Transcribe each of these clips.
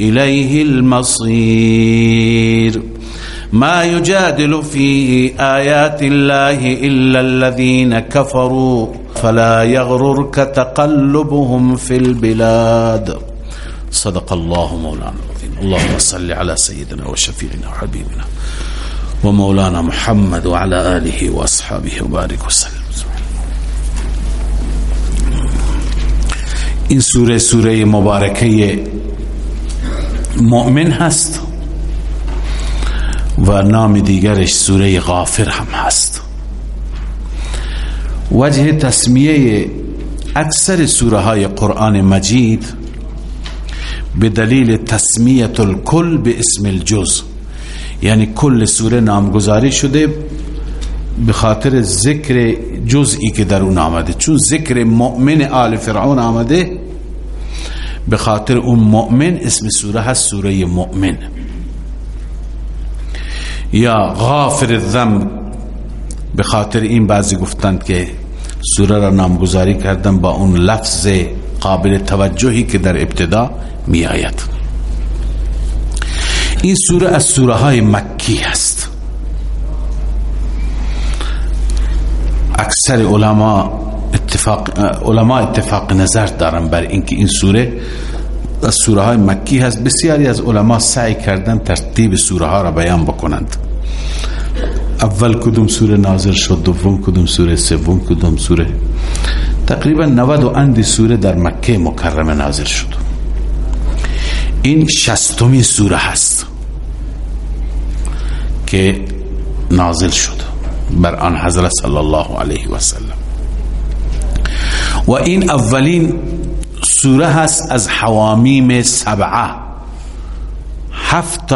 إليه المصير. ما يجادل في آيات الله إلا الذين كفروا فلا يغررك تقلبهم في البلاد. صدق الله مولانا العظيم. اللهم صل على سيدنا وشفيعنا وحبيبنا ومولانا محمد وعلى آله وأصحابه وبارك وسلم. این سورة سورة مبارکه مؤمن هست و نام دیگرش سوره غافر هم هست. وجه تسمیه اکثر سوره های قرآن مجید به دلیل تسمیت الکل به اسم الجز یعنی کل سوره نامگذاری شده به خاطر ذکر جزئی که در اون آمده. چون ذکر مؤمن آل فرعون آمده به خاطر اون مؤمن اسم سوره هست سوره مؤمن. یا غافر الذنب به خاطر این بعضی گفتند که سوره را نامگذاری کردن با اون لفظ قابل توجهی که در ابتدا می آید این سوره از سوره های مکی هست. اکثر علما اتفاق علما اتفاق نظر دارن بر اینکه این سوره از سوره های مکی هست. بسیاری از علما سعی کردن ترتیب سوره ها را بیان بکنند. اول کدوم سوره نازل شد دوم کدوم سوره سوم کدوم سوره؟ تقریبا 90 و اندی سوره در مکه مکرمه نازل شد. این شستمی سوره هست که نازل شد بر آن حضرت صلی الله علیه و سلم. و این اولین سوره هست از حوامیم سبعه. هفت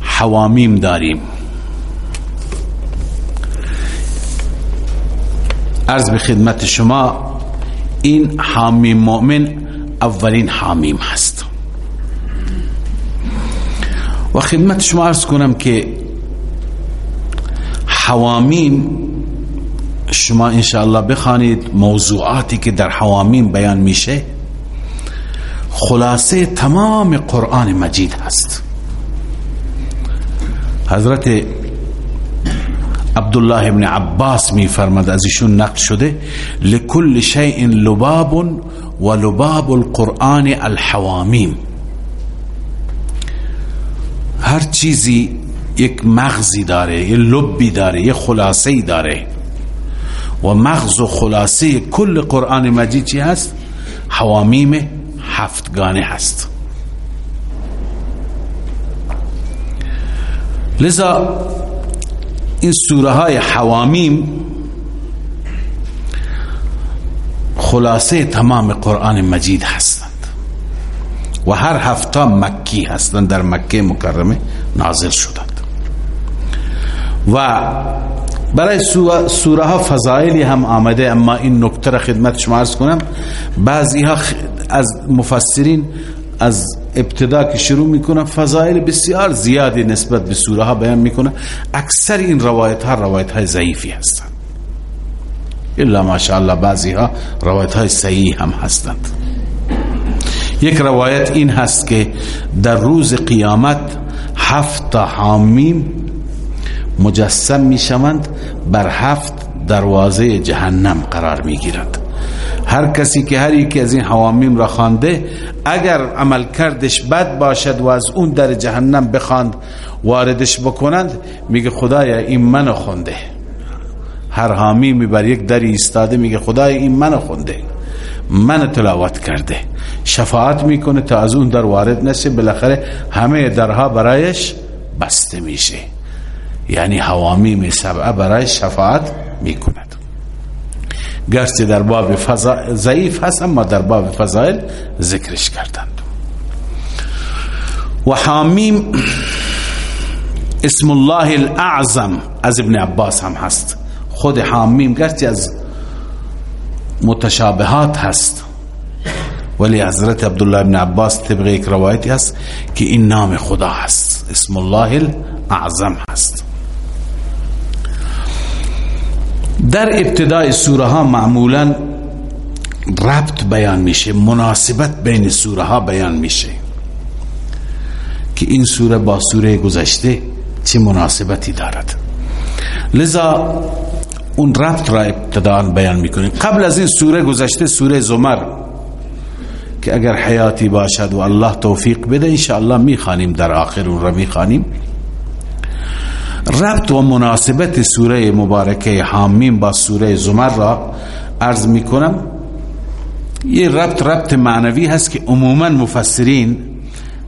حوامیم داریم. عرض به خدمت شما این حامیم مؤمن اولین حامیم هست. و خدمت شما عرض کنم که حوامیم شما انشاءالله بخوانید موضوعاتی که در حوامیم بیان میشه خلاصه تمام قرآن مجید هست. حضرت عبدالله ابن عباس می فرمد از ایشون نقل شده لكل شيء لباب و لباب القرآن الحوامیم. هر چیزی یک مغزی داره یک لبی داره یک خلاصه داره. و مغز و خلاصه کل قرآن مجید چی هست؟ حوامیم هفتگانه هست. لذا این سوره های حوامیم خلاصه تمام قرآن مجید هستند. و هر هفته مکی هستند در مکه مکرمه نازل شدند. و برای سوره ها فضائلی هم آمده اما این نکته را خدمت شما عرض کنم. بعضی ها از مفسرین از ابتدا که شروع می‌کنن فضائل بسیار زیادی نسبت به سوره ها بیان می‌کنن اکثر این روایت ها روایت های ضعیفی هستند. الا ماشاءالله بعضی ها روایت های صحیح هم هستند. یک روایت این هست که در روز قیامت هفت حامیم مجسم می‌شوند بر هفت دروازه جهنم قرار می‌گیرند هر کسی که هر یکی از این حوامیم را خوانده اگر عمل کردش بد باشد و از اون در جهنم بخواند واردش بکنند میگه خدایا این منو خونده. هر حامیمی بر یک دری ایستاده میگه خدایا این منو خونده. من تلاوت کرده. شفاعت می‌کنه تا از اون در وارد نشه بالاخره همه درها برایش بسته میشه. یعنی حوامیم سبعه برای شفاعت می‌کند گرچه در باب ضعیف هست اما در باب فضائل ذکرش کردند. و حامیم اسم الله الاعظم از ابن عباس هم هست. خود حامیم گرچه از متشابهات هست ولی حضرت عبدالله ابن عباس طبق یک روایتی هست که این نام خدا هست. اسم الله الاعظم هست. در ابتدای سوره ها معمولا ربط بیان میشه مناسبت بین سوره ها بیان میشه. که این سوره با سوره گذشته چه مناسبتی دارد. لذا اون ربط را ابتداء بیان می‌کنیم. قبل از این سوره گذشته سوره زمر که اگر حیاتی باشد و الله توفیق بده انشاءالله می‌خوانیم در آخر اون را می‌خوانیم. ربط و مناسبت سوره مبارکه حامیم با سوره زمر را عرض می‌کنم. یه ربط ربط معنوی هست که عموما مفسرین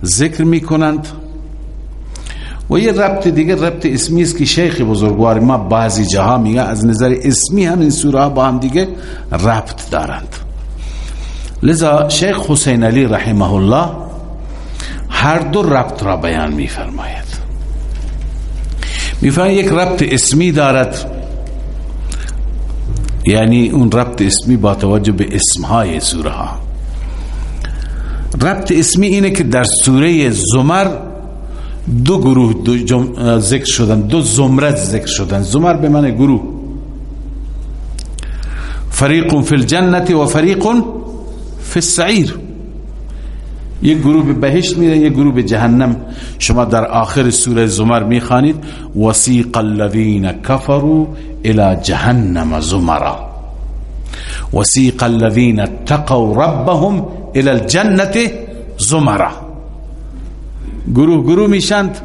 ذکر می‌کنند. و یه ربط دیگه ربط اسمی است که شیخ بزرگوار ما بعضی جاها میگه از نظر اسمی هم این سوره با هم دیگه ربط دارند. لذا شیخ حسین علی رحمه الله هر دو ربط را بیان میفرماید. میفرماید یک ربط اسمی دارد. یعنی اون ربط اسمی با توجه به اسمهای سوره ها ربط اسمی اینه که در سوره زمر دو گروه دو ذکر شدن دو زمرت ذکر شدن. زمر به من گروه. فریق فی الجنت و فریق فی السعیر. یک گروه به بهشت میره یک گروه به جهنم. شما در آخر سوره زمر می‌خوانید وسیق الذین کفروا الى جهنم زمرا. وسیق الذین اتقوا ربهم الى الجنه زمرا. گروه گروه میشند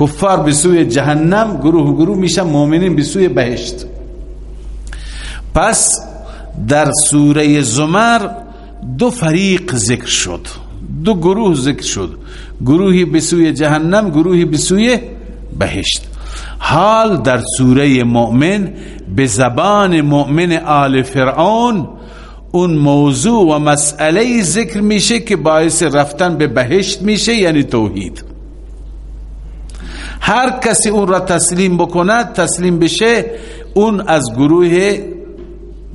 کفار به سوی جهنم گروه گروه میشن مؤمنین به سوی بهشت. پس در سوره زمر دو فریق ذکر شد. دو گروه ذکر شد. گروهی به سوی جهنم گروهی به سوی بهشت. حال در سوره مؤمن به زبان مؤمن آل فرعون اون موضوع و مسئله ذکر میشه که باعث رفتن به بهشت میشه یعنی توحید. هر کسی اون را تسلیم بکند تسلیم بشه اون از گروه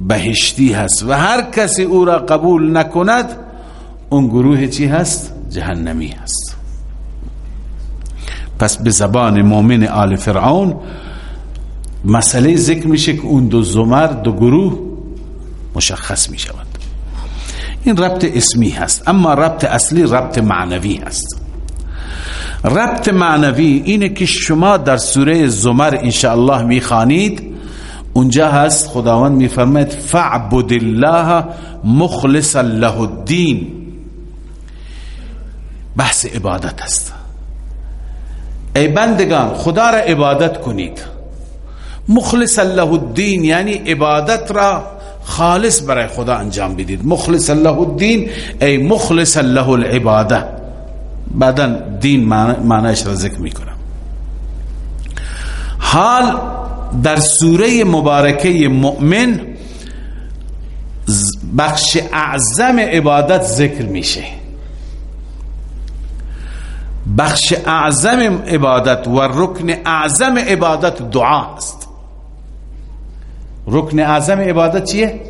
بهشتی هست. و هر کسی او را قبول نکند اون گروه چی هست؟ جهنمی هست. پس به زبان مؤمن آل فرعون مسئله ذکر میشه که اون دو زمر دو گروه مشخص می شود این ربط اسمی هست اما ربط اصلی ربط معنوی هست. ربط معنوی اینه که شما در سوره زمر انشاءالله می‌خوانید اونجا هست خداوند میفرماید فعبد الله مخلصا له الدین. بحث عبادت هست ای بندگان خدا را عبادت کنید. مخلصا له الدین یعنی عبادت را خالص برای خدا انجام بدید. مخلص له الدین ای مخلص له العباده بعدا دین معنیش را ذکر می‌کنم. حال در سوره مبارکه مؤمن بخش اعظم عبادت ذکر میشه. بخش اعظم عبادت و رکن اعظم عبادت دعا است. رکن اعظم عبادت چیه؟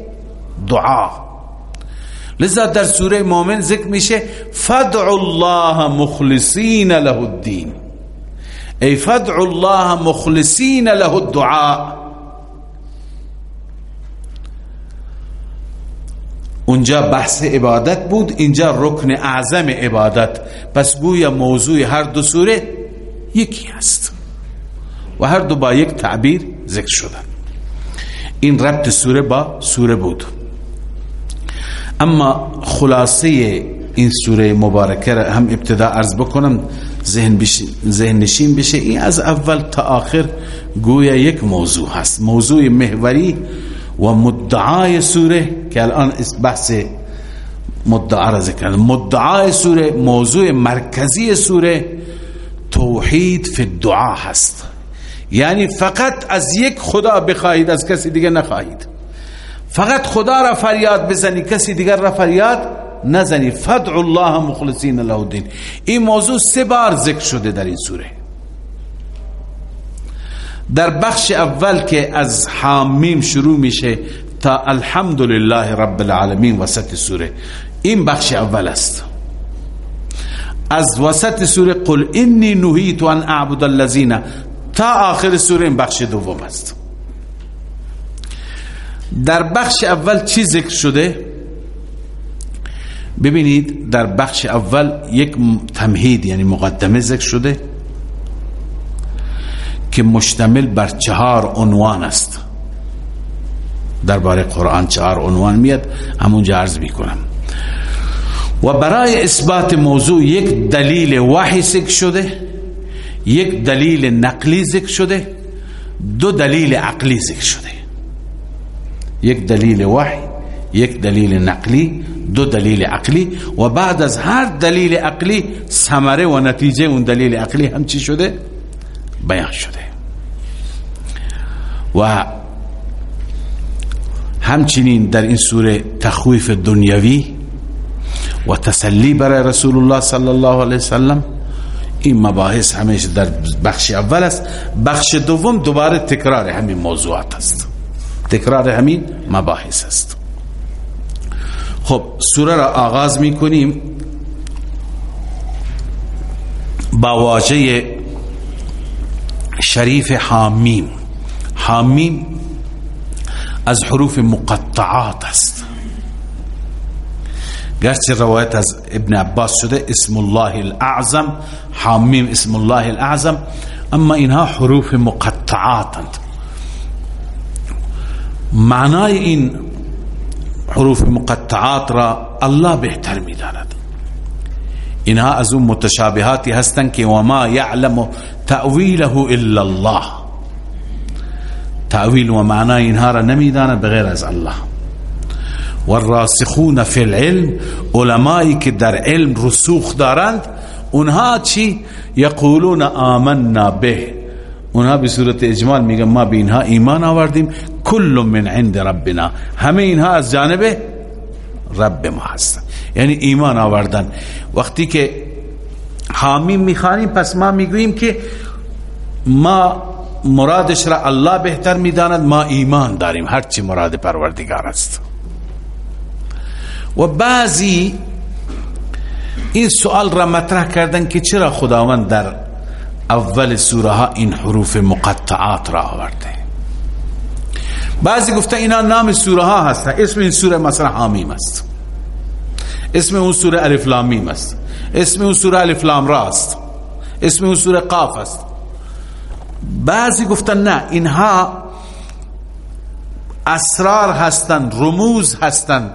دعا. لذا در سوره مؤمن ذکر میشه فدع الله مخلصین له الدین. ای فدع الله مخلصین له الدعاء. اونجا بحث عبادت بود اینجا رکن اعظم عبادت. پس گویا موضوع هر دو سوره یکی هست و هر دو با یک تعبیر ذکر شدن. این ربط سوره با سوره بود. اما خلاصه این سوره مبارکه را هم ابتدا عرض بکنم ذهن, ذهن نشین بشه. این از اول تا آخر گویا یک موضوع هست. موضوع محوری و مدعای سوره که الان بحث مدعا را ذکر مدعای سوره موضوع مرکزی سوره توحید فی الدعا هست. یعنی فقط از یک خدا بخواهید از کسی دیگه نخواهید. فقط خدا را فریاد بزنی کسی دیگر را فریاد نزنی. فدع الله مخلصین له الدین. این موضوع سه بار ذکر شده در این سوره. در بخش اول که از حامیم شروع میشه تا الحمدلله رب العالمین وسط سوره. این بخش اول است. از وسط سوره قل انی نهیت ان اعبد الذین. تا آخر سوره این بخش دوم است. در بخش اول چی ذکر شده؟ ببینید در بخش اول یک تمهید یعنی مقدمه ذکر شده. که مشتمل بر چهار عنوان است. درباره قرآن چهار عنوان میاد همونجا عرض می‌کنم. و برای اثبات موضوع یک دلیل وحی ذکر شده یک دلیل نقلی ذکر شده دو دلیل عقلی ذکر شده. یک دلیل وحی یک دلیل نقلی دو دلیل عقلی و بعد از هر دلیل عقلی ثمره و نتیجه اون دلیل عقلی هم چی شده؟ بیان شده. و همچنین در این سوره تخویف دنیوی و تسلی برای رسول الله صلی الله علیه وسلم این مباحث همیشه در بخش اول است. بخش دوم دوباره تکرار همین موضوعات است. تکرار همین مباحث است. خب سوره را آغاز می کنیم با واژه شریف حامیم. حامیم از حروف مقطعات است. گرچه روایت از ابن عباس شده اسم الله الاعظم حامیم اسم الله الاعظم اما اینها حروف مقطعات معنای این حروف مقطعات را الله بهتر می‌داند. اینها از اون متشابهاتی هستند که وما یعلم تأویله الا الله. تأویل و معنای اینها را نمی‌داند بغیر از الله. والراسخون فی العلم علمایی که در علم رسوخ دارند اونها چی؟ یقولون آمنا به. اونها به صورت اجمال میگن ما به اینها ایمان آوردیم کل من عند ربنا. همه اینها از جانب رب ما هستن. یعنی ایمان آوردن. وقتی که حامیم می‌خوانیم پس ما می‌گوییم که ما مرادش را الله بهتر می‌داند ما ایمان داریم. هرچی مراد پروردگار است. و بعضی این سوال را مطرح کردن که چرا خداوند در اول سوره ها این حروف مقطعات را آورده. بعضی گفته اینا نام سوره ها هست. اسم این سوره مثلا حامیم است. اسم اون سوره الف لام میم است. اسم اون سوره الف لام را است. اسم اون سوره قاف است. بعضی گفتن نه اینها اسرار هستند رموز هستند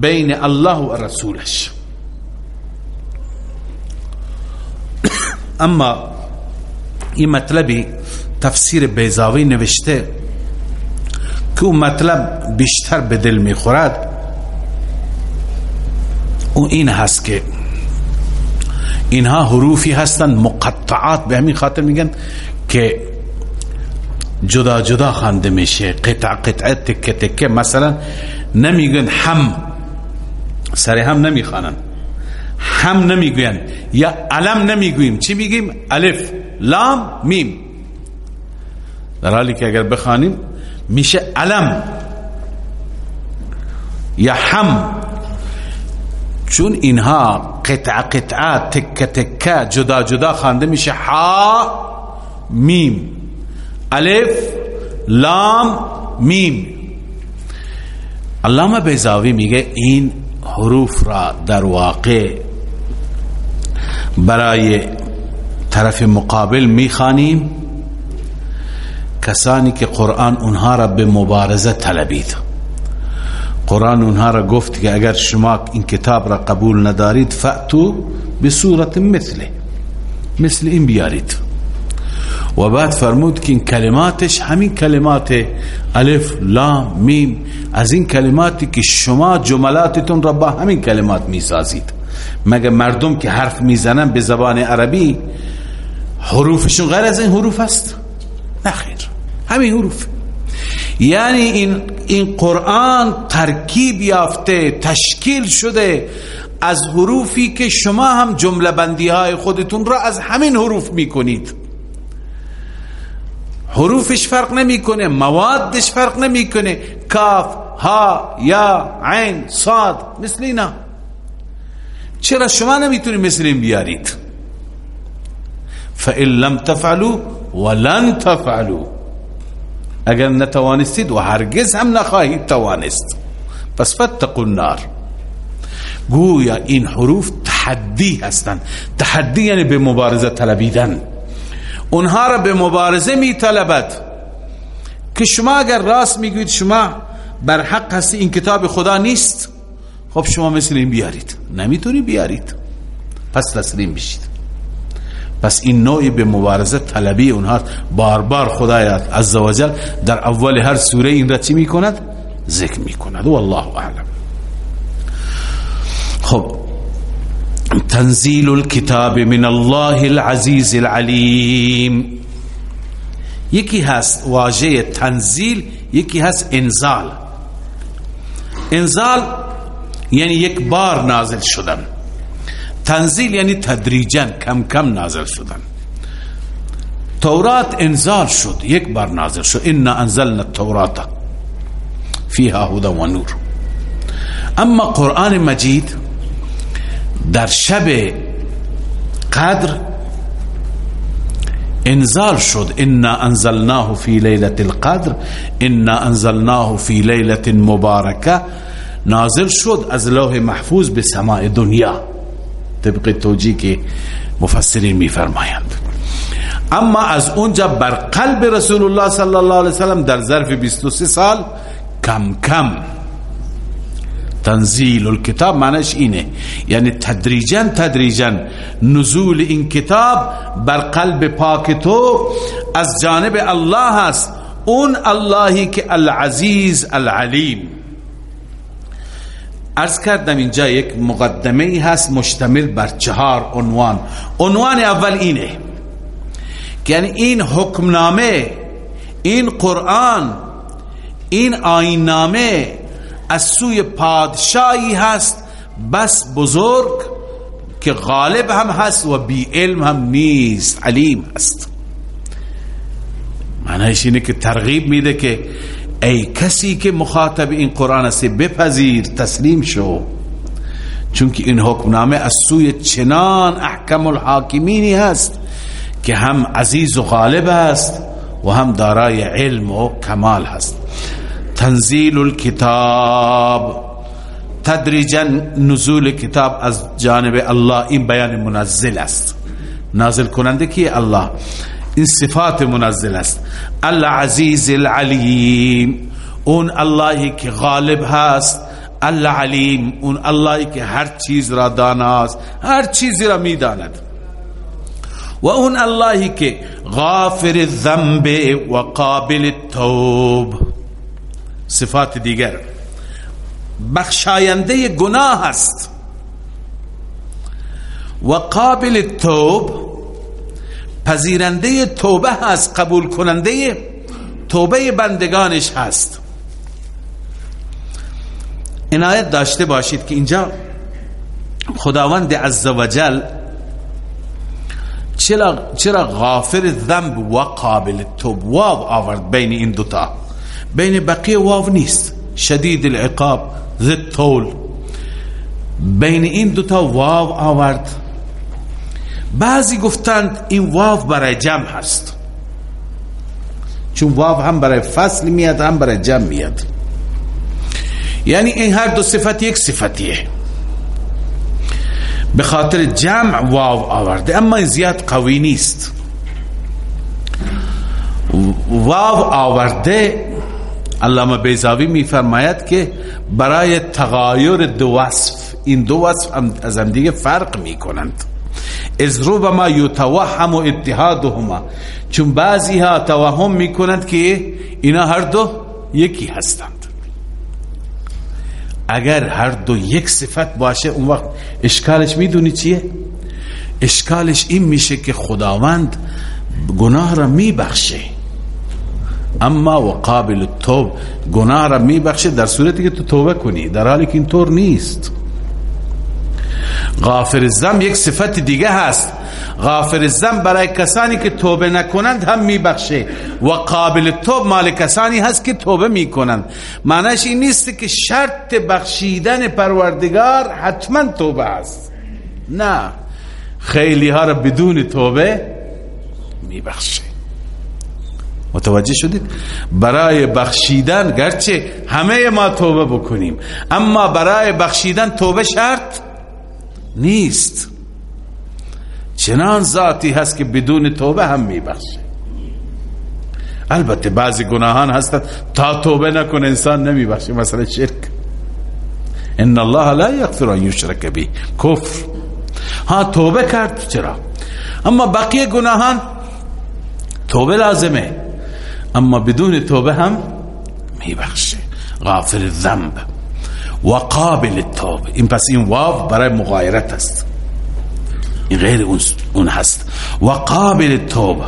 بین الله و رسولش. اما این مطلبی تفسیر بیزاوی نوشته که اون مطلب بیشتر به دل می‌خورد. اون این هست که اینها حروفی هستند مقطعات. به همین خاطر میگن که جدا جدا خانده میشه قطع قطعه تکه تکه. مثلا نمیگن هم. سر هم نمی‌خوانن. هم نمی‌گوین. یا علم نمی‌گوییم چی میگیم؟ الف لام میم. در حالی که اگر بخوانیم میشه علم. یا هم. چون اینها قطع قطعه تکه تکه جدا جدا خوانده میشه. ها میم. الف لام میم. علامه بیزاوی میگه این حروف را در واقع برای طرف مقابل می‌خوانیم. کسانی که قرآن اونها را به مبارزه طلبید قرآن اونها را گفت که اگر شما این کتاب را قبول ندارید فأتو به صورت مثله. مثل این بیارید. و بعد فرمود که این کلماتش همین کلمات الف لام میم از این کلماتی که شما جملاتتون را با همین کلمات می‌سازید. مگه مردم که حرف می‌زنن به زبان عربی حروفشون غیر از این حروف است؟ نخیر همین حروف. یعنی این این قرآن ترکیب یافته تشکیل شده از حروفی که شما هم جمله بندی های خودتون را از همین حروف می‌کنید. حروفش فرق نمی‌کنه موادش فرق نمی‌کنه. کاف ها یا عین صاد مثل اینا. چرا شما نمی‌تونید مثل این بیارید؟ فإن لم تفعلوا ولن تفعلوا. اگر نتوانستید و هرگز هم نخواهید توانست. پس فتقوا النار. گویا این حروف تحدی هستند. تحدی یعنی به مبارزه طلبیدن. اونها را به مبارزه می طلبد که شما اگر راست می‌گوید شما بر حق هستی این کتاب خدا نیست. خب شما مثل این بیارید. نمی‌تونی بیارید. پس تسلیم بشید. پس این نوعی به مبارزه طلبی اونها بار بار خدای عزوجل در اول هر سوره این را چی می‌کند ذکر می‌کند. والله اعلم. خب تنزيل الكتاب من الله العزيز العليم یکی هست واژه تنزیل یکی هست انزال. انزال یعنی یک بار نازل شدن. تنزیل یعنی تدریجا کم کم نازل شدن. تورات انزال شد یک بار نازل شد. انا انزلنا التورات فيها هدى و نور. اما قرآن مجید در شب قدر انزال شد. انا انزلناه فی لیلت القدر. انا انزلناه فی لیلت مبارکه نازل شد از لوح محفوظ به سماع دنیا. طبق توجیه که مفسرین میفرمایند. اما از اونجا بر قلب رسول الله صلی الله علیه وسلم در ظرف 23 سال کم کم تنزیل الكتاب معنیش اینه. یعنی تدریجا تدریجا نزول این کتاب بر قلب پاک تو از جانب الله هست اون اللهی که العزیز العلیم. ارز کردم اینجا یک مقدمه هست مشتمل بر چهار عنوان. عنوان اول اینه که یعنی این حکمنامه این قرآن این آینامه از سوی پادشاهی هست بس بزرگ که غالب هم هست و بی علم هم نیست علیم هست معنیش اینه که ترغیب میده که ای کسی که مخاطب این قرآن است بپذیر تسلیم شو. چون که این حکمنامه از سوی چنان احکم الحاکمینی هست که هم عزیز و غالب است و هم دارای علم و کمال هست. تنزیل الكتاب تدریجا نزول کتاب از جانب الله این بیان منزل است. نازل کننده کی الله؟ این صفات منزل است. العزیز العلیم اون اللهی که غالب هست. العلیم اون اللهی که هر چیز را داناست هر چیزی را می‌داند. و اون اللهی که غافر الذنب و قابل التوب. صفات دیگر. بخشاینده گناه است. و قابل توب پذیرنده توبه هست قبول کننده توبه بندگانش هست. عنایت داشته باشید که اینجا خداوند عزوجل چرا, چرا غافر ذنب و قابل توب واو آورد بین این دوتا بین بقیه واو نیست. شدید العقاب ضد طول بین این دوتا واو آورد. بعضی گفتند این واو برای جمع هست. چون واو هم برای فصل میاد هم برای جمع میاد. یعنی این هر دو صفت یک صفتیه. به خاطر جمع واو آورده اما این زیاد قوی نیست. واو آورده علامه بیزاوی میفرماید که برای تغایر دو وصف این دو وصف از هم دیگه فرق می‌کنند. از ما یتوهم اتحادهما. چون بعضی ها توهم می‌کنند که اینا هر دو یکی هستند. اگر هر دو یک صفت باشه اون وقت اشکالش می‌دونی چیه؟ اشکالش این میشه که خداوند گناه را میبخشه. اما و قابل توب گناه را میبخشه در صورتی که تو توبه کنی در حالی که اینطور نیست. غافر الزم یک صفت دیگه هست. غافر الزم برای کسانی که توبه نکنند هم میبخشه. و قابل توب مال کسانی هست که توبه می‌کنند. معنیش این نیست که شرط بخشیدن پروردگار حتما توبه هست نه. خیلی ها را بدون توبه میبخشه. متوجه شدید؟ برای بخشیدن گرچه همه ما توبه بکنیم اما برای بخشیدن توبه شرط نیست. چنان ذاتی هست که بدون توبه هم میبخشه. البته بعضی گناهان هستند تا توبه نکنه انسان نمیبخشه مثلا شرک. ان الله لا یغفر ان یشرک به. کفر. ها توبه کرد چرا؟ اما بقیه گناهان توبه لازمه. اما بدون توبه هم میبخشه. غافر الذنب. و قابل التوبه این پس این واو برای مغایرت است. این غیر اون هست. و قابل التوبه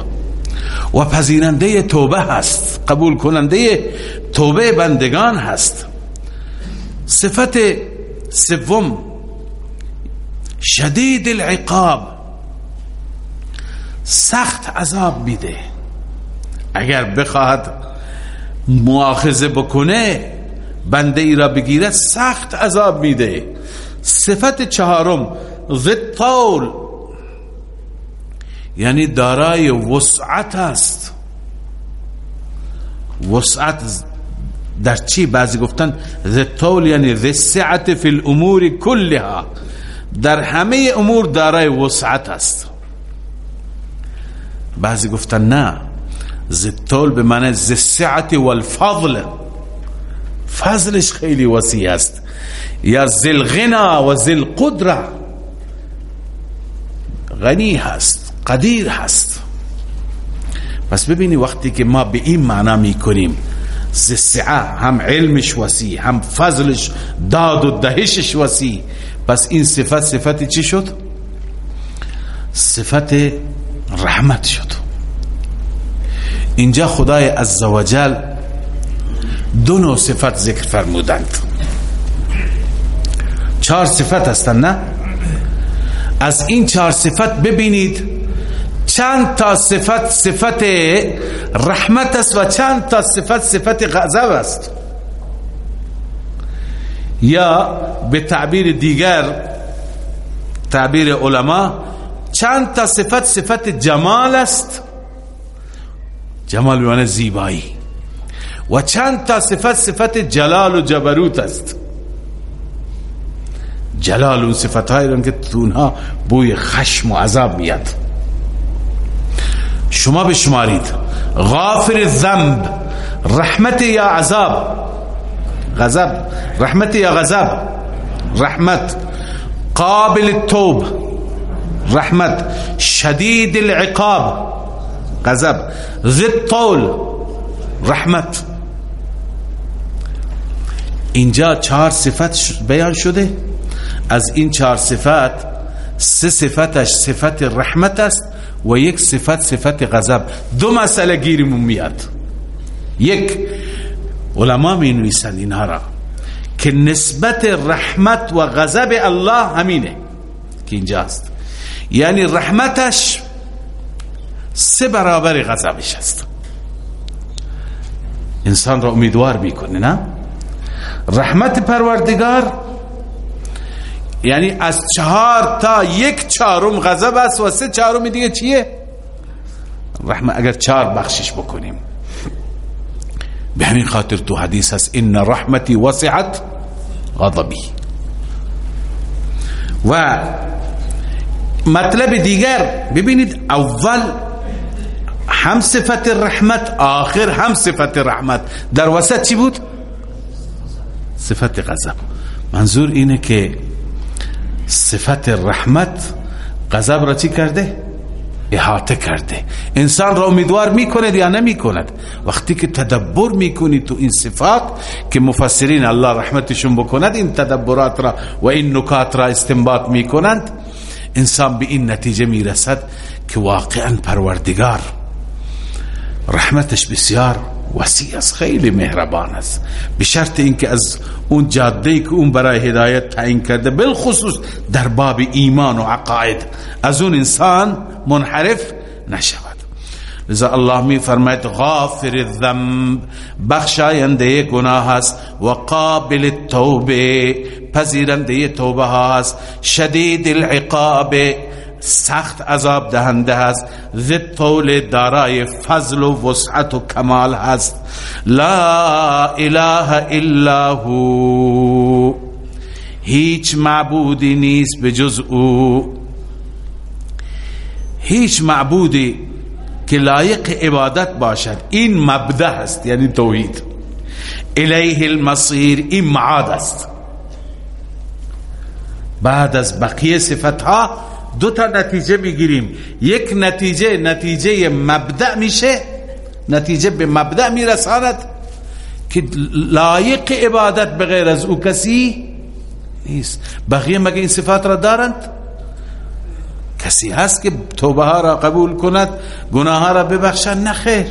و پذیرنده توبه هست. قبول کننده توبه بندگان هست. صفت سوم شدید العقاب. سخت عذاب میده. اگر بخواهد مؤاخذه بکنه بنده ای را بگیرد سخت عذاب میده. صفت چهارم طول یعنی دارای وسعت است. وسعت در چی؟ بعضی گفتن طول یعنی ذی سعت فی الامور کلها. در همه امور دارای وسعت است. بعضی گفتن نه طول به معنی سعت والفضل. فضلش خیلی وسیع است. یا غنا و قدره غنی هست قدیر هست. پس ببینی وقتی که ما به این معنا می‌کنیم سعه هم علمش وسیع هم فضلش داد و دهشش وسیع. پس این صفت صفت چی شد؟ صفت رحمت شد. اینجا خدای عزوجل دو نوع صفت ذکر فرمودند. چهار صفت هستند نه؟ از این چهار صفت ببینید چند تا صفت صفت رحمت است و چند تا صفت صفت غضب است. یا به تعبیر دیگر تعبیر علما چند تا صفت صفت جمال است؟ جمال معنی زیبایی. و چند تا صفت صفت جلال و جبروت است. جلال اون صفت هایی که تونها بوی خشم و عذاب میاد. شما بشمارید. غافر الذنب. رحمت یا عذاب. غضب. رحمت یا غضب. رحمت. قابل التوب. رحمت. شدید العقاب. غضب. ذی الطول. رحمت. اینجا چهار صفت بیان شده. از این چهار صفت سه صفتش صفت رحمت است و یک صفت صفت غضب. دو مسئله گیرمون میاد. یک علما می نویسند اینها را که نسبت رحمت و غضب الله همینه که اینجاست. یعنی رحمتش سه برابر غضبش است. انسان را امیدوار می‌کنه نه؟ رحمت پروردگار. یعنی از چهار تا یک چهارم غضب است و سه چهارم دیگه چیه؟ رحمت اگر چهار بخشش بکنیم. به همین خاطر تو حدیث هست ان رحمتی وسعت غضبی. و مطلب دیگر ببینید اول هم صفت رحمت آخر هم صفت رحمت. در وسط چی بود؟ صفت غضب. منظور اینه که صفت رحمت غضب را چی کرده؟ احاطه کرده. انسان را امیدوار می‌کند یا نمی‌کند. وقتی که تدبر می‌کنی تو این صفات که مفسرین الله رحمتشون بکند این تدبرات را و این نکات را استنباط می‌کنند انسان به این نتیجه می‌رسد که واقعا پروردگار رحمتش بسیار وسیع است خیلی مهربان است. به شرط اینکه از اون جاده که اون برای هدایت تعیین کرده بالخصوص در باب ایمان و عقاید از اون انسان منحرف نشود. لذا الله می فرماید غافر الذنب. بخشاینده گناه است. و قابل التوبه. پذیرنده توبه است شدید العقاب. سخت عذاب دهنده است. ذی طول دارای فضل و وسعت و کمال هست. لا اله الا هو. هیچ معبودی نیست به جز او. هیچ معبودی که لایق عبادت باشد. این مبدع است یعنی توحید. الیه المصیر این معاد است. بعد از بقیه صفتها دو تا نتیجه می‌گیریم. یک نتیجه نتیجه مبدع میشه. نتیجه به مبدع میرساند که لایق عبادت بغیر از او کسی نیست. بقیه مگه این صفات را دارند؟ کسی هست که توبه ها را قبول کند گناه ها را ببخشند نه خیر.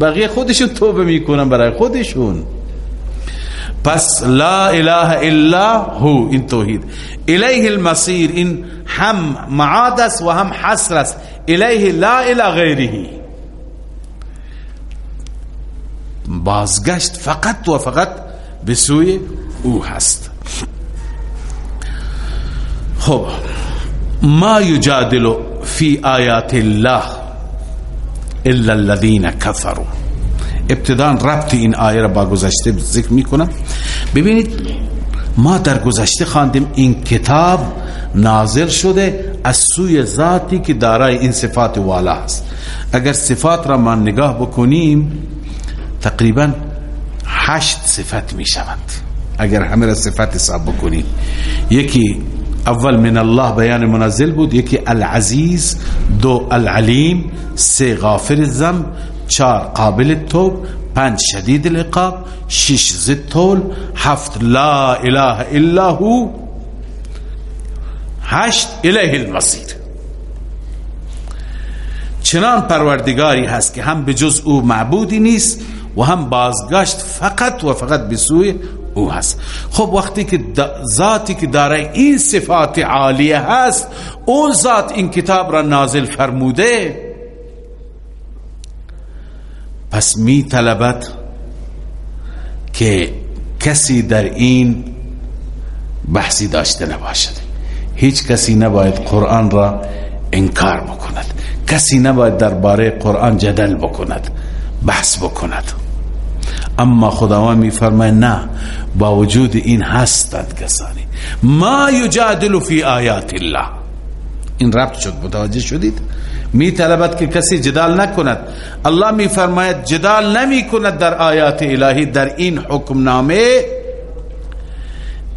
بقیه خودشون توبه می‌کنن برای خودشون. پس لا إله إلا هو این توحید الیه المصیر این هم معاد است و هم الیه لا اله غیره بازگشت فقط و فقط به سوی أو هست. خب ما یجادل فی آیات الله الا الذين كفروا ابتدان ربط این آیه را با گذشته ذکر می‌کنم. ببینید ما در گذشته خواندیم این کتاب نازل شده از سوی ذاتی که دارای این صفات والا است. اگر صفات را ما نگاه بکنیم تقریبا هشت صفت می شوند اگر همه را صفت حساب بکنیم. یکی اول من الله بیان منزل بود یکی العزیز دو العلیم سه غافر الذنب چار قابل توب پنج شدید العقاب شش زد طول هفت لا اله الا هو هشت اله المصیر. چنان پروردگاری هست که هم به جز او معبودی نیست و هم بازگشت فقط و فقط به سوی او هست. خب وقتی که ذاتی که داره این صفات عالیه هست اون ذات این کتاب را نازل فرموده پس می طلبت که کسی در این بحثی داشته نباشد. هیچ کسی نباید قرآن را انکار بکند. کسی نباید درباره قرآن جدل بکند بحث بکند. اما خداوند میفرماید نه با وجود این هستند کسانی. ما یجادل فی آیات الله. این ربط شد متوجه شدید؟ می طلبت که کسی جدال نکند. الله می فرماید جدال نمی کند در آیات الهی در این حکم نامه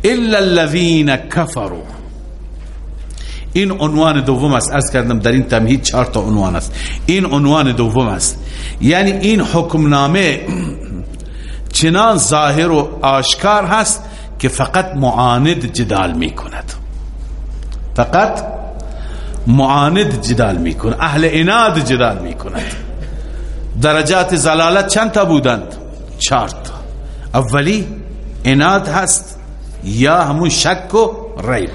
الا الذين كفروا این عنوان دوم است. از کردم در این تمهید چهار تا عنوان است. این عنوان دوم است. یعنی این حکم نامه چنان ظاهر و آشکار هست که فقط معاند جدال می کند فقط معاند جدال می‌کنه اهل اناد جدال می‌کنه درجات زلالت چند تا بودند؟ چهار تا. اولی اناد هست یا همون شک و ریب.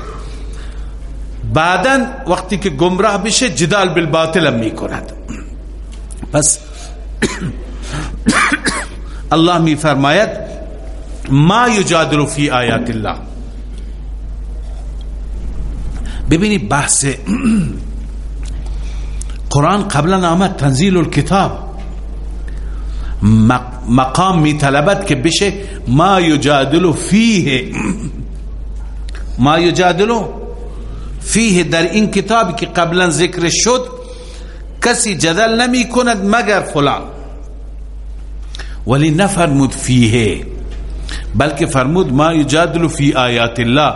بعدا وقتی که گمراه بشه جدال بالباطل هم می‌کند. پس الله می فرماید ما یجادل فی آیات الله. ببینید بحث قرآن قبلا آمد تنزیل الكتاب مقام می طلبت که بشه ما یجادل فیه. ما یجادل فیه در این کتابی که قبلا ذکر شد کسی جدل نمی کند مگر فلان. ولی نفرمود فیه بلکه فرمود ما یجادل فی آیات الله.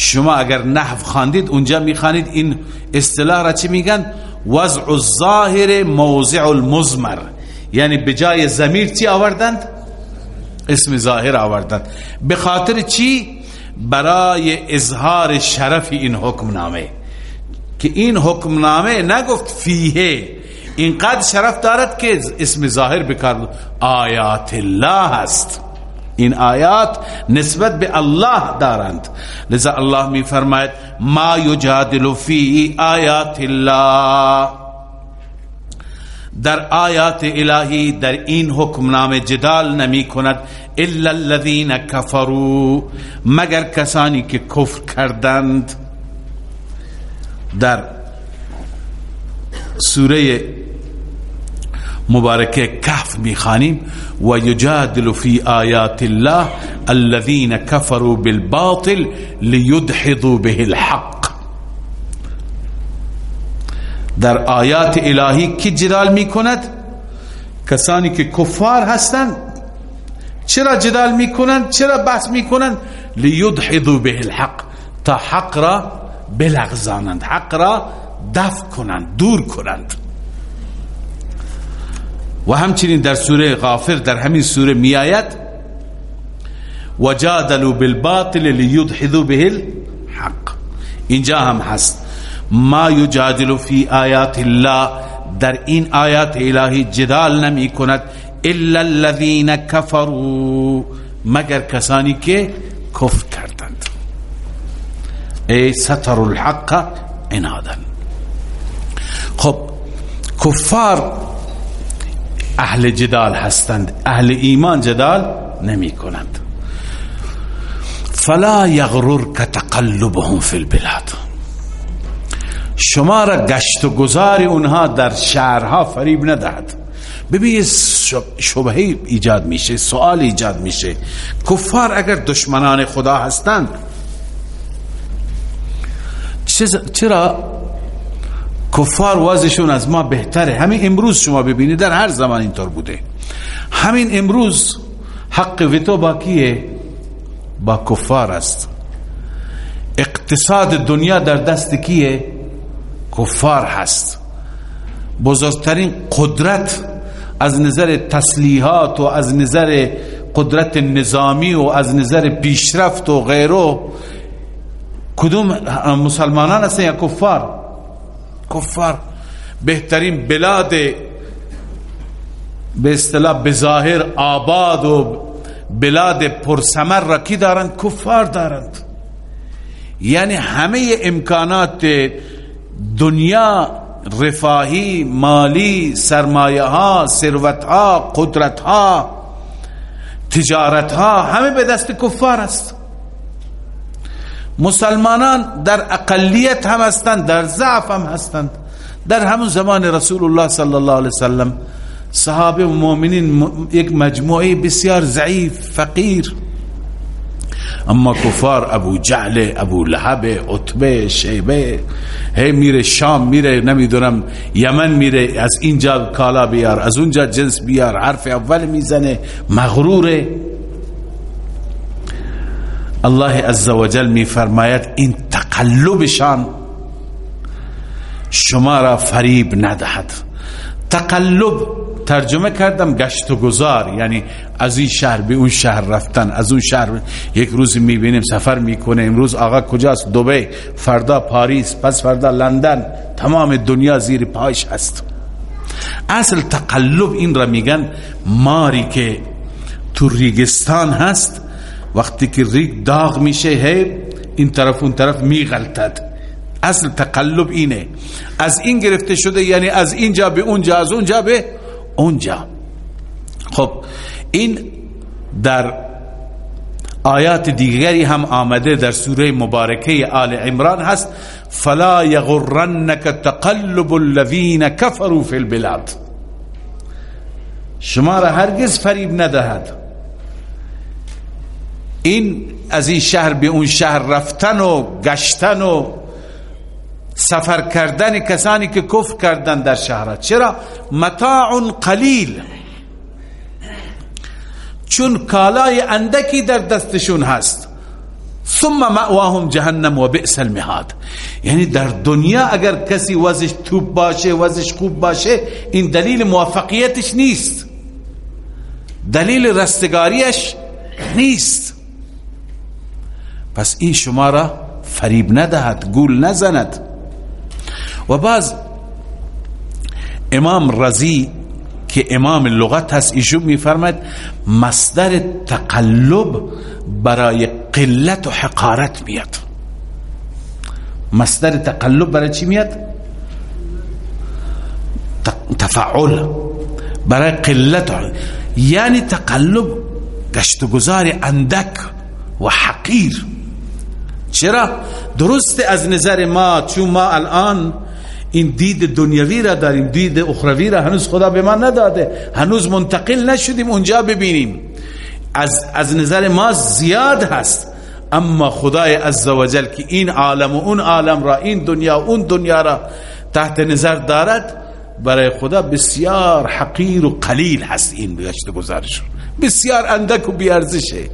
شما اگر نحو خواندید اونجا می‌خوانید این اصطلاح را چی میگن؟ وضع الظاهر موضع المزمر یعنی به جای زمیر چی آوردند؟ اسم ظاهر آوردند. به خاطر چی؟ برای اظهار شرف این حکم نامه که این حکم نامه نگفت فیه. اینقدر شرف دارد که اسم ظاهر بکار آیات الله هست این آیات نسبت به الله دارند. لذا الله می فرماید ما یجادل فی آیات الله. در آیات الهی در این حکمنامه جدال نمی کند الا الذين كفروا مگر کسانی که کفر کردند. در سوره مبارکه کهف میخوانیم و یجادل فی آیات الله الذين كفروا بالباطل ليدحضوا به الحق. در آیات الهی کی جدال میکند؟ کسانی که کفار هستند چرا جدال میکنند چرا بحث میکنند لیدحضوا به الحق تا حق بلغزانند حق را دفع کنند دور کنند. و همچنین در سوره غافر در همین سوره می آید وجادلوا بالباطل لیدحضوا به الحق. اینجا هم هست. ما یجادل فی آیات الله در این آیات الهی جدال نمی کند الا الذين كفروا مگر کسانی که کفر کردند. ای ستر الحق انادا خب کفار اهل جدال هستند. اهل ایمان جدال نمی کنند. فلا یغرر تقلبهم فی البلاد. شما را گشت و گذار اونها در شهرها فریب ندهد. ببین شبهه ایجاد میشه سوال ایجاد میشه. کفار اگر دشمنان خدا هستند چرا کفار وازشون از ما بهتره. همین امروز شما ببینید در هر زمان اینطور بوده. همین امروز حق ویتو با کیه؟ با کفار است. اقتصاد دنیا در دست کیه؟ کفار هست. بزرگترین قدرت از نظر تسلیحات و از نظر قدرت نظامی و از نظر پیشرفت و غیره کدوم مسلمانان هستن یا کفار؟ کفار بهترین بلاد به اصطلاح بظاهر آباد و بلاد پرسمر را کی دارند؟ کفار دارند. یعنی همه امکانات دنیا رفاهی مالی سرمایه ها ثروت ها قدرت ها تجارت ها همه به دست کفار است. مسلمانان در اقلیت هم هستند در ضعف هم هستند. در همون زمان رسول الله صلی الله علیه وسلم صحابه و مؤمنین یک مجموعه بسیار ضعیف فقیر. اما کفار ابو جعل ابو لحب عتبه شیبه هی میره شام میره نمی‌دونم یمن میره از اینجا کالا بیار از اونجا جنس بیار حرف اول می‌زنه مغروره. الله عزوجل میفرماید این تقلبشان شما را فریب ندهد. تقلب ترجمه کردم گشت و گذار یعنی از این شهر به اون شهر رفتن از اون شهر یک روز می‌بینیم سفر می‌کنه امروز آقا کجاست؟ دوبه فردا پاریس پس فردا لندن تمام دنیا زیر پایش هست اصل تقلب این را میگن ماری که تو ریگستان هست وقتی که ریگ داغ میشه هی این طرف اون طرف میغلطد. اصل تقلب اینه. از این گرفته شده یعنی از اینجا به اونجا از اونجا به اونجا. خب این در آیات دیگری هم آمده در سوره مبارکه آل عمران هست. فلا یغرنک تقلب الذین کفروا فی البلاد. شما را هرگز فریب ندهد. این از این شهر به اون شهر رفتن و گشتن و سفر کردن کسانی که کفر کردن در شهرات چرا؟ متاع قلیل. چون کالای اندکی در دستشون هست. ثم مأواهم جهنم و بئس المهاد. یعنی در دنیا اگر کسی وزش توب باشه وزش خوب باشه این دلیل موفقیتش نیست. دلیل رستگاریش نیست. پس این شما را فریب ندهد گول نزند. و بعض امام رضی که امام لغت هست ایشون میفرماید مصدر تقلب برای قلت و حقارت میاد. مصدر تقلب برای چی میاد؟ تفعل برای قلت. یعنی تقلب گشت گذار اندک و حقیر. چرا؟ درست از نظر ما چون ما الان این دید دنیوی را داریم دید اخروی را هنوز خدا به ما نداده هنوز منتقل نشدیم اونجا ببینیم. از, از نظر ما زیاد هست اما خدای عزوجل که این عالم و اون عالم را این دنیا و اون دنیا را تحت نظر دارد برای خدا بسیار حقیر و قلیل هست این بگشت گذارش بسیار اندک و بیارزشه.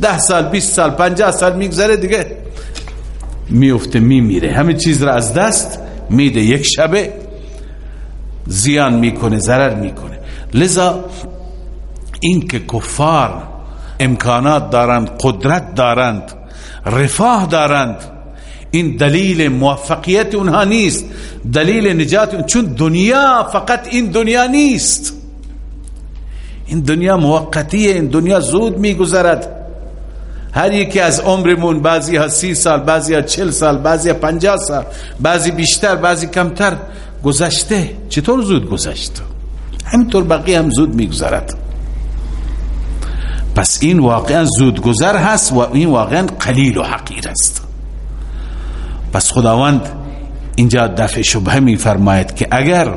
ده سال بیست سال پنجاه سال میگذره دیگه. میفته میمیره. همه چیز را از دست میده یک شبه. زیان می‌کنه ضرر می‌کنه. لذا این که کفار امکانات دارند قدرت دارند رفاه دارند این دلیل موفقیت اونها نیست. دلیل نجات چون دنیا فقط این دنیا نیست. این دنیا موقتیه این دنیا زود میگذرد. هر یکی از عمرمون بعضی ها سی سال بعضی ها چل سال بعضی ها پنجاه سال بعضی بیشتر بعضی کمتر گذشته. چطور زود گذشت؟ همینطور بقیه هم زود میگذرد. پس این واقعا زود گذر هست و این واقعا قلیل و حقیر است. پس خداوند اینجا دفع شبه می فرماید که اگر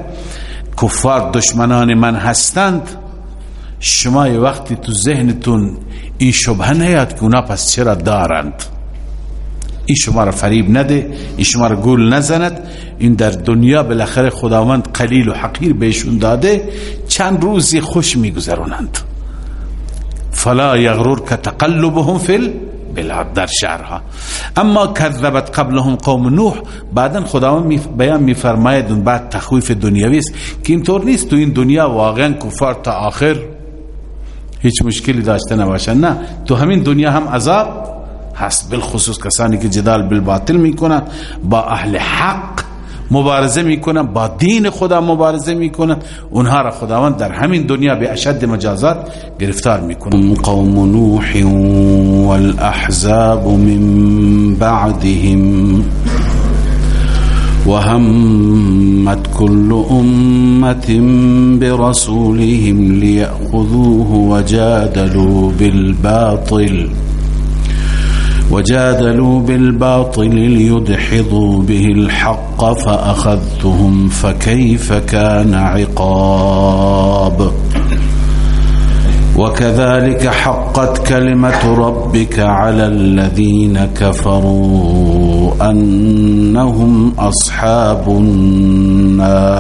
کفار دشمنان من هستند شما یه وقتی تو ذهنتون این شبه نیاد که اونا پس چرا دارند؟ این شما را فریب نده این شما را گول نزند. این در دنیا بالاخره خداوند قلیل و حقیر بهشون داده چند روزی خوش میگذرونند. فلا یغرور که تقلبهم فی بلاد در شهرها. اما کذبت قبلهم قوم نوح. بعدا خداوند بیان میفرماید بعد تخویف دنیاوی است. که اینطور نیست. تو این دنیا واقعا کفار تا آخر هیچ مشکلی داشته نباشن. نه تو همین دنیا هم عذاب هست. بالخصوص کسانی که جدال بالباطل می‌کنن. با اهل حق مبارزه می‌کنن با دین خدا مبارزه می‌کنن. اونها را خداوند در همین دنیا به اشد مجازات گرفتار می‌کنن. قوم نوح والاحزاب من بعدهم وهمت كل أمة برسولهم ليأخذوه وجادلوا بالباطل وجادلوا بالباطل ليدحضوا به الحق فأخذتهم فكيف كان عقاب. وكذلك حقت كلمة ربك على الذين كفروا أنهم أصحاب النار.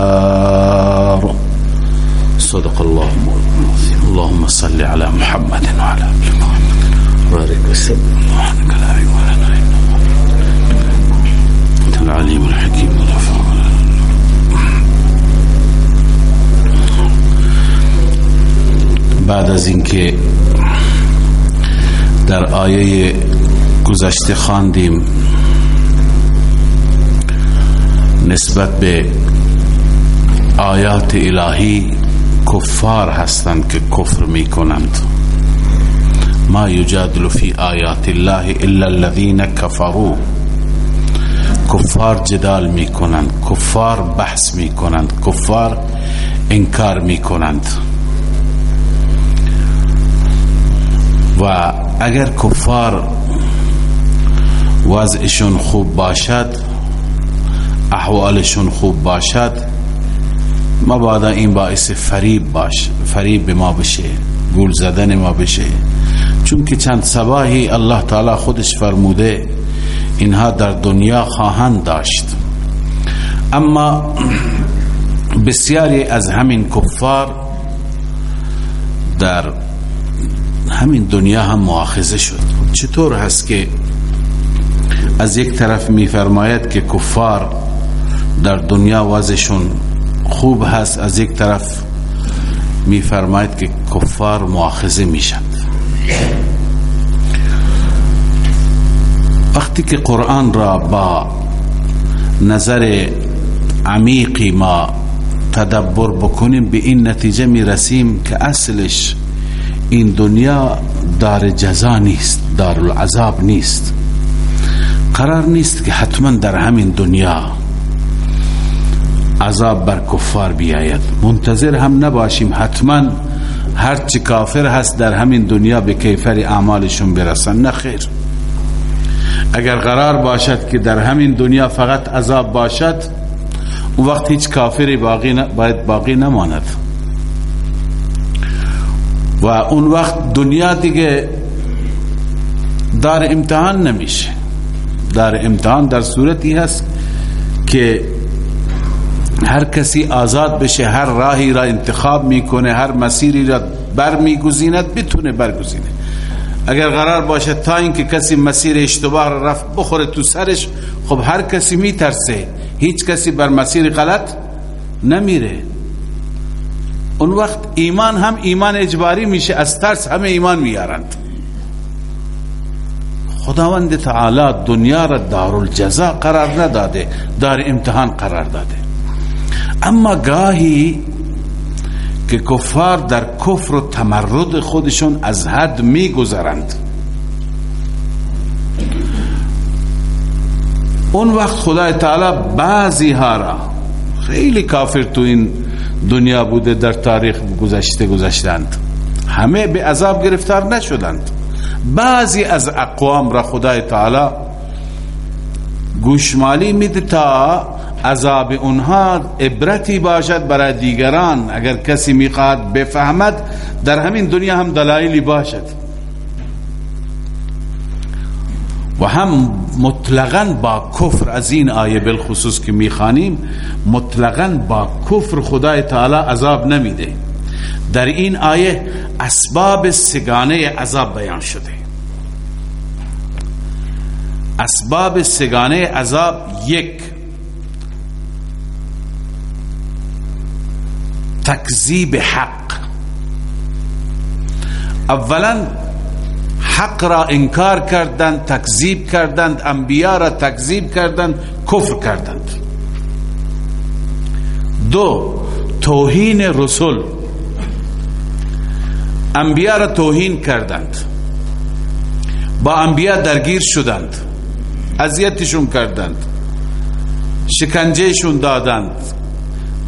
صدق الله اللهم صل على محمد وعلى آل محمد. بارك وسلم سبحانك لا علم لنا أنت العليم الحكيم بعد از اینکه در آیه گذشته خواندیم نسبت به آیات الهی کفار هستند که کفر می کنند ما یجادل فی آیات الله الا الذين كفروا. کفار جدال می کنند کفار بحث می کنند کفار انکار می کنند و اگر کفار وضعشون خوب باشد احوالشون خوب باشد مبادا این باعث فریب باش فریب به ما بشه گول زدن ما بشه. چون که چند سباهی الله تعالی خودش فرموده اینها در دنیا خواهند داشت. اما بسیاری از همین کفار در همین دنیا هم مؤاخذه شد. چطور هست که از یک طرف میفرماید که کفار در دنیا وضعشون خوب هست از یک طرف میفرماید که کفار مؤاخذه میشند وقتی که قرآن را با نظر عمیقی ما تدبر بکنیم به این نتیجه می رسیم که اصلش این دنیا دار جزا نیست دار العذاب نیست. قرار نیست که حتما در همین دنیا عذاب بر کفار بیاید. منتظر هم نباشیم حتما هرچی کافر هست در همین دنیا به کیفر اعمالشون برسن نه خیر. اگر قرار باشد که در همین دنیا فقط عذاب باشد اون وقت هیچ کافری باقی باید باقی نماند. و اون وقت دنیا دیگه دار امتحان نمیشه. دار امتحان در صورتی هست که هر کسی آزاد بشه هر راهی را انتخاب می‌کنه هر مسیری را بر میگزیند بتونه برگزینه. اگر قرار باشه تا اینکه کسی مسیر اشتباه را رفت بخوره تو سرش خب هر کسی میترسه. هیچ کسی بر مسیر غلط نمیره. اون وقت ایمان هم ایمان اجباری میشه از ترس همه ایمان میارند خداوند تعالی دنیا را دار الجزا قرار نداده دار امتحان قرار داده. اما گاهی که کفار در کفر و تمرد خودشون از حد میگذرند. اون وقت خدای تعالی بعضی ها را خیلی کافر تو این دنیا بوده در تاریخ گذشته گذشتند. همه به عذاب گرفتار نشدند. بعضی از اقوام را خدای تعالی گوشمالی میده تا عذاب اونها عبرتی باشد برای دیگران. اگر کسی می‌خواد بفهمد در همین دنیا هم دلایلی باشد. و هم مطلقا با کفر از این آیه بالخصوص که می‌خوانیم مطلقا با کفر خدای تعالی عذاب نمیده. در این آیه اسباب سگانه عذاب بیان شده. اسباب سگانه عذاب یک. تکذیب حق. اولا حق را انکار کردند تکذیب کردند انبیا را تکذیب کردند کفر کردند. دو توهین رسول. انبیا را توهین کردند. با انبیا درگیر شدند اذیتشون کردند شکنجهشون دادند.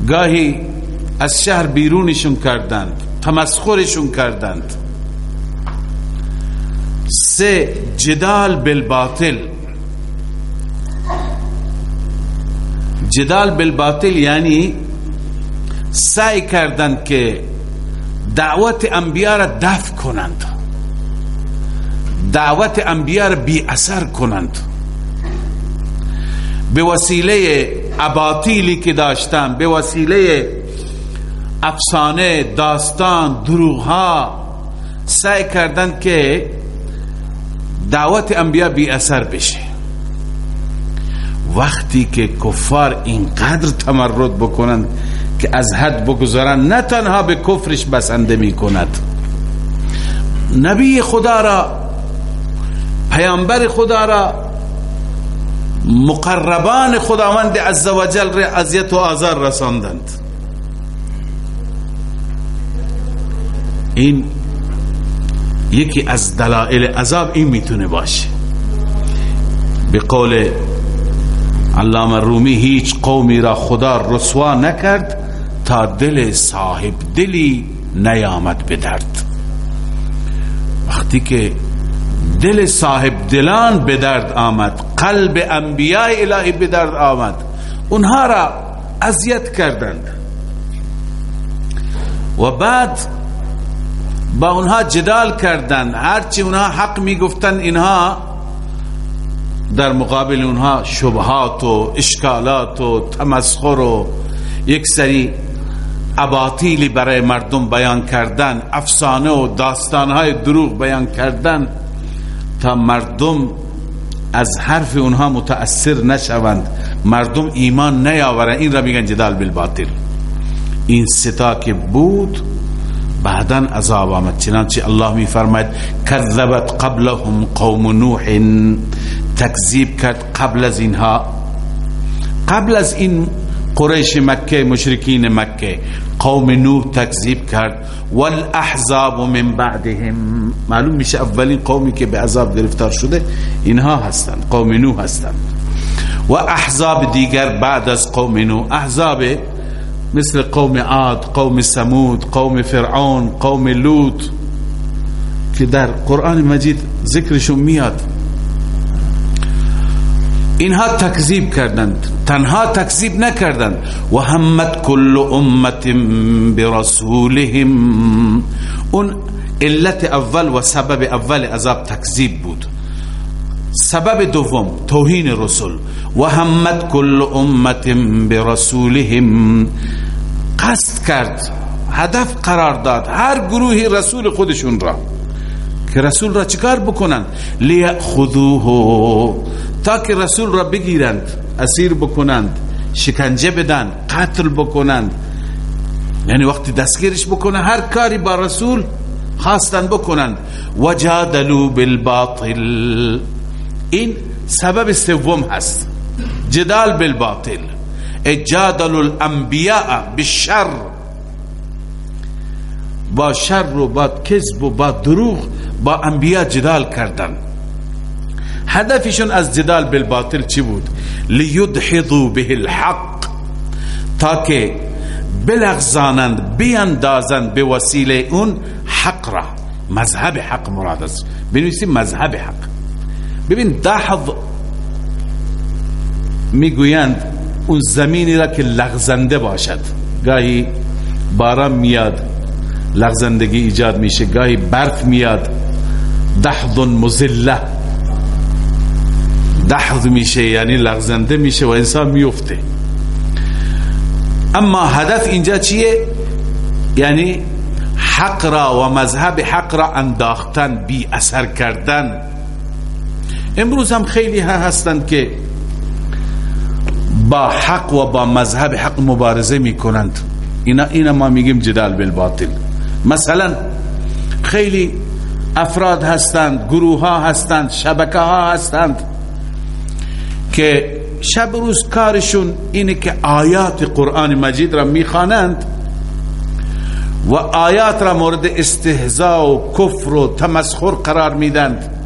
گاهی از شهر بیرونشون کردند تمسخرشون کردند. سه جدال بالباطل. جدال بالباطل یعنی سعی کردند که دعوت انبیاء را دفع کنند. دعوت انبیاء را بی اثر کنند. به وسیله اباطیلی که داشتن به وسیله افسانه داستان دروغها. سعی کردند که دعوت انبیاء بی اثر بشه. وقتی که کفار اینقدر تمرد بکنند که از حد بگذارن نه تنها به کفرش بسنده می کند نبی خدا را پیامبر خدا را مقربان خداوند عزوجل را اذیت و آزار رساندند. این یکی از دلائل عذاب این می‌تونه باشه. به قول علامه رومی هیچ قومی را خدا رسوا نکرد تا دل صاحب دلی نیامد به درد. وقتی که دل صاحب دلان به درد آمد قلب انبیاء الهی به درد آمد اونها را اذیت کردند. و بعد با اونها جدال کردند هرچی اونها حق می‌گفتن اینها در مقابل اونها شبهات و اشکالات و تمسخر و یک سری اباطیلی برای مردم بیان کردن افسانه و داستانهای دروغ بیان کردن تا مردم از حرف اونها متأثر نشوند. مردم ایمان نیاورن. این را میگن جدال بالباطل. این ستا که بود بعدا عذاب آمد. چنانچه الله می فرماید کذبت قبلهم قوم نوح. تکذیب کرد قبل از اینها. قبل از این قریش مکه مشرکین مکه قوم نوح تکذیب کرد. والاحزاب من بعدهم. معلوم میشه اولین قومی که به عذاب گرفتار شده اینها هستند قوم نوح هستند. و احزاب دیگر بعد از قوم نوح. احزاب؟ مثل قوم عاد قوم سمود قوم فرعون قوم لوط. که در قرآن مجید ذکرشون میاد اینها تکذیب کردند تنها تکذیب نکردند و همت کل امت برسولهم. اون علت اول و سبب اول عذاب تکذیب بود. سبب دوم توهین رسول. و همت کل امت برسولهم. قصد کرد هدف قرار داد هر گروهی رسول خودشون را. که رسول را چکار بکنند لیأخذوه. تا که رسول را بگیرند اسیر بکنند شکنجه بدن قتل بکنند. یعنی وقتی دستگیرش بکنه هر کاری با رسول خواستن بکنند. وجادلو بالباطل. این سبب سوم هست. جدال بالباطل. اجادل الانبیاء بالشر. با شر و با کذب و با دروغ با انبیاء جدال کردن. هدفشون از جدال بالباطل چی بود؟ لیدحضوا به الحق. تا که بلغزانند بیندازند به وسیله اون حق را. مذهب حق مراد است. بنویسیم مذهب حق. ببین دحض می‌گویند اون زمینی را که لغزنده باشد. گاهی باران میاد لغزندگی ایجاد میشه. گاهی برف میاد. دحض مزله دحض میشه یعنی لغزنده میشه و انسان میفته. اما هدف اینجا چیه؟ یعنی حق را و مذهب حق را انداختن بی اثر کردن. امروز هم خیلی ها هستند که با حق و با مذهب حق مبارزه می‌کنند. اینا اینا ما میگیم جدال بالباطل مثلا خیلی افراد هستند گروه ها هستند شبکه ها هستند که شب روز کارشون اینه که آیات قرآن مجید را می‌خوانند و آیات را مورد استهزاء و کفر و تمسخر قرار میدند.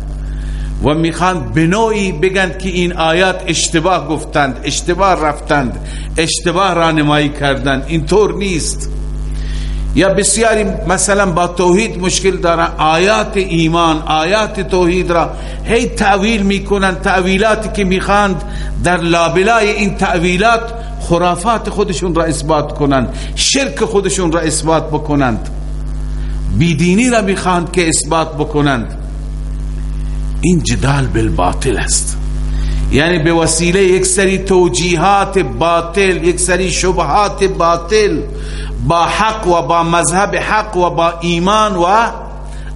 و می‌خوان به نوعی بگند که این آیات اشتباه گفتند اشتباه رفتند اشتباه رانمایی کردند. اینطور نیست. یا بسیاری مثلا با توحید مشکل دارن. آیات ایمان آیات توحید را هی تعویل می‌کنن. تعویلاتی که می‌خواند در لابلای این تعویلات خرافات خودشون را اثبات کنند شرک خودشون را اثبات بکنند. بیدینی را می‌خواند که اثبات بکنند. این جدال بالباطل است. یعنی به وسیله یک سری توجیهات باطل یک سری شبهات باطل با حق و با مذهب حق و با ایمان و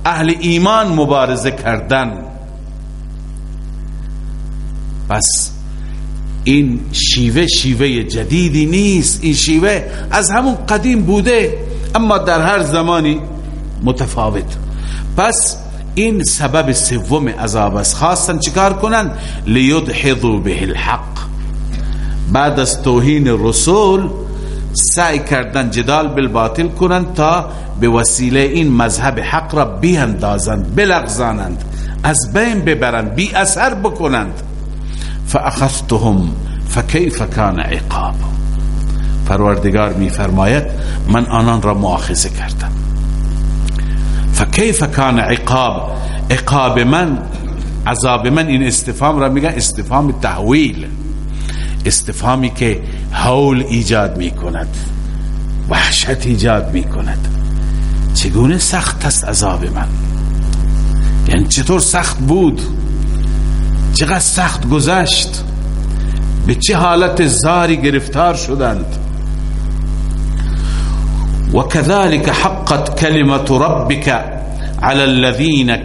اهل ایمان مبارزه کردن. پس این شیوه شیوه جدیدی نیست. این شیوه از همون قدیم بوده اما در هر زمانی متفاوت. پس این سبب سوم عذاب است. خواستن چیکار کنن؟ لیدحضوا به الحق. بعد از توهین رسول سعی کردن جدال بالباطل کنند تا به وسیله این مذهب حق را بیاندازند بلغزانند از بین ببرند بی اثر بکنند. فاخذتهم فكيف كان عقاب. پروردگار می فرماید من آنان را مؤاخذه کردم. فكيف كان عقاب؟ عقاب من؟ عذاب من این استفهام را میگن استفهام تحویل. استفهامی که حول ایجاد می کند وحشت ایجاد می کند چگونه سخت است عذاب من؟ یعنی چطور سخت بود؟ چقدر سخت گذشت؟ به چه حالت زاری گرفتار شدند؟ وكذلك حقت كلمة ربك على الذين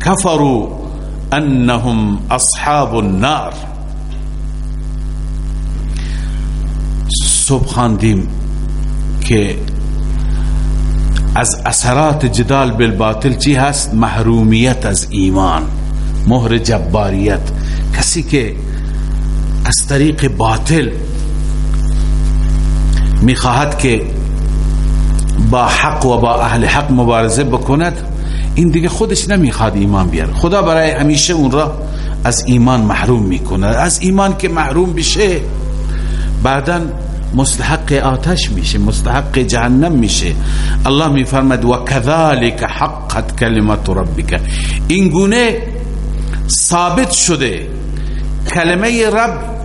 كفروا أنهم أصحاب النار. صبح خاندیم که از اثرات جدال بالباطل چی هست؟ محرومیت از ایمان مهر جباریت. کسی که از طریق باطل میخواهد که با حق و با اهل حق مبارزه بکند این دیگه خودش نمی‌خواد ایمان بیاره. خدا برای همیشه اون را از ایمان محروم می‌کنه. از ایمان که محروم بشه بعدا مستحق آتش میشه مستحق جهنم میشه. الله میفرمد و كذلك حقت کلمت ربک. این گونه ثابت شده. کلمه رب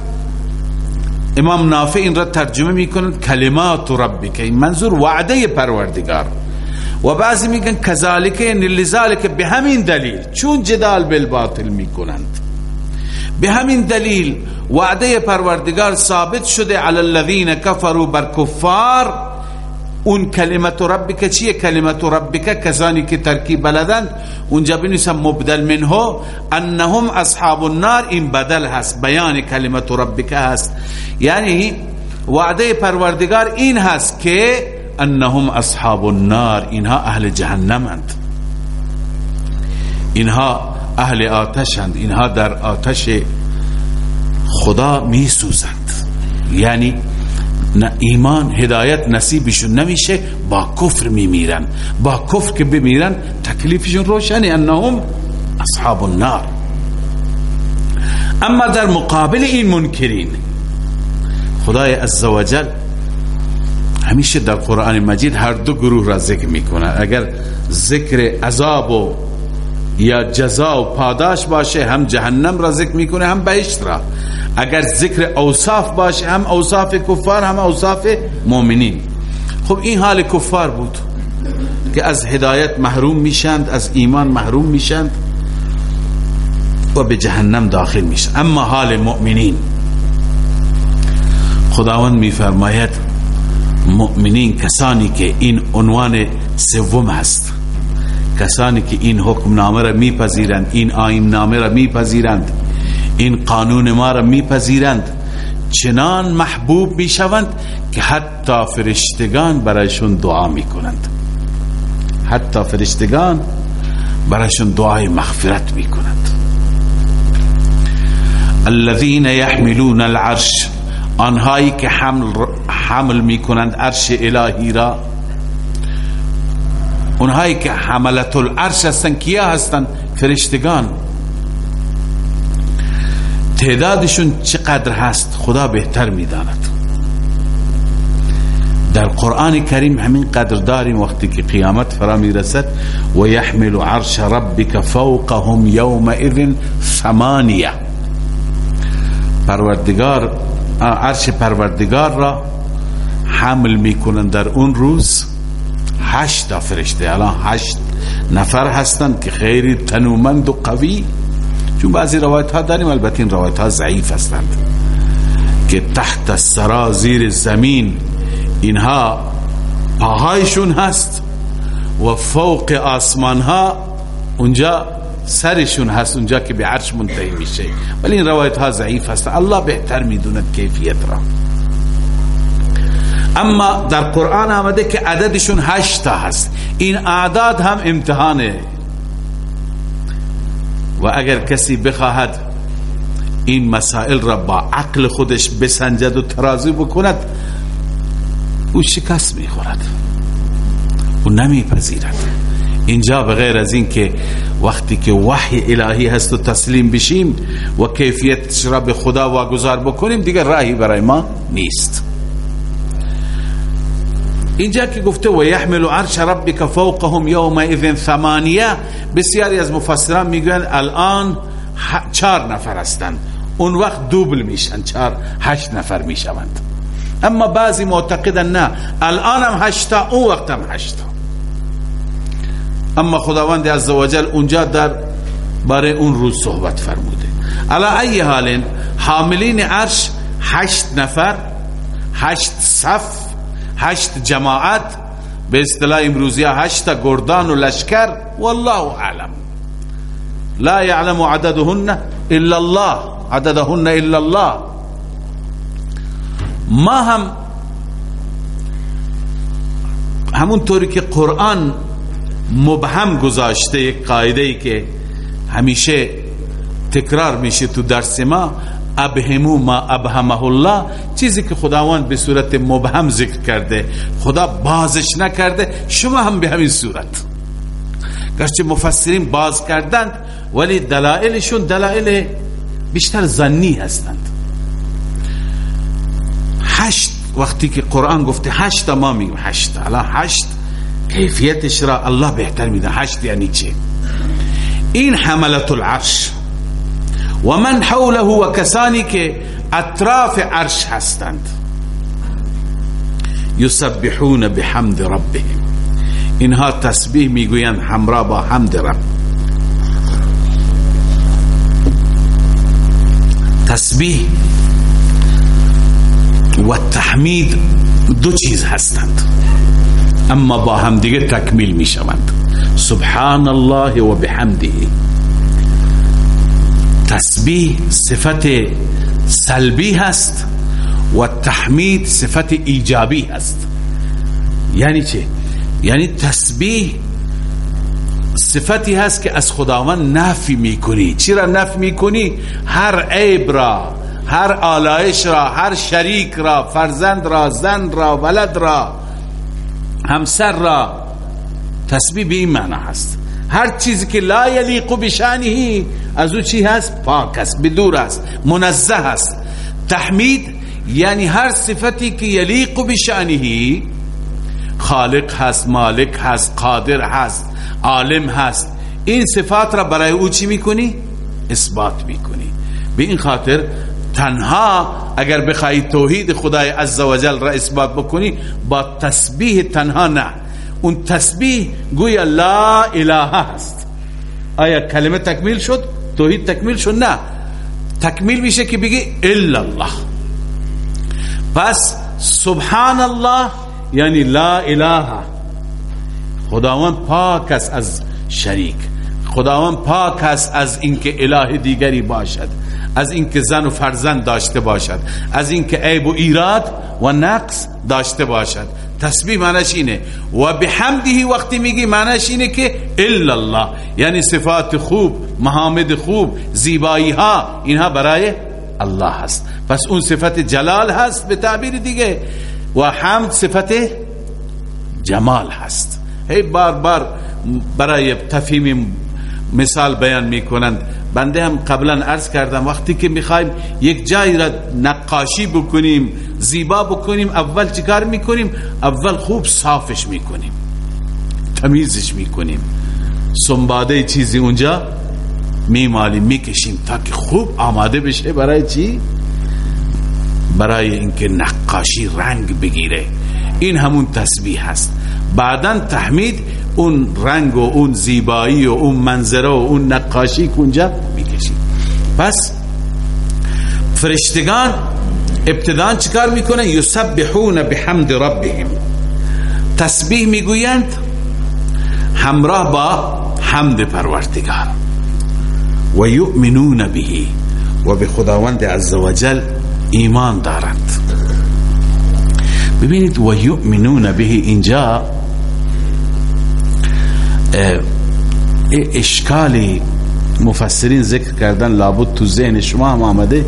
امام نافع این را ترجمه می‌کنند کلمات ربک. این منظور وعده پروردگار. و بعضی میگن کذالک یعنی لذالک به همین دلیل. چون جدال بالباطل می‌کنند. به همین دلیل وعده پروردگار ثابت شده علی الذین کفروا بر کفار اون کلمت ربک چیه؟ کلمت ربک کسانی که ترکیب بلدند. اونجا بنویسن مبدل منه انهم اصحاب النار این بدل هست بیان کلمت ربک هست. یعنی وعده پروردگار این هست که انهم اصحاب النار اینها اهل جهنمند. اینها اهل آتشند اینها در آتش خدا می سوزند یعنی ایمان هدایت نصیبشون نمیشه با کفر میمیرن. با کفر که بمیرن تکلیفشون روشنه انهم اصحاب النار. اما در مقابل این منکرین خدای عزوجل همیشه در قرآن مجید هر دو گروه را ذکر می‌کنه اگر ذکر عذاب و یا جزا و پاداش باشه هم جهنم را ذکر می‌کنه هم بهشت را. اگر ذکر اوصاف باشه هم اوصاف کفار هم اوصاف مؤمنین خب این حال کفار بود که از هدایت محروم میشند از ایمان محروم میشند و به جهنم داخل میشند اما حال مؤمنین خداوند میفرماید مؤمنین کسانی که این عنوان سوم است. کسانی که این حکم نامه را میپذیرند این آین نامه را میپذیرند این قانون ما را میپذیرند چنان محبوب می‌شوند که حتی فرشتگان برایشون دعا می‌کنند. حتی فرشتگان برایشون دعای مغفرت می‌کنند. الذين يحملون العرش آنهایی که حمل, حمل می‌کنند عرش الهی را اونهایی که حملت العرش هستن کیا هستن؟ فرشتگان. تعدادشون چقدر هست؟ خدا بهتر می‌داند. در قرآن کریم همین قدر داریم وقتی که قیامت فرا می‌رسد. و یحمل عرش ربک فوقهم یومئذ ثمانیه پروردگار عرش پروردگار را حمل می‌کنن در اون روز. هشت فرشته الان هشت نفر هستند که خیلی تنومند و قوی. چون بعضی روایت ها داریم البته این روایت ها ضعیف هستند. که تحت سرا زیر زمین اینها پاهایشون هست و فوق آسمان ها اونجا سرشون هست اونجا که به عرش منتهی میشه. ولی این روایت ها ضعیف هست. الله بهتر می‌دوند کیفیت را. اما در قرآن آمده که عددشون هشتا هست. این اعداد هم امتحانه. و اگر کسی بخواهد این مسائل را با عقل خودش بسنجد و ترازی بکند او شکست می‌خورد. او نمیپذیرد. اینجا بغیر از این که وقتی که وحی الهی هست و تسلیم بشیم و کیفیت را به خدا واگذار بکنیم دیگر راهی برای ما نیست. اینجا که گفته و یحمل عرش ربک فوقهم یومئذ ثمانیه بسیاری از مفسران میگن الان چهار نفر هستند. اون وقت دوبل میشن چهار هشت نفر می‌شوند. اما بعضی معتقدن نه الان هم هشتا اون وقت هم هشتا. اما خداوند عزوجل اونجا در برای اون روز صحبت فرموده. علا ای حال حاملین عرش هشت نفر هشت صف هشت جماعت به اصطلاح امروزی هشت گردان و لشکر والله اعلم. لا يعلم عددهن الا الله. عددهن الا الله. ما هم همونطوری که قرآن مبهم گذاشته یک قاعده ای که همیشه تکرار میشه تو درس ما ابهمو ما ابهمه الله چیزی که خداوند به صورت مبهم ذکر کرده خدا بازش نکرده شما هم به همین صورت. گرچه مفسرین باز کردند ولی دلائلشون دلائل بیشتر زنی هستند. هشت وقتی که قرآن گفته هشت ما میگم هشت. الان هشت کیفیتش را الله بهتر میده هشت یعنی چه؟ این حملت العرش. و من حوله و کسانی که اطراف عرش هستند. یسبحون بحمد ربهم. اینها تسبیح می‌گویند همراه با حمد رب. تسبیح و تحمید دو چیز هستند. اما با هم دیگه تکمیل می شوند سبحان الله و بحمده. تسبیح صفت سلبی هست و تحمید صفت ایجابی هست. یعنی چه؟ یعنی تسبیح صفتی هست که از خداوند نفی می‌کنی. چی را نفی می‌کنی؟ هر عیب را هر آلایش را هر شریک را فرزند را زن را ولد را همسر را. تسبیح به این معنا هست. هر چیزی که لا یلیق بشانه از او چی هست؟ پاک است بدور است منزه است. تحمید یعنی هر صفتی که یلیق بشانه خالق هست مالک هست قادر هست عالم هست. این صفات را برای او چی می‌کنی؟ اثبات می‌کنی. به این خاطر تنها اگر بخوای توحید خدای عزوجل را اثبات بکنی با تسبیح تنها نه. اون تسبیح گویا لا اله هست آیا کلمه تکمیل شد؟ توحید تکمیل شد؟ نه. تکمیل میشه که بگی الا الله. پس سبحان الله یعنی لا اله. خداوند پاک است از شریک. خداوند پاک است از اینکه اله دیگری باشد. از اینکه زن و فرزند داشته باشد. از اینکه عیب و ایراد و نقص داشته باشد. تسبیح معنیش اینه. و بحمده وقتی میگی معنیش اینه که الا الله یعنی صفات خوب محامد خوب زیبایی ها اینها برای الله هست. پس اون صفت جلال هست به تعبیر دیگه. و حمد صفت جمال هست. هی بار بار برای تفهیم مثال بیان می‌کنند. بنده هم قبلا عرض کردم وقتی که می‌خوایم یک جایی را نقاشی بکنیم زیبا بکنیم اول چیکار می‌کنیم؟ اول خوب صافش می‌کنیم. تمیزش می‌کنیم. سنباده چیزی اونجا میمالیم می‌کشیم تا که خوب آماده بشه برای چی؟ برای اینکه نقاشی رنگ بگیره. این همون تسبیح هست. بعدا تحمید اون رنگ و اون زیبایی و اون منظره و اون نقاشی کنجا می‌کشید. پس فرشتگان ابتدان چیکار می‌کنن؟ یسبحون بحمد ربهم. تسبیح می‌گویند همراه با حمد پروردگار. و یؤمنون به و به خداوند عزوجل ایمان دارند. ببینید و یؤمنون به اینجا اشکالی مفسرین ذکر کردن لابد تو ذهن شما هم آمده.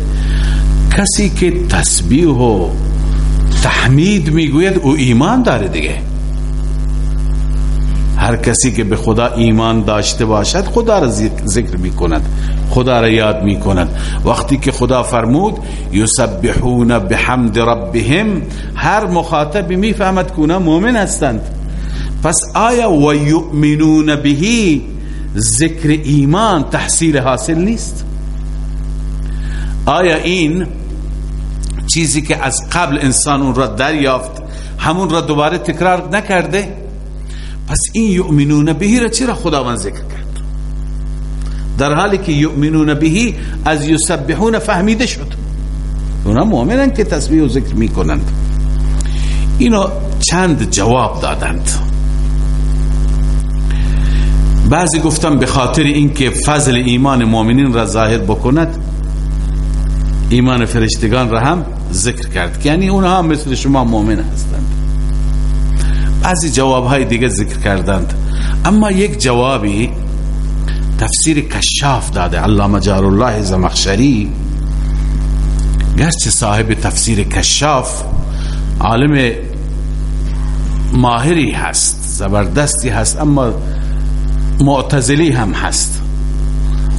کسی که تسبیح و تحمید می‌گوید او ایمان داره دیگه. هر کسی که به خدا ایمان داشته باشد خدا را ذکر می‌کند خدا را یاد می‌کند. وقتی که خدا فرمود یسبحون بحمد ربهم هر مخاطب می‌فهمد که اونا مؤمن هستند. پس آیا و یؤمنون بهی ذکر ایمان تحصیل حاصل نیست؟ آیا این چیزی که از قبل انسان اون را دریافت همون را دوباره تکرار نکرده؟ پس این یؤمنون بهی را چرا خداوند ذکر کرد؟ در حالی که یؤمنون بهی از یسبحون فهمیده شد. اونا مؤمنن که تسبیح و ذکر می‌کنند. اینو چند جواب دادند. بعضی گفتم به خاطر اینکه فضل ایمان مؤمنین را ظاهر بکند ایمان فرشتگان را هم ذکر کرد. یعنی اونها مثل شما مؤمن هستند. بعضی جواب های دیگه ذکر کردند. اما یک جوابی تفسیر کشاف داده علامه جار الله زمخشری. گرچه صاحب تفسیر کشاف عالم ماهری هست زبردستی هست اما معتزلی هم هست.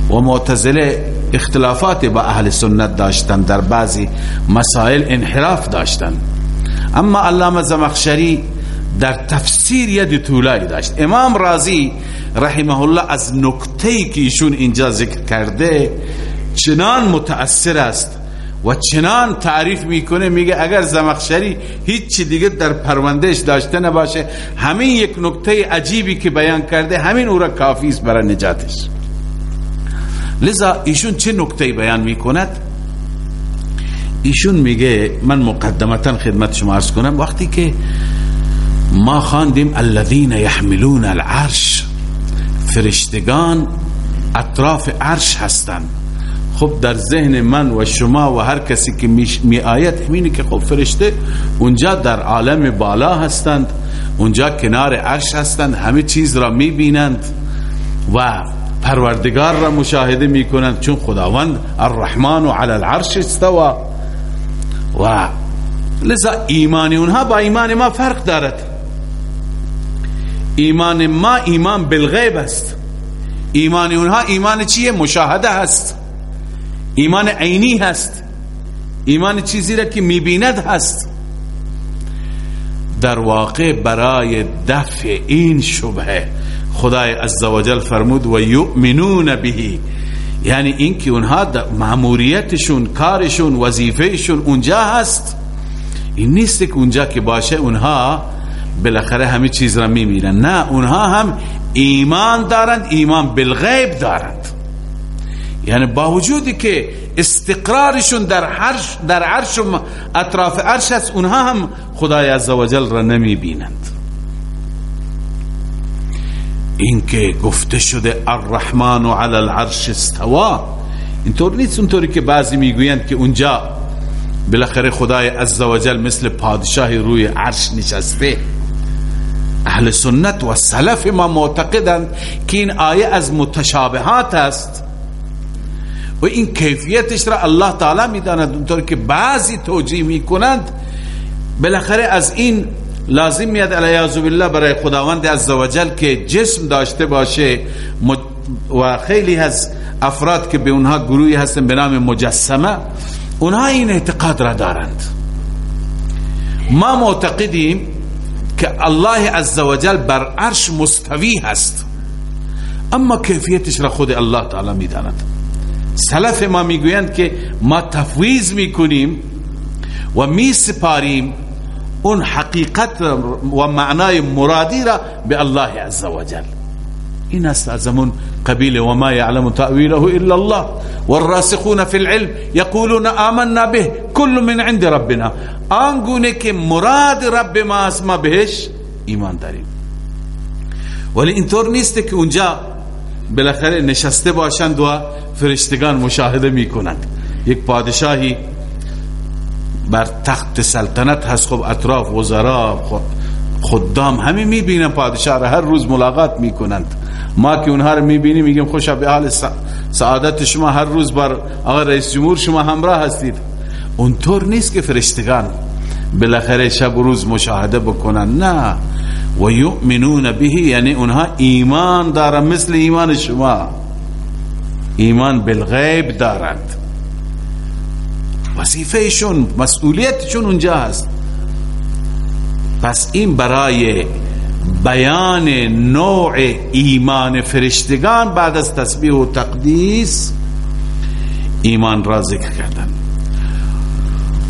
و معتزله اختلافات با اهل سنت داشتن در بعضی مسائل انحراف داشتن. اما علامه زمخشری در تفسیر ید طولایی داشت. امام رازی رحمه الله از نکته که ایشون اینجا ذکر کرده چنان متأثر است و چنان تعریف می‌کنه میگه اگر زمخشری هیچ دیگه در پروندهش داشته نباشه همین یک نکته عجیبی که بیان کرده همین او را کافی است برای نجاتش. لذا ایشون چه نکته بیان می‌کند؟ ایشون میگه من مقدمتا خدمت شما عرض کنم وقتی که ما خواندیم الذين يحملون العرش فرشتگان اطراف عرش هستند. خب در ذهن من و شما و هر کسی که می آید همینه که خب فرشته اونجا در عالم بالا هستند اونجا کنار عرش هستند همه چیز را می بینند و پروردگار را مشاهده می کنند چون خداوند الرحمن و علی العرش استوا و لذا ایمان اونها با ایمان ما فرق دارد. ایمان ما ایمان بالغیب است. ایمان اونها ایمان چیه؟ مشاهده هست. ایمان عینی هست. ایمان چیزی را که می‌بیند هست. در واقع برای دفع این شبه خدای عزوجل فرمود و یؤمنون بهی. یعنی این که اونها معموریتشون کارشون وظیفهشون اونجا هست. این نیست که اونجا که باشه اونها بالاخره همه چیز را می‌بینن. نه اونها هم ایمان دارند ایمان بالغیب دارند. یعنی با وجودی که استقرارشون در عرش در عرش و اطراف عرش است اونها هم خدای عزوجل را نمی بینند این که گفته شده الرحمن علی العرش استوا اینطور نیست اونطوری که بعضی می‌گویند که اونجا بالاخره خدای عزوجل مثل پادشاه روی عرش نشسته. اهل سنت و سلف ما معتقدند که این آیه از متشابهات است. و این کیفیتش را الله تعالی می‌داند. اونطور که بعضی توجیه می‌کنند بالاخره از این لازم میاد علیاذ بالله برای خداوند عزوجل که جسم داشته باشه و خیلی از افراد که به اونها گروهی هستن به نام مجسمه اونها این اعتقاد را دارند. ما معتقدیم که الله عزوجل بر عرش مستوی هست. اما کیفیتش را خود الله تعالی می‌داند. سلف ما می‌گویند که ما تفویض می‌کنیم و می سپاریم اون حقیقت و معنای مرادی را به الله عزوجل این است از همون قبیل و ما یعلم تأویله الا الله والراسخون في العلم يقولون آمنا به كل من عند ربنا. آنگونه که مراد رب ما است ما بهش ایمان داریم. ولی اینطور نیست که اونجا بالاخره نشسته باشند و فرشتگان مشاهده می‌کنند. یک پادشاهی بر تخت سلطنت هست. خب اطراف وزرا خدام همه می‌بینن پادشاه را. هر روز ملاقات می‌کنند. ما که اونها رو می‌بینیم میگیم خوشا به حال سعادت شما هر روز بر آقا رئیس جمهور شما همراه هستید. اونطور نیست که فرشتگان بالاخره شب و روز مشاهده بکنن. نه. و یؤمنون به یعنی اونها ایمان دارن مثل ایمان شما. ایمان بالغیب دارند. وظیفهشون مسئولیتشون اونجا هست. پس این برای بیان نوع ایمان فرشتگان بعد از تسبیح و تقدیس ایمان را ذکر کردن.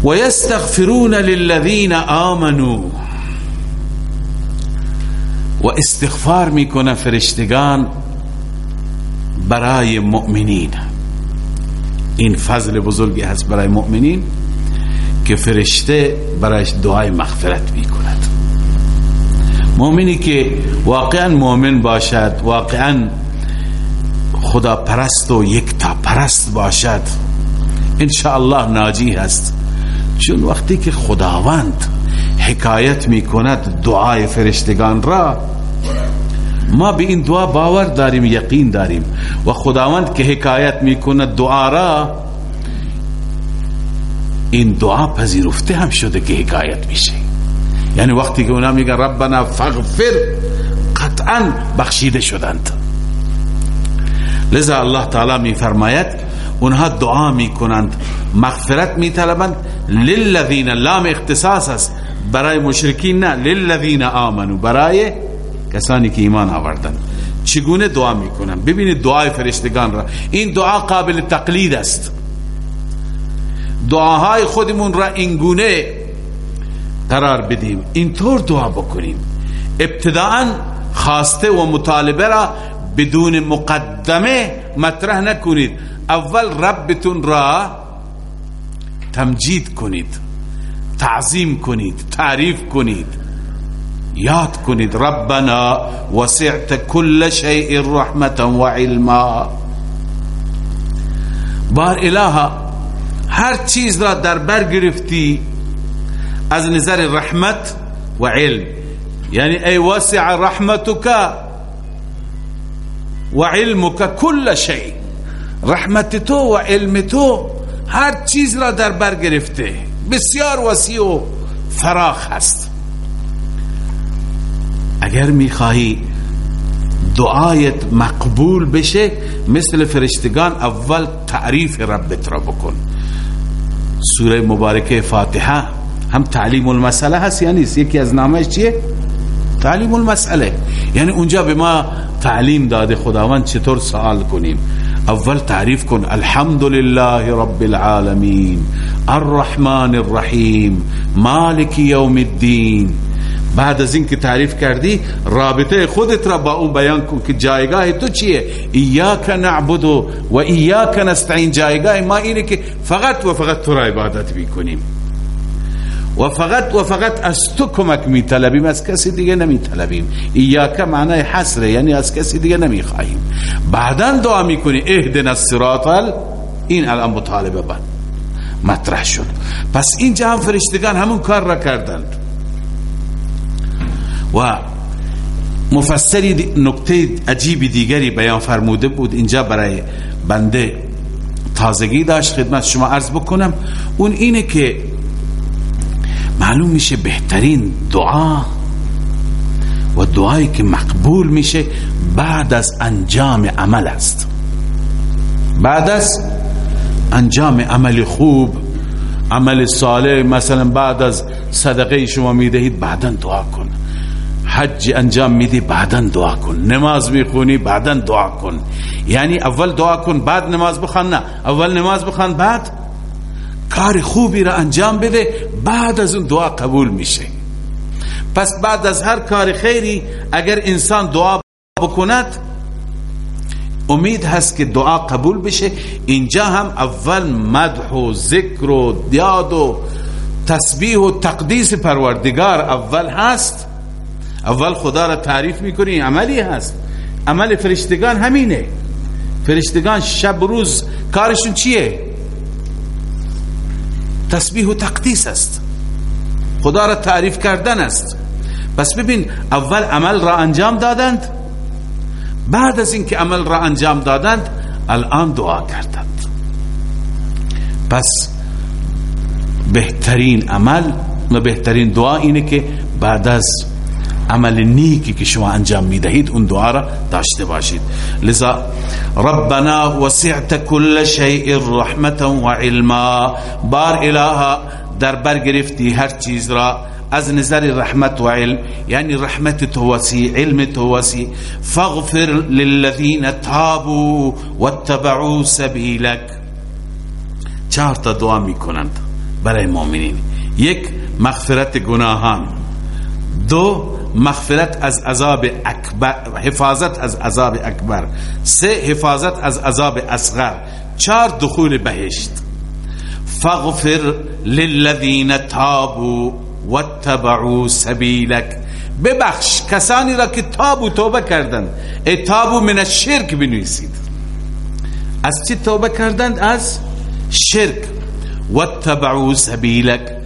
و یستغفرون للذین آمنوا. و استغفار می‌کنه فرشتگان برای مؤمنین. این فضل بزرگی هست برای مؤمنین که فرشته برایش دعای مغفرت می‌کند. مؤمنی که واقعا مؤمن باشد واقعا خدا پرست و یک پرست باشد الله ناجی هست. چون وقتی که خداوند حکایت می کند دعای فرشتگان را ما به این دعا باور داریم یقین داریم. و خداوند که حکایت می کند دعا را این دعا پذیرفته هم شده که حکایت میشه. یعنی وقتی که اونا میگن ربنا فغفر قطعا بخشیده شدند. لذا الله تعالی میفرماید اونها دعا می‌کنند مغفرت میطلبند. للذین لام اختصاص است. برای مشرکین نه للذین آمنو برای کسانی که ایمان آوردن. چگونه دعا می‌کنن ببینید دعای فرشتگان را. این دعا قابل تقلید است. دعاهای خودمون را اینگونه قرار بدیم. اینطور دعا بکنیم. ابتداعا خواسته و مطالبه را بدون مقدمه مطرح نکنید. اول ربتون را تمجید کنید تعظیم کنید تعریف کنید یاد کنید. ربنا وسعت كل شيء رحمتا و علما. بار اله هر چیز را در بر گرفتی از نظر رحمت و علم. یعنی ای وسع رحمتك و كل شيء رحمت تو و علم تو هر چیز را در بر گرفته. بسیار وسیع و فراخ هست اگر می‌خواهی دعایت مقبول بشه مثل فرشتگان اول تعریف ربت را بکن. سوره مبارکه فاتحه هم تعلیم المسئله هست یا نیست؟ یکی از نامش چیه؟ تعلیم المسئله. یعنی اونجا به ما تعلیم داده خداوند چطور سوال کنیم. اول تعریف کن الحمد لله رب العالمین الرحمن الرحیم مالک یوم الدین. بعد از اینکه تعریف کردی رابطه خودت را با اون بیان کن که جایگاه تو چیه؟ ایاک نعبد و ایاک نستعین. جایگاه ما اینه که فقط و فقط تو را عبادت می‌کنیم. و فقط و فقط از تو کمک می طلبیم از کسی دیگه نمی طلبیم ایاک معنای حسره یعنی از کسی دیگه نمی خواهیم بعدا دعا می کنی اهدنا الصراط این الان مطالبه بعد مطرح شد. پس اینجا هم فرشتگان همون کار را کردند. و مفسری نکته عجیب دیگری بیان فرموده بود. اینجا برای بنده تازگی داشت خدمت شما عرض بکنم. اون اینه که معلوم میشه بهترین دعا و دعایی که مقبول میشه بعد از انجام عمل است. بعد از انجام عمل خوب عمل صالح مثلا بعد از صدقه شما می‌دهید بعدا دعا کن. حج انجام میدی بعدا دعا کن. نماز می‌خونی بعدا دعا کن. یعنی اول دعا کن بعد نماز بخوان نه. اول نماز بخوان بعد کار خوبی را انجام بده بعد از اون دعا قبول میشه. پس بعد از هر کار خیری اگر انسان دعا بکند امید هست که دعا قبول بشه. اینجا هم اول مدح و ذکر و دیاد و تسبیح و تقدیس پروردگار اول هست. اول خدا را تعریف می‌کنی عملی هست. عمل فرشتگان همینه. فرشتگان شب روز کارشون چیه؟ تسبیح و تقدیس است. خدا را تعریف کردن است. پس ببین اول عمل را انجام دادند. بعد از اینکه عمل را انجام دادند الان دعا کردند. پس بهترین عمل و بهترین دعا اینه که بعد از عمل نیکی که شما انجام می‌دهید اون دعا را داشته باشید. لذا ربنا وسعت كل شيء رحمتا و علما. بار اله در برگرفتی هر چیز را از نظر رحمت و علم یعنی رحمت تو وسیع علم تو وسیع فاغفر للذین تابوا واتبعوا سبیلک. چهار تا دعا می‌کنند برای مؤمنین یک مغفرت گناهان. دو مغفرت از عذاب اکبر حفاظت از عذاب اکبر. سه حفاظت از عذاب اصغر. چهار دخول بهشت. فاغفر للذین تابوا واتبعوا سبیلک. ببخش کسانی را که تابو توبه کردند. تابو من الشرک بنویسید. از چی توبه کردند؟ از شرک. واتبعوا سبیلک.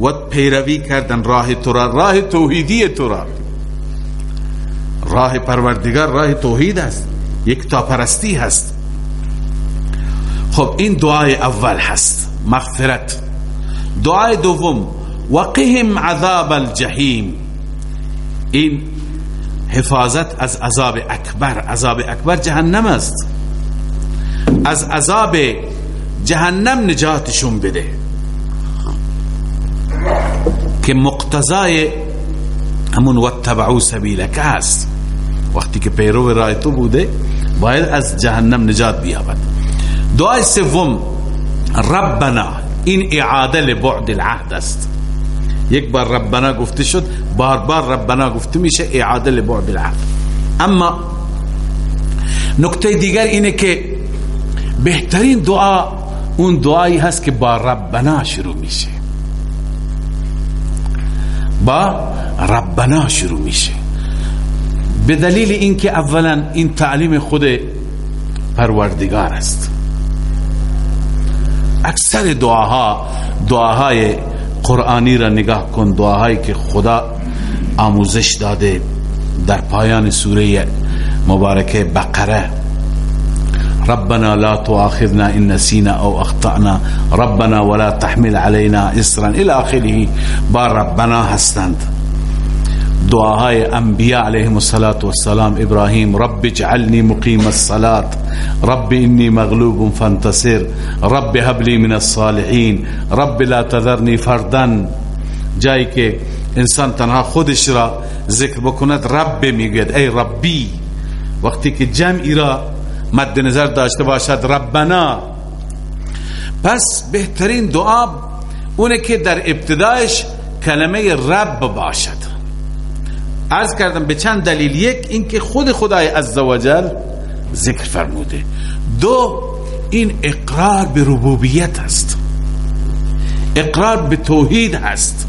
و پیروی کردن راه تو را راه توحیدی تو را. راه پروردگار راه توحید است یک تا پرستی هست. خب این دعای اول هست مغفرت. دعای دوم وقهم عذاب الجحیم. این حفاظت از عذاب اکبر عذاب اکبر جهنم است. از عذاب جهنم نجاتشون بده. که مقتضای همون واتبعو سبیلک هست. وقتی که پیرو رای تو بوده باید از جهنم نجات بیابد. دعای سوم ربنا این اعاده لبعد العهد است. یک بار ربنا گفته شد بار بار ربنا گفته میشه اعاده لبعد العهد. اما نکته دیگر اینه که بهترین دعا اون دعایی هست که با ربنا شروع میشه. با ربنا شروع میشه. به دلیل اینکه اولا این تعلیم خود پروردگار است. اکثر دعاها دعاهای قرآنی را نگاه کن دعاهایی که خدا آموزش داده در پایان سوره مبارکه بقره. ربنا لا تؤاخذنا إن نسينا أو أخطأنا. ربنا ولا تحمل علينا إصرا. إلى آخره. با ربنا هستند. دعاهای أنبیاء علیهم الصلاة والسلام. ابراهیم رب اجعلنی مقیم الصلاة. رب انی مغلوب فانتصر. رب لی من الصالحین. رب لا تذرنی فردن جایی که انسان تنها خودش را ذکر بکند رب میگوید ای ربی وقتی که جمعی را مد نظر داشته باشد ربنا. پس بهترین دعا اونه که در ابتدایش کلمه رب باشد. عرض کردم به چند دلیل. یک اینکه خود خدای عزوجل ذکر فرموده. دو این اقرار به ربوبیت است. اقرار به توحید هست.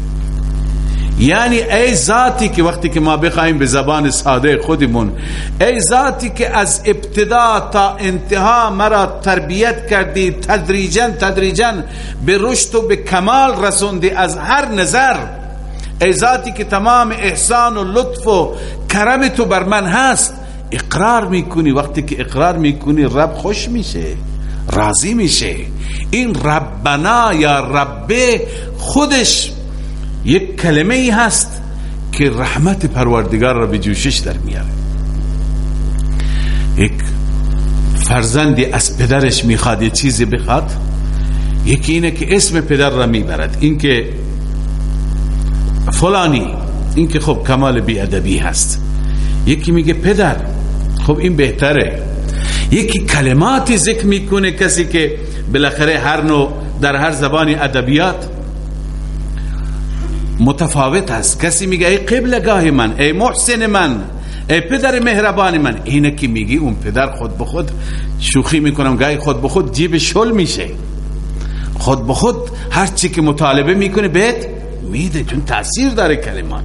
یعنی ای ذاتی که وقتی که ما بخوایم به زبان ساده خودمون ای ذاتی که از ابتدا تا انتها مرا تربیت کردی تدریجا تدریجا به رشد و به کمال رسوندی از هر نظر. ای ذاتی که تمام احسان و لطف و کرم تو بر من هست اقرار می‌کنی. وقتی که اقرار می‌کنی رب خوش میشه راضی میشه. این ربنا یا ربه خودش یک کلمه ای هست که رحمت پروردگار را به جوشش در میاره یک فرزندی از پدرش می‌خواد یه چیزی بخواد یکی اینه که اسم پدر را می‌برد. این که فلانی این که خب کمال بیادبی هست. یکی میگه پدر خب این بهتره. یکی کلماتی ذکر می‌کنه کسی که بالاخره هر نوع در هر زبانی ادبیات متفاوت هست کسی میگه ای قبلگاه من ای محسن من ای پدر مهربان من. اینه که میگی اون پدر خود به خود شوخی می‌کنم. گاهی خود به خود جیب شل میشه. خود به خود هر چی که مطالبه می‌کنه بهت میده چون تاثیر داره کلمات.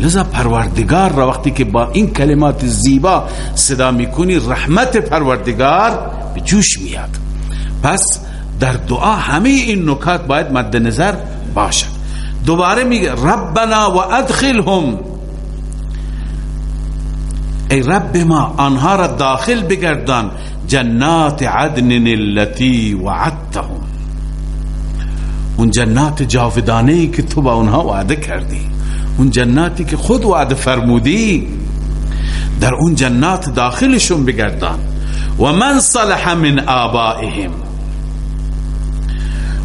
لذا پروردگار را وقتی که با این کلمات زیبا صدا می‌کنی رحمت پروردگار به جوش میاد. پس در دعا همه این نکات باید مد نظر باشد. دوباره میگه ربنا و ادخلهم. ای رب ما آنها را داخل بگردان. جنات عدن التي وعدتهم. اون جنات جاودانه ای که تو با اونها وعده کردی. اون جناتی که خود وعده فرمودی در اون جنات داخلشون بگردان. و من صلح من آبائهم.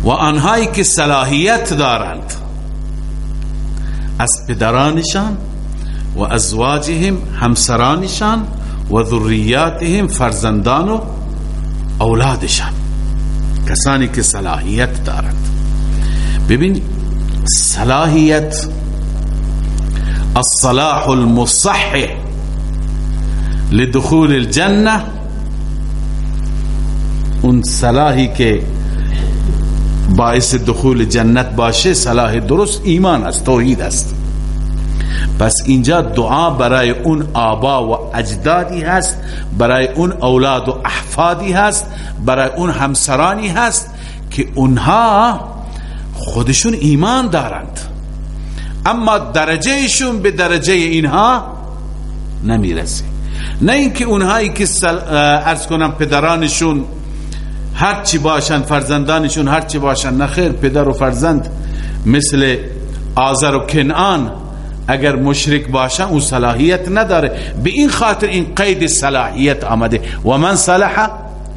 و آنهایی که صلاحیت دارند. از پدرانشان و ازواجهم همسرانشان و ذریاتهم فرزندان و أولادشان. کسانی که صلاحیت دارند. ببین صلاحیت الصلاح المصحح لدخول الجنة اون صلاحی که باعث دخول جنت باشه صلاح درست ایمان است توحید است. پس اینجا دعا برای اون آبا و اجدادی هست برای اون اولاد و احفادی هست برای اون همسرانی هست که اونها خودشون ایمان دارند. اما درجهشون به درجه اینها نمی‌رسه. نه اینکه اونهایی که ارز کنم پدرانشون هر چی باشن فرزندانشون هر چی باشن نخیر پدر و فرزند مثل آذر و کنعان اگر مشرک باشن او صلاحیت نداره. به این خاطر این قید صلاحیت آمده. و من صلح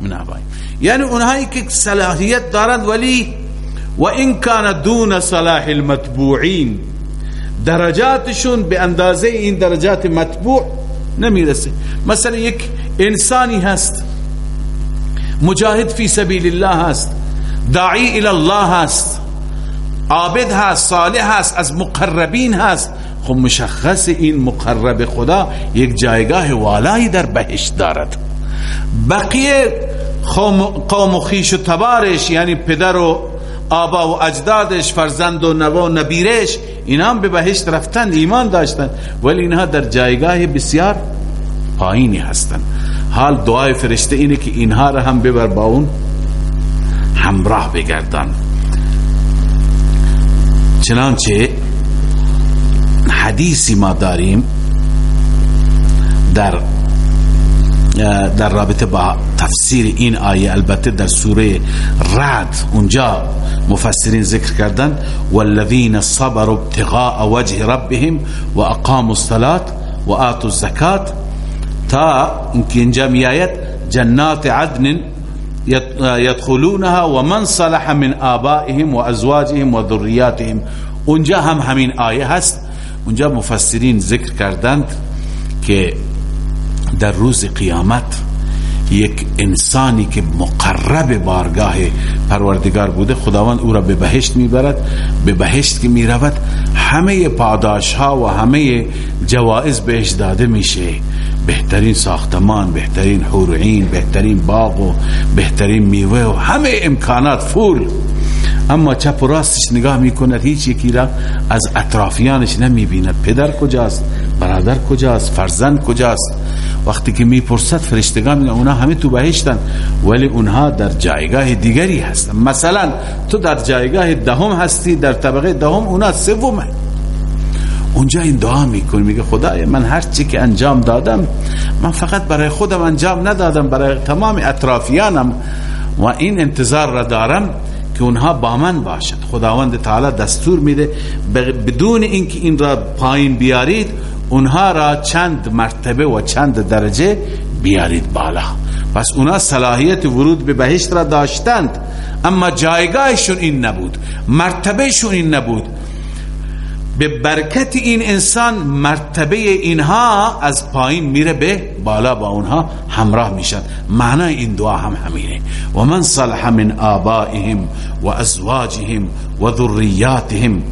من آبای یعنی اونهایی که صلاحیت دارند ولی و این کان دون صلاح المتبوعین درجاتشون به اندازه این درجات متبوع نمی‌رسه. مثلا یک انسانی هست مجاهد فی سبیل الله هست داعی الى الله هست عابد هست صالح هست از مقربین هست خب مشخص این مقرب خدا یک جایگاه والایی در بهشت دارد. بقیه قوم و خیش و تبارش یعنی پدر و آبا و اجدادش فرزند و نوا و نبیرش اینا هم به بهشت رفتن ایمان داشتن ولی اینها در جایگاه بسیار پایینی هستند حال دعای فرشته اینه که اینها را هم ببر با اون همراه بگردن چنانچه حدیثی ما داریم در در رابطه با تفسیر این آیه البته در سوره رعد اونجا مفسرین ذکر کردن والذین صبروا ابتغاء وجه ربهم و اقاموا الصلاة و آتوا الزکات تا اینکه اینجا میآید جنات عدن يدخلونها ومن صلح من آبائهم و ازواجهم و اونجا هم همین آیه هست. اونجا مفسرین ذکر کردند که در روز قیامت یک انسانی که مقرب بارگاه پروردگار بوده خداوند او را به بهشت می‌برد به بهشت که می‌رود همه پاداش ها و همه جوائز بهش داده میشه. بهترین ساختمان بهترین حورعین بهترین باغ و بهترین میوه و همه امکانات فول اما چپ و راستش نگاه می‌کند هیچ یکی را از اطرافیانش نمی‌بیند. پدر کجاست؟ برادر کجاست؟ فرزند کجاست؟ وقتی که می‌پرسد فرشتگان میگن اونها همه تو بهشتن. ولی اونها در جایگاه دیگری هستن. مثلا تو در جایگاه دهم هستی در طبقه دهم اونها سومه. اونجا این دعا می‌کنی میگه خدای من هر چی که انجام دادم من فقط برای خودم انجام ندادم برای تمام اطرافیانم. و این انتظار را دارم که اونها با من باشد. خداوند تعالی دستور میده بدون اینکه این را پایین بیارید اونها را چند مرتبه و چند درجه بیارید بالا. پس اونها صلاحیت ورود به بهشت را داشتند اما جایگاهشون این نبود مرتبهشون این نبود. به برکت این انسان مرتبه اینها از پایین میره به بالا با اونها همراه میشن. معنای این دعا هم همینه. و من صلح من آبائهم و ازواجهم و ذریاتهم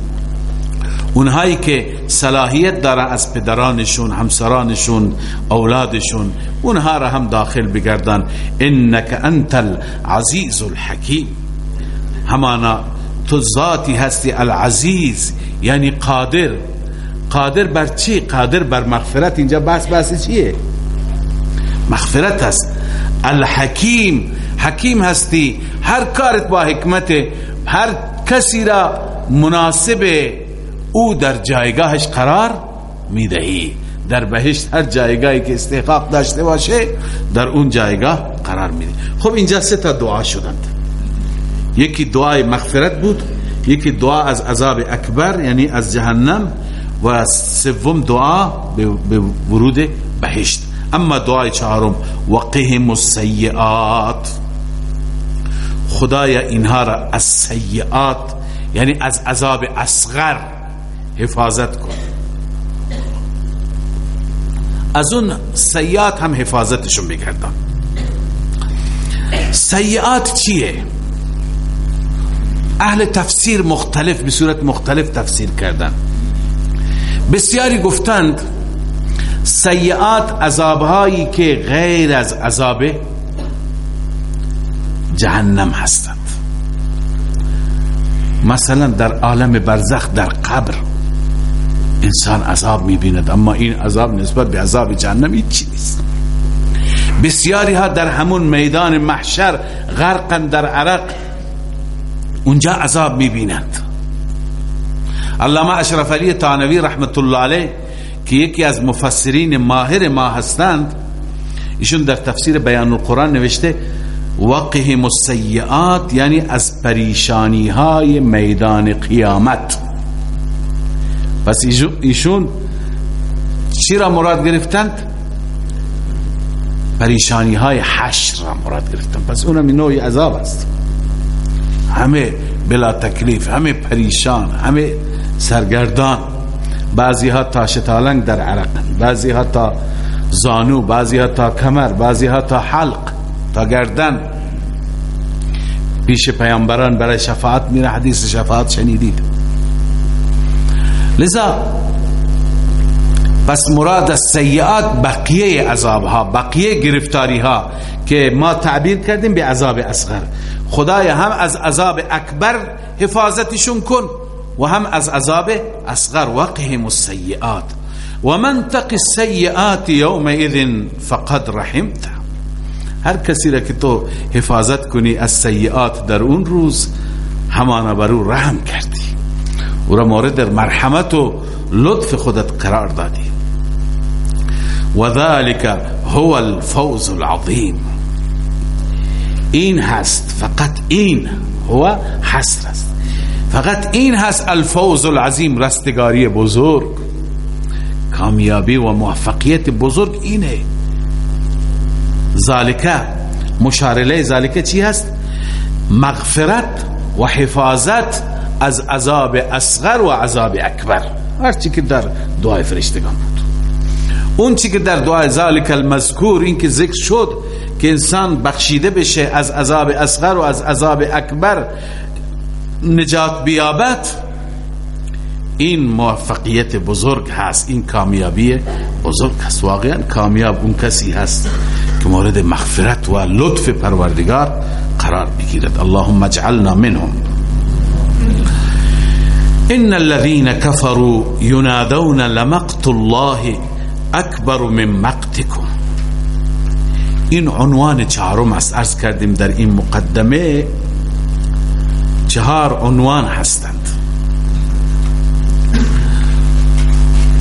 اونهایی که صلاحیت دارن از پدرانشون همسرانشون اولادشون اونها را هم داخل بگردن انک انت العزیز الحکیم. همانا تو ذاتی هستی العزیز یعنی قادر. قادر بر چی؟ قادر بر مغفرت. اینجا بحث بحث چیه؟ مغفرت هست الحکیم حکیم هستی. هر کارت با حکمت هر کسی را مناسب او در جایگاهش قرار می‌دهی. در بهشت هر جایگاهی که استحقاق داشته باشه در اون جایگاه قرار میده خب اینجا سه تا دعا شدند. یکی دعای مغفرت بود یکی دعا از عذاب اکبر یعنی از جهنم و سوم دعا به ورود بهشت. اما دعای چهارم وقهم السیئات. خدایا اینها را از سیئات یعنی از عذاب اصغر حفاظت کن. از اون سیئات هم حفاظتشون بگردن سیئات چیه؟ اهل تفسیر مختلف به صورت مختلف تفسیر کردن. بسیاری گفتند سیئات عذابهایی که غیر از عذاب جهنم هستند. مثلا در عالم برزخ در قبر انسان عذاب می‌بیند اما این عذاب نسبت به عذاب جهنم هیچی نیست. بسیاری ها در همون میدان محشر غرقا در عرق اونجا عذاب می‌بینند علامه اشرف علی تانوی رحمت الله علیه که یکی از مفسرین ماهر ما هستند ایشون در تفسیر بیان القرآن نوشته وقهم السیئات یعنی از پریشانی های میدان قیامت. پس ایشون چی را مراد گرفتند؟ پریشانی های حشر را مراد گرفتن پس اونم نوعی عذاب است. همه بلا تکلیف همه پریشان همه سرگردان. بعضی ها تا شتالنگ در عرق بعضی ها تا زانو بعضی ها تا کمر بعضی ها تا حلق تا گردن. پیش پیامبران برای شفاعت میره حدیث شفاعت شنیدید. لذا پس مراد از سیئات بقیه عذاب ها بقیه گرفتاری ها که ما تعبیر کردیم به عذاب اصغر. خدای هم از عذاب اکبر حفاظتشون کن و هم از عذاب اصغر وقهم السیئات. و من تق السیئات یومئذ فقد رحمته هر کسی را که تو حفاظت کنی از سیئات در اون روز همانا بر او رحم کردی. او را مورد مرحمت و لطف خودت قرار دادی. و ذلك هو الفوز العظیم. این هست. فقط این هو حسر است. فقط این هست الفوز العظیم رستگاری بزرگ. کامیابی و موفقیت بزرگ اینه. ذالکه مشارله ذالکه چی هست؟ مغفرت و حفاظت از عذاب اصغر و عذاب اکبر. هرچی که در دعای فرشتگان بود. اون چی که در دعای ذالک المذکور این که ذکر شد که انسان بخشیده بشه از عذاب اصغر و از عذاب اکبر نجات بیابت این موفقیت بزرگ هست این کامیابی بزرگ هست واقعا کامیاب اون کسی هست که مورد مغفرت و لطف پروردگار قرار بگیرد. اللهم اجعلنا منهم. ان الذين كفروا ينادون لمقت الله اکبر من مقتكم. این عنوان چهارم است. ارز کردیم در این مقدمه چهار عنوان هستند.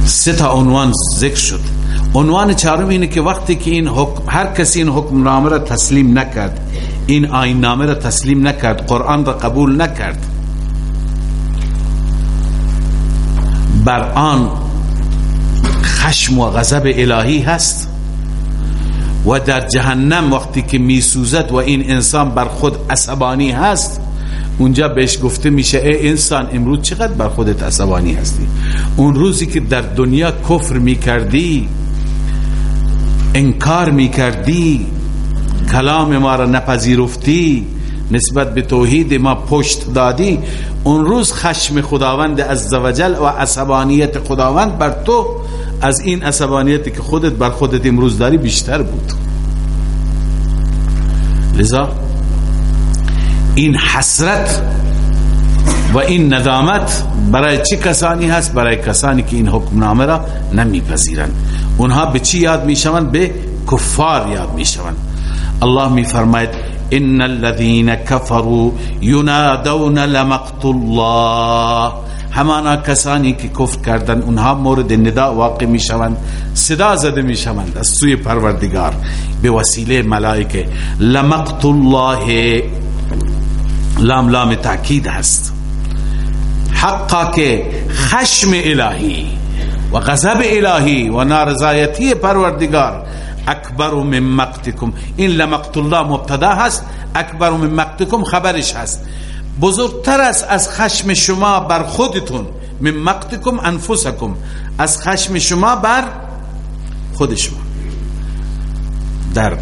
سه تا عنوان ذکر شد. عنوان چهارم اینه که وقتی که این حکم هر کسی این حکم نامه را تسلیم نکرد این آین نامه را تسلیم نکرد قرآن را قبول نکرد بر آن خشم و غضب الهی هست. و در جهنم وقتی که میسوزد و این انسان بر خود عصبانی هست اونجا بهش گفته میشه ای انسان امروز چقدر بر خودت عصبانی هستی؟ اون روزی که در دنیا کفر می‌کردی انکار می‌کردی کلام ما را نپذیرفتی نسبت به توحید ما پشت دادی اون روز خشم خداوند عزوجل و عصبانیت خداوند بر تو از این عصبانیتی که خودت بر خودت امروز داری بیشتر بود. لذا این حسرت و این ندامت برای چه کسانی هست؟ برای کسانی که این حکمنامه را نمیپذیرند. اونها به چی یاد می‌شوند؟ به کفار یاد می‌شوند. الله میفرماید ان الذين كفروا ينادون لمقت الله. همانا کسانی که کفر کردن اونها مورد ندا واقع می شوند صدا زده می شوند از سوی پروردگار. به وسیله ملائکه لمقت الله لام لام تاکید هست. حقا که خشم الهی و غضب الهی و نارضایتی پروردگار اکبر من مقتکم. این لمقت الله مبتدا هست اکبر من مقتکم خبرش هست. بزرگتر است از خشم شما بر خودتون. من مقتکم انفسکم. از خشم شما بر خود شما. در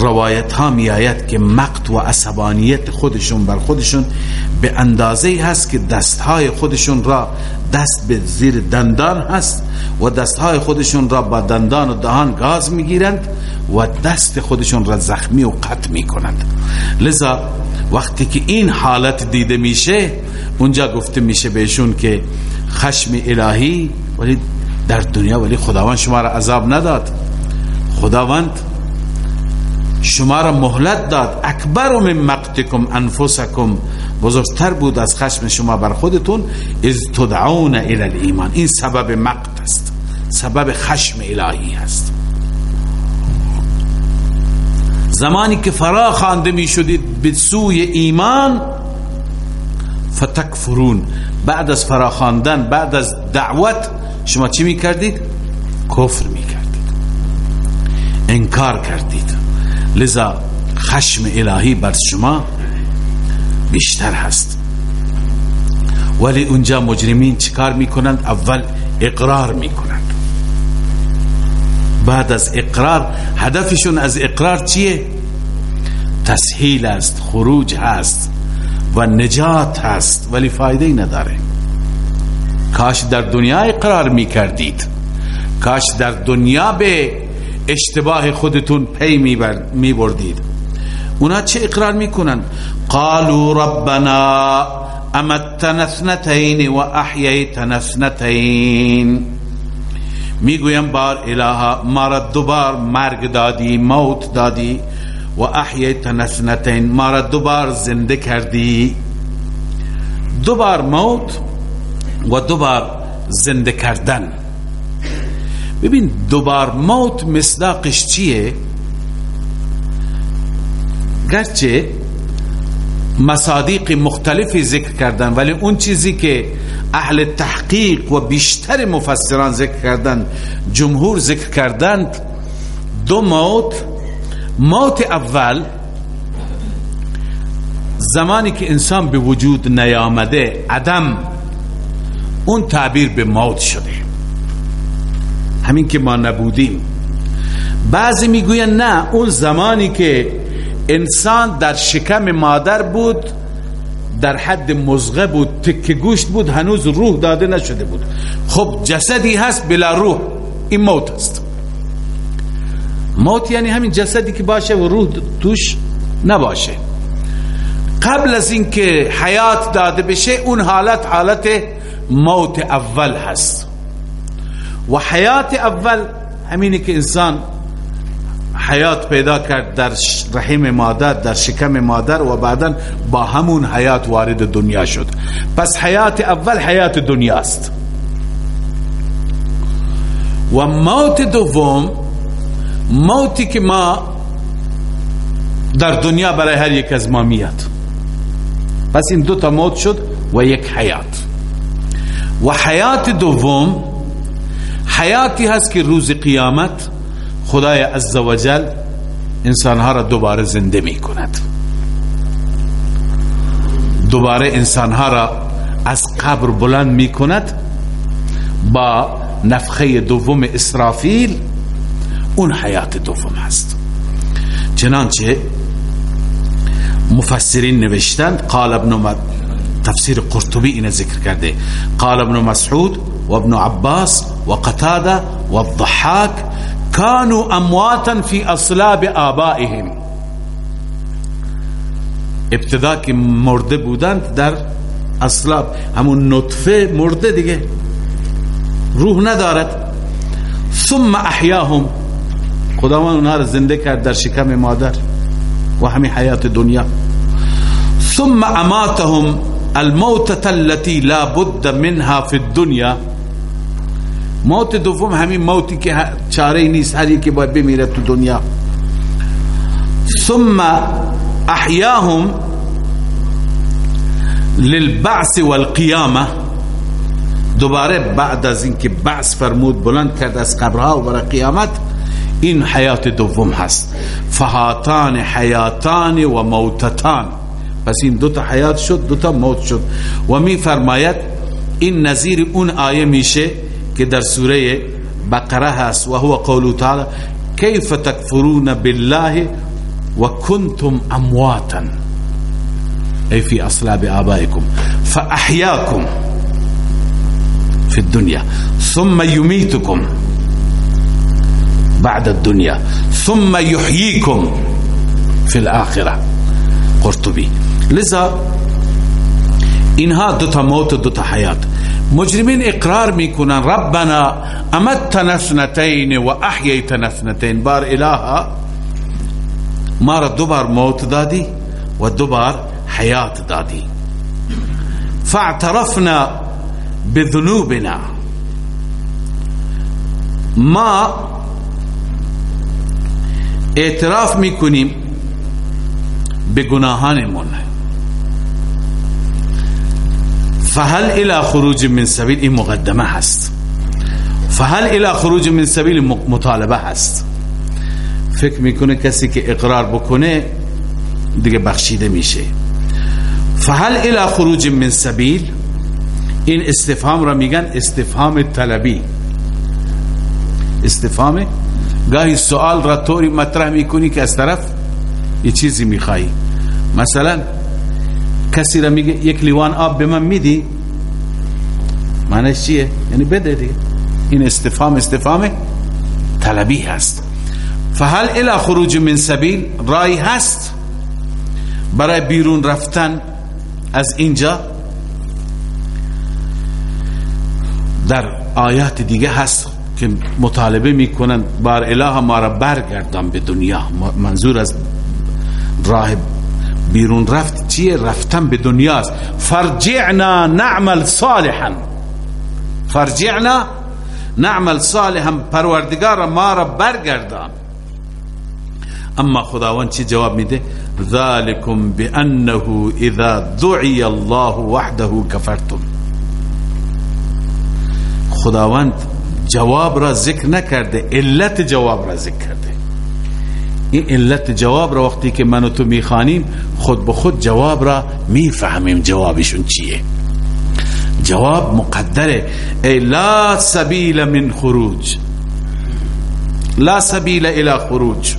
روایت ها می آید که مقت و عصبانیت خودشون بر خودشون به اندازه هست که دست های خودشون را دست به زیر دندان هست و دست های خودشون را با دندان و دهان گاز می گیرند و دست خودشون را زخمی و قطع می کنند لذا وقتی که این حالت دیده میشه اونجا گفته میشه بهشون که خشم الهی ولی در دنیا ولی خداوند شما را عذاب نداد. خداوند شما را مهلت داد. اکبر من مقتکم انفسکم. بزرگتر بود از خشم شما بر خودتون. از تدعون الى ایمان این سبب مقت است. سبب خشم الهی است. زمانی که فرا خوانده می شدید به سوی ایمان فتکفرون. بعد از فرا خواندن بعد از دعوت شما چی می کردید؟ کفر می کردید. انکار کردید. لذا خشم الهی بر شما بیشتر هست. ولی اونجا مجرمین چیکار می‌کنند؟ اول اقرار می‌کنند. بعد از اقرار هدفشون از اقرار چیه؟ تسهیل است خروج هست و نجات هست ولی فایده نداره. کاش در دنیا اقرار می‌کردید. کاش در دنیا به اشتباه خودتون پی می بردید اونا چه اقرار می‌کنن؟ قالوا ربنا امتنا اثنتين و احییتنا اثنتين می‌گویم بار الها ما را دوبار مرگ دادی موت دادی و احییتنا اثنتين ما را دوبار زنده کردی. دوبار موت و دوبار زنده کردن. ببین دوبار موت مصداقش چیه؟ گرچه مصادیق مختلفی ذکر کردن ولی اون چیزی که اهل تحقیق و بیشتر مفسران ذکر کردن جمهور ذکر کردند دو موت موت اول زمانی که انسان به وجود نیامده عدم اون تعبیر به موت شده. همین که ما نبودیم. بعضی می‌گوین نه اون زمانی که انسان در شکم مادر بود در حد مزغه بود تک گوشت بود هنوز روح داده نشده بود. خب جسدی هست بلا روح این موت است. موت یعنی همین جسدی که باشه و روح توش نباشه. قبل از اینکه حیات داده بشه اون حالت حالت موت اول هست. و حیات اول همینی که انسان حیات پیدا کرد در رحم مادر در شکم مادر و بعدا با همون حیات وارد دنیا شد. پس حیات اول حیات دنیاست. و موت دوم موتی که ما در دنیا برای هر یک از ما میاد. پس این دو تا موت شد و یک حیات. و حیات دوم حیاتی هست که روز قیامت خدای عزوجل انسانها را دوباره زنده می کند. دوباره انسانها را از قبر بلند می کند با نفخه دوم اسرافیل. اون حیات دوم هست. چنانچه مفسرین نوشتند قال ابن تفسیر قرطبی این ذکر کرده. قال ابن مسعود و ابن عباس و قتاده و الضحاک كانوا أمواتا في أصلاب آبائهم. ابتدا که مرده در أصلاب. همون نطفه مرده دیگه. روح ندارد. ثم احیاهم خداوند اونها را زنده کرد در شکم مادر و همین حیات دنیا. ثم أماتهم الموتة التي لا بد منها في الدنيا. موت دوم همین موتی که چاره نیست. هر یکی باید بمیره تو دنیا. ثم احیاهم للبعث والقیامه دوباره بعد از اینکه بعث فرمود بلند کرد از قبرها و برای قیامت این حیات دوم هست. فهاتان حیاتان و موتتان. پس این دوتا حیات شد دوتا موت شد. و می فرماید این نظیر اون آیه میشه كدر سورة بقرة وهو قوله تعالى كيف تكفرون بالله وكنتم أمواتا؟ أي في أصلاب آبائكم. فأحياكم في الدنيا ثم يميتكم بعد الدنيا ثم يحييكم في الآخرة. قرطبي. لذا اینها دوتا موت و دوتا حیات. مجرمین اقرار می‌کنن ربنا امتنا اثنتین و احییتنا اثنتین. بار الها ما را دوبار موت دادی و دوبار حیات دادی. فاعترفنا بذنوبنا. ما اعتراف می‌کنیم به گناهانمون. فهل الى خروج من سبیل این مقدمه هست. فهل الى خروج من سبیل مطالبه هست. فکر می‌کنه کسی که اقرار بکنه دیگه بخشیده میشه. فهل الى خروج من سبیل؟ این استفهام را میگن استفهام طلبی. استفهام؟ گاهی سوال را طوری مطرح می‌کنی که از طرف یه چیزی میخوایی. مثلا کسی را میگه یک لیوان آب به من میدی؟ معنیش چیه؟ یعنی بده دیگه. این استفهام استفهام طلبی هست. فهل الى خروج من سبیل؟ رای هست. برای بیرون رفتن از اینجا در آیات دیگه هست که مطالبه می‌کنن بار اله ما را برگردان به دنیا. منظور از راه بیرون رفت چیه؟ رفتن به دنیاست فرجعنا نعمل صالحا. فرجعنا نعمل صالحا. پروردگار ما را برگردان. اما خداوند چی جواب میده؟ ذالکم بانه اذا دعی الله وحده کفرتم. خداوند جواب را ذکر نکرده علت جواب را ذکر. این علت جواب را وقتی که من و تو می‌خوانیم خود به خود جواب را می‌فهمیم جوابشون چیه. جواب مقدره. ای لا سبیل من خروج. لا سبیل الى خروج.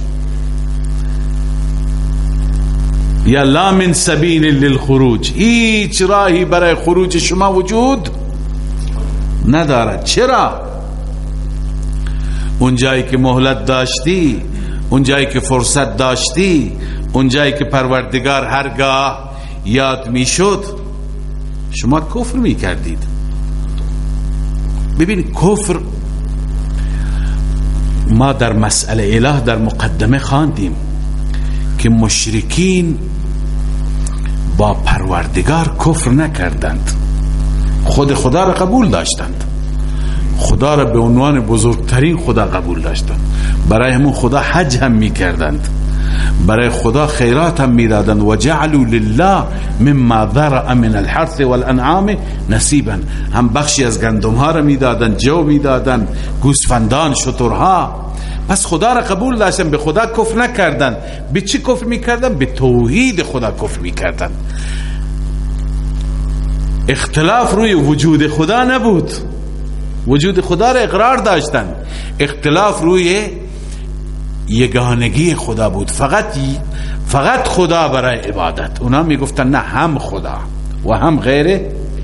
یا لا من سبیل للخروج. هیچ راهی برای خروج شما وجود ندارد. چرا؟ اون جایی که مهلت داشتی اون جایی که فرصت داشتی اون جایی که پروردگار هرگاه یاد می‌شد شما کفر می کردید ببین کفر ما در مسئله اله در مقدمه خواندیم که مشرکین با پروردگار کفر نکردند. خود خدا را قبول داشتند. خدا را به عنوان بزرگترین خدا قبول داشتند برای همون خدا حج هم می‌کردند. برای خدا خیرات هم می‌دادند. و جعلوا لله مما ذرع من الحرث والانعام نصیبا. هم بخشی از گندم ها را می‌دادند جو می‌دادند گوسفندان شترها. پس خدا را قبول داشتن به خدا کفر نکردن به چی کفر می‌کردن به توحید خدا کفر می‌کردن اختلاف روی وجود خدا نبود. وجود خدا را اقرار داشتن. اختلاف روی یگانگی خدا بود. فقط فقط خدا برای عبادت. اونا می‌گفتن نه هم خدا و هم غیر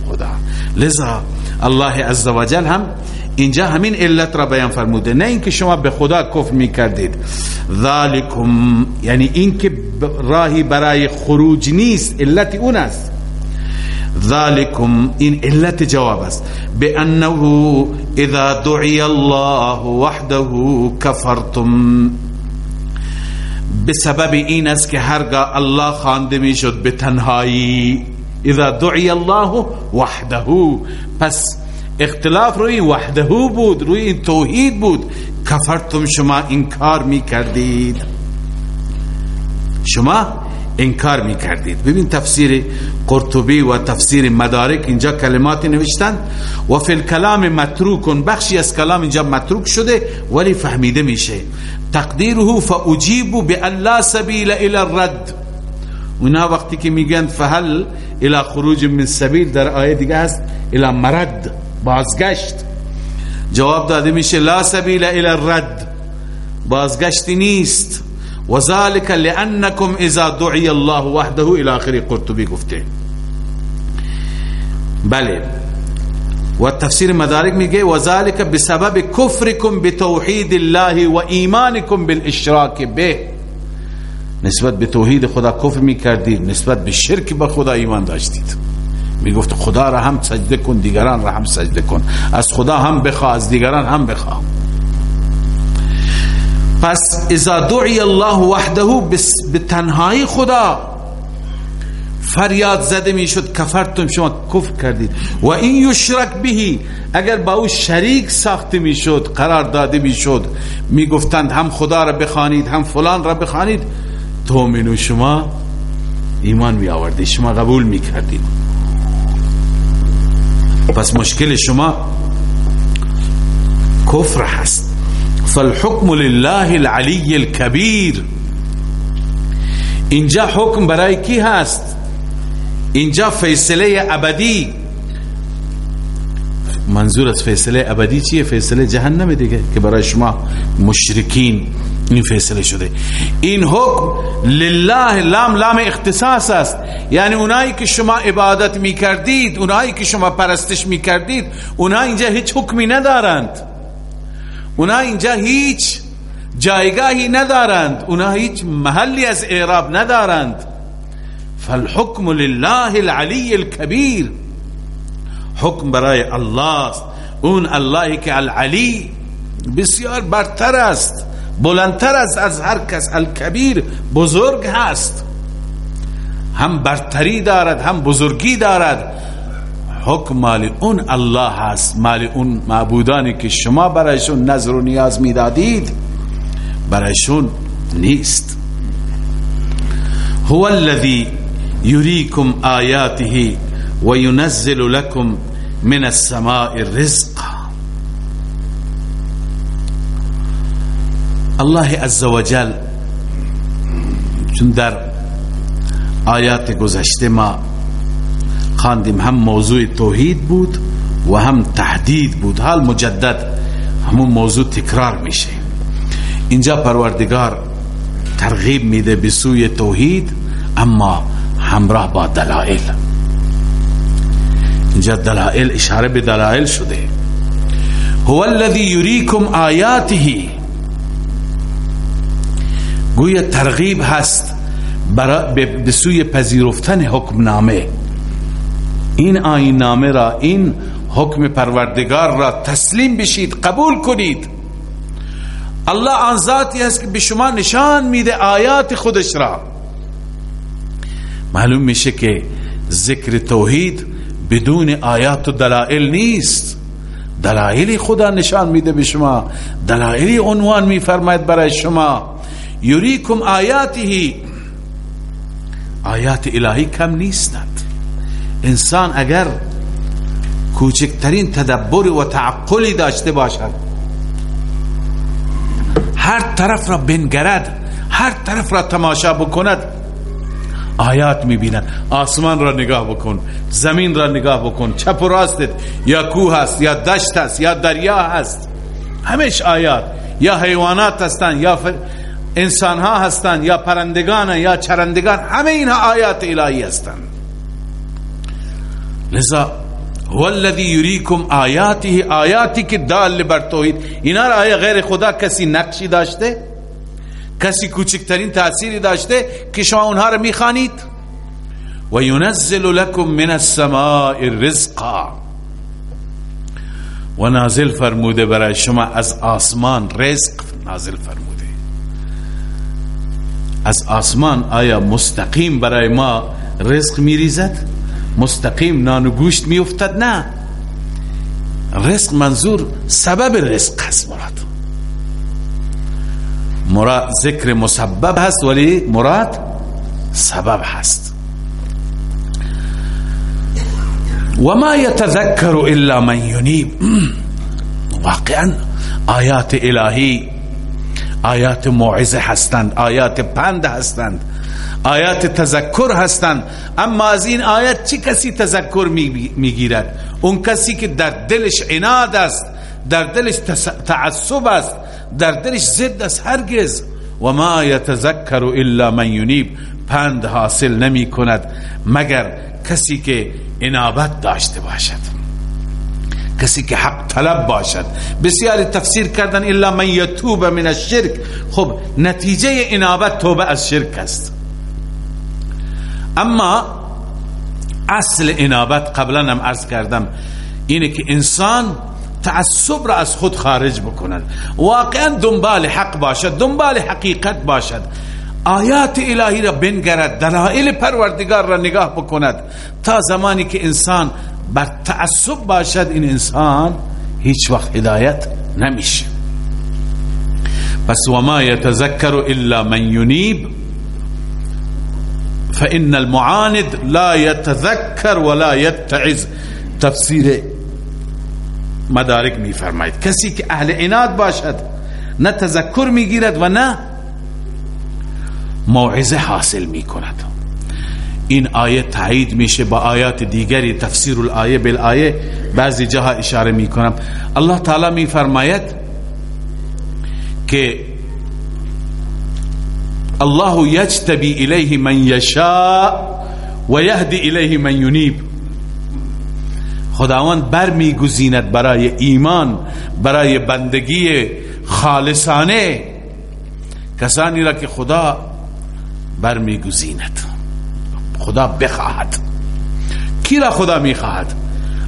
خدا. لذا الله عزوجل هم اینجا همین علت را بیان فرموده. نه اینکه شما به خدا کفر می‌کردید. ذالکم یعنی اینکه راهی برای خروج نیست علت اون است. ذالکم این علت جواب است. بانه اذا دعی الله وحده کفرتم به سبب این است که هرگاه الله خوانده می‌شد به تنهایی. اذا دعی الله وحده. پس اختلاف روی وحده بود روی توحید بود. کفرتم شما انکار می کردید شما انکار می کردید ببین تفسیر قرطبی و تفسیر مدارک اینجا کلمات نوشتن. و فی الکلام متروکن بخشی از کلام اینجا متروک شده ولی فهمیده میشه. تقدیره فاجیب لا سبیل الى الرد. اونا وقتی که میگن فهل الى خروج من سبیل در آیه دیگه هست الى مرد بازگشت. جواب داده میشه لا سبیل الى الرد. بازگشتی نیست. و ذالک لانکم اذا دعی الله وحده الى آخر قرطبی گفته. بله. و تفسیر مدارک میگه و ذالک بسبب کفرکم بتوحید الله و ایمانکم بالاشراک به. نسبت به توحید خدا کفر می‌کردید نسبت به شرک به خدا ایمان داشتید. می‌گفت خدا را هم سجده کن دیگران را هم سجده کن. از خدا هم بخوا از دیگران هم بخوا پس اذا دعی الله وحده به تنهایی خدا فریاد زده می‌شد کفرتم شما کفر کردید. و این یشرک بهی اگر با او شریک ساخته می‌شد قرار داده می‌شد می‌گفتند هم خدا را بخوانید هم فلان را بخوانید تو منو شما ایمان می شما قبول می کردید پس مشکل شما کفر هست. فالحکم لله العلی الكبیر اینجا حکم برای کی هست؟ اینجا فیصله ابدی. منظور از فیصله ابدی چیه؟ فیصله جهنم دیگه که برای شما مشرکین این فیصله شده. این حکم لله لام لام اختصاص است. یعنی اونایی که شما عبادت می کردید اونایی که شما پرستش می کردید اونا اینجا هیچ حکمی ندارند. اونا اینجا هیچ جایگاهی ندارند. اونا هیچ محلی از اعراب ندارند. فالحکم لله العلی الكبیر حکم برای الله اون اللهی که العلی بسیار برتر است بلندتر است از هر کس. الکبیر بزرگ هست. هم برتری دارد هم بزرگی دارد. حکم مال اون الله هست. مال اون معبودانی که شما برایشون نظر و نیاز می‌دادید برایشون نیست. هو الذي يريكم آياته وينزل لكم من السماء الرزق. الله عز وجل چون در آیات گذشته ما خاندیم هم موضوع توحید بود و هم تحدید بود. حال مجدد همون موضوع تکرار میشه. اینجا پروردگار ترغیب میده به سوی توحید اما همراه با دلائل اینجا دلائل اشاره به دلائل شده. هو الذي يريكم آیاته. گویا ترغیب هست به سوی پذیرفتن حکم نامه این آین نامه را این حکم پروردگار را تسلیم بشید قبول کنید. الله آن ذاتی است که به شما نشان میده آیات خودش را. معلوم میشه که ذکر توحید بدون آیات و دلائل نیست. دلائلی خدا نشان میده به شما. دلائلی عنوان میفرماید برای شما. یریکم آیاته. آیات الهی کم نیستند. انسان اگر کوچکترین تدبر و تعقلی داشته باشد هر طرف را بنگرد هر طرف را تماشا بکند آیات می‌بیند آسمان را نگاه بکن زمین را نگاه بکن چپ و راستت یا کوه هست یا دشت هست یا دریا هست همش آیات یا حیوانات هستند یا انسان ها هستند یا پرندگان یا چرندگان همه اینها آیات الهی هستند لذا هو الذي يريكم آیاته آیاتی که دال بر توحید اینا را غیر خدا کسی نقشی داشته؟ کسی کوچکترین تأثیری داشته که شما اونها را می‌خوانید؟ و ينزل لكم من السماء رزقا و نازل فرموده برای شما از آسمان رزق نازل فرموده. از آسمان آیا مستقیم برای ما رزق میریزد؟ مستقیم نان و گوشت میافتد نه. رزق منظور سبب رزق هست مراد. مراد ذکر مسبب هست ولی مراد سبب هست. و ما يتذكر الا من ينيب. واقعا آیات الهی آیات موعظه هستند آیات پند هستند. آیات تذکر هستند. اما از این آیات چی کسی تذکر می‌گیرد؟ اون کسی که در دلش عناد است در دلش تعصب است در دلش ضد است هرگز. و ما یتذکر الا من ینیب. پند حاصل نمی کند مگر کسی که انابت داشته باشد. کسی که حق طلب باشد. بسیاری تفسیر کردن الا من یتوب من الشرک. خب نتیجه انابت توبه از شرک است. اما اصل انابت قبلا هم عرض کردم اینه که انسان تعصب را از خود خارج بکند واقعا دنبال حق باشد دنبال حقیقت باشد آیات الهی را بنگرد دلائل پروردگار را نگاه بکند تا زمانی که انسان بر تعصب باشد این انسان هیچ وقت هدایت نمیشه پس وما یتذکر الا من ینیب فان المعاند لا يتذكر ولا يتعظ. تفسیر مدارک می فرماید کسی که اهل عناد باشد نه تذکر می‌گیرد و نه موعظه حاصل می کند این آیه تایید میشه با آیات دیگری تفسیر الآیه بالآیه. بعضی جاها اشاره می کنم الله تعالی می فرماید که الله یجتبی الیه من یشاء و یهدی الیه من ینیب خداوند بر میگزیند برای ایمان برای بندگی خالصانه کسانی را که خدا بر میگزیند خدا بخواهد کی را خدا می‌خواهد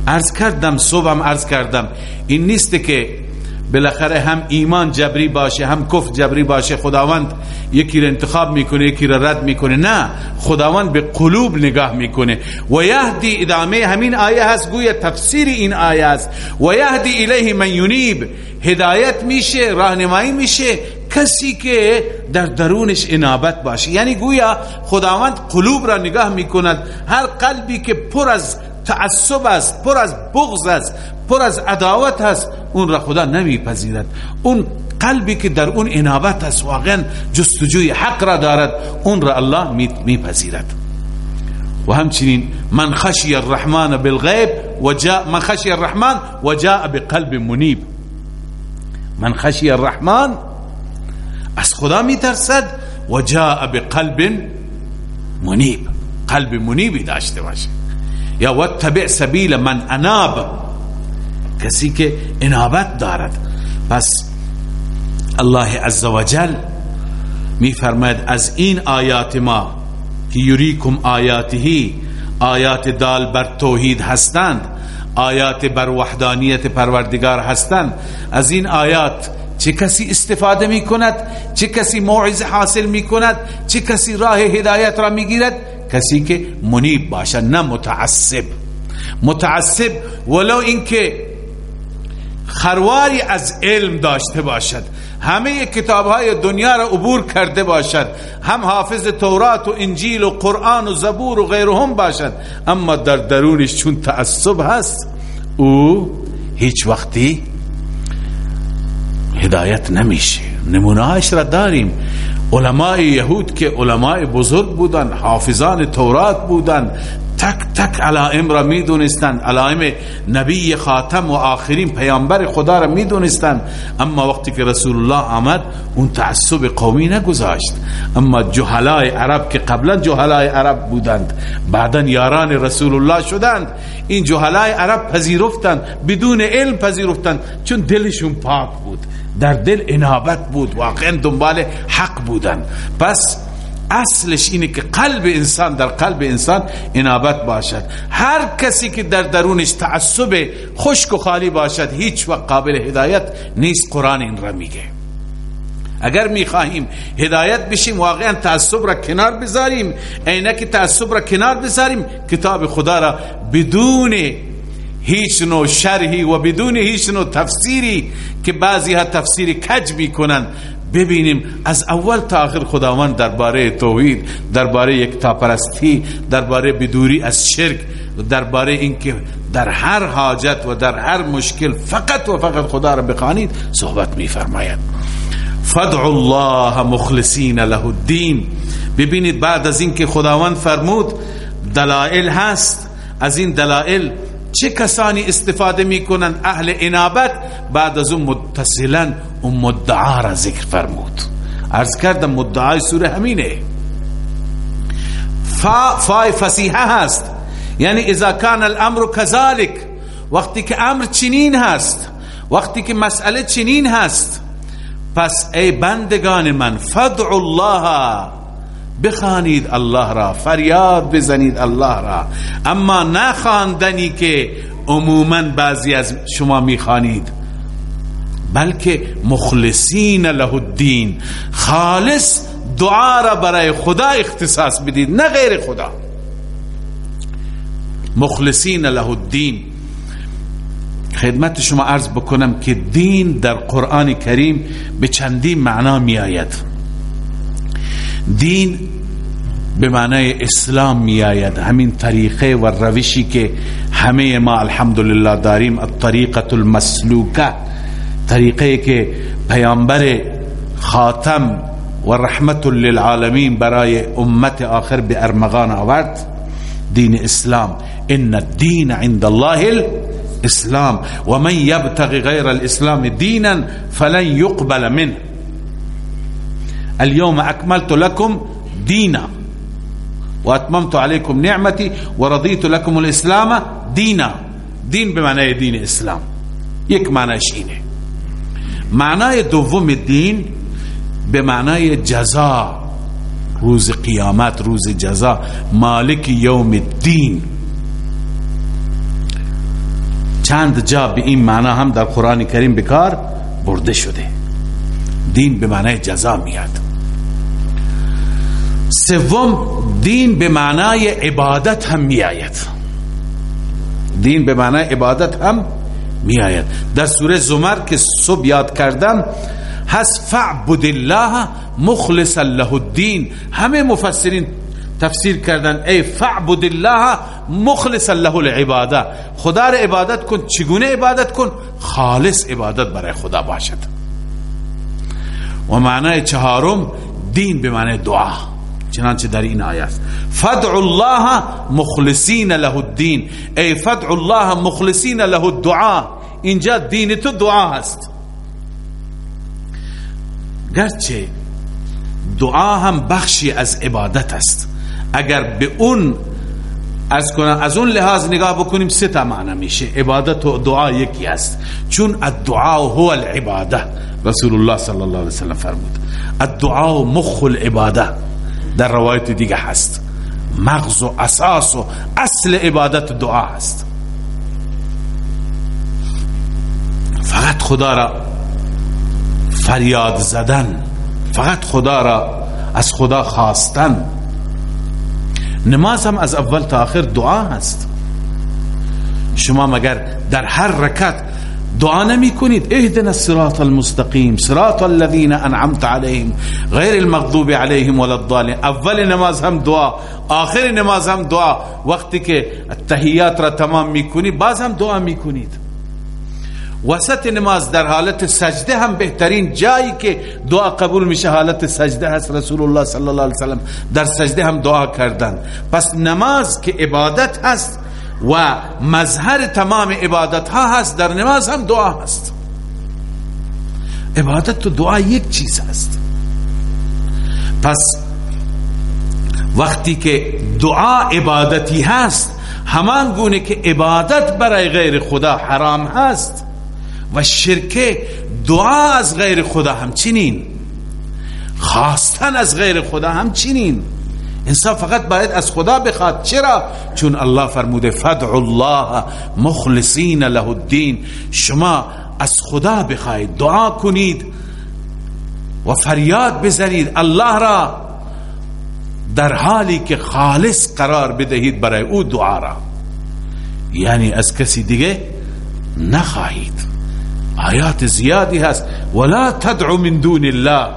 عرض کردم صبحم عرض کردم این نیست که بالاخره هم ایمان جبری باشه هم کفر جبری باشه. خداوند یکی را انتخاب می‌کنه یکی را رد می‌کنه. نه خداوند به قلوب نگاه می‌کنه. و یهدی ادامه همین آیه هست گویا تفسیر این آیه است. و یهدی الیه من ینیب. هدایت میشه راهنمایی میشه کسی که در درونش انابت باشه. یعنی گویا خداوند قلوب را نگاه می‌کند. هر قلبی که پر از تعصب است پر از بغض است پر از عداوت است اون را خدا نمیپذیرد. اون قلبی که در اون انابت است واقعا جستجوی حق را دارد اون را الله میپذیرد. و همچنین من خشی الرحمن بالغیب و جاء من خشی الرحمن و جاء بقلب منیب. من خشی الرحمن از خدا میترسد و جاء بقلب منیب. قلب منیبی داشته باشه یا واتبع سبیل من اناب. کسی که انابت دارد. پس الله عزوجل می فرماید از این آیات ما که یریکم آیاته آیات دال بر توحید هستند آیات بر وحدانیت پروردگار هستند از این آیات چه کسی استفاده می کند چه کسی موعظه حاصل می کند چه کسی راه هدایت را می گیرد کسی که منیب باشد نه متعصب. متعصب ولو اینکه خرواری از علم داشته باشد. همه کتاب های دنیا را عبور کرده باشد. هم حافظ تورات و انجیل و قرآن و زبور و غیرهم باشد. اما در درونش چون تعصب هست او هیچ وقتی هدایت نمیشه. نمونهاش را داریم. علماء یهود که علماء بزرگ بودن حافظان تورات بودن تک تک علائم را می‌دونستند. علائم نبی خاتم و آخرین پیامبر خدا را می‌دونستند. اما وقتی که رسول الله آمد اون تعصب قومی نگذاشت. اما جهلای عرب که قبلا جهلای عرب بودند بعدا یاران رسول الله شدند. این جهلای عرب پذیرفتند بدون علم پذیرفتند چون دلشون پاک بود. در دل انابت بود واقعا دنبال حق بودن پس اصلش اینه که قلب انسان در قلب انسان انابت باشد. هر کسی که در درونش تعصب خشک و خالی باشد هیچ وقت قابل هدایت نیست. قرآن این را میگه. اگر می‌خواهیم هدایت بشیم واقعا تعصب را کنار بذاریم. اینکه تعصب را کنار بذاریم. کتاب خدا را بدون هیچ نوع شرحی و بدون هیچ نوع تفسیری که بعضی ها کج می‌کنن ببینیم از اول تا آخر خداوند درباره توحید درباره یک تاپرستی درباره بدوری از شرک درباره اینکه در هر حاجت و در هر مشکل فقط و فقط خدا را بخوانید صحبت میفرماید. فدع الله مخلصین له الدین. ببینید بعد از اینکه خداوند فرمود دلائل هست از این دلائل چه کسانی استفاده می‌کنند اهل انابت بعد از اون متصلا اون مدعا را ذکر فرمود. ارز کردم مدعای سوره همینه. فا فای فسیحه هست. یعنی اذا کان الامر کذالک وقتی که امر چنین هست وقتی که مسئله چنین هست پس ای بندگان من فدع الله بخانید الله را فریاد بزنید الله را. اما نخواندنی که عموما بعضی از شما می‌خوانید. بلکه مخلصین له الدین. خالص دعا را برای خدا اختصاص بدید نه غیر خدا. مخلصین له الدین. خدمت شما عرض بکنم که دین در قرآن کریم به چندین معنا می آید دین به معنای اسلام می آید همین طریقه و روشی که همه ما الحمدلله داریم الطریقه المسلوکه طریقه که پیامبر خاتم و رحمت للعالمین برای امت آخر به ارمغان آورد. دین اسلام. ان الدین عند الله الاسلام. و من یبتغی غیر الاسلام دینا فلن يقبل منه. اليوم اکملت لكم دینا و اتممت علیکم نعمتی و رضیت لكم الاسلام دینا دین به معنی دین اسلام یک معنیش اینه. معنای دوم دین به معنای جزا. روز قیامت روز جزا. مالک یوم الدین. چند جا به این معنا هم در قرآن کریم بکار برده شده. دین به معنای جزا میاد. سوم دین به معنای عبادت هم میآید. دین به معنای عبادت هم میآید. در سوره زمر که صبح یاد کردم هست فعبد الله مخلص له الدین. همه مفسرین تفسیر کردن ای فعبد الله مخلص له العباده. خدا را عبادت کن چگونه عبادت کن؟ خالص عبادت برای خدا باشد. و معنای چهارم دین به معنی دعا. چنانچه در این آیه فدع الله مخلصین له الدین. ای فدع الله مخلصین له الدعا. اینجا دین تو دعا هست. گرچه دعا هم بخشی از عبادت است. اگر به اون از کنن از اون لحاظ نگاه بکنیم سه تا معنی میشه. عبادت و دعا یکی است. چون الدعا هو العباده. رسول الله صلی الله علیه وسلم فرمود. الدعا مخ العباده. در روایت دیگه هست. مغز و اساس و اصل عبادت دعا هست. فقط خدا را فریاد زدن فقط خدا را از خدا خواستن. نماز هم از اول تا آخر دعا هست. شما مگر در هر رکت دعا نمی کنید اهدنا الصراط المستقیم. صراط الذين انعمت عليهم غیر المغضوب عليهم ولا الضالين اول نماز هم دعا آخر نماز هم دعا. وقتی که تحیات را تمام می‌کنی باز هم دعا می‌کنید. وسط نماز در حالت سجده هم بهترین جایی که دعا قبول میشه حالت سجده هست. رسول الله صلی الله علیه وسلم در سجده هم دعا کردن. پس نماز که عبادت هست و مظهر تمام عبادت ها هست در نماز هم دعا هست. عبادت تو دعا یک چیز هست. پس وقتی که دعا عبادتی هست همان گونه که عبادت برای غیر خدا حرام هست و شرک دعا از غیر خدا همچنین خواستن از غیر خدا همچنین. انسان فقط باید از خدا بخواد. چرا؟ چون الله فرموده فدع الله مخلصین له الدین. شما از خدا بخواید دعا کنید و فریاد بزنید الله را در حالی که خالص قرار بدهید برای او دعا را. یعنی از کسی دیگه نخواهید. آیات زیادی هست. ولا تدعو من دون الله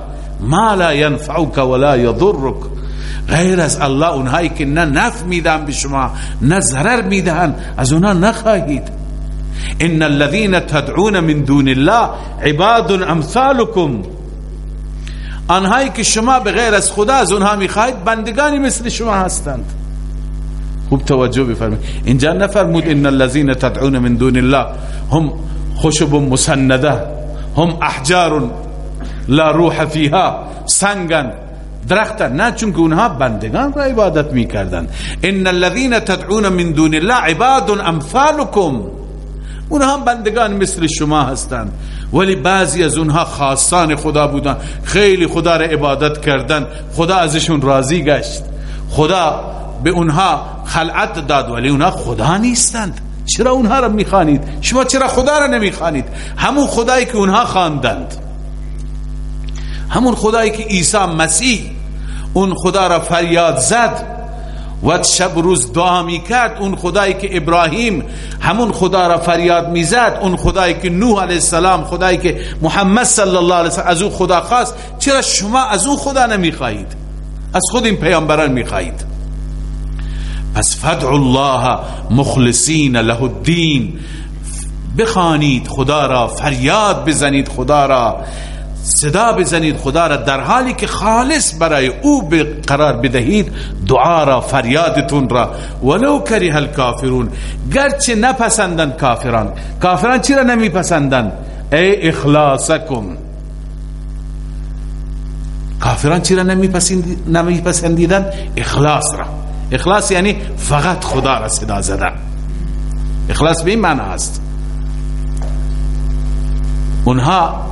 ما لا ينفعك ولا يضرك غیر از الله اونهایی که نه نفع میدن به شما نه ضرر میدن. از اونها نخواهید. ان الذين تدعون من دون الله عباد امثالكم آنهایی که شما به غیر از خدا از اونها می‌خواهید بندگانی مثل شما هستند. خوب توجه بفرمایید. اینجا نفرمود ان الذين تدعون من دون الله هم خشب مسنده هم احجار لا روح فيها سنگن. درخت نه چون که اونها بندگان را عبادت می‌کردن ان الذين تدعون من دون الله عباد امثالكم اونها هم بندگان مثل شما هستند. ولی بعضی از اونها خاصان خدا بودن خیلی خدا را عبادت کردن خدا ازشون راضی گشت. خدا به اونها خلعت داد ولی اونها خدا نیستند. چرا اونها را می‌خوانید؟ شما چرا خدا را نمی‌خوانید؟ همون خدایی که اونها خواندند. همون خدایی که عیسی مسیح اون خدا را فریاد زد و شب روز دعا می کرد اون خدایی که ابراهیم همون خدا را فریاد می‌زد اون خدایی که نوح علیه السلام خدایی که محمد صلی الله علیه وسلم از اون خدا خواست چرا شما از اون خدا نمی‌خواهید؟ از خود این پیامبران می‌خواهید. پس فدع الله مخلصین له الدین. بخوانید خدا را فریاد بزنید خدا را. صدا بزنید خدا را در حالی که خالص برای او قرار بدهید دعا را فریادتون را. ولو کریه الکافرون گرچه نپسندن کافران. کافران چرا نمیپسندن ای اخلاصکم. کافران چرا نمیپسندیدن اخلاص را. اخلاص یعنی فقط خدا را صدا زدن. اخلاص به این معنی است اونها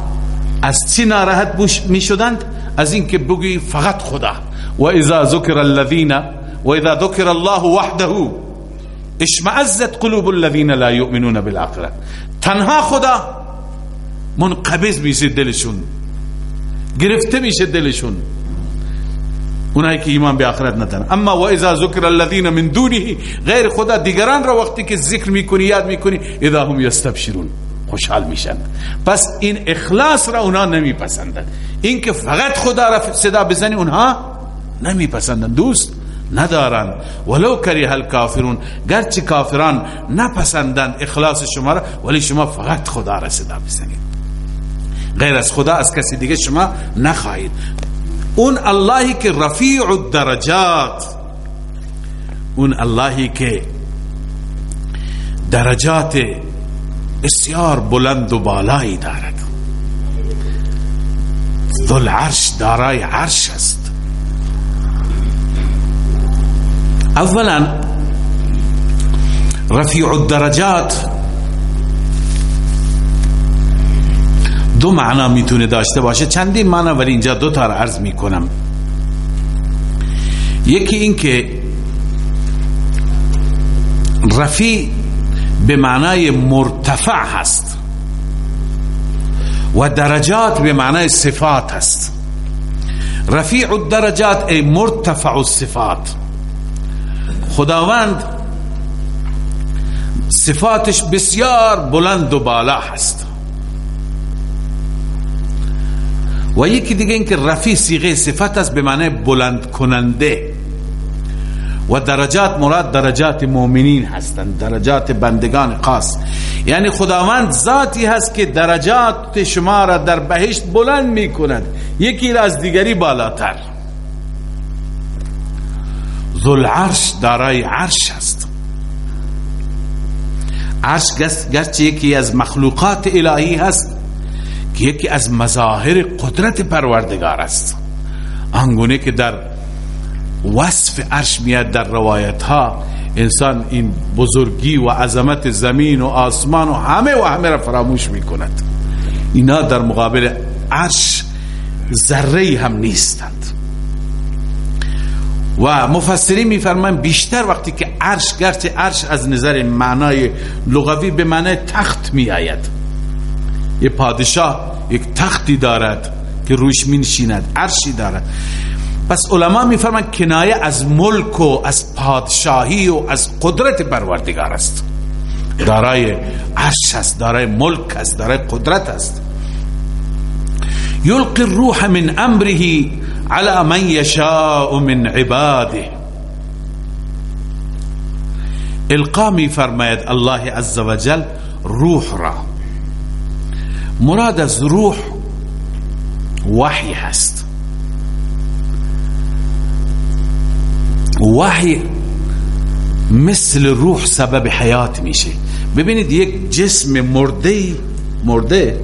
از چی ناراحت می شدند از اینکه بگی فقط خدا. و اذا ذکر الذین و اذا ذکر الله وحده اشمعزت قلوب الذين لا يؤمنون بالاخره تنها خدا منقبض میشه دلشون. گرفته میشه دلشون. اونایی که ایمان به آخرت ندارن. اما و اذا ذکر الذين من دونه غیر خدا دیگران را وقتی که ذکر می‌کنی یاد می‌کنی اذا هم یستبشرون. خوشحال میشن. پس این اخلاص را اونا نمیپسندن. این که فقط خدا را صدا بزنی اونها نمیپسندن. دوست ندارن. ولو کریه الکافرون گرچه کافران نپسندن اخلاص شما را ولی شما فقط خدا را صدا بزنید. غیر از خدا از کسی دیگه شما نخواهید. اون اللهی که رفیع الدرجات اون اللهی که درجات بسیار بلند و بالایی دارد. ذل عرش دارای عرش است. اولا رفیع الدرجات. دو معنا می‌تونه داشته باشه. چندین معنا ولی اینجا دو تا عرض می‌کنم. یکی این که رفیع به معنای مرتفع هست. و درجات به معنای صفات هست. رفیع الدرجات ای مرتفع الصفات. خداوند صفاتش بسیار بلند و بالا هست. و یکی دیگه اینکه رفیع سیغه صفت است به معنی بلند کننده. و درجات مراد درجات مؤمنین هستند درجات بندگان خاص. یعنی خداوند ذاتی هست که درجات شما را در بهشت بلند می کند یکی را از دیگری بالاتر. ذل عرش دارای عرش است عرش گرچه یکی از مخلوقات الهی هست که یکی از مظاهر قدرت پروردگار است. آنگونه که در وصف عرش میاد در روایت ها انسان این بزرگی و عظمت زمین و آسمان و همه و همه را فراموش می‌کند. اینا در مقابل عرش ذره هم نیستند. و مفسرین میفرمان بیشتر وقتی که عرش گرچه عرش از نظر معنای لغوی به معنای تخت می آید یه پادشاه یک تختی دارد که روش می نشیند عرشی دارد. پس علما میفرمان کنایه از ملک و از پادشاهی و از قدرت پروردگار است. دارای عرش است دارای ملک است دارای قدرت است. یلقی الروح من امره على من یشاء من عباده. القا می فرماید الله عز وجل روح را. مراد از روح وحی هست. وحی مثل روح سبب حیات میشه. ببینید یک جسم مرده مرده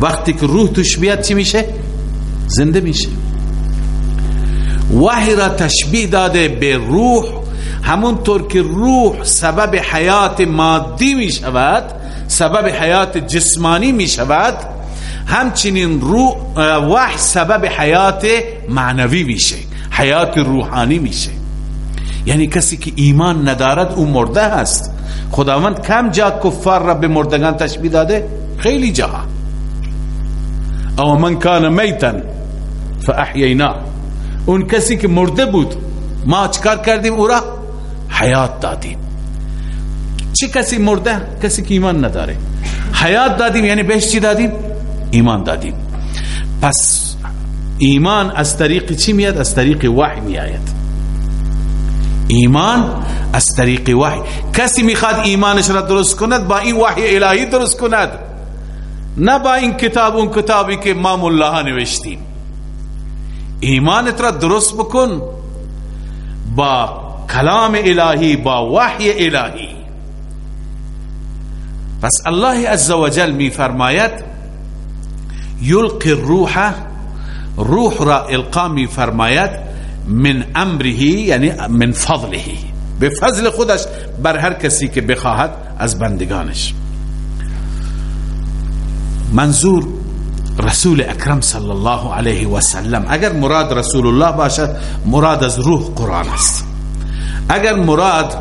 وقتی که روح توش بیاد چی میشه؟ زنده میشه. وحی را تشبیه داده به روح. همونطور که روح سبب حیات مادی می شود سبب حیات جسمانی می شود همچنین روح وحی سبب حیات معنوی میشه حیات روحانی میشه. یعنی کسی که ایمان ندارد او مرده است. خداوند کم جا کفار را به مردگان تشبیه داده خیلی جا او من کان میتا فاحیینا. اون کسی که مرده بود ما چکار کردیم او را؟ حیات دادیم. چه کسی مرده؟ کسی که ایمان نداره. حیات دادیم یعنی بهش چی دادیم؟ ایمان دادیم. پس ایمان از طریق چی میاد؟ از طریق وحی میآید. ایمان از طریق وحی. کسی می‌خواد ایمانش را درست کند با این وحی الهی درست کند. نه با این کتاب اون کتابی که ما ملاها نوشتیم. ایمانت را درست بکن. با کلام الهی با وحی الهی. پس الله عزوجل می فرماید یلقی الروح روح را القا می فرماید من امره یعنی من فضله. به فضل خودش بر هر کسی که بخواهد از بندگانش. منظور رسول اکرم صلی الله علیه و سلم. اگر مراد رسول الله باشد مراد از روح قرآن است. اگر مراد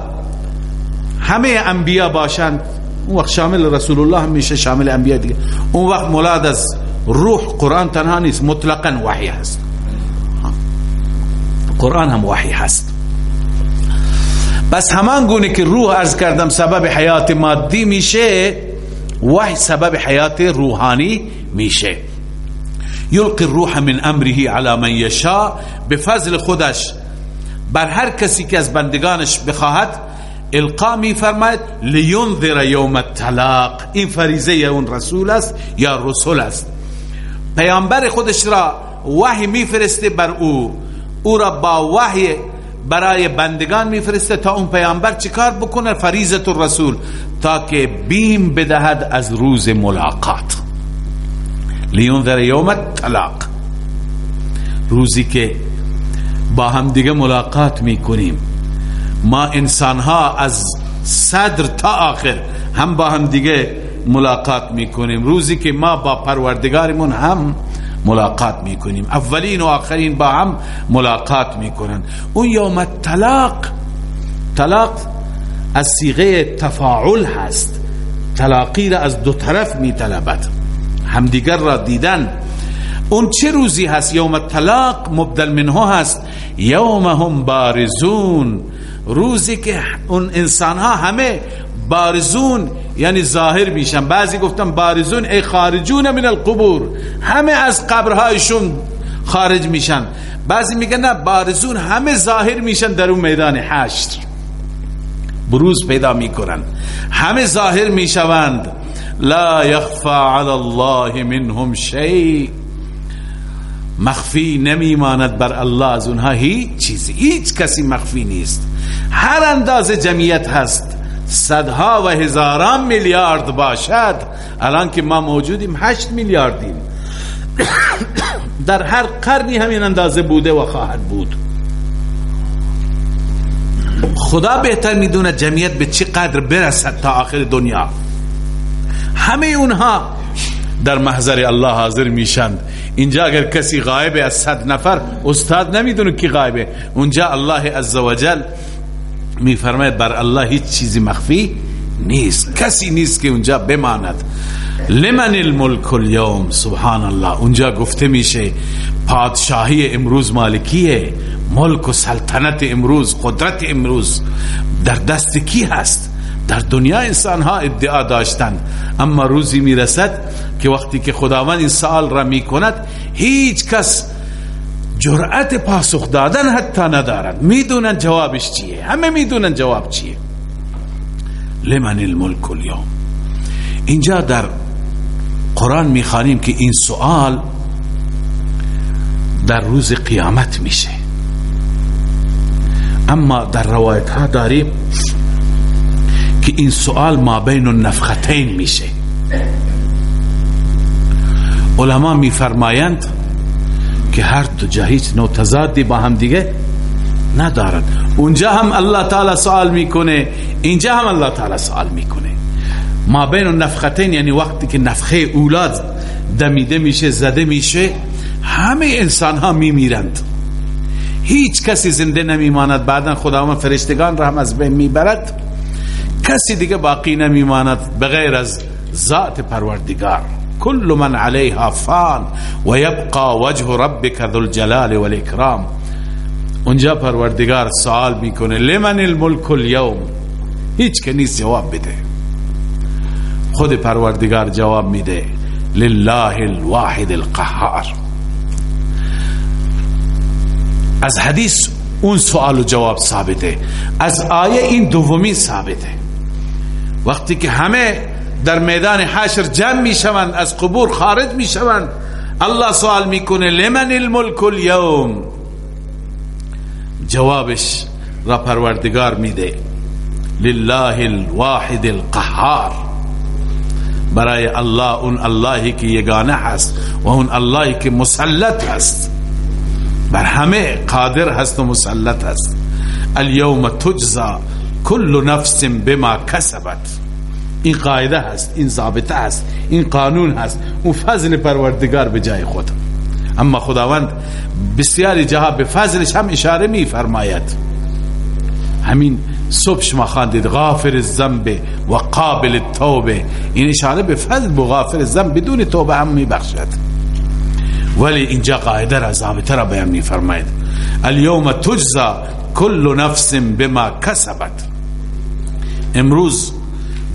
همه انبیا باشند اون وقت شامل رسول الله میشه شامل انبیا دیگه. اون وقت مراد از روح قرآن تنها نیست مطلقا وحی هست. قرآن هم وحی هست. بس همان گونه که روح ارز کردم سبب حیات مادی میشه وحی سبب حیات روحانی میشه. یلقی الروح من امره على من یشاء به فضل خودش بر هر کسی که از بندگانش بخواهد القا می فرماید لینذر یوم الطلاق. این فریزه اون رسول است یا رسول است؟ پیامبر خودش را وحی میفرسته بر او. او را با وحی برای بندگان میفرسته تا اون پیامبر چیکار بکنه؟ فریضت الرسول تا که بیم بدهد از روز ملاقات. در یوم الطلاق. روزی که با هم دیگه ملاقات می‌کنیم. ما انسان ها از صدر تا آخر هم با هم دیگه ملاقات می‌کنیم. روزی که ما با پروردگارمون هم ملاقات می‌کنیم. اولین و آخرین با هم ملاقات می‌کنن. اون یوم طلاق طلاق از سیغه تفاعل هست. طلاقی را از دو طرف میطلبد. همدیگر را دیدن. اون چه روزی هست؟ یوم طلاق مبدل منه هست. یوم هم بارزون. روزی که اون انسان ها همه بارزون یعنی ظاهر میشن. بعضی گفتن بارزون ای خارجون من القبور. همه از قبرهایشون خارج میشن. بعضی میگن نه بارزون همه ظاهر میشن در اون میدان حشر. بروز پیدا می‌کنن. همه ظاهر می‌شوند. لا یخفا علی الله منهم شیء. مخفی نمیماند بر الله از اونها هیچ چیزی. هیچ کسی مخفی نیست. هر اندازه جمعیت هست. صدها و هزاران میلیارد باشد. الان که ما موجودیم هشت میلیاردیم. در هر قرنی همین اندازه بوده و خواهد بود. خدا بهتر می‌دونه جمعیت به چه قدر برسد تا آخر دنیا. همه اونها در محضر الله حاضر میشند اینجا اگر کسی غایب از صد نفر استاد نمی‌دونه کی غایبه. اونجا الله عزوجل میفرماید بر الله هیچ چیزی مخفی نیست. کسی نیست که اونجا بماند. لمن الملک اليوم؟ سبحان الله اونجا گفته میشه پادشاهی امروز مالکیه. ملک و سلطنت امروز قدرت امروز در دست کی هست؟ در دنیا انسان ها ادعا داشتند اما روزی می‌رسد که وقتی که خداوند این سال را می‌کند هیچ کس جرأت پاسخ دادن حتی ندارن. می‌دونن جوابش چیه؟ همه می‌دونن جواب چیه. لمن الملک اليوم. اینجا در قرآن می‌خوانیم که این سوال در روز قیامت میشه. اما در روایت ها داریم که این سوال ما بین النفختین میشه. علما میفرمایند که هر دو جا هیچ نوع تضادی با هم دیگه ندارد. اونجا هم الله تعالی سوال می‌کنه. اینجا هم الله تعالی سوال می‌کنه. ما بین نفختین یعنی وقتی که نفخه اولاد دمیده میشه زده میشه همه انسان ها میمیرند. هیچ کسی زنده نمیماند. بعدا خداوند فرشتگان را هم از بین می‌برد. کسی دیگه باقی نمیماند بغیر از ذات پروردگار. كل من عليها فان ويبقى وجه ربك ذو الجلال والإكرام. اونجا پروردگار سوال می‌کنه لمن الملك اليوم؟ هیچ که جواب بده. خود پروردگار جواب میده لله الواحد القهار. از حدیث اون سوال و جواب ثابته از آیه این دومی ثابته. وقتی که همه در میدان حشر جمع می‌شوند از قبور خارج می‌شوند الله سوال می‌کنه لمن الملک اليوم؟ جوابش را پروردگار میده لله الواحد القهار. برای الله اون اللهی که یگانه هست و اون اللهی که مسلط هست. بر همه قادر هست و مسلط هست. اليوم تجزا كل نفس بما کسبت. این قاعده هست این ضابطه هست این قانون هست. اون فضل پروردگار به جای خود. اما خداوند بسیاری جاها به فضلش هم اشاره می فرماید همین صبح شما خواندید غافر الذنب و قابل التوبه این اشاره به فضل و غافر الذنب بدون توبه هم می بخشد ولی اینجا قاعده را ضابطه را بیان می فرماید اليوم تجزا كل نفس بما کسبت امروز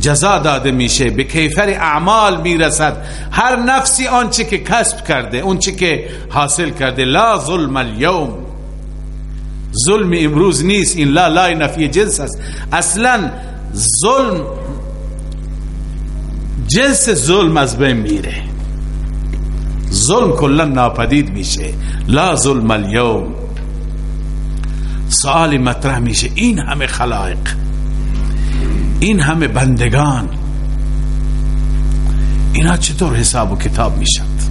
جزا داده میشه به کیفر اعمال می‌رسد. هر نفسی آنچه که کسب کرده اونچه که حاصل کرده. لا ظلم اليوم ظلم امروز نیست این لا لا نفی جنس است. اصلا ظلم جنس ظلم از بین میره. ظلم کلا ناپدید میشه. لا ظلم اليوم سوال مطرح میشه. این همه خلائق این همه بندگان. اینا چطور حساب و کتاب میشند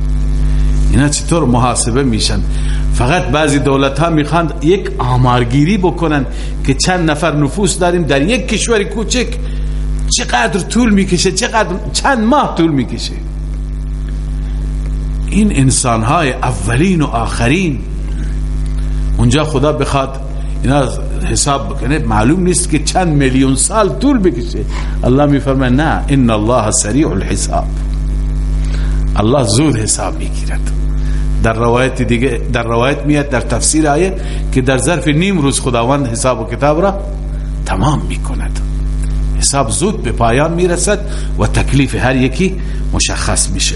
اینا چطور محاسبه میشن؟ فقط بعضی دولت ها می‌خواند یک آمارگیری بکنن که چند نفر نفوس داریم در یک کشور کوچک. چقدر طول می‌کشه؟ چقدر چند ماه طول می‌کشه؟ این انسان های اولین و آخرین. اونجا خدا بخواد اینا حساب بکنه معلوم نیست که چند میلیون سال طول بکشه. الله میفرمه نه ان الله سریع الحساب. الله زود حساب می‌گیرد. در روایت دیگه در روایت میاد در تفسیر آیه که در ظرف نیم روز خداوند حساب و کتاب را تمام می‌کند. حساب زود به پایان می‌رسد و تکلیف هر یکی مشخص میشه.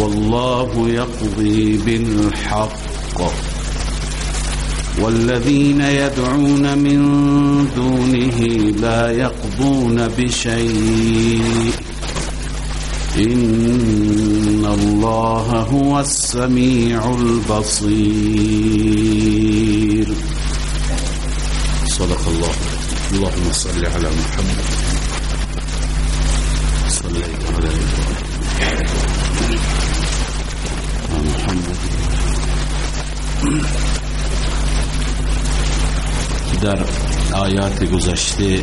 والله يقضي بالحق. والذين يدعون من دونه لا يقضون بشيء. إن الله هو السميع البصير. صدق الله اللهم صل على محمد. در آیات گذشته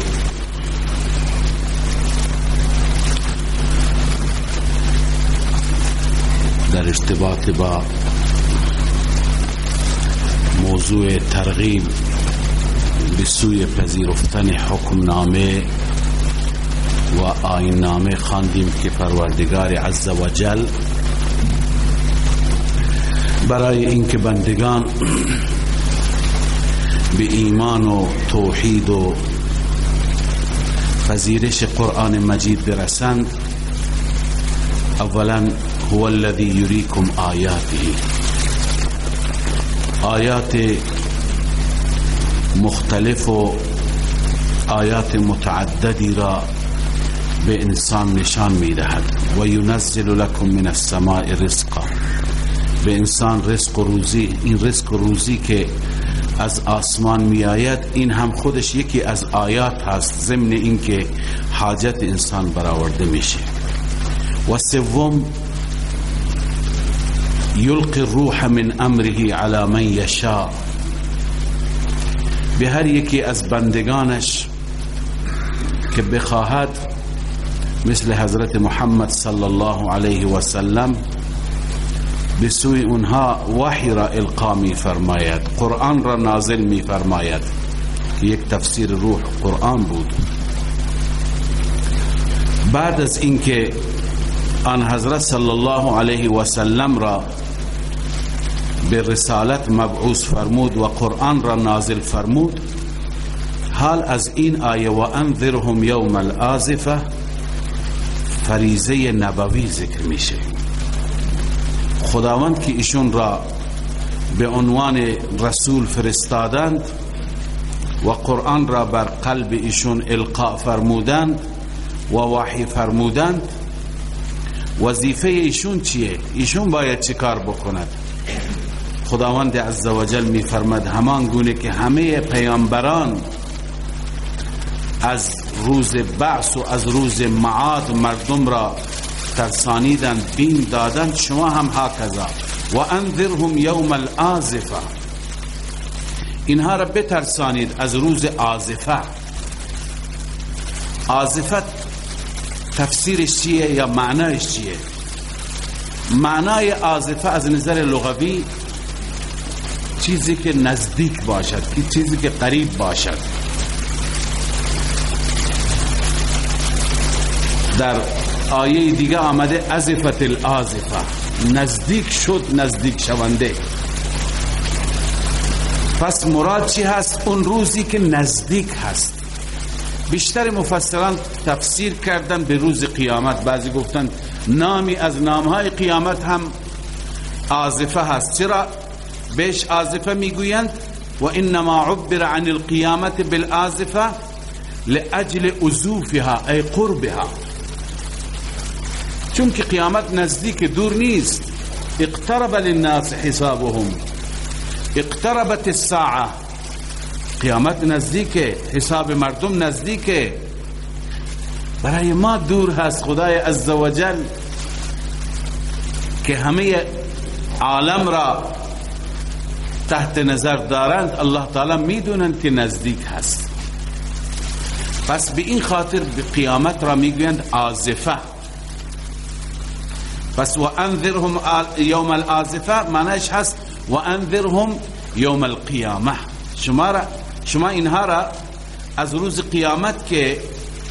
در ارتباط با موضوع ترغیب به سوی پذیرفتن حکم نامه و آین نامه خواندیم که پروردگار عز و جل برای اینکه بندگان به ایمان و توحید و پذیرش قرآن مجید برسند اولا هو الذي يريكم آیاته. آیات مختلف و آیات متعددی را به انسان نشان می‌دهد. و ینزل لكم من السماء رزقا. به انسان رزق و روزی این رزق و روزی که از آسمان می آید این هم خودش یکی از آیات هست ضمن اینکه حاجت انسان برآورده میشه. و سوم یلقی الروح من امره على من یشاء. به هر یکی از بندگانش که بخواهد مثل حضرت محمد صلی الله علیه و سلم به سوی اونها وحی را القا می فرماید قرآن را نازل می فرماید که یک تفسیر روح قرآن بود. بعد از اینکه آن حضرت صلی الله علیه و سلم را به رسالت مبعوث فرمود و قرآن را نازل فرمود حال از این آیه و انذرهم یوم الازفه فریزه نبوی ذکر میشه. خداوند که ایشون را به عنوان رسول فرستادند و قرآن را بر قلب ایشون القا فرمودند و وحی فرمودند. وظیفه ایشون چیه؟ ایشون باید چه کار بکند؟ خداوند عزوجل میفرماد همان گونه که همه پیامبران از روز بعث و از روز معاد مردم را ترسانیدن بین دادن شما هم هاکذا. و انذرهم یوم الازفه اینها را بترسانید از روز آزفه آزفت تفسیرش چیه یا معنایش چیه؟ معنای آزفه از نظر لغوی چیزی که نزدیک باشد چیزی که قریب باشد. در آیه دیگه آمده ازفت الازفه نزدیک شد نزدیک شونده. پس مراد چی هست؟ اون روزی که نزدیک هست. بیشتر مفسران تفسیر کردن به روز قیامت. بعضی گفتن نامی از نامهای قیامت هم آزفه هست. چرا؟ بهش آزفه می‌گویند و انما عبر عن القیامت بالآزفه لأجل ازوفها ای قربها. چون که قیامت نزدیک دور نیست اقترب للناس حسابهم. اقتربت الساعه قیامت نزدیکه حساب مردم نزدیکه برای ما دور هست خدای عزوجل که همه عالم را تحت نظر دارند. الله تعالی می‌دونند که نزدیک هست. پس به این خاطر به قیامت را می‌گویند آزفه پس و انذرهم یوم الازفه معنیش هست و انذرهم یوم القیامه. شما را شما اینها را از روز قیامت که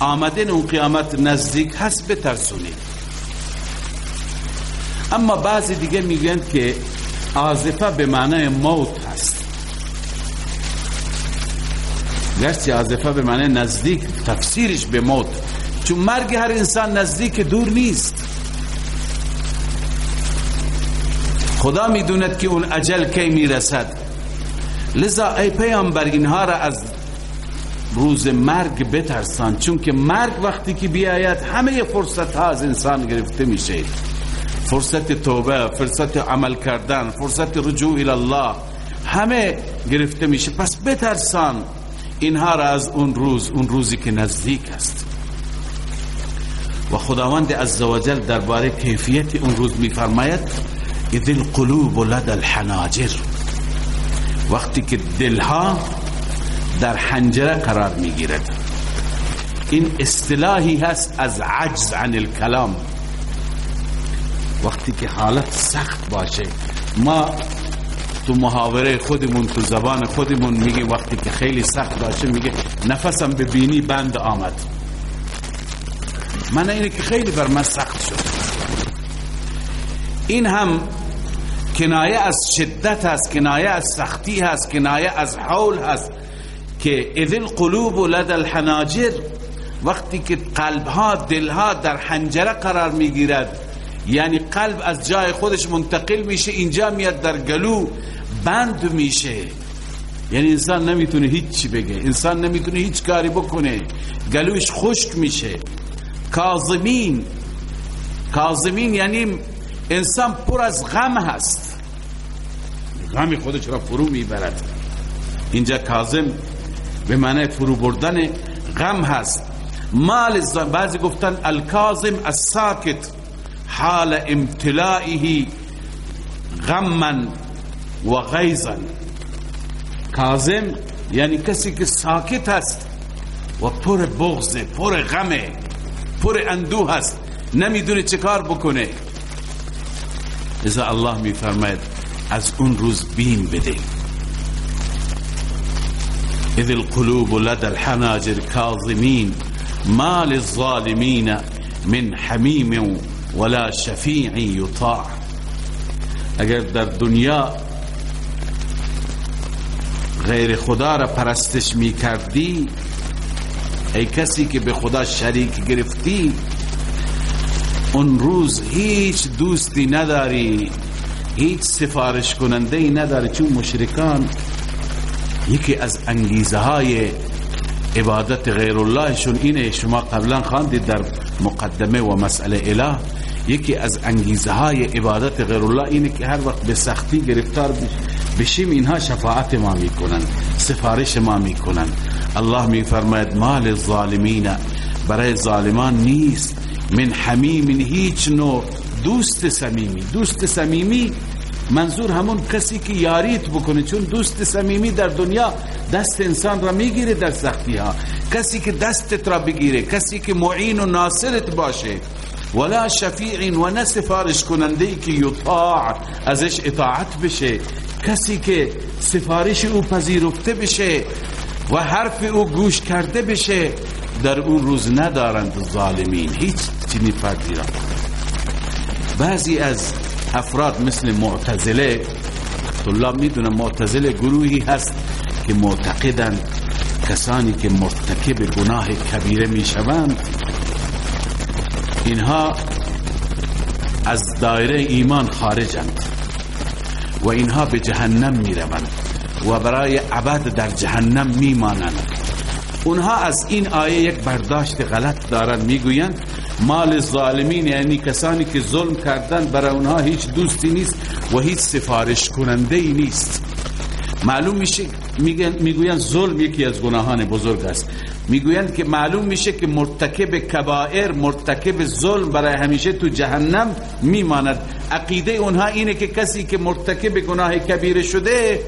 آمدن اون قیامت نزدیک هست بترسونید. اما بعضی دیگه میگن که آزفه به معنای موت هست. گرچه آزفه به معنای نزدیک تفسیرش به موت. چون مرگ هر انسان نزدیک دور نیست. خدا می‌دوند که اون اجل کی می‌رسد. لذا ای پیامبر اینها را از روز مرگ بترسان چون که مرگ وقتی که بیاید همه فرصت ها از انسان گرفته میشه. فرصت توبه فرصت عمل کردن فرصت رجوع الله همه گرفته میشه. پس بترسان اینها را از اون روز اون روزی که نزدیک است. و خداوند عزوجل درباره کیفیت اون روز میفرماید اذ القلوب لد الحناجر. وقتی که دلها در حنجره قرار می‌گیرد. این اصطلاحی هست از عجز عن الکلام. وقتی که حالت سخت باشه ما تو محاوره خودمون تو زبان خودمون میگیم وقتی که خیلی سخت باشه میگه نفسم به بینی بند آمد. من اینه که خیلی بر من سخت شد. این هم کنایه از شدت هست کنایه از سختی هست کنایه از حول هست که اذ القلوب لد الحناجر. وقتی که قلبها دلها در حنجره قرار می‌گیرد یعنی قلب از جای خودش منتقل میشه اینجا میاد در گلو بند میشه. یعنی انسان نمی‌تونه هیچی بگه انسان نمی‌تونه هیچ کاری بکنه گلوش خشک میشه. کاظمین کاظمین یعنی انسان پر از غم هست. غم خودش را فرو می‌برد. اینجا کاظم به معنی فرو بردن غم هست. مال بعضی گفتن الکاظم الساکت حال امتلائه غما و غیظا. کاظم یعنی کسی که ساکت هست و پر بغضه پر غمه پر اندوه هست نمی‌دونه چه کار بکنه. ازا الله میفرماید از اون روز بین بده. اذ القلوب لدى الحناجر كاظمين ما للظالمين من حمیم ولا شفیع یطاع اگر در دنیا غیر خدا را پرستش می کردی ای کسی که به خدا شریک گرفتی اون روز هیچ دوستی نداری هیچ سفارش کننده ای نداری چون مشرکان یکی از انگیزه های عبادت غیر اللهشون اینه شما قبلا خواندید در مقدمه و مسئله اله یکی از انگیزه های عبادت غیر الله اینه که هر وقت به سختی گرفتار بشیم اینها شفاعت ما می‌کنن سفارش ما می‌کنن. الله میفرماید مال الظالمین برای ظالمان نیست. من حمیم هیچ نوع دوست سمیمی دوست سمیمی منظور همون کسی که یاریت بکنه چون دوست صمیمی در دنیا دست انسان را می‌گیره در سختی ها کسی که دستت را بگیره کسی که معین و ناصرت باشه. ولا شفیع و نه سفارش کننده که یطاع ازش اطاعت بشه. کسی که سفارش او پذیرفته بشه و حرف او گوش کرده بشه. در اون روز ندارند ظالمین هیچ چنین فردی را. بعضی از افراد مثل معتزله طلاب می‌دونن معتزله گروهی هست که معتقدن کسانی که مرتکب گناه کبیره می‌شوند اینها از دایره ایمان خارجند و اینها به جهنم می‌روند و برای عبد در جهنم میمانند. اونها از این آیه یک برداشت غلط دارن می‌گویند مال ظالمین یعنی کسانی که ظلم کردن برای اونها هیچ دوستی نیست و هیچ سفارش کننده ای نیست. معلوم میشه می‌گویند ظلم یکی از گناهان بزرگ است. می‌گویند که معلوم میشه که مرتکب کبائر مرتکب ظلم برای همیشه تو جهنم میماند. عقیده اونها اینه که کسی که مرتکب گناه کبیره شده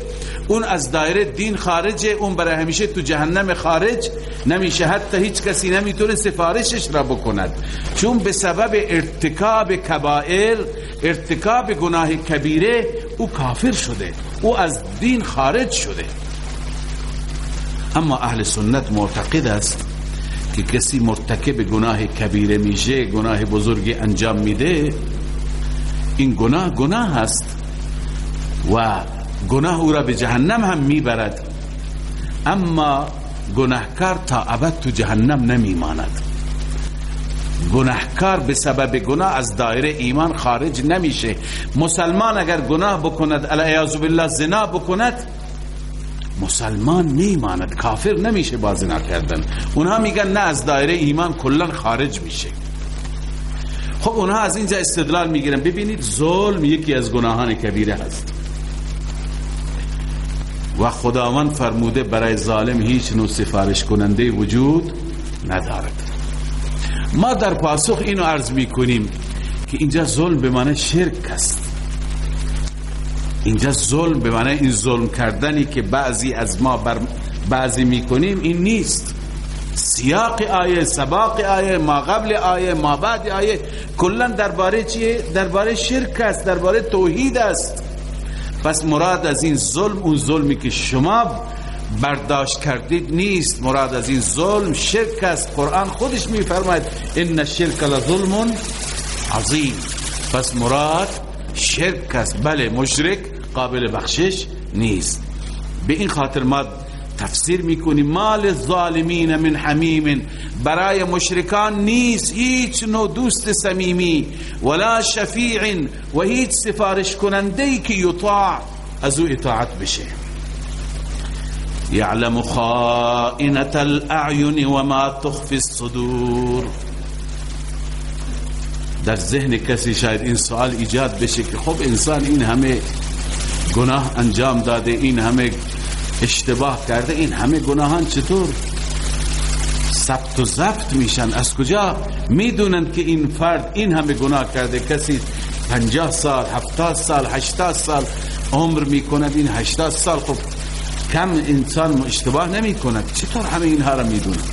اون از دایره دین خارجه اون برای همیشه تو جهنم خارج. نمیشه حتی هیچ کسی نمی‌تونه سفارشش را بکند. چون به سبب ارتکاب کبائر ارتکاب گناه کبیره او کافر شده. او از دین خارج شده. اما اهل سنت معتقد است که کسی مرتکب گناه کبیره میشه گناه بزرگی انجام میده این گناه گناه است و گناه او را به جهنم هم می‌برد. اما گناهکار تا ابد تو جهنم نمیماند. گناهکار به سبب گناه از دایره ایمان خارج نمیشه. مسلمان اگر گناه بکند علیه بالله زنا بکند مسلمان میماند کافر نمیشه با زنا کردن اونها میگن نه از دایره ایمان کلا خارج میشه. خب اونها از اینجا استدلال می‌گیرن. ببینید ظلم یکی از گناهان کبیره هست. و خداوند فرموده برای ظالم هیچ نوع سفارش کننده وجود ندارد. ما در پاسخ اینو عرض می‌کنیم که اینجا ظلم به معنی شرک است. اینجا ظلم به معنی این ظلم کردنی که بعضی از ما بر بعضی می‌کنیم این نیست. سیاق آیه سباق آیه ما قبل آیه ما بعد آیه. کلا درباره چیه؟ درباره شرک است درباره توحید است. پس مراد از این ظلم اون ظلمی که شما برداشت کردید نیست. مراد از این ظلم شرک است. قرآن خودش میفرماید ان الشرک لظلم عظیم. پس مراد شرک است. بله مشرک قابل بخشش نیست. به این خاطر ما تفسیر می‌کنیم مال ظالمین من حمیم. برای مشرکان نیست هیچ نوع دوست سمیمی ولا شفیع و هیچ سفارش کننده که یطاع از او اطاعت بشه. یعلم خائنة الاعین و ما تخفی الصدور. در ذهن کسی شاید این سوال ایجاد بشه که خب انسان این همه گناه انجام داده این همه اشتباه کرده این همه گناهان چطور؟ ثبت و ضبط میشن. از کجا؟ می‌دونند که این فرد این همه گناه کرده. کسی پنجاه سال هفتاد سال هشتاد سال عمر می‌کند. این هشتاد سال خب کم انسان اشتباه نمی کند چطور همه اینها را می‌دونند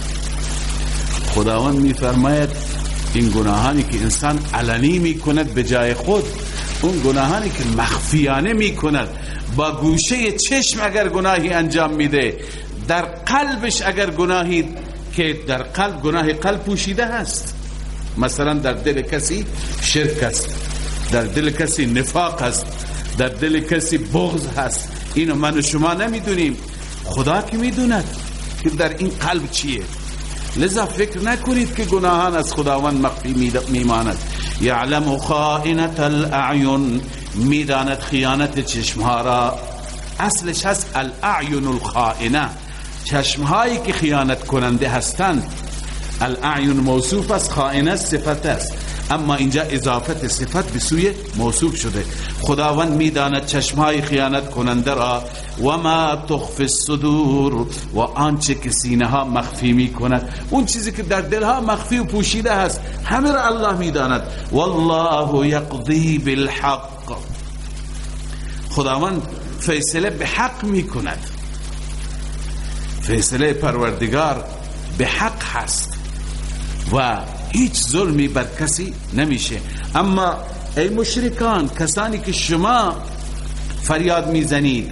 خداوند میفرماید این گناهانی که انسان علنی می‌کند به جای خود اون گناهانی که مخفیانه می‌کند. با گوشه چشم اگر گناهی انجام میده در قلبش اگر گناهی که در قلب گناه قلب پوشیده هست. مثلا در دل کسی شرک است در دل کسی نفاق است در دل کسی بغض هست. اینو من و شما نمی‌دونیم. خدا که می‌دوند که در این قلب چیه. لذا فکر نکنید که گناهان از خداوند مخفی میماند. یعلم خائنت الاعین می‌داند خیانت چشمها را. اصلش هست الاعین الخائنه. چشمهایی که خیانت کننده هستند. الاعین موصوف است خائنه صفت است. اما اینجا اضافت صفت به سوی موصوف شده. خداوند می‌داند چشمهای خیانت کننده را. و ما تخف الصدور. و آنچه که سینه ها مخفی می کند اون چیزی که در دل ها مخفی و پوشیده هست همه را الله می‌داند. والله یقضی بالحق. خداوند فیصله به حق می کند فیصله پروردگار به حق هست. و هیچ ظلمی بر کسی نمیشه. اما ای مشرکان کسانی که شما فریاد می‌زنید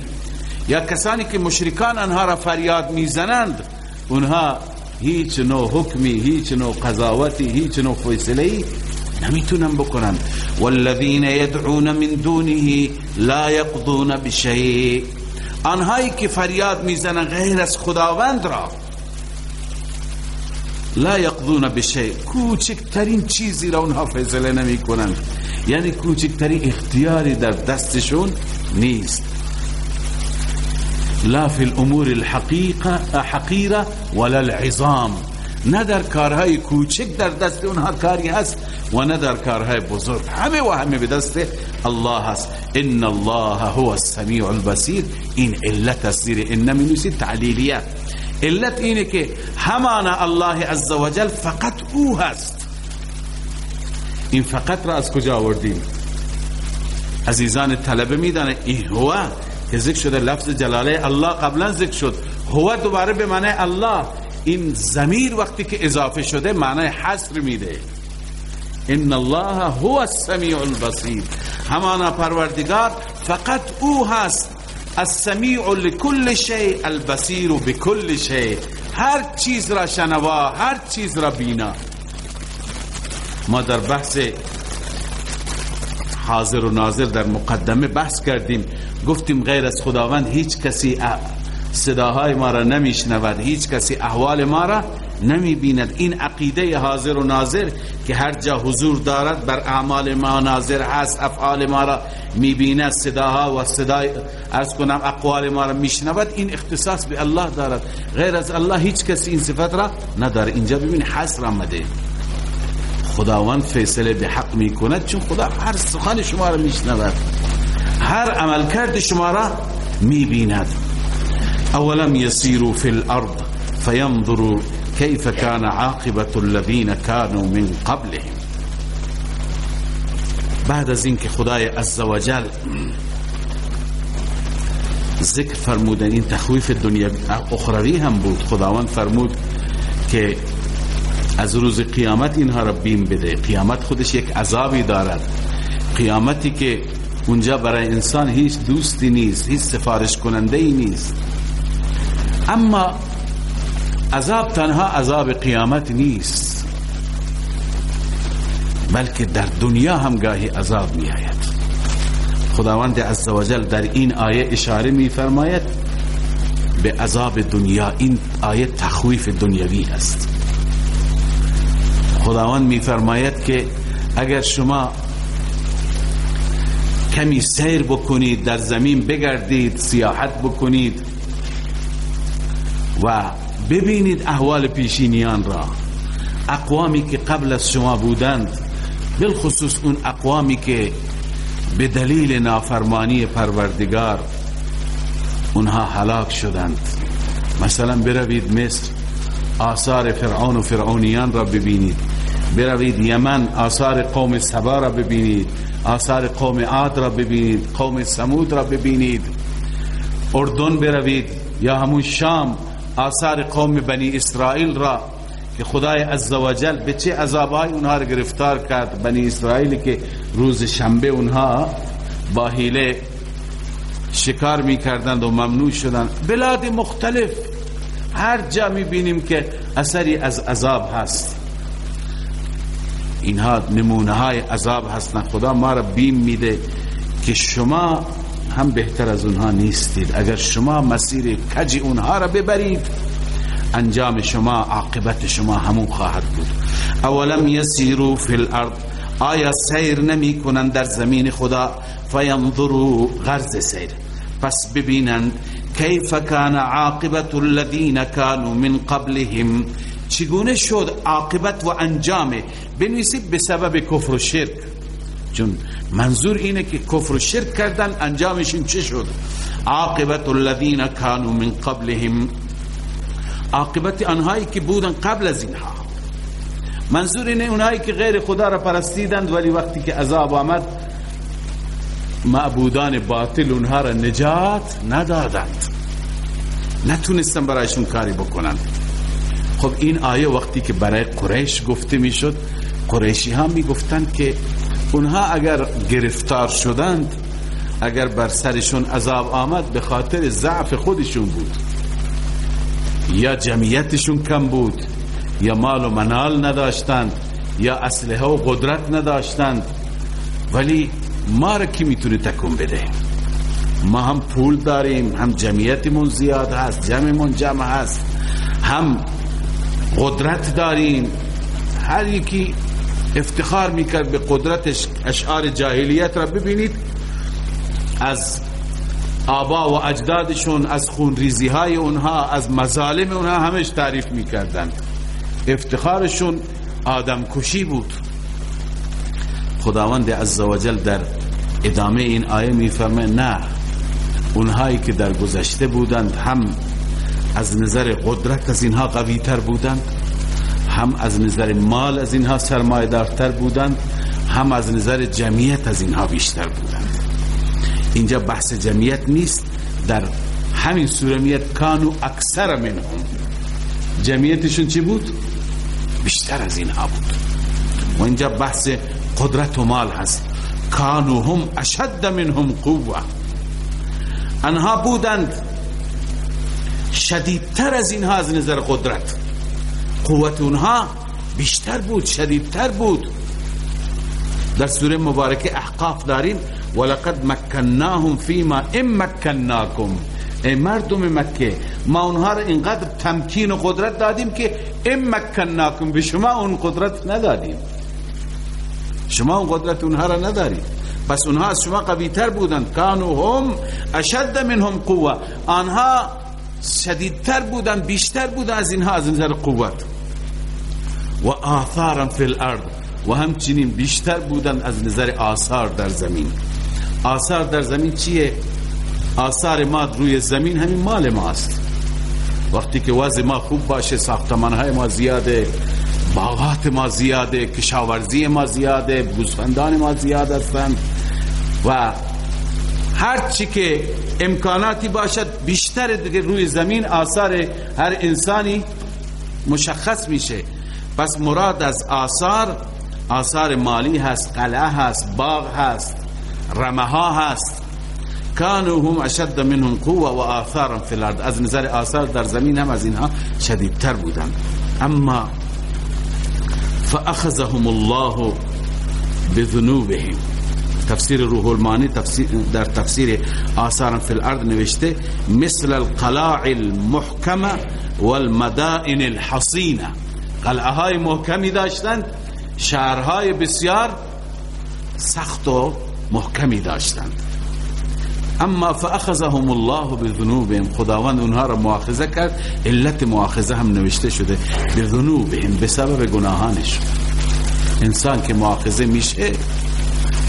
یا کسانی که مشرکان انها را فریاد می‌زنند اونها هیچ نوع حکمی هیچ نوع قضاوتی هیچ نوع فیصله نمی‌تونن بکنن. والذین یدعون من دونه لا یقضون بشیء. آنهایی که فریاد می‌زنن غیر از خداوند را لا یقضون بشیء کوچکترین چیزی را اونها فیصله نمی کنند یعنی کوچکترین اختیاری در دستشون نیست. لا فی الأمور الحقیقه حقیره ولا العظام. نه در کارهای کوچک در دست اونها کاری هست و نه در کارهای بزرگ. همه و همه به دست الله هست. ان الله هو السمیع البصیر. این علت است. زیر ان می تعلیلیه. علت اینه که همانا الله عزوجل فقط او هست. این فقط را از کجا آوردیم؟ عزیزان طلبه میدانه این هو که ذکر شده لفظ جلاله الله قبلا ذکر شد. هو دوباره به معنی الله. این زمیر وقتی که اضافه شده معنی حصر میده. ان الله هو السمیع البصیر. همانا پروردگار فقط او هست. السمیع لكل شيء البصیر بكل شيء. هر چیز را شنوا هر چیز را بینا. ما در بحث حاضر و ناظر در مقدمه بحث کردیم. گفتیم غیر از خداوند هیچ کسی صداهای ما را نمیشنود هیچ کسی احوال ما را نمی بیند این عقیده حاضر و ناظر که هر جا حضور دارد بر اعمال ما ناظر هست افعال ما را می بیند صداها و صدای ارز کنم اقوال ما را میشنود. این اختصاص به الله دارد. غیر از الله هیچ کسی این صفت را نداره. اینجا ببین حصر آمده. خداوند فیصله به حق می کند چون خدا هر سخن شما را میشنود. هر عمل کرد شما را می بیند اولم یسیروا فی الارض فینظروا كيف كان عاقبة الذين كانوا من قبلهم؟ بعد از اینکه خدای عزوجل ذکر فرمودن این تخویف دنیا اخروی هم بود. خداوند فرمود که از روز قیامت اینها را بیم بده. قیامت خودش یک عذابی دارد. قیامتی که اونجا برای انسان هیچ دوستی نیست هیچ سفارش کننده ای نیست. اما عذاب تنها عذاب قیامت نیست بلکه در دنیا هم گاهی عذاب می آید خداوند عزوجل در این آیه اشاره می فرماید به عذاب دنیا این آیه تخویف دنیوی است. خداوند می فرماید که اگر شما کمی سیر بکنید در زمین بگردید سیاحت بکنید و ببینید احوال پیشینیان را. اقوامی که قبل از شما بودند بالخصوص اون اقوامی که به دلیل نافرمانی پروردگار اونها هلاک شدند. مثلا بروید مصر آثار فرعون و فرعونیان را ببینید. بروید یمن آثار قوم سبا را ببینید. آثار قوم عاد را ببینید. قوم سمود را ببینید. اردن بروید یا همون شام آثار قوم بنی اسرائیل را که خدای عزوجل به چه عذابهای اونها رو گرفتار کرد بنی اسرائیل که روز شنبه اونها با حیله شکار می‌کردند و ممنوع شدند. بلاد مختلف هر جا می‌بینیم که اثری از عذاب هست. اینها نمونه های عذاب هستند. خدا ما را بیم میده که شما هم بهتر از اونها نیستید. اگر شما مسیر کج اونها را ببرید انجام شما عاقبت شما همون خواهد بود. اولم یسیرو فی الارض. آیا سیر نمی کنند در زمین خدا؟ فینظروا غرز سیر. پس ببینند کیف کان عاقبت الذین كانوا من قبلهم. چگونه شد عاقبت و انجام؟ بنویسید به سبب کفر و شرک. چون منظور اینه که کفر و شرک کردن انجامشون چه شد؟ عاقبت الذین كانوا من قبلهم. عاقبت آنهایی که بودن قبل از اینها. منظور اینه اونهایی که غیر خدا را پرستیدند ولی وقتی که عذاب آمد معبودان باطل اونها را نجات ندادند. نتونستن برایشون کاری بکنند خب این آیه وقتی که برای قریش گفته می‌شد قریشی ها می‌گفتند که اونها اگر گرفتار شدند اگر بر سرشون عذاب آمد به خاطر ضعف خودشون بود. یا جمعیتشون کم بود یا مال و منال نداشتند یا اسلحه و قدرت نداشتند. ولی ما را کی می‌تونه تکون بده؟ ما هم پول داریم هم جمعیتمون زیاد هست جمعمون جمع هست هم قدرت داریم. هر یکی افتخار می‌کرد به قدرتش اشعار جاهلیت را ببینید. از آبا و اجدادشون از خونریزی های اونها از مظالم اونها همش تعریف می‌کردند. افتخارشون آدم کشی بود. خداوند عزوجل در ادامه این آیه میفرمه نه اونهایی که در گذشته بودند هم از نظر قدرت از اینها قوی تر بودند هم از نظر مال از اینها سرمایه دارتر بودند هم از نظر جمعیت از اینها بیشتر بودند. اینجا بحث جمعیت نیست در همین سورمیت کانو اکثر منهم. جمعیتشون چی بود؟ بیشتر از اینها بود. و اینجا بحث قدرت و مال هست. کانو هم اشد منهم قوه انها بودند شدیدتر از اینها از نظر قدرت. قوت اونها بیشتر بود شدیدتر بود. در سوره مبارکه احقاف داریم ولقد مکناهم فيما ام مکناکم. ای مردم مکه ما اونها را اینقدر تمکین و قدرت دادیم که ام مکناکم به شما اون قدرت ندادیم. شما اون قدرت اونها را ندارید پس اونها از شما قوی تر بودند. کانو هم اشد منهم قوه آنها شدیدتر بودند بیشتر بودند از اینها از نظر قوت. و آثارا فی الارض و همچنین بیشتر بودند از نظر آثار در زمین. آثار در زمین چیه؟ آثار ما روی زمین همین مال ماست. وقتی که وضع ما خوب باشه ساختمان های ما زیاده باغات ما زیاده کشاورزی ما زیاده گوسفندان ما زیاد هستند و هر چی که امکاناتی باشد بیشتر دیگه روی زمین آثار هر انسانی مشخص میشه. پس مراد از آثار آثار مالی هست قلعه هست باغ هست رمه ها هست. کانو هم اشد منهم قوه و آثارا فی الارض. از نظر آثار در زمین هم از اینها شدیدتر بودند. اما فاخذهم الله بذنوبهم. تفسیر روح المانی تفسیر در تفسیر آثار فی الارض نوشته مثل القلاع المحکمه والمدائن الحصینه قلعه های محکمی داشتند شهرهای بسیار سخت و محکمی داشتند. اما فاخذهم الله بذنوبهم. خداوند اونها را مؤاخذه کرد علت مؤاخذه هم نوشته شده بذنوبهم به سبب گناهانش. انسان که مؤاخذه میشه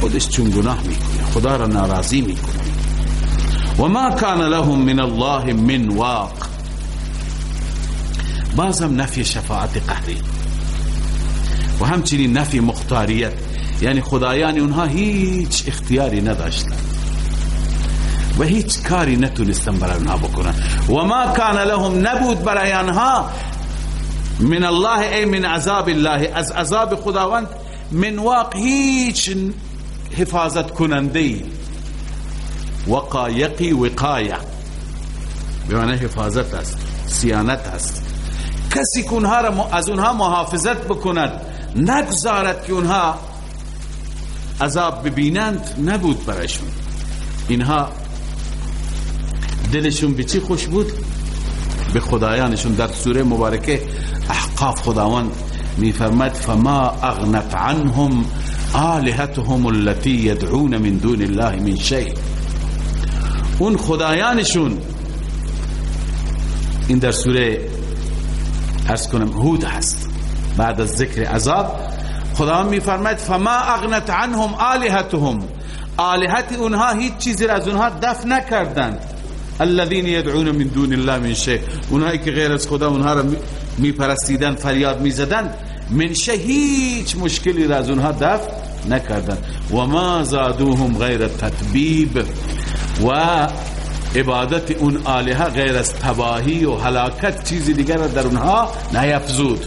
خودش چون گناه می‌کنه خدا را ناراضی می‌کنه. و ما کان لهم من الله من واق. بازم نفی شفاعت قهری. و همچنین نفی مختاریت. یعنی خدایان اونها هیچ اختیاری نداشتن و هیچ کاری نتونستن برای اونها بکنن. و ما کان لهم نبود برای آنها. من الله ای من عذاب الله. از عذاب خداوند من واق هیچ حفاظت کننده وقایقی وقایه به معنی حفاظت است سیانت است. کسی که از اونها محافظت بکند نگذارد که اونها عذاب ببینند نبود برایشون. اینها دلشون به چی خوش بود؟ به خدایانشون. در سوره مبارکه احقاف خداوند میفرماد فما اغنت عنهم آلهتهم التي يدعون من دون الله من شيء اون خدایانشون این در سوره ارز کنم هود هست. بعد از ذکر عذاب خدا میفرماید فما اغنت عنهم آلهتهم. آلهت اونها هیچ چیزی را از اونها دفع نکردند. الذين يدعون من دون الله من شيء اونهایی که غیر از خدا اونها را میپرستیدن فریاد می‌زدن من شيء هیچ مشکلی را از اونها دفع نکردن و ما زادوهم غیر تطبیب و عبادت اون آلهه غیر از تباهی و هلاکت چیزی دیگر در اونها نیفزود.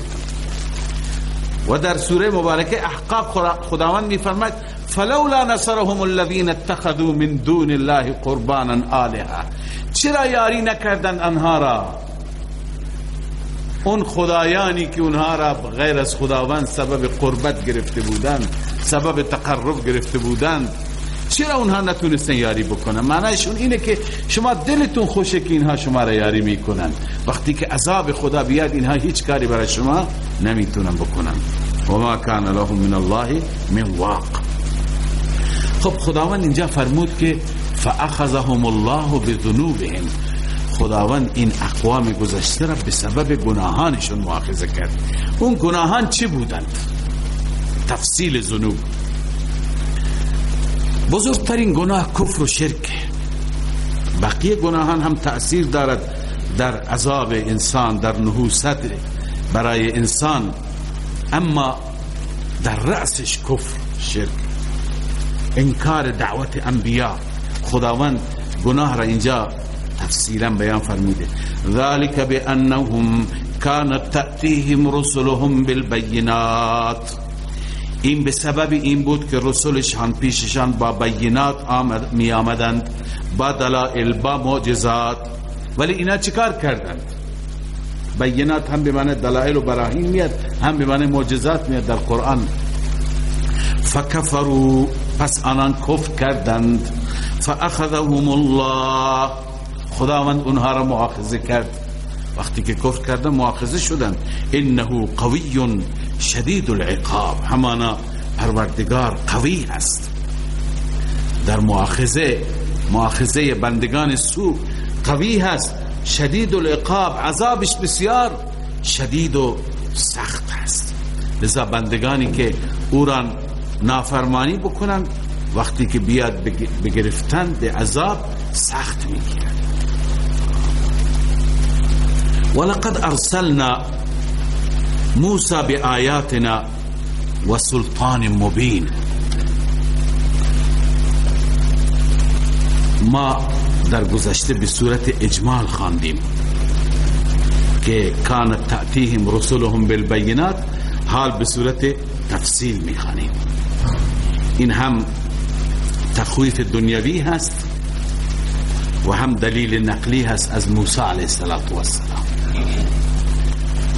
و در سوره مبارکه احقاق خداوند میفرماید فلولا نصرهم الذين اتخذوا من دون الله قربانا آلهه چرا یاری نکردن انها را؟ اون خدایانی که اونها را غیر از خداوند سبب قربت گرفته بودند سبب تقرب گرفته بودند چرا اونها نتونستن یاری بکنن؟ معنیشون اینه که شما دلتون خوشه که اینها شما را یاری می‌کنن. وقتی که عذاب خدا بیاد اینها هیچ کاری برای شما نمی‌تونن بکنن. و ما کان لهم من الله من واق. خب خداوند اینجا فرمود که فاخذهم الله بذنوبهم. خداوند این اقوام گذشته را به سبب گناهانشون مؤاخذه کرد. اون گناهان چی بودند؟ تفصیل ذنوب. بزرگترین گناه کفر و شرک. بقیه گناهان هم تأثیر دارد در عذاب انسان در نحوست برای انسان. اما در رأسش کفر شرک. انکار دعوت انبیاء خداوند گناه را اینجا تفصیلا بیان فرموده. ذلك بانهم كانت تأتيهم رسلهم بالبينات این به سبب این بود که رسولشان پیششان با بینات آمد می آمدند. با دلائل با معجزات. ولی اینا چیکار کردند؟ بینات هم به معنی دلائل و براهین میاد هم به معنی معجزات میاد در قرآن. فکفروا. پس آنان کفر کردند. فاخذهم الله. خداوند اونها را مؤاخذه کرد. وقتی که کفر مؤاخذه شدند. انه قوی شدید العقاب. همانا پروردگار قوی هست. در مؤاخذه مؤاخذه بندگان سو قوی هست. شدید العقاب عذابش بسیار شدید و سخت هست. لذا بندگانی که او را نافرمانی بکنن وقتی که بیاد بگرفتن به عذاب سخت می‌گیرن ولقد أرسلنا موسى بآياتنا وسلطان مبين. ما در گذشته به صورت اجمال خواندیم که کانت تأتیهم رسولهم بالبینات حال به صورت تفصیل میخوانیم. این هم تخویف دنیوی هست و هم دلیل نقلی هست از موسی علیه السلام.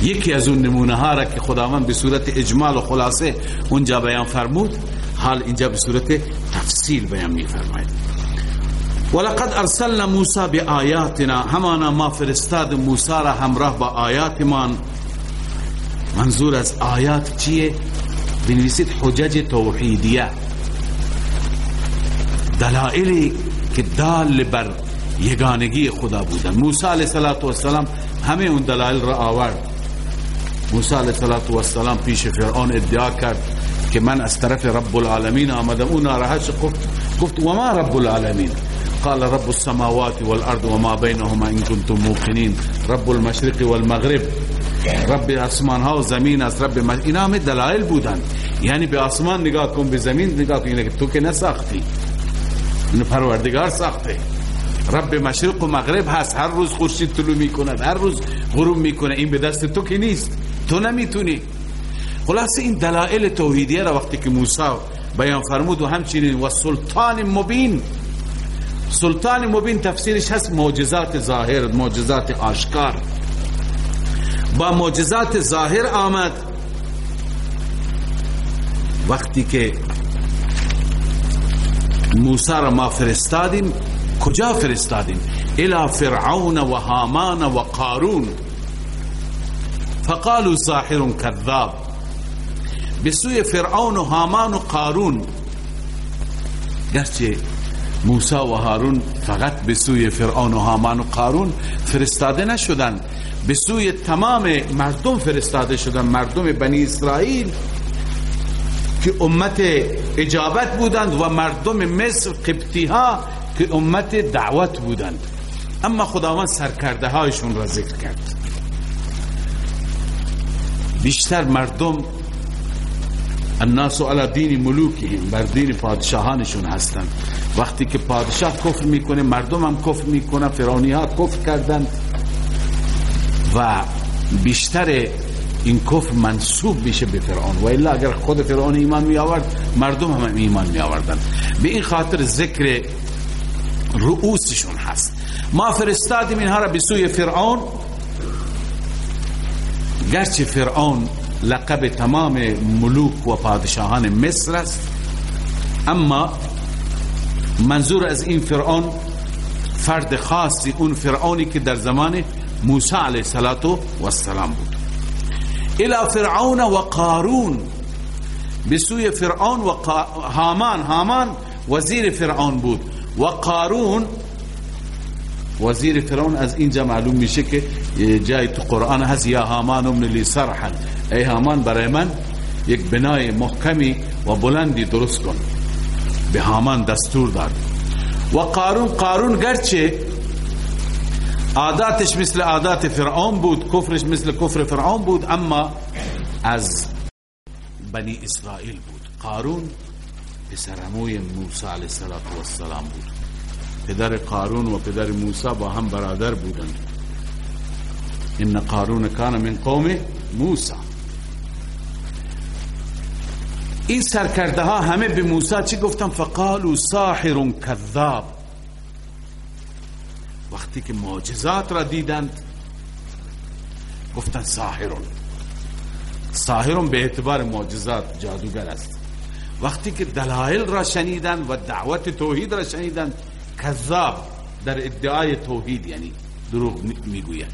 یکی از اون نمونه ها را که خداوند به صورت اجمال و خلاصه اونجا بیان فرمود حال اینجا به صورت تفصیل بیان می فرماید ولقد ارسلنا موسی بآیاتنا همانا ما فرستاد موسی را همراه با آیاتمان. منظور از آیات چیه؟ بنویسید حجج توحیدیه. دلائلی که دال بر یگانگی خدا بودن. موسی علیه السلام همه اون دلائل را آورد. موسی علیه السلام پیش فرعون ادعا کرد که من از طرف رب العالمین آمدم. اون ناراحت گفت گفت و ما رب العالمین؟ قال رب السماوات والارض وما بينهما ان كنتم موقنين رب المشرق والمغرب. رب آسمان ها و زمین از رب اینا همه دلائل بودن. یعنی به آسمان نگاه کن به زمین نگاه کن. یعنی تو که نساختی. این پروردگار ساخته. رب مشرق و مغرب هست. هر روز خورشید طلوع می‌کند هر روز غروب می‌کنه این به دست تو که نیست. تو نمی‌تونی. خلاص این دلائل توحیدیه را وقتی که موسی بیان فرمود و همچنین و سلطان مبین. سلطان مبین تفسیرش هست معجزات ظاهر معجزات آشکار. با معجزات ظاهر آمد. وقتی که موسی را ما فرستادیم کجا فرستادیم الى فرعون و هامان و قارون. فقالوا ساحر كذاب به سوی فرعون و هامان و قارون. گرچه موسی و هارون فقط به سوی فرعون و هامان و قارون فرستاده نشدند به سوی تمام مردم فرستاده شدن مردم بنی اسرائیل که امت اجابت بودند و مردم مصر قبطی ها که امت دعوت بودند. اما خداوند سرکرده هایشون را ذکر کرد. بیشتر مردم الناس علی دین ملوکهم بر دین پادشاهانشون هستند. وقتی که پادشاه کفر می‌کنه مردم هم کفر می‌کنه فرعونی ها کفر کردند و بیشتر این کفر منصوب میشه به فرعون. و الا اگر خود فرعون ایمان می آورد مردم هم ایمان می آوردن به این خاطر ذکر رؤوسشون هست. ما فرستادیم اینها را به سوی فرعون. گرچه فرعون لقب تمام ملوک و پادشاهان مصر است اما منظور از این فرعون فرد خاصی اون فرعونی که در زمان موسی علیه السلام بود. الى فرعون و قارون. بسوی فرعون و هامان هامان وزیر فرعون بود. و قارون وزیر فرعون از اینجا معلوم میشه که جای تو قرآن هست یا هامان ابن لی سرحا. ای هامان برای من یک بنای محکمی و بلندی درست کن. به هامان دستور داد. و قارون قارون گرچه عاداتش مثل عادات فرعون بود کفرش مثل کفر فرعون بود اما از بنی اسرائیل بود. قارون پسرموی موسی علیه السلام بود. پدر قارون و پدر موسی با هم برادر بودند. ان قارون کان من قوم موسی. این سرکرده ها همه به موسی چی گفتن؟ فقالوا ساحر کذاب. وقتی که معجزات را دیدند گفتن ساحرون. ساحرون به اعتبار معجزات جادوگر است. وقتی که دلائل را شنیدن و دعوت توحید را شنیدن کذاب در ادعای توحید یعنی دروغ می‌گوید.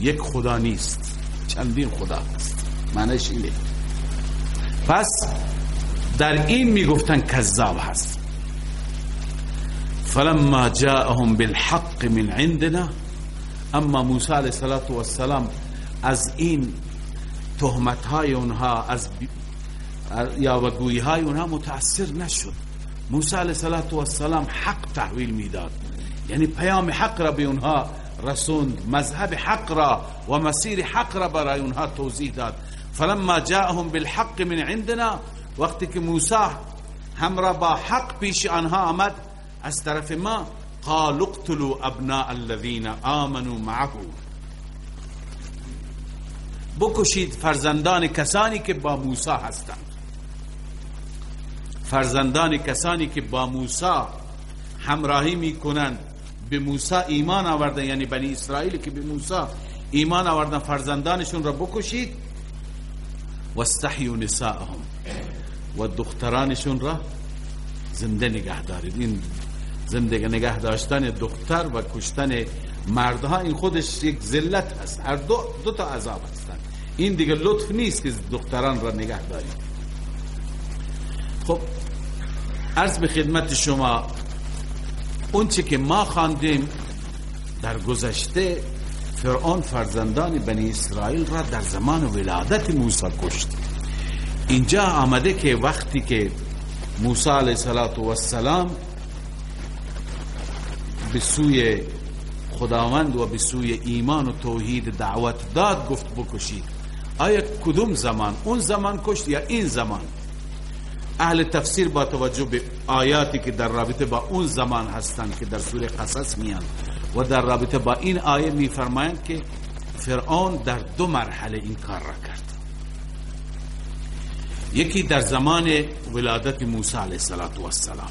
یک خدا نیست چندین خدا هست معنیش اینه. پس در این می‌گفتن کذاب هست. فلما جاءهم بالحق من عندنا اما موسی علیه السلام از این تهمت های اونها از یا وگویی های اونها متاثر نشد. موسی علیه السلام حق تحویل می‌داد. یعنی پیام حق را به اونها رسوند مذهب حق را و مسیر حق را برای اونها توضیح داد. فلما جاءهم بالحق من عندنا وقتی که موسی همراه با حق پیش آنها آمد از طرف ما قال اقتلوا ابناء الذين آمنوا معه. بکشید فرزندان کسانی که با موسی هستند. فرزندان کسانی که با موسی همراهی می‌کنند به موسی ایمان آوردن یعنی بنی اسرائیل که به موسی ایمان آوردن فرزندانشون را بکشید. و استحیوا نساءهم و دخترانشون را زنده نگه دارید. این زندگی نگه داشتن دختر و کشتن مردها این خودش یک ذلت هست. هر دو, دو تا عذاب هستند. این دیگه لطف نیست که دختران را نگه دارید. خب عرض به خدمت شما اونچه که ما خواندیم در گذشته فرعون فرزندان بنی اسرائیل را در زمان ولادت موسی کشت. اینجا آمده که وقتی که موسی علیه السلام به سوی خداوند و به سوی ایمان و توحید دعوت داد گفت بکشید. آیا کدوم زمان؟ اون زمان کشت یا این زمان؟ اهل تفسیر با توجه به آیاتی که در رابطه با اون زمان هستند که در سوره قصص میان و در رابطه با این آیه میفرمایند که فرعون در دو مرحله این کار را کرد. یکی در زمان ولادت موسی علیه السلام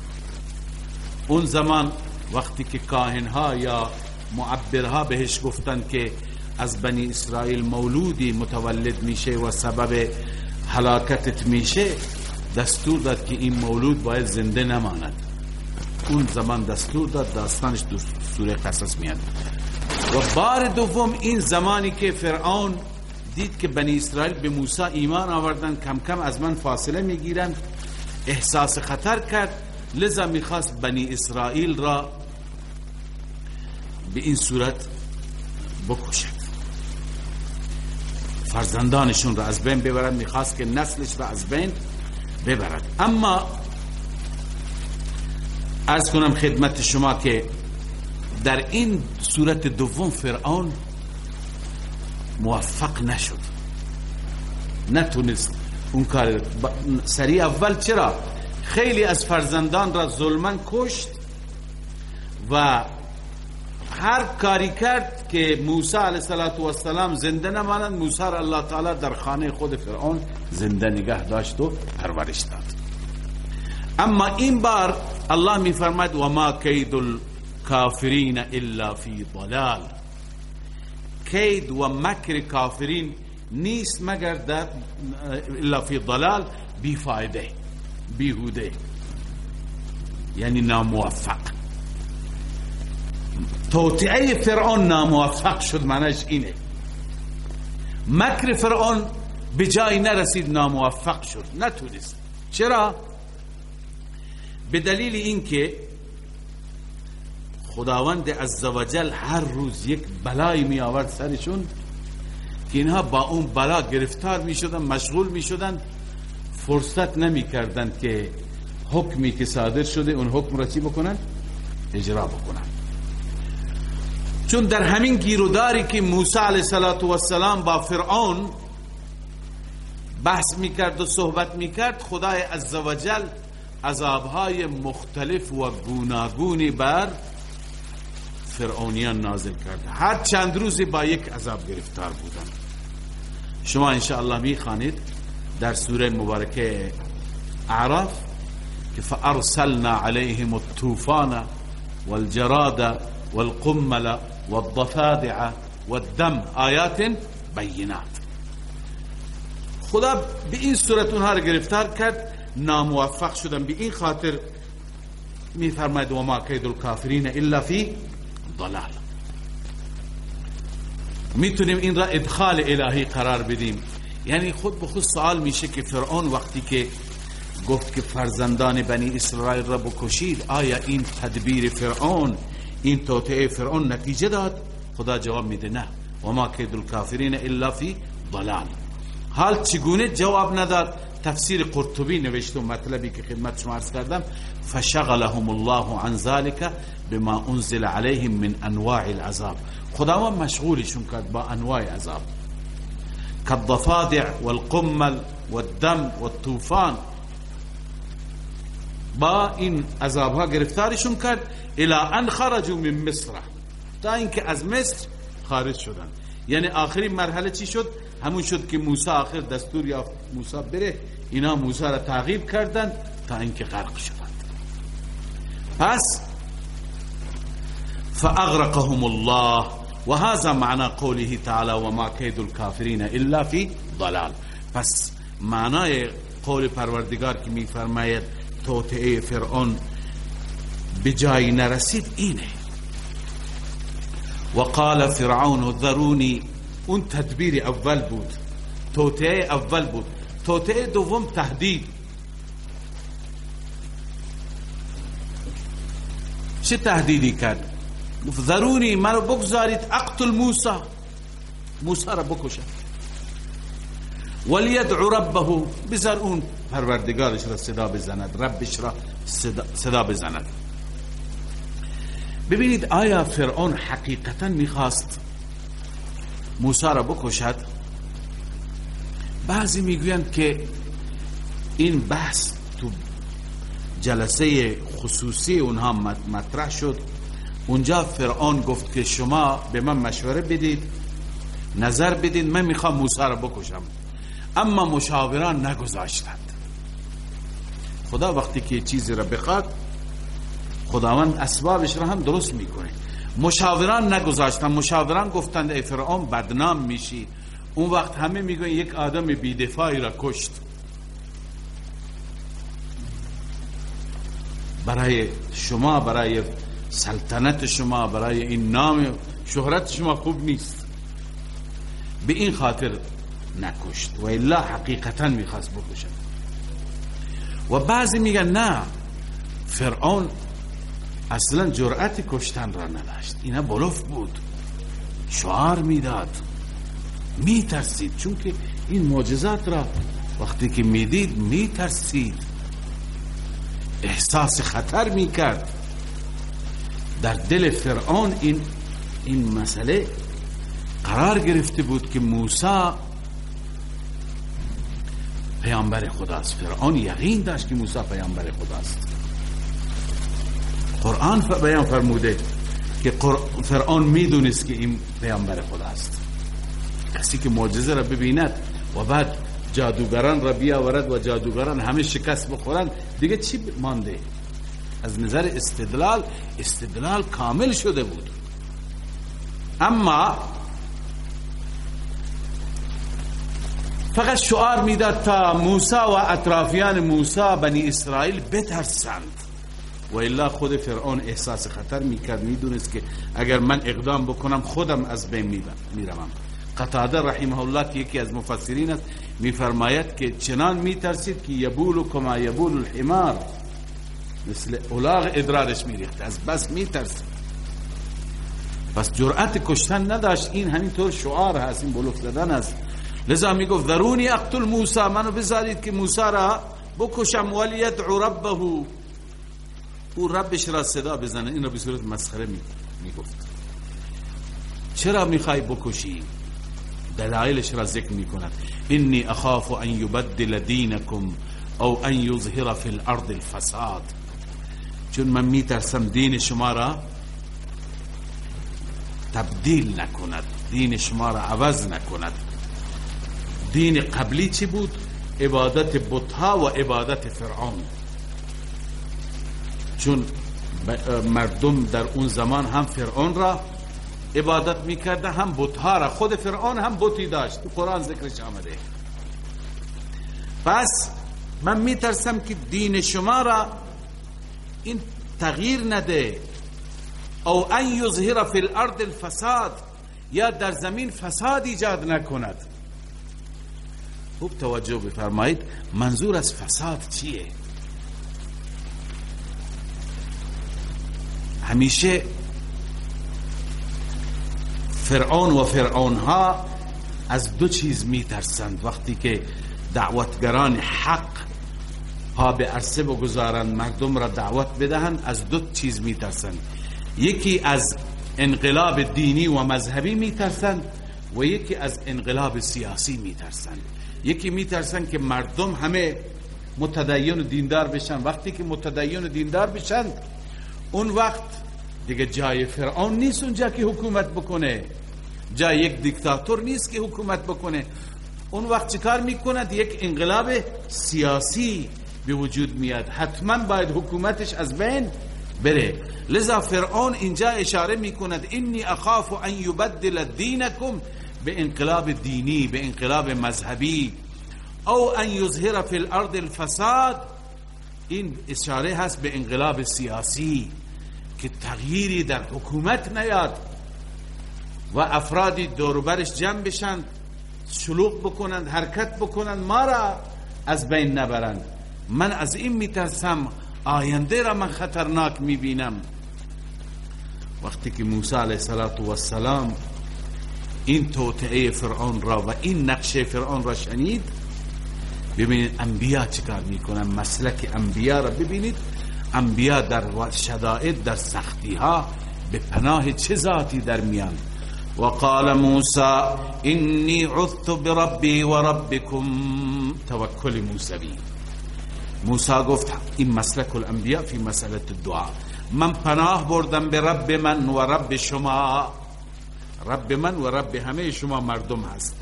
اون زمان وقتی که کاهنها یا معبرها بهش گفتن که از بنی اسرائیل مولودی متولد میشه و سبب حلاکتت میشه دستور داد که این مولود باید زنده نماند. اون زمان دستور داد داستانش دو سوره قصص میاد. و بار دوم این زمانی که فرعون دید که بنی اسرائیل به موسی ایمان آوردن کم کم از من فاصله می‌گیرن احساس خطر کرد. لذا می‌خواست بنی اسرائیل را به این صورت بکشد. فرزندانشون را از بین ببرد می‌خواست که نسلش را از بین ببرد. اما از کنم خدمت شما که در این صورت دوم فرعون موفق نشد. نتونست اون کار سری اول چرا؟ خیلی از فرزندان را ظلمن کشت و هر کاری کرد که موسی علیه السلام زنده نماند موسی را الله تعالی در خانه خود فرعون زنده نگه داشت و پرورش داد. اما این بار الله می فرمد و ما کید الكافرین الا فی ضلال. کید و مکر کافرین نیست مگر در الا فی ضلال بی فایده بیهوده یعنی ناموفق. توطعه فرعون ناموفق شد معنیش اینه. مکر فرعون به جای نرسید ناموفق شد. نتونست. چرا؟ به دلیل اینکه خداوند عزوجل هر روز یک بلای می آورد سرشون که اینها با اون بلا گرفتار می شدن مشغول می شدن فرصت نمی کردن که حکمی که صادر شده اون حکم را چی بکنن؟ اجرا بکنن. چون در همین گیروداری که موسی علیه السلام با فرعون بحث می‌کرد و صحبت می‌کرد خدای عزوجل عذابهای مختلف و گوناگونی بر فرعونیان نازل کرد. هر چند روزی با یک عذاب گرفتار بودن شما انشاءالله می‌خوانید در سوره مبارکه اعراف که فارسلنا عليهم الطوفان والجراد والقمل والضفادع والدم آیات بینات خدا به این صورت اونها رو گرفتار کرد ناموفق شدن به این خاطر میفرماید و ما کید الکافرین الا فی ضلال. میتونیم این را ادخال الهی قرار بدیم. یعنی خود به خود سوال میشه که فرعون وقتی که گفت که فرزندان بنی اسرائیل را بکشید آیا این تدبیر فرعون این توطعه فرعون نتیجه داد. خدا جواب میده نه. و ما کید الکافرین الا فی ضلال. حال چگونه جواب نداد؟ تفسیر قرطبی نوشته مطلبی که خدمت شما عرض کردم فشغلهم الله عن ذلك بما انزل عليهم من انواع العذاب. خداوند مشغولشون کرد با انواع عذاب. كالضفادع والقمل والدم والطوفان با این عذاب ها گرفتارشون کرد. الى ان خرجوا من مصر. تا اینکه از مصر خارج شدن. یعنی آخرین مرحله چی شد؟ همون شد که موسی آخر دستور یا موسی بره. اینا موسی را تعقیب کردن تا اینکه غرق شدند پس فاغرقهم الله. وهذا معنى قوله تعالى وما كيد الكافرين الا في ضلال. پس معنای قول پروردگار که میفرماید توطعه فرعون به جایی نرسید اینه. وقال فرعون ذروني اون تدبیر اول بود. توطعه اول بود. توطعه دوم تهدید. چه تهدیدی کرد؟ ذرونی منو بگذارید اقتل موسی موسی را بکشد ولیدعو ربه بذار اون. پروردگارش را صدا بزند. ربش را صدا, صدا بزند. ببینید آیا فرعون حقیقتا می‌خواست موسی را بکشد؟ بعضی می‌گویند که این بحث تو جلسه خصوصی اونها مطرح شد. اونجا فرعون گفت که شما به من مشوره بدید نظر بدین من می‌خوام موسی را بکشم. اما مشاوران نگذاشتند. خدا وقتی که چیزی را بخواد خداوند اسبابش را هم درست می‌کنه. مشاوران نگذاشتن مشاوران گفتند ای فرعون بدنام میشی. اون وقت همه میگن یک آدم بیدفاعی را کشت. برای شما برای سلطنت شما برای این نام شهرت شما خوب نیست. به این خاطر نکشت. و الا حقیقتا می‌خواست بکشد و بعضی میگن نه فرعون اصلا جرأت کشتن را نداشت. اینا بلوف بود. شعار می‌داد. میترسید. چون که این معجزات را وقتی که می‌دید میترسید. احساس خطر می‌کرد. در دل فرعون این این مسئله قرار گرفته بود که موسی پیامبر خداست. فرعون یقین داشت که موسی پیامبر خداست. قرآن بیان فرموده که فرعون می‌دونست که این پیامبر خداست. کسی که معجزه را ببیند و بعد جادوگران را بیاورد و جادوگران همه شکست بخورند دیگه چی مانده؟ از نظر استدلال استدلال کامل شده بود. اما فقط شعار می‌داد تا موسی و اطرافیان موسی بنی اسرائیل بترسند. و الا خود فرعون احساس خطر می‌کرد. می‌دونست که اگر من اقدام بکنم خودم از بین می‌روم. قطاده رحمه الله که یکی از مفسرین است میفرماید که چنان میترسید که یبول کما یبول الحمار. مثل اولاغ ادرارش میریخت. از بس میترسید. پس جرأت کشتن نداشت. این همینطور شعار هست. این بلوک زدن است لذا میگفت ذرونی اقتل موسی منو بذارید که موسی را بکشم ولیدعو ربه. أو ربش را صدا بزنه. این را به صورت مسخره میگفت چرا میخوای بکشی؟ دلائلش را ذکر میکند انی اخاف ان یبدل دینکم أو ان یظهر فی الأرض الفساد. چون من میترسم دین شما را تبدیل نکند دین شما را عوض نکند. دین قبلی چی بود؟ عبادت بتها و عبادت فرعون. چون مردم در اون زمان هم فرعون را عبادت می‌کرده هم بتها را. خود فرعون هم بتی داشت. تو قرآن ذکرش آمده. پس من میترسم که دین شما را این تغییر نده. او ان یظهر فی الارض الفساد یا در زمین فساد ایجاد نکند. خوب توجه بفرمایید منظور از فساد چیه؟ همیشه فرعون و فرعون ها از دو چیز میترسند. وقتی که دعوتگران حق ها به عرصه بگذارند مردم را دعوت بدهند از دو چیز میترسند. یکی از انقلاب دینی و مذهبی میترسند و یکی از انقلاب سیاسی میترسند. یکی میترسند که مردم همه متدین و دیندار بشن. وقتی که متدین و دیندار بشن اون وقت دیگه جای فرعون نیست اونجا که حکومت بکنه. جای یک دیکتاتور نیست که حکومت بکنه. اون وقت چیکار می‌کند؟ یک انقلاب سیاسی به وجود میاد. حتما باید حکومتش از بین بره. لذا فرعون اینجا اشاره می‌کند انی اخاف ان یبدل دینکم به انقلاب دینی به انقلاب مذهبی او ان یظهر فی الارض الفساد. این اشاره هست به انقلاب سیاسی که تغییری در حکومت نیاد و افرادی دوروبرش جمع بشن شلوغ بکنند حرکت بکنند ما را از بین نبرند من از این میترسم آینده را من خطرناک می‌بینم. وقتی که موسی علیه السلام این توطعه فرعون را و این نقشه فرعون را شنید ببینید انبیا چکار می‌کنن؟ مسلک انبیا را ببینید. انبیا در شدائد در سختی ها به پناه چه ذاتی در میان؟ وقال موسى إني عذت بربي وربكم توكل موسوی. موسى گفت این مسلک الانبیاء فی مسئله الدعاء. من پناه بردم به رب من و رب شما. رب من و رب همه شما مردم هست.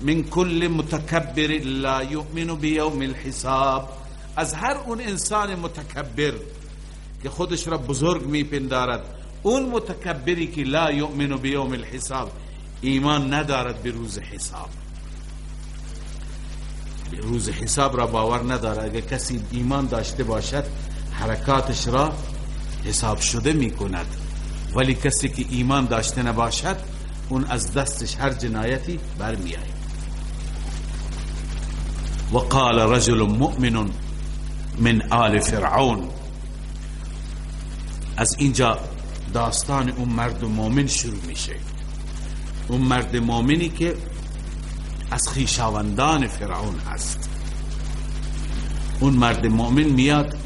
من کل متکبر لا یؤمن بیوم الحساب. از هر اون انسان متکبر که خودش را بزرگ میپندارد اون متکبری که لا یؤمن بیوم الحساب ایمان ندارد به روز حساب. روز حساب را باور ندارد. اگر کسی ایمان داشته باشد حرکاتش را حساب شده می کند ولی کسی که ایمان داشته نباشد اون از دستش هر جنایتی برمی آید وقال رجل مؤمن من آل فرعون. از اینجا داستان اون مرد مؤمن شروع میشه. اون مرد مؤمنی که از خیشاوندان فرعون هست. اون مرد مؤمن میاد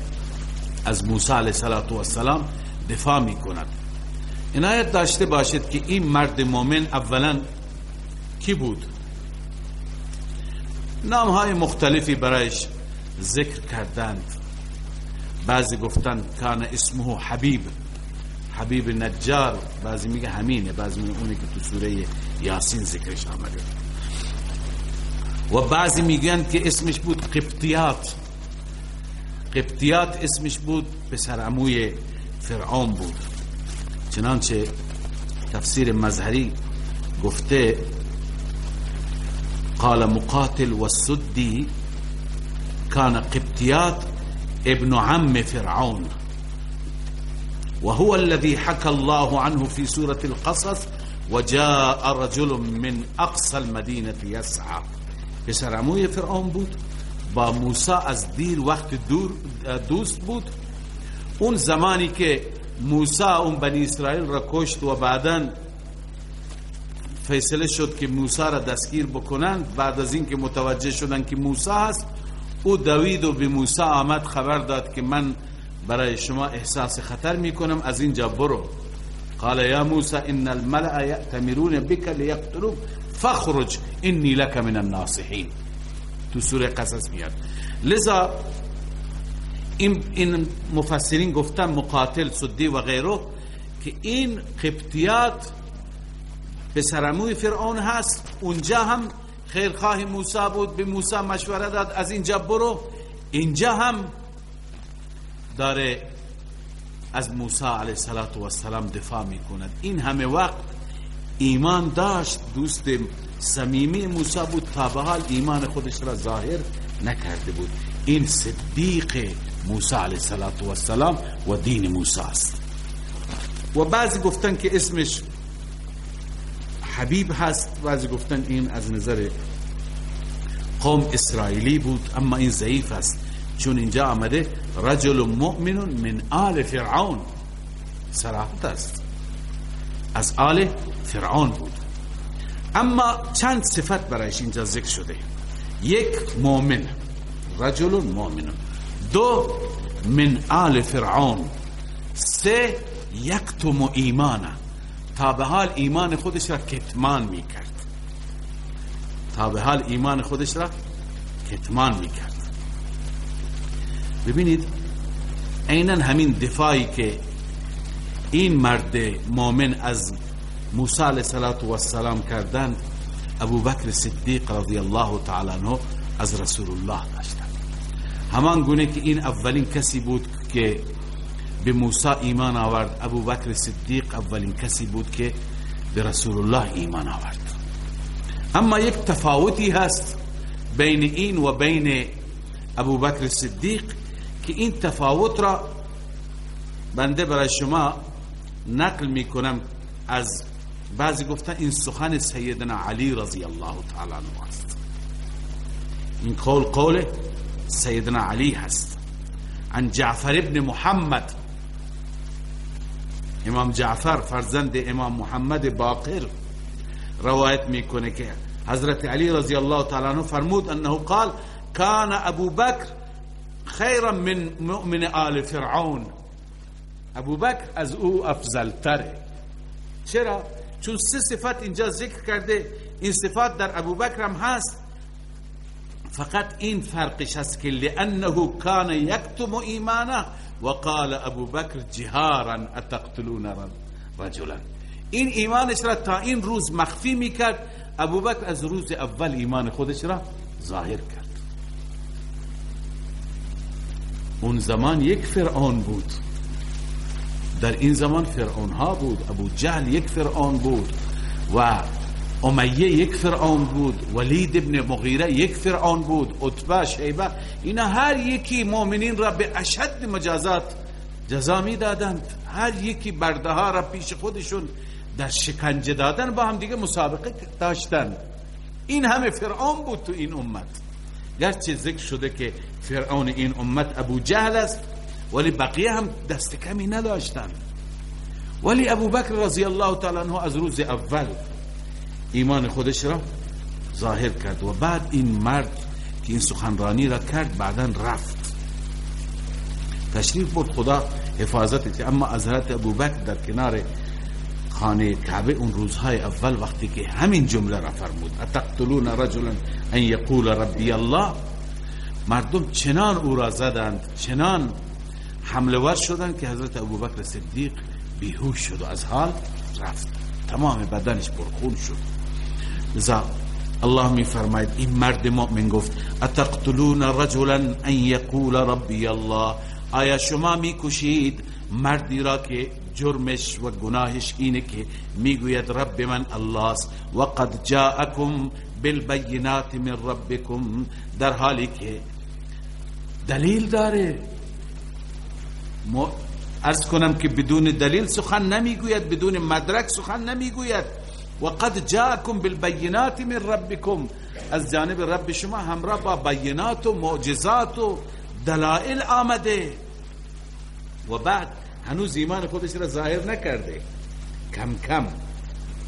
از موسی علیه السلام دفاع می‌کند. عنایت داشته باشد که این مرد مؤمن اولا کی بود؟ نام های مختلفی برایش ذکر کردند. بعضی گفتند کان اسمه حبیب. حبیب نجار. بعضی میگه همینه. بعضی میگه اونی که تو سوره یاسین ذکرش آمده. و بعضی میگن که اسمش بود قبطیات. قبطیات اسمش بود پسر عموی فرعون بود. چنانچه تفسیر مظهری گفته قال مقاتل والسدي كان قبطيات ابن عم فرعون. وهو الذي حكى الله عنه في سورة القصص وجاء رجل من أقصى المدينة يسعى. پسر عموی فرعون بود با موسی از دیر وقت دور دوست بود. اون زمانی که موسی اون بنی اسرائیل را کشت و بعدا فیصله شد که موسی را دستگیر بکنند بعد از اینکه متوجه شدن که موسی هست او دوید و به موسی آمد خبر داد که من برای شما احساس خطر می‌کنم. از اینجا برو. قال یا موسی ان الملأ یأتمرون بك لیقتلوک فخرج انی لك من الناصحین. تو سوره قصص میاد. لذا این, این مفسرین گفتن مقاتل صدی و غیره که این قبطیات به سرموی فرعون هست. اونجا هم خیرخواه موسی بود به موسی مشوره داد از اینجا برو. اینجا هم داره از موسی علیه السلام دفاع می‌کند. این همه وقت ایمان داشت دوست صمیمی موسی بود تا به حال ایمان خودش را ظاهر نکرده بود. این صدیق موسی علیه السلام و دین موسی است. و بعضی گفتن که اسمش حبیب هست بعضی گفتن این از نظر قوم اسرائیلی بود اما این ضعیف است چون اینجا آمده رجل مؤمن من آل فرعون. صراحت است. از آل فرعون بود. اما چند صفت برایش اینجا ذکر شده. یک مؤمن رجل مؤمن. دو من آل فرعون. سه یکتم ایمانه. تا به حال ایمان خودش را کتمان می‌کرد. تا به حال ایمان خودش را کتمان می‌کرد. ببینید عینا همین دفاعی که این مرد مؤمن از موسی علیه السلام کردند ابو بکر صدیق رضی الله تعالی عنه از رسول الله داشتند همان گونه که این اولین کسی بود که به موسی ایمان آورد. ابو بکر صدیق اولین کسی بود که به رسول الله ایمان آورد. اما یک تفاوتی هست بین این و بین ابو بکر صدیق که این تفاوت را بنده برای شما نقل می کنم از بعضی گفتن این سخن سیدنا علی رضی الله تعالی عنه است. این قول قول سیدنا علی هست. عن جعفر ابن محمد. امام جعفر فرزند امام محمد باقر. روایت می‌کنه که حضرت علی رضی الله تعالی عنه فرمود انه قال كان ابو بکر خیرا من مؤمن آل فرعون. ابو بکر از او افضل تره چرا؟ چون سه صفت اینجا ذکر کرده این صفات در ابو بکر هم هست. فقط این فرقش هست که لانه کان یکتم ایمانه وقال ابو بکر جهارا اتقتلون رجلا. این ایمانش را تا این روز مخفی می‌کرد. ابوبکر از روز اول ایمان خودش را ظاهر کرد. اون زمان یک فرعون بود. در این زمان فرعون ها بود. ابو جهل یک فرعون بود. و امیه یک فرعون بود ولید ابن مغیره یک فرعون بود عتبه شیبه اینا هر یکی مؤمنین را به اشد مجازات جزا می دادند هر یکی برده ها را پیش خودشون در شکنجه دادن با هم دیگه مسابقه داشتن. این همه فرعون بود تو این امت. گرچه ذکر شده که فرعون این امت ابو جهل است ولی بقیه هم دست کمی نداشتن. ولی ابو بکر رضی الله تعالی عنه از روز اول ایمان خودش را ظاهر کرد و بعد این مرد که این سخنرانی را کرد بعدا رفت. تشریف برد خدا حفاظت اما از حضرت ابو بکر در کنار خانه کعبه اون روزهای اول وقتی که همین جمله را فرمود اتقتلون رجلا ان یقول ربی الله؟ مردم چنان او را زدند چنان حمله ور شدند که حضرت ابوبکر صدیق بیهوش شد و از حال رفت. تمام بدنش پرخون شد. لذا الله می فرماید این مرد مؤمن گفت اتقتلون رجلا ان یقول ربی الله؟ آیا شما می کشید مردی را که جرمش و گناهش اینه که می‌گوید رب من الله است و قد جاءکم بالبینات من ربکم. در حالی که دلیل داره. ارز کنم که بدون دلیل سخن نمی‌گوید بدون مدرک سخن نمی‌گوید. و قد جاءکم بالبینات من ربکم از جانب رب شما همراه با بینات و معجزات و دلائل آمده. و بعد هنوز ایمان خودش را ظاهر نکرده. کم کم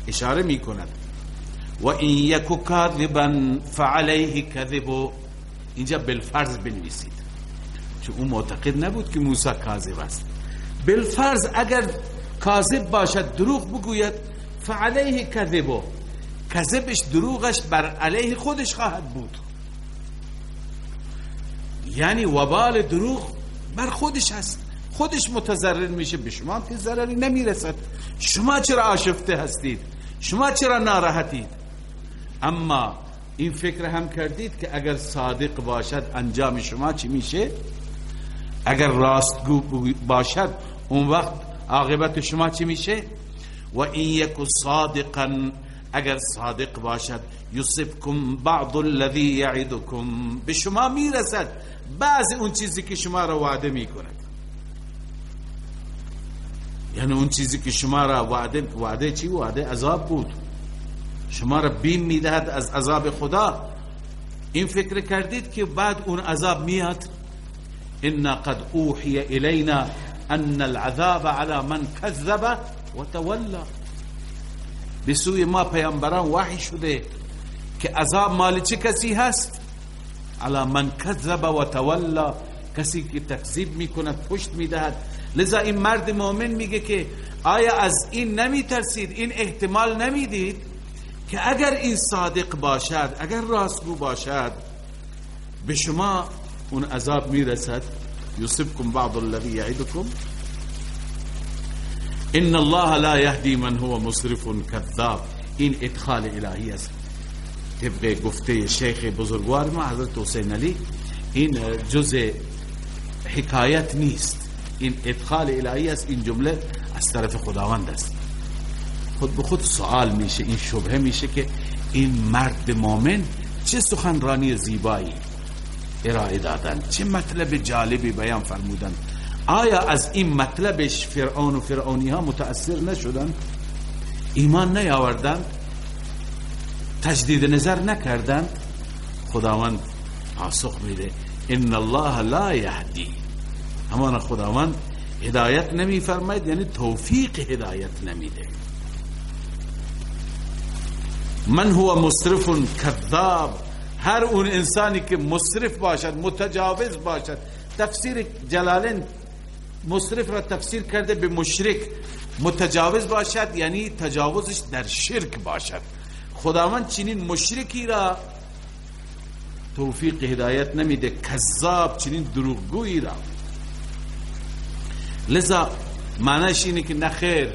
اشاره می کند و این یکو کاذبا فعلیه کذب. اینجا بالفرض بنویسید. چون اون معتقد نبود که موسی کاذب است. بالفرض اگر کاذب باشد دروغ بگوید فعلیه کذب کذبش دروغش بر علیه خودش خواهد بود. یعنی وبال دروغ بر خودش هست. خودش متضرر میشه به شما که ضرری نمی‌رسد. شما چرا آشفته هستید؟ شما چرا ناراحتید؟ اما این فکر هم کردید که اگر صادق باشد انجام شما چی میشه؟ اگر راستگو باشد اون وقت عاقبت شما چی میشه؟ و این یکو صادقا اگر صادق باشد. یصبکم بعض الذی یعدکم به شما میرسد بعض اون چیزی که شما را وعده میکند. یعنی اون چیزی که شما را وعده وعده چی؟ وعده عذاب بود. شما را بیم میدهد از عذاب خدا. این فکر کردید که بعد اون عذاب میاد؟ ان قد اوحی الینا ان العذاب على من كذب وتولى. بسوی ما پیامبران وحی شده که عذاب مال چه کسی هست؟ على من كذب وتولى کسی که تکذیب می‌کند پشت می‌دهد. لذا این مرد مؤمن میگه که آیا از این نمی ترسید این احتمال نمی‌دید که اگر این صادق باشد اگر راستگو باشد به شما اون عذاب می‌رسد. یصبکم بعض الذی یعدکم. ان الله لا یهدی من هو مصرف کذاب این ادخال الهی است. طبق گفته شیخ بزرگوار ما حضرت حسین علی این جزء حکایت نیست. این ادخال الهی است. این جمله از طرف خداوند است. خود به خود سوال میشه این شبهه میشه که این مرد مؤمن چه سخنرانی زیبایی ارائه دادن چه مطلب جالبی بیان فرمودن. آیا از این مطلبش فرعون و فرعونی ها متأثر نشدن؟ ایمان نیاوردن؟ تجدید نظر نکردن؟ خداوند پاسخ میده. ان الله لا یهدی. همان خداوند هدایت نمی فرماید یعنی توفیق هدایت نمیده. من هو مصرف کذاب. هر اون انسانی که مصرف باشد متجاوز باشد. تفسیر جلالین مصرف را تفسیر کرده به مشرک. متجاوز باشد یعنی تجاوزش در شرک باشد. خداوند چنین مشرکی را توفیق هدایت نمیده کذاب چنین دروغگویی را. لذا معنیش اینه که نخیر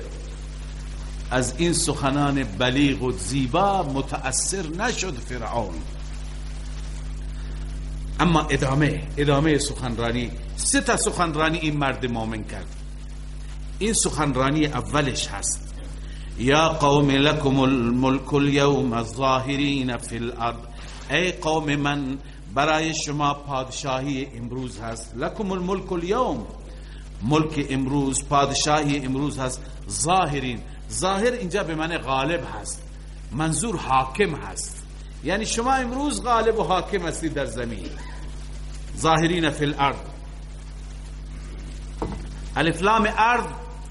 از این سخنان بلیغ و زیبا متأثر نشد فرعون. اما ادامه ادامه سخنرانی سه تا سخنرانی این مرد مؤمن کرد. این سخنرانی اولش هست. یا قوم لکم الملک اليوم الظاهرین فی الارض. ای قوم من برای شما پادشاهی امروز هست. لکم الملک اليوم. ملک امروز پادشاهی امروز هست. ظاهرین. ظاهر اینجا به معنی غالب هست. منظور حاکم هست. یعنی شما امروز غالب و حاکم هستی در زمین. ظاهرین فی الارض. الفلام ارض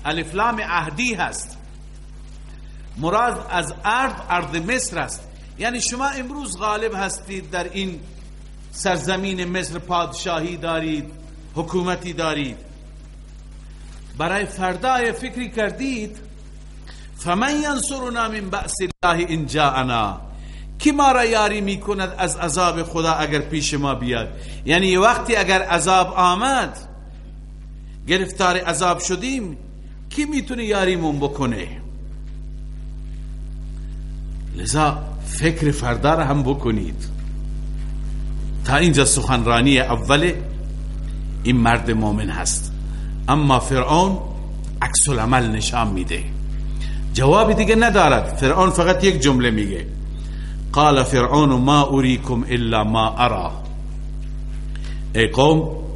الفلام عهدی هست. مراد از ارض ارض مصر است. یعنی شما امروز غالب هستید در این سرزمین مصر پادشاهی دارید حکومتی دارید. برای فردای فکری کردید فمن ینصرنا من بأس الله ان جاءنا. کی ما را یاری می‌کند از عذاب خدا اگر پیش ما بیاد؟ یعنی وقتی اگر عذاب آمد گرفتار عذاب شدیم کی می‌تونه یاریمون بکنه؟ لذا فکر فردا را هم بکنید. تا اینجا سخنرانی اول این مرد مؤمن هست. اما فرعون عکس العمل نشان میده. جوابی دیگه ندارد. فرعون فقط یک جمله میگه. قال فرعون ما اریکم الا ما ارا. ای قوم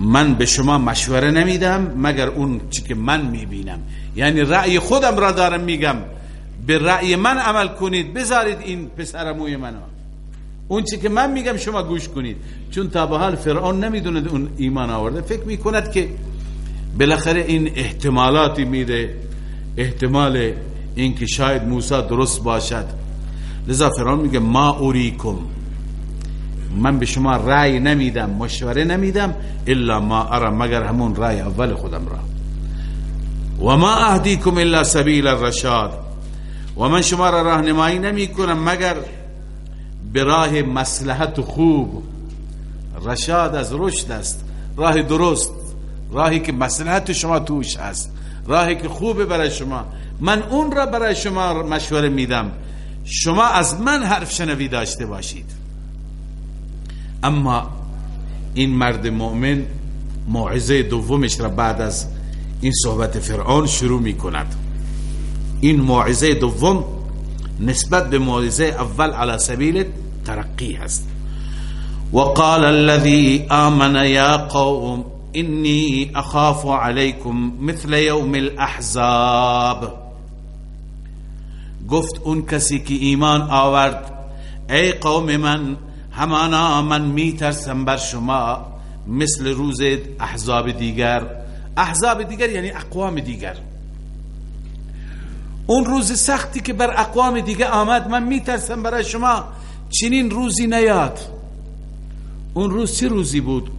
من به شما مشوره نمیدم مگر اون چی که من می‌بینم. یعنی رأی خودم را دارم میگم. به رأی من عمل کنید بذارید این پسرموی منو. اون چی که من میگم شما گوش کنید. چون تا به حال فرعون نمی‌دوند اون ایمان آورده. فکر می‌کند که بالاخره این احتمالاتی میده. احتمال اینکه شاید موسی درست باشد. لذا فرعون میگه ما اوریکم. من به شما رأی نمیدم مشوره نمیدم الا ما ارى مگر همون رأی اول خودم را. و ما اهدیکم الا سبیل الرشاد. و من شما را راهنمایی نمی کنم مگر به راه مصلحت خوب. رشاد از رشد است راه درست راهی که مصلحت شما توش هست راهی که خوبه برای شما. من اون را برای شما مشوره میدم. شما از من حرف شنوی داشته باشید. اما این مرد مؤمن موعظه دومش را بعد از این صحبت فرعون شروع می کند این موعظه دوم نسبت به موعظه اول على سبیل ترقی هست. وقال الذي آمن يا قوم إني أخاف عليكم مثل يوم الأحزاب. گفت اون کسی که ایمان آورد ای قوم من همانا من میترسم بر شما مثل روز احزاب دیگر. احزاب دیگر یعنی اقوام دیگر. اون روز سختی که بر اقوام دیگه آمد من میترسم برای شما چنین روزی نیاد. اون روز چه روزی بود؟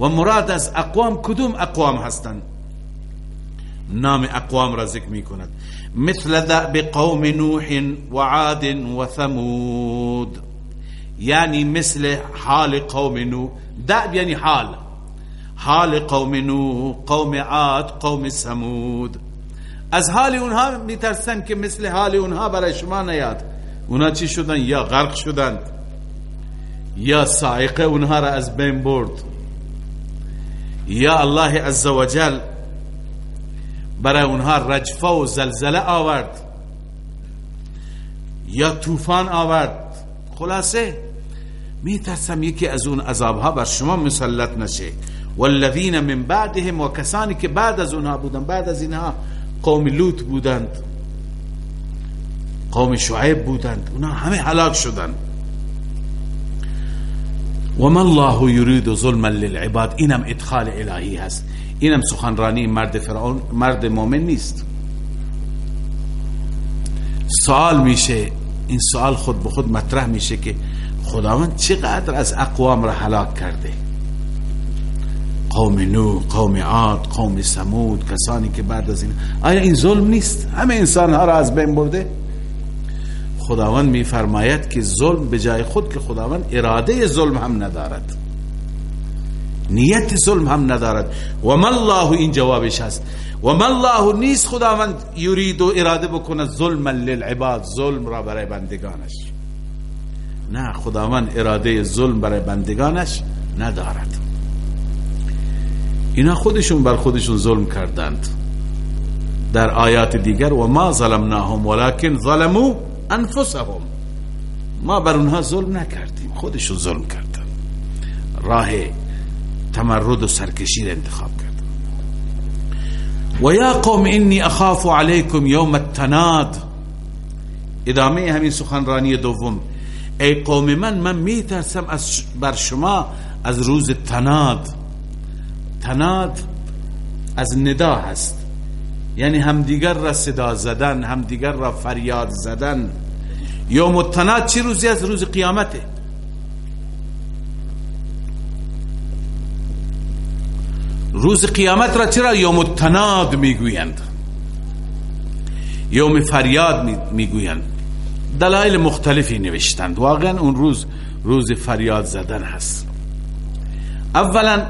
و مراد از اقوام کدوم اقوام هستند؟ نام اقوام را ذکر می کند مثل ذأب قوم نوح و عاد و ثمود. یعنی مثل حال قوم نوح. دعب یعنی حال. حال قوم نوح قوم عاد قوم ثمود. از حال اونها میترسن که مثل حال اونها برای شما نیاد. اونها چی شدن؟ یا غرق شدن یا سائقه اونها را از بین برد. یا الله عزوجل برای اونها رجفه و زلزله آورد. یا طوفان آورد. خلاصه میترسم یکی از اون عذابها بر شما مسلط نشه. والذین من بعدهم و کسانی که بعد از اونها بودن بعد از اینها قوم لوط بودند قوم شعیب بودند اونها همه هلاک شدند و من الله یرید ظلما للعباد اینم ادخال الهی هست. اینم سخنرانی مرد فرعون مرد مؤمن نیست. سوال میشه این سوال خود به خود مطرح میشه که خداوند چقدر از اقوام را هلاک کرده. قوم نو قوم عاد قوم سمود کسانی که بعد از این آیا این ظلم نیست؟ همه انسان ها را از بین برده. خداوند میفرماید که ظلم به جای خود که خداوند اراده ظلم هم ندارد. نیت ظلم هم ندارد. و ما الله این جوابش هست. و ما الله نیست خداوند یرید و اراده بکنه ظلم للعباد ظلم را برای بندگانش. نه خداوند اراده ظلم برای بندگانش ندارد. اینا خودشون بر خودشون ظلم کردند. در آیات دیگر و ما ظلمناهم ولكن ظلموا انفسهم. ما بر اونها ظلم نکردیم خودشون ظلم کردن. راه تمرد و سرکشی انتخاب کرد و یا قوم انی اخاف علیکم یوم التناد ادامه همین سخنرانی دوم. ای قوم من من میترسم از بر شما از روز تناد. تناد از ندا هست. یعنی همدیگر را صدا زدن همدیگر را فریاد زدن. یوم التناد چی روزی از روز قیامته؟ روز قیامت را چرا یوم التناد می‌گویند؟ یوم فریاد می‌گویند. دلایل مختلفی نوشتند. واقعا اون روز روز فریاد زدن هست. اولا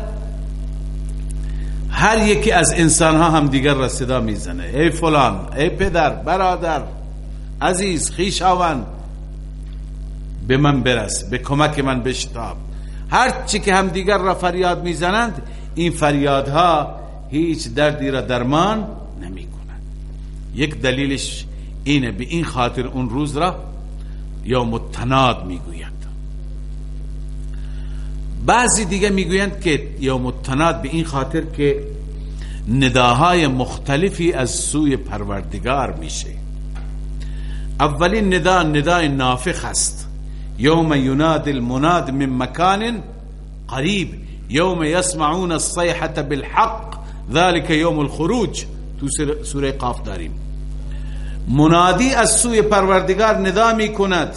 هر یکی از انسان ها هم دیگر را صدا می‌زنه. ای فلان ای پدر برادر عزیز خیشاوند به من برس به کمک من بشتاب. هر چی که هم دیگر را فریاد می‌زنند این فریادها هیچ دردی را درمان نمی کنند یک دلیلش اینه به این خاطر اون روز را یا متناد می‌گویند بعضی دیگه می‌گویند که یا متناد به این خاطر که نداهای مختلفی از سوی پروردگار میشه. اولین ندا ندای نافخ است. یوم یناد المناد من مکان قریب. یوم یسمعون الصیحة بالحق ذلك یوم الخروج. تو سوره قاف داریم. منادی از سوی پروردگار ندا می کند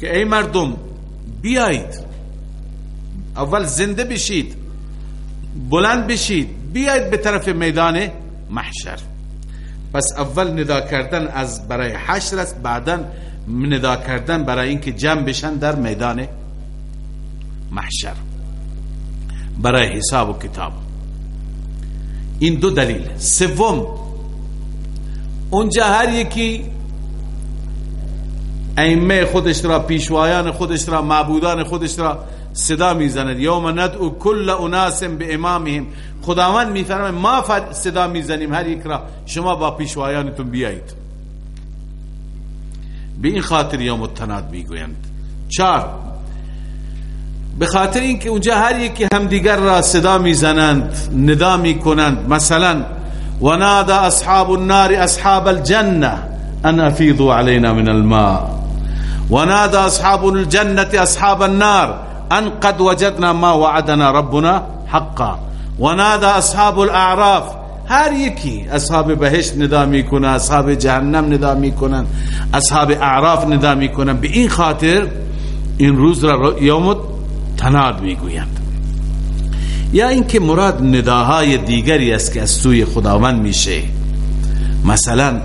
که ای مردم بیایید. اول زنده بشید بلند بشید بیایید به طرف میدان محشر. پس اول ندا کردن از برای حشر است بعدا ندا کردن برای اینکه جمع بشن در میدان محشر. برای حساب و کتاب. این دو دلیل. سوم اونجا هر یکی ائمه خودش را پیشوایان خودش را معبودان خودش را صدا می‌زند. یوم ندعو کل اناس به امامهم خداوند میفرمه ما صدا می‌زنیم هر یک را. شما با پیشوایانتون بیایید. به این خاطر یوم التناد می‌گویند. چار به خاطر اینکه اونجا هر یکی همدیگر را صدا می‌زنند ندا می‌کنند. مثلا ونادى اصحاب النار اصحاب الجنه ان افیضوا علينا من الماء. ونادى اصحاب الجنه اصحاب النار ان قد وجدنا ما وعدنا ربنا حقا. ونادى اصحاب الاعراف هر یکی اصحاب بهشت ندا می‌کنه اصحاب جهنم ندا می‌کنن اصحاب اعراف ندا می‌کنن به این خاطر این روز را یوم تناد می‌گویند. یا اینکه مراد نداهای دیگری است که از سوی خداوند میشه. مثلا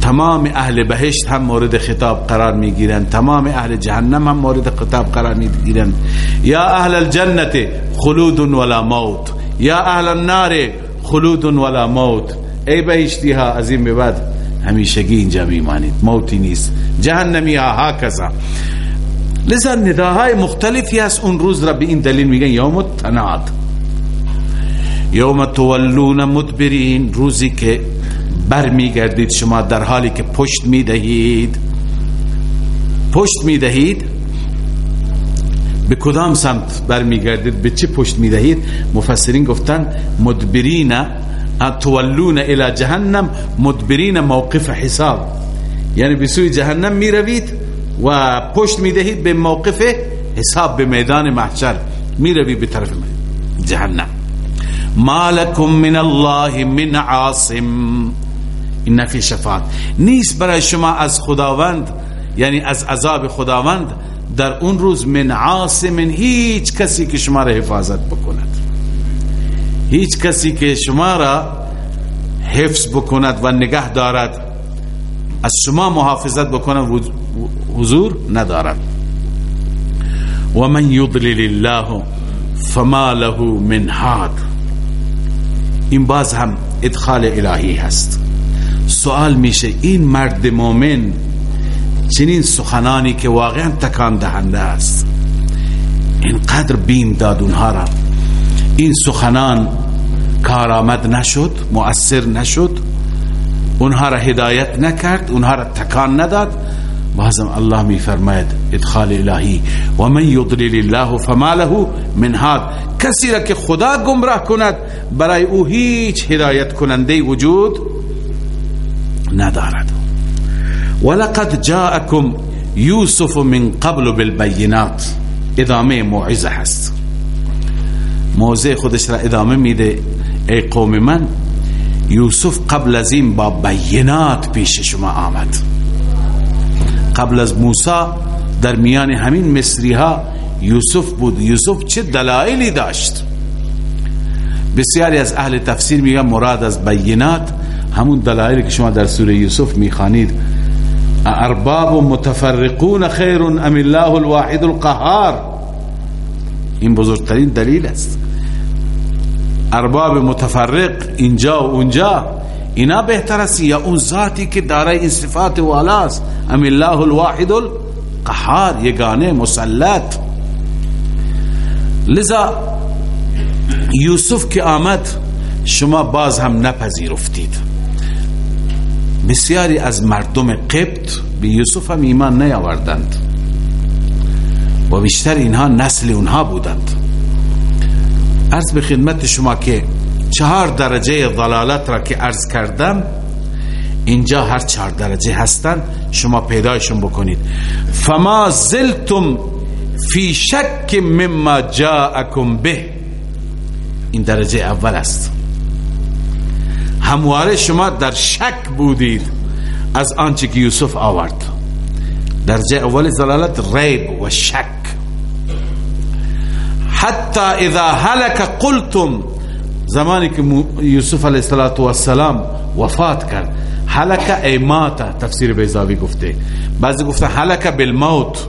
تمام اهل بهشت هم مورد خطاب قرار می‌گیرند. تمام اهل جهنم هم مورد خطاب قرار می‌گیرند. یا اهل الجنت خلود ولا موت. یا اهل النار خلود ولا موت. ای بهشتی ها از این بعد همیشگی اینجا میمانید. موتی نیست. جهنمی ها ها کذا لذا نداهای مختلفی هست اون روز را به این دلیل میگن یوم التناد. یوم تولون مدبرین روزی که بر میگردید شما در حالی که پشت می‌دهید. پشت می‌دهید؟ به کدام سمت بر میگردید به چه پشت می‌دهید؟ مفسرین گفتن مدبرین تولون الى جهنم مدبرین موقف حساب. یعنی به سوی جهنم می‌روید و پشت می‌دهید به موقف حساب به میدان محشر. می‌روی به طرف جهنم. مالکم من الله من عاصم. این نفی شفاعت. نیست برای شما از خداوند یعنی از عذاب خداوند در اون روز من عاصم هیچ کسی که شما را حفاظت بکند. هیچ کسی که شما را حفظ بکند و نگه دارد از شما محافظت بکنه حضور ندارد. و من یضلل الله فما له من حاد. این باز هم ادخال الهی هست. سوال میشه این مرد مومن چنین سخنانی که واقعا تکان دهنده است. اینقدر بیم داد اونها را. این سخنان کارآمد نشد مؤثر نشد. اونها را هدایت نکرد اونها را تکان نداد. بازم الله می فرماید ادخال الهی. و من یضلل الله فما له من هاد. کسی را که خدا گمراه کند برای او هیچ هدایت کننده وجود ندارد. ولقد جاءكم یوسف من قبل بالبینات. ادامه موعظه هست. خودش را ادامه میده. ای قوم من یوسف قبل از این با بینات پیش شما آمد. قبل از موسی در میان همین مصری ها یوسف بود. یوسف چه دلایلی داشت؟ بسیاری از اهل تفسیر میگن مراد از بینات. همون دلایلی که شما در سوره یوسف می‌خوانید. ارباب متفرقون خیر ام الله الواحد القهار. این بزرگترین دلیل است. ارباب متفرق اینجا و اونجا. اینا بهتر است یا اون ذاتی که دارای این صفات والاست ام الله الواحد القهار یگانه مسلط. لذا یوسف که آمد شما باز هم نپذیرفتید. بسیاری از مردم قبط به یوسف هم ایمان نیاوردند. و بیشتر اینها نسل اونها بودند. عرض به خدمت شما که چهار درجه ضلالت را که عرض کردم اینجا هر چهار درجه هستند شما پیدایشون بکنید. فما زلتم فی شک مما جاءکم به. این درجه اول است. همواره شما در شک بودید. از آنچه که یوسف آورد. درجه اول زلالت ریب و شک. حتی اذا هلك قلتم زمانی که یوسف علیه السلام وفات کرد هلک ایماتا تفسیر بیزاوی گفته. بعضی گفته هلک بالموت.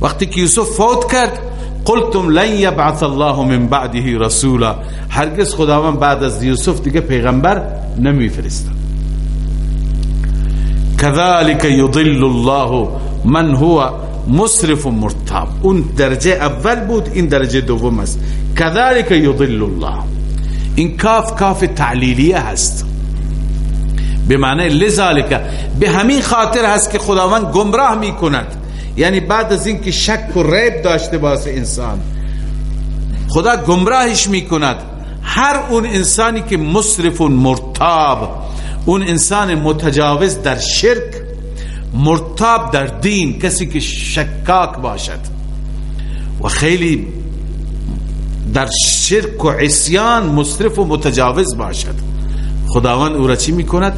وقتی که یوسف فوت کرد قلتم لن یبعث الله من بعده رسولا. هرگز خداوند بعد از یوسف دیگه پیغمبر نمیفرسته. كذلك يضل الله من هو مسرف مرتاب. اون درجه اول بود این درجه دوم است. كذلك يضل الله. این کاف کاف تعلیلیه هست. به معنی لذالک به همین خاطر هست که خداوند گمراه می کند یعنی بعد از اینکه شک و ریب داشته باشه انسان خدا گمراهش می کند هر اون انسانی که مصرف و مرتاب اون انسان متجاوز در شرک مرتاب در دین کسی که شکاک باشد. و خیلی در شرک و عصیان مصرف و متجاوز باشد. خداوند او را چی می‌کند؟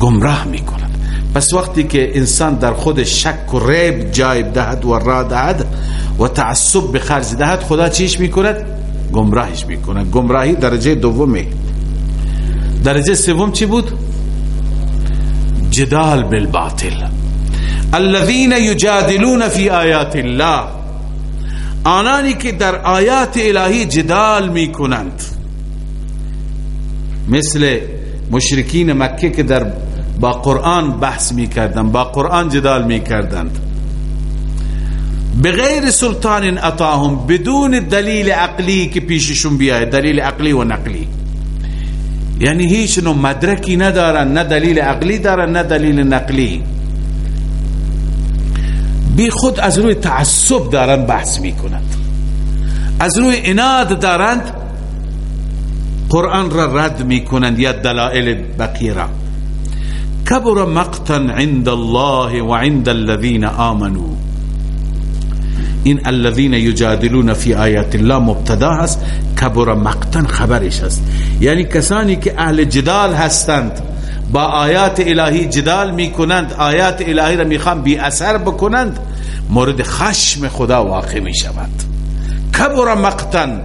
گمراه می‌کند. پس وقتی که انسان در خود شک و ریب جای دهد و را دهد و تعصب به خرج دهد خدا چیش می‌کند؟ گمراهش می‌کند. گمراهی درجه دومه. درجه سوم چی بود؟ جدال بالباطل. الذين يجادلون في آیات الله. آنانی که در آیات الهی جدال می کنند مثل مشرکین مکه که در با قرآن بحث می کردند با قرآن جدال می کردند بغیر سلطان اطاهم بدون دلیل عقلی که پیششون بیاید دلیل عقلی و نقلی. یعنی هیچ نوع مدرکی ندارن نه دلیل عقلی دارن نه دلیل نقلی. بی خود از روی تعصب دارن بحث می کنند از روی اناد دارند. قرآن را رد می کنند یا دلائل بقیه را. کبر مقتا عند الله و عند الذين آمنوا این الذين یجادلون فی آیات الله مبتدا هست. کبر مقتا خبرش هست. یعنی کسانی که اهل جدال هستند. با آیات الهی جدال می کنند آیات الهی را می‌خوان بی اثر بکنند مورد خشم خدا واقع می شود کبر مقتن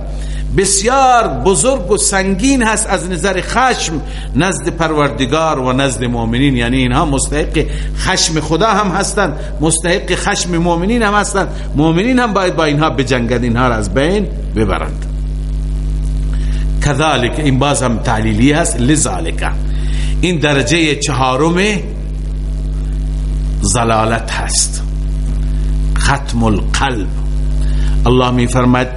بسیار بزرگ و سنگین هست از نظر خشم نزد پروردگار و نزد مؤمنین. یعنی اینها مستحق خشم خدا هم هستند مستحق خشم مؤمنین هم هستند. مؤمنین هم باید با اینها بجنگند اینها را از بین ببرند. کذالک این باز هم تعلیلی هست لذالک. این درجه چهارم زلالت هست. ختم القلب الله می فرمد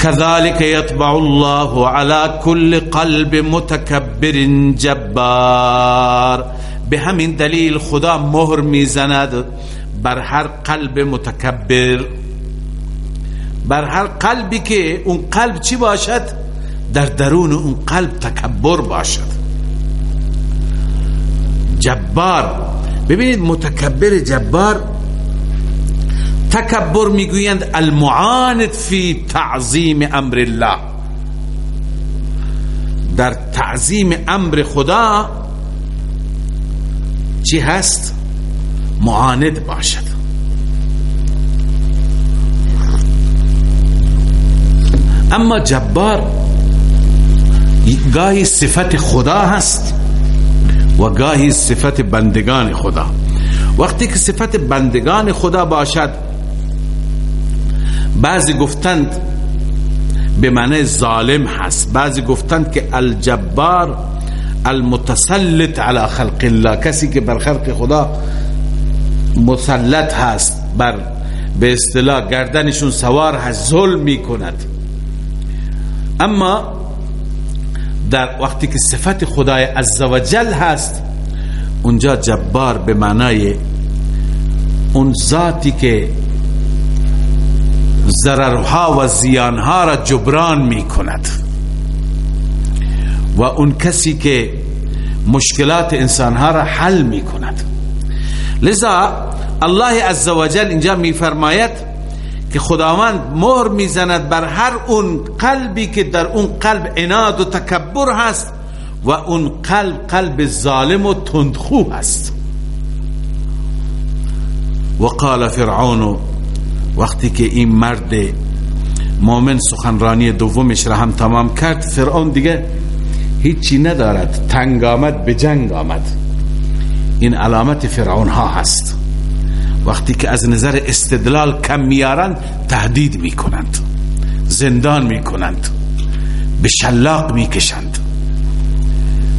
كذلك يطبع الله على كل قلب متكبر جبار. به همین دلیل خدا مهر می‌زند بر هر قلب متکبر. بر هر قلبی که اون قلب چی باشد؟ در درون اون قلب تکبر باشد. جبار. ببینید متکبر جبار تکبر می‌گویند المعاند فی تعظیم امر الله. در تعظیم امر خدا چی هست؟ معاند باشد. اما جبار گاهی صفت خدا هست. و گاهی صفت بندگان خدا. وقتی که صفت بندگان خدا باشد بعضی گفتند به معنی ظالم هست. بعضی گفتند که الجبار المتسلط على خلق الله. کسی که بر خلق خدا مسلط هست بر به اصطلاح گردنشون سوار هست ظلم می کند اما در وقتی که صفت خدای عزوجل هست اونجا جبار به معنای اون ذاتی که ضررها و زیانها را جبران می کند و اون کسی که مشکلات انسانها را حل می کند لذا الله عزوجل اینجا می فرماید که خداوند مهر می‌زند بر هر اون قلبی که در اون قلب اناد و تکبر هست و اون قلب قلب ظالم و تندخو هست. وقال فرعون وقتی که این مرد مؤمن سخنرانی دومش را هم تمام کرد فرعون دیگه هیچی ندارد. تنگ آمد به جنگ آمد. این علامت فرعون ها هست. وقتی که از نظر استدلال کم میارند تهدید می‌کنند زندان می‌کنند به شلاق می‌کشند.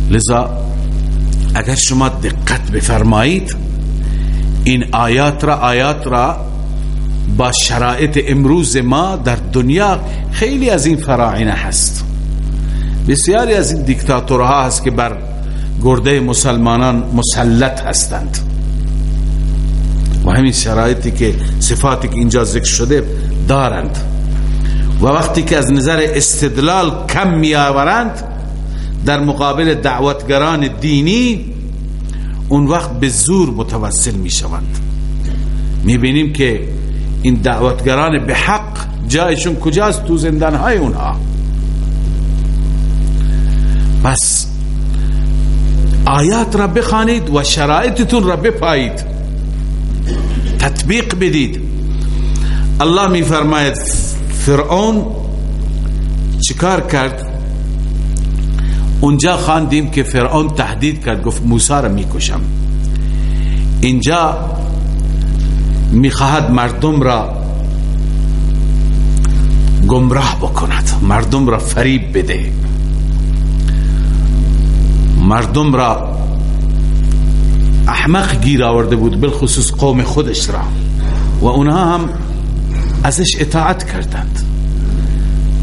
لذا اگر شما دقت بفرمایید این آیات را آیات را با شرایط امروز ما در دنیا خیلی از این فراعنه هست. بسیاری از این دیکتاتورها هست که بر گرده مسلمانان مسلط هستند. و همین شرایطی که صفاتی که اینجا ذکر شده دارند. و وقتی که از نظر استدلال کم می آورند در مقابل دعوتگران دینی اون وقت به زور متوسل می شوند می بینیم که این دعوتگران به حق جایشون کجاست تو زندان های اونها. پس آیات را بخانید و شرایطتون را بپایید. تطبیق بدید. الله می فرماید فرعون چیکار کرد؟ اونجا خواندیم که فرعون تهدید کرد گفت موسی را می‌کشم. اینجا می‌خواهد مردم را گمراه بکند مردم را فریب بده. مردم را احمق گیر آورده بود بالخصوص قوم خودش را. و اونها هم ازش اطاعت کردند.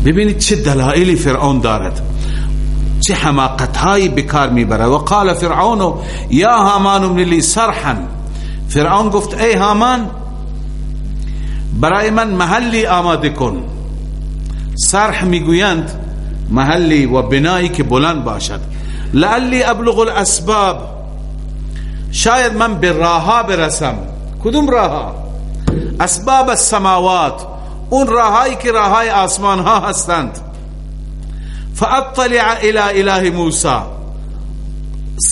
ببینید چه دلائلی فرعون دارد. چه حماقت هایی بکار می‌بره و قال فرعون یا هامان من لی سرحا فرعون گفت ای هامان برای من محلی آماده کن. سرح می‌گویند محلی و بنایی که بلند باشد. لعلی ابلغ الاسباب. شاید من به راها برسم. کدوم راها اسباب السماوات. اون راهایی که راهای آسمان ها هستند. فاطلع الى اله موسی.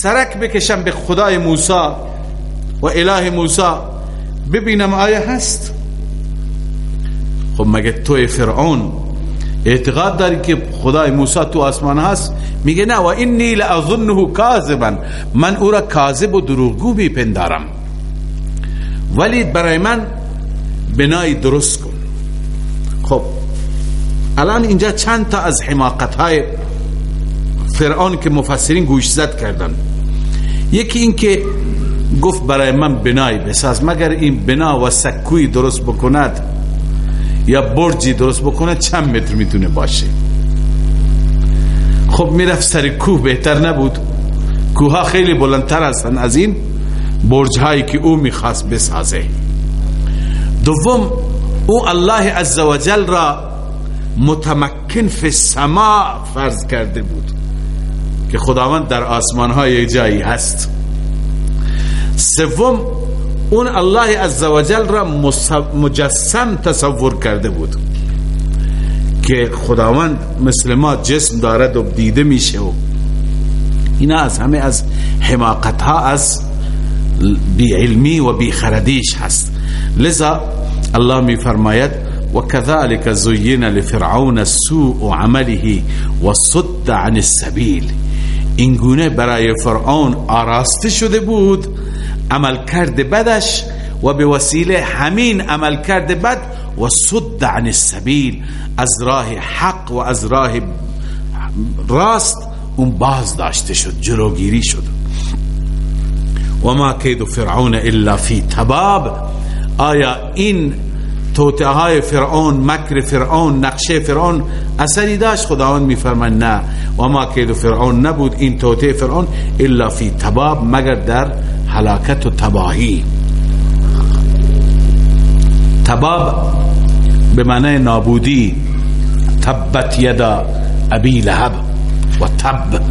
سرک بکشم به خدای موسی و اله موسی. ببینم آیا هست؟ خب مگه توی فرعون اعتقاد داری که خدای موسی تو آسمان هست؟ میگه نه و اینی لاظنه کاذبا. من او را کاذب و دروغگو میپندارم. ولی برای من بنای درست کن. خب الان اینجا چند تا از حماقت های فرعون که مفسرین گوش زد کردن. یکی این که گفت برای من بنای بساز مگر این بنا و سکوی درست بکند؟ یا برجی درست بکند چند متر می‌تونه باشه؟ خب می‌رفت سر کوه بهتر نبود. کوه ها خیلی بلندتر هستن. از این برج هایی که او می‌خواست بسازه. دوم او الله عزوجل را متمکن فی سما فرض کرده بود که خداوند در آسمان های جایی هست. سوم اون الله عزوجل را مجسم تصور کرده بود که خداوند مثل ما جسم دارد و دیده میشه و اینا از همه از حماقت ها از بی علمی و بی خردیش هست. لذا الله می فرماید وكذلك زين لفرعون سوء عمله وصد عن السبيل این گونه برای فرعون آراسته شده بود عمل کرده بدش و به وسیله همین عمل کرده بد و صد عن السبیل از راه حق و از راه راست اون باز داشته شد جلوگیری شد. و ما کید فرعون الا فی تباب؟ آیا این توته های فرعون مکر فرعون نقشه فرعون اثری داشت؟ خداوند میفرماید نه. و ما کید فرعون نبود این توته فرعون الا فی تباب مگر در حلاکت و تباهی. تباب به معنی نابودی تبت یدا ابی لهب و تب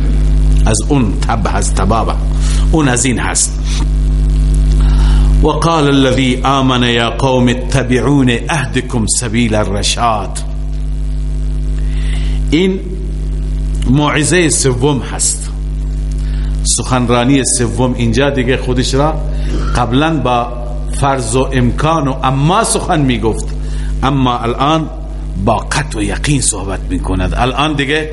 از اون تب هست تباب اون از این هست. وقال الذي آمن يا قوم اتبعون اهدكم سبيل الرشاد. این موعظه سوم هست. سخنرانی سوم اینجا دیگه خودش را قبلا با فرض و امکان و اما سخن می‌گفت. اما الان با قط و یقین صحبت می‌کند. الان دیگه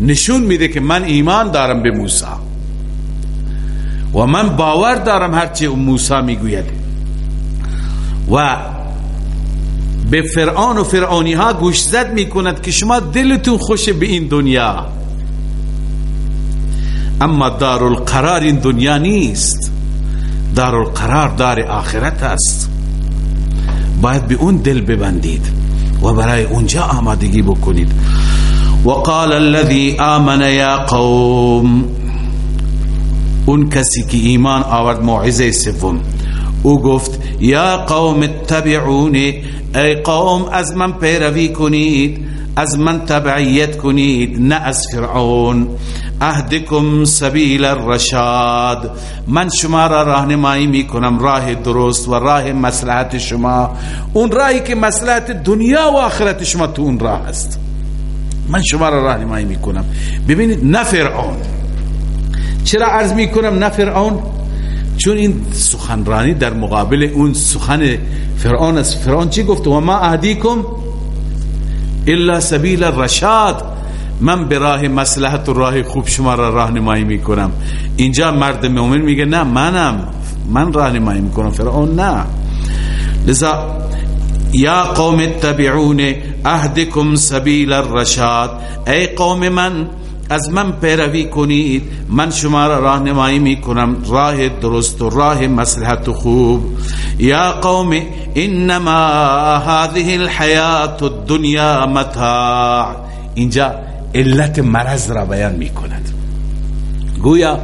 نشون میده که من ایمان دارم به موسی. و من باور دارم هرچی موسی می‌گوید. و به فرعون و فرعونی ها گوش زد می‌کند که شما دلتون خوش به این دنیا. اما دار القرار این دنیا نیست. دار القرار دار آخرت است. باید به اون دل ببندید و برای اونجا آمادگی بکنید. وقال الذي آمن يا قوم اون کسی که ایمان آورد موعظه سوم. او گفت یا قوم اتبعونی ای قوم از من پیروی کنید. از من تبعیت کنید نه از فرعون. اهدکم سبیل الرشاد. من شما را راهنمایی می‌کنم راه درست و راه مصلحت شما. اون راهی که مصلحت دنیا و آخرت شما تو اون راه است. من شما را راهنمایی می‌کنم. ببینید نه فرعون. چرا عرض می‌کنم نه فرعون؟ چون این سخنرانی در مقابل اون سخن فرعون است. فرعون چی گفت؟ و ما اهدیکم الا سبیل الرشاد. من به راه مصلحت و راه خوب شما را راهنمایی می‌کنم. اینجا مرد مؤمن میگه نه منم. من راهنمایی می‌کنم. فرعون نه. لذا یا قوم اتبعون اهدکم سبیل الرشاد. ای قوم من از من پیروی کنید من شما را راهنمایی می‌کنم راه درست و راه مصلحت خوب. یا قوم انما هذه الحیات الدنیا متاع. اینجا علت مرض را بیان می‌کند. گویا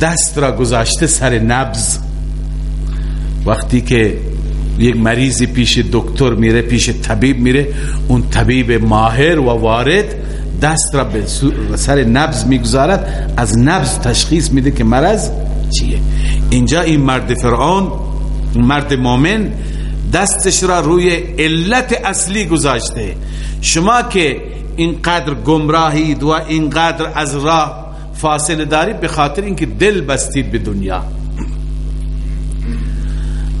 دست را گذاشته سر نبز وقتی که یک مریضی پیش دکتر میره پیش طبیب میره اون طبیب ماهر و وارد دست را به سر نبز می‌گذارد از نبز تشخیص میده که مرض چیه. اینجا این مرد فرعون مرد مؤمن دستش را روی علت اصلی گذاشته. شما که اینقدر گمراهید و اینقدر از راه فاصله دارید به خاطر اینکه دل بستید به دنیا.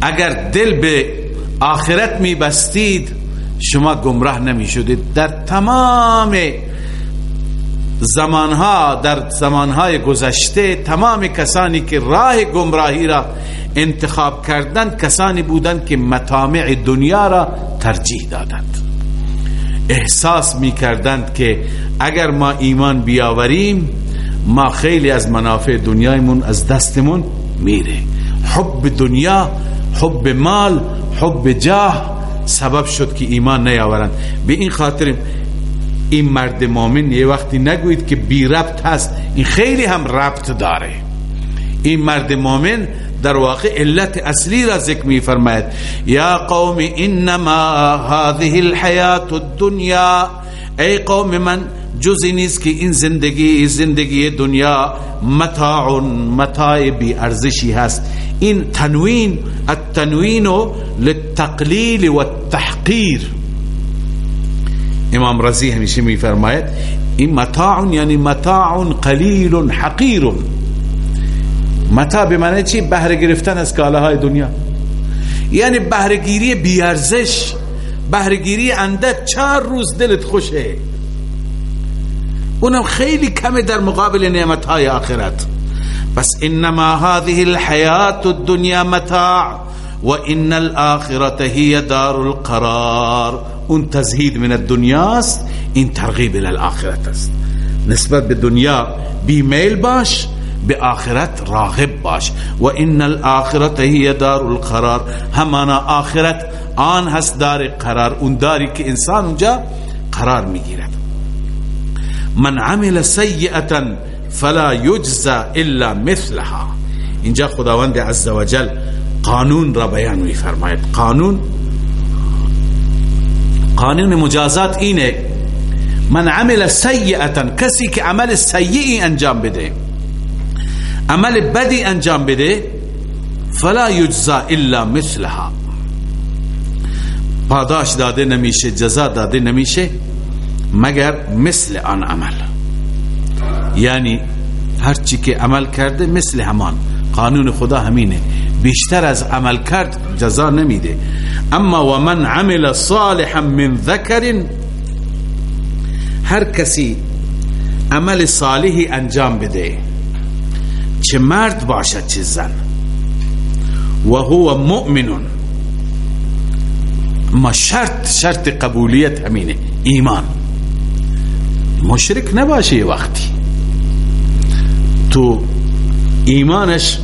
اگر دل به آخرت می بستید شما گمراه نمی شدید در تمام زمانها در زمانهای گذشته تمام کسانی که راه گمراهی را انتخاب کردند کسانی بودند که مطامع دنیا را ترجیح دادند. احساس می کردند که اگر ما ایمان بیاوریم ما خیلی از منافع دنیایمون از دستمون میره. حب دنیا حب مال حب جاه سبب شد که ایمان نیاورند. به این خاطر این مرد مؤمن یه وقتی نگوید که بی ربط هست این خیلی هم ربط داره. این مرد مؤمن در واقع علت اصلی را ذکر می فرماید یا قوم انما هذه الحیات الدنیا. ای قوم من جزی نیست که این زندگی زندگی دنیا متاع متاع بی ارزشی هست. این تنوین التنوین للتقلیل والتحقیر امام رضی همیشه می فرماید این متاع یعنی متاع قلیل حقیر. متاع به معنی چی؟ بهره گرفتن از کالاهای دنیا. یعنی بهرهگیری بیارزش بهرهگیری اندک چهار روز دلت خوشه. اونم خیلی کمه در مقابل نعمت های آخرت. بس انما هذه الحیات الدنیا متاع و ان الاخرت هی دار القرار. اون تزهید من الدنیاست این ترغیب الاخرت است. نسبت به دنیا بیمیل باش به آخرت راغب باش. و ان الاخرت هی دار القرار همانا آخرت آن هست دار قرار. اون داری که انسان اونجا قرار می‌گیرد. من عمل سیئتا فلا یجزا الا مثلها. اینجا خداوند عزوجل قانون را بیان می فرماید قانون قانون مجازات اینه من عمل سیئتا کسی که عمل سیئی انجام بده عمل بدی انجام بده فلا یجزا الا مثلها. پاداش داده نمیشه جزا داده نمیشه مگر مثل آن عمل. یعنی هرچی که عمل کرده مثل همان. قانون خدا همینه. بیشتر از عمل کرد جزا نمیده. اما و من عمل صالحا من ذکر هر کسی عمل صالحی انجام بده چه مرد باشد چه زن. و هو مؤمن ما شرط شرط قبولیت همینه ایمان. مشرک نباشه وقتی. تو ایمانش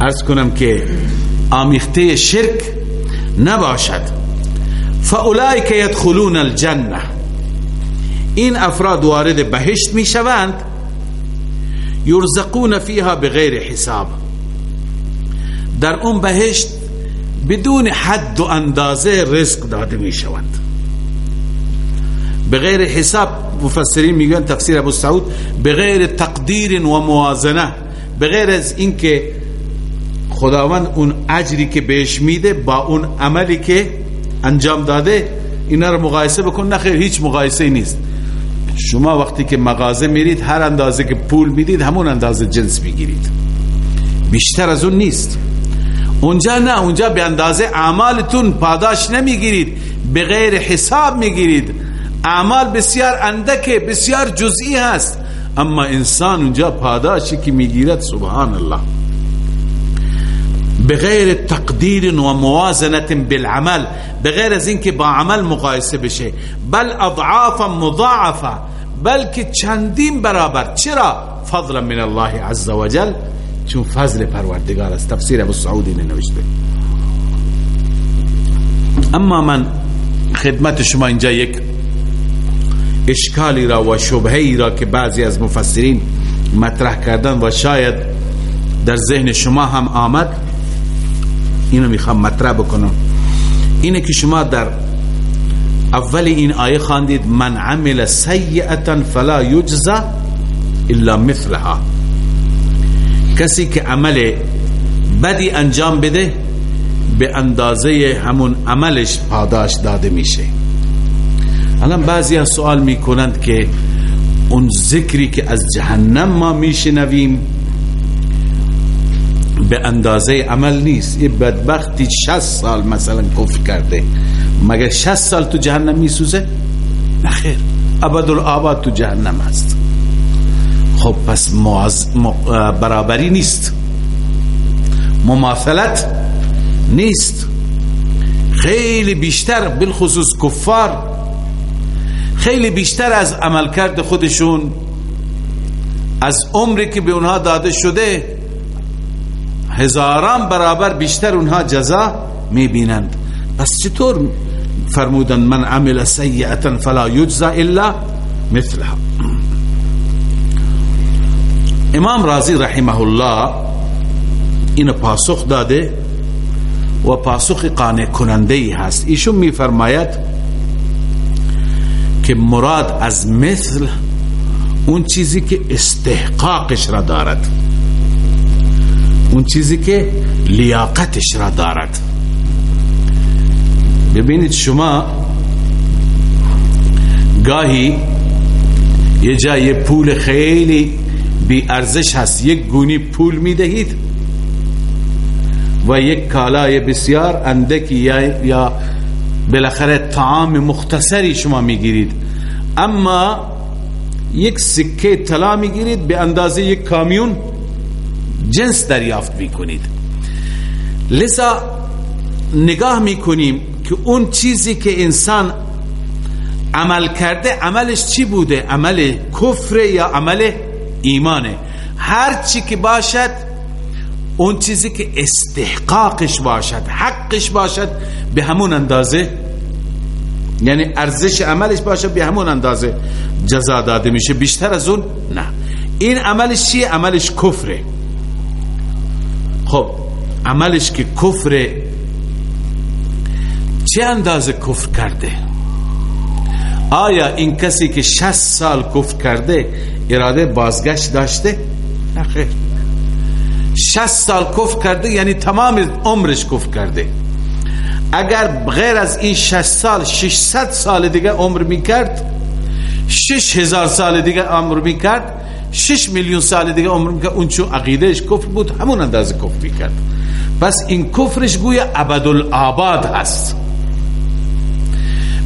ارز کنم که آمیخته شرک نباشد. فاولئک یدخلون الجنه این افراد وارد بهشت می شوند یرزقون فیها بغیر حساب. در اون بهشت بدون حد و اندازه رزق داده می شوند بغیر حساب مفسرین میگن تفسیر ابو سعود بغیر تقدیر و موازنه بغیر از اینکه خداوند اون اجری که بهش میده با اون عملی که انجام داده اینا رو مقایسه بکن. نخیر هیچ مقایسه نیست. شما وقتی که مغازه میرید هر اندازه که پول می‌دید همون اندازه جنس می‌گیرید. بیشتر از اون نیست. اونجا نه اونجا به اندازه اعمالتون پاداش نمی‌گیرید. به غیر حساب می‌گیرید. اعمال بسیار اندکه بسیار جزئی هست. اما انسان اونجا پاداشی که می‌گیرد سبحان الله. بغیر تقدیر و موازنت بالعمل بغیر از اینکه با عمل مقایسه بشه. بل اضعافا مضاعفه بلکه چندین برابر. چرا؟ فضلا من الله عز وجل چون فضل پروردگار است. تفسیر ابو سعودی نوشته. اما من خدمت شما اینجا یک اشکالی را و شبهی را که بعضی از مفسرین مطرح کردن و شاید در ذهن شما هم آمد اینو می‌خوام مطرح بکنم. اینه که شما در اول این آیه خواندید من عمل سیئتا فلا یجزا الا مثلها. کسی که عمل بدی انجام بده به اندازه همون عملش پاداش داده میشه. الان بعضی ها سوال می‌کنند که اون ذکری که از جهنم ما میشنویم به اندازه عمل نیست. یه بدبختی 60 سال مثلا کفر کرده. مگه 60 سال تو جهنم میسوزه؟ نخیر ابد تو جهنم هست. خب پس برابری نیست. مماثلت نیست. خیلی بیشتر بالخصوص کفار. خیلی بیشتر از عملکرد خودشون. از عمری که به اونها داده شده هزاران برابر بیشتر اونها جزا می‌بینند. پس چطور فرمودن من عمل سیئتا فلا یجزا الا مثلها؟ امام رازی رحمه الله این پاسخ داده و پاسخ قانع کننده ای هست. ایشون میفرماید که مراد از مثل اون چیزی که استحقاقش را دارد. اون چیزی که لیاقتش را دارد. ببینید شما گاهی یه جای پول خیلی بی ارزش هست یک گونی پول می دهید و یک کالای بسیار اندکی یا, یا بالاخره طعام مختصری شما می‌گیرید. اما یک سکه طلا می‌گیرید به اندازه یک کامیون جنس دریافت می‌کنید. لذا نگاه می‌کنیم که اون چیزی که انسان عمل کرده عملش چی بوده؟ عمل کفر یا عمل ایمانه؟ هر چی که باشد اون چیزی که استحقاقش باشد حقش باشد به همون اندازه یعنی ارزش عملش باشد به همون اندازه جزا داده میشه. بیشتر از اون نه. این عملش چیه؟ عملش کفره. خب عملش که کفره چه اندازه کفر کرده؟ آیا این کسی که 60 سال کفر کرده اراده بازگشت داشته؟ نخیر 60 سال کفر کرده یعنی تمام عمرش کفر کرده. اگر غیر از این 60 سال 600 سال دیگه عمر می‌کرد 6000 سال دیگه عمر می‌کرد 6 میلیون سال دیگه عمر می‌کرد. اون چون عقیدهش کفر بود همون اندازه کفر می‌کرد. پس این کفرش گویا ابدالآباد هست.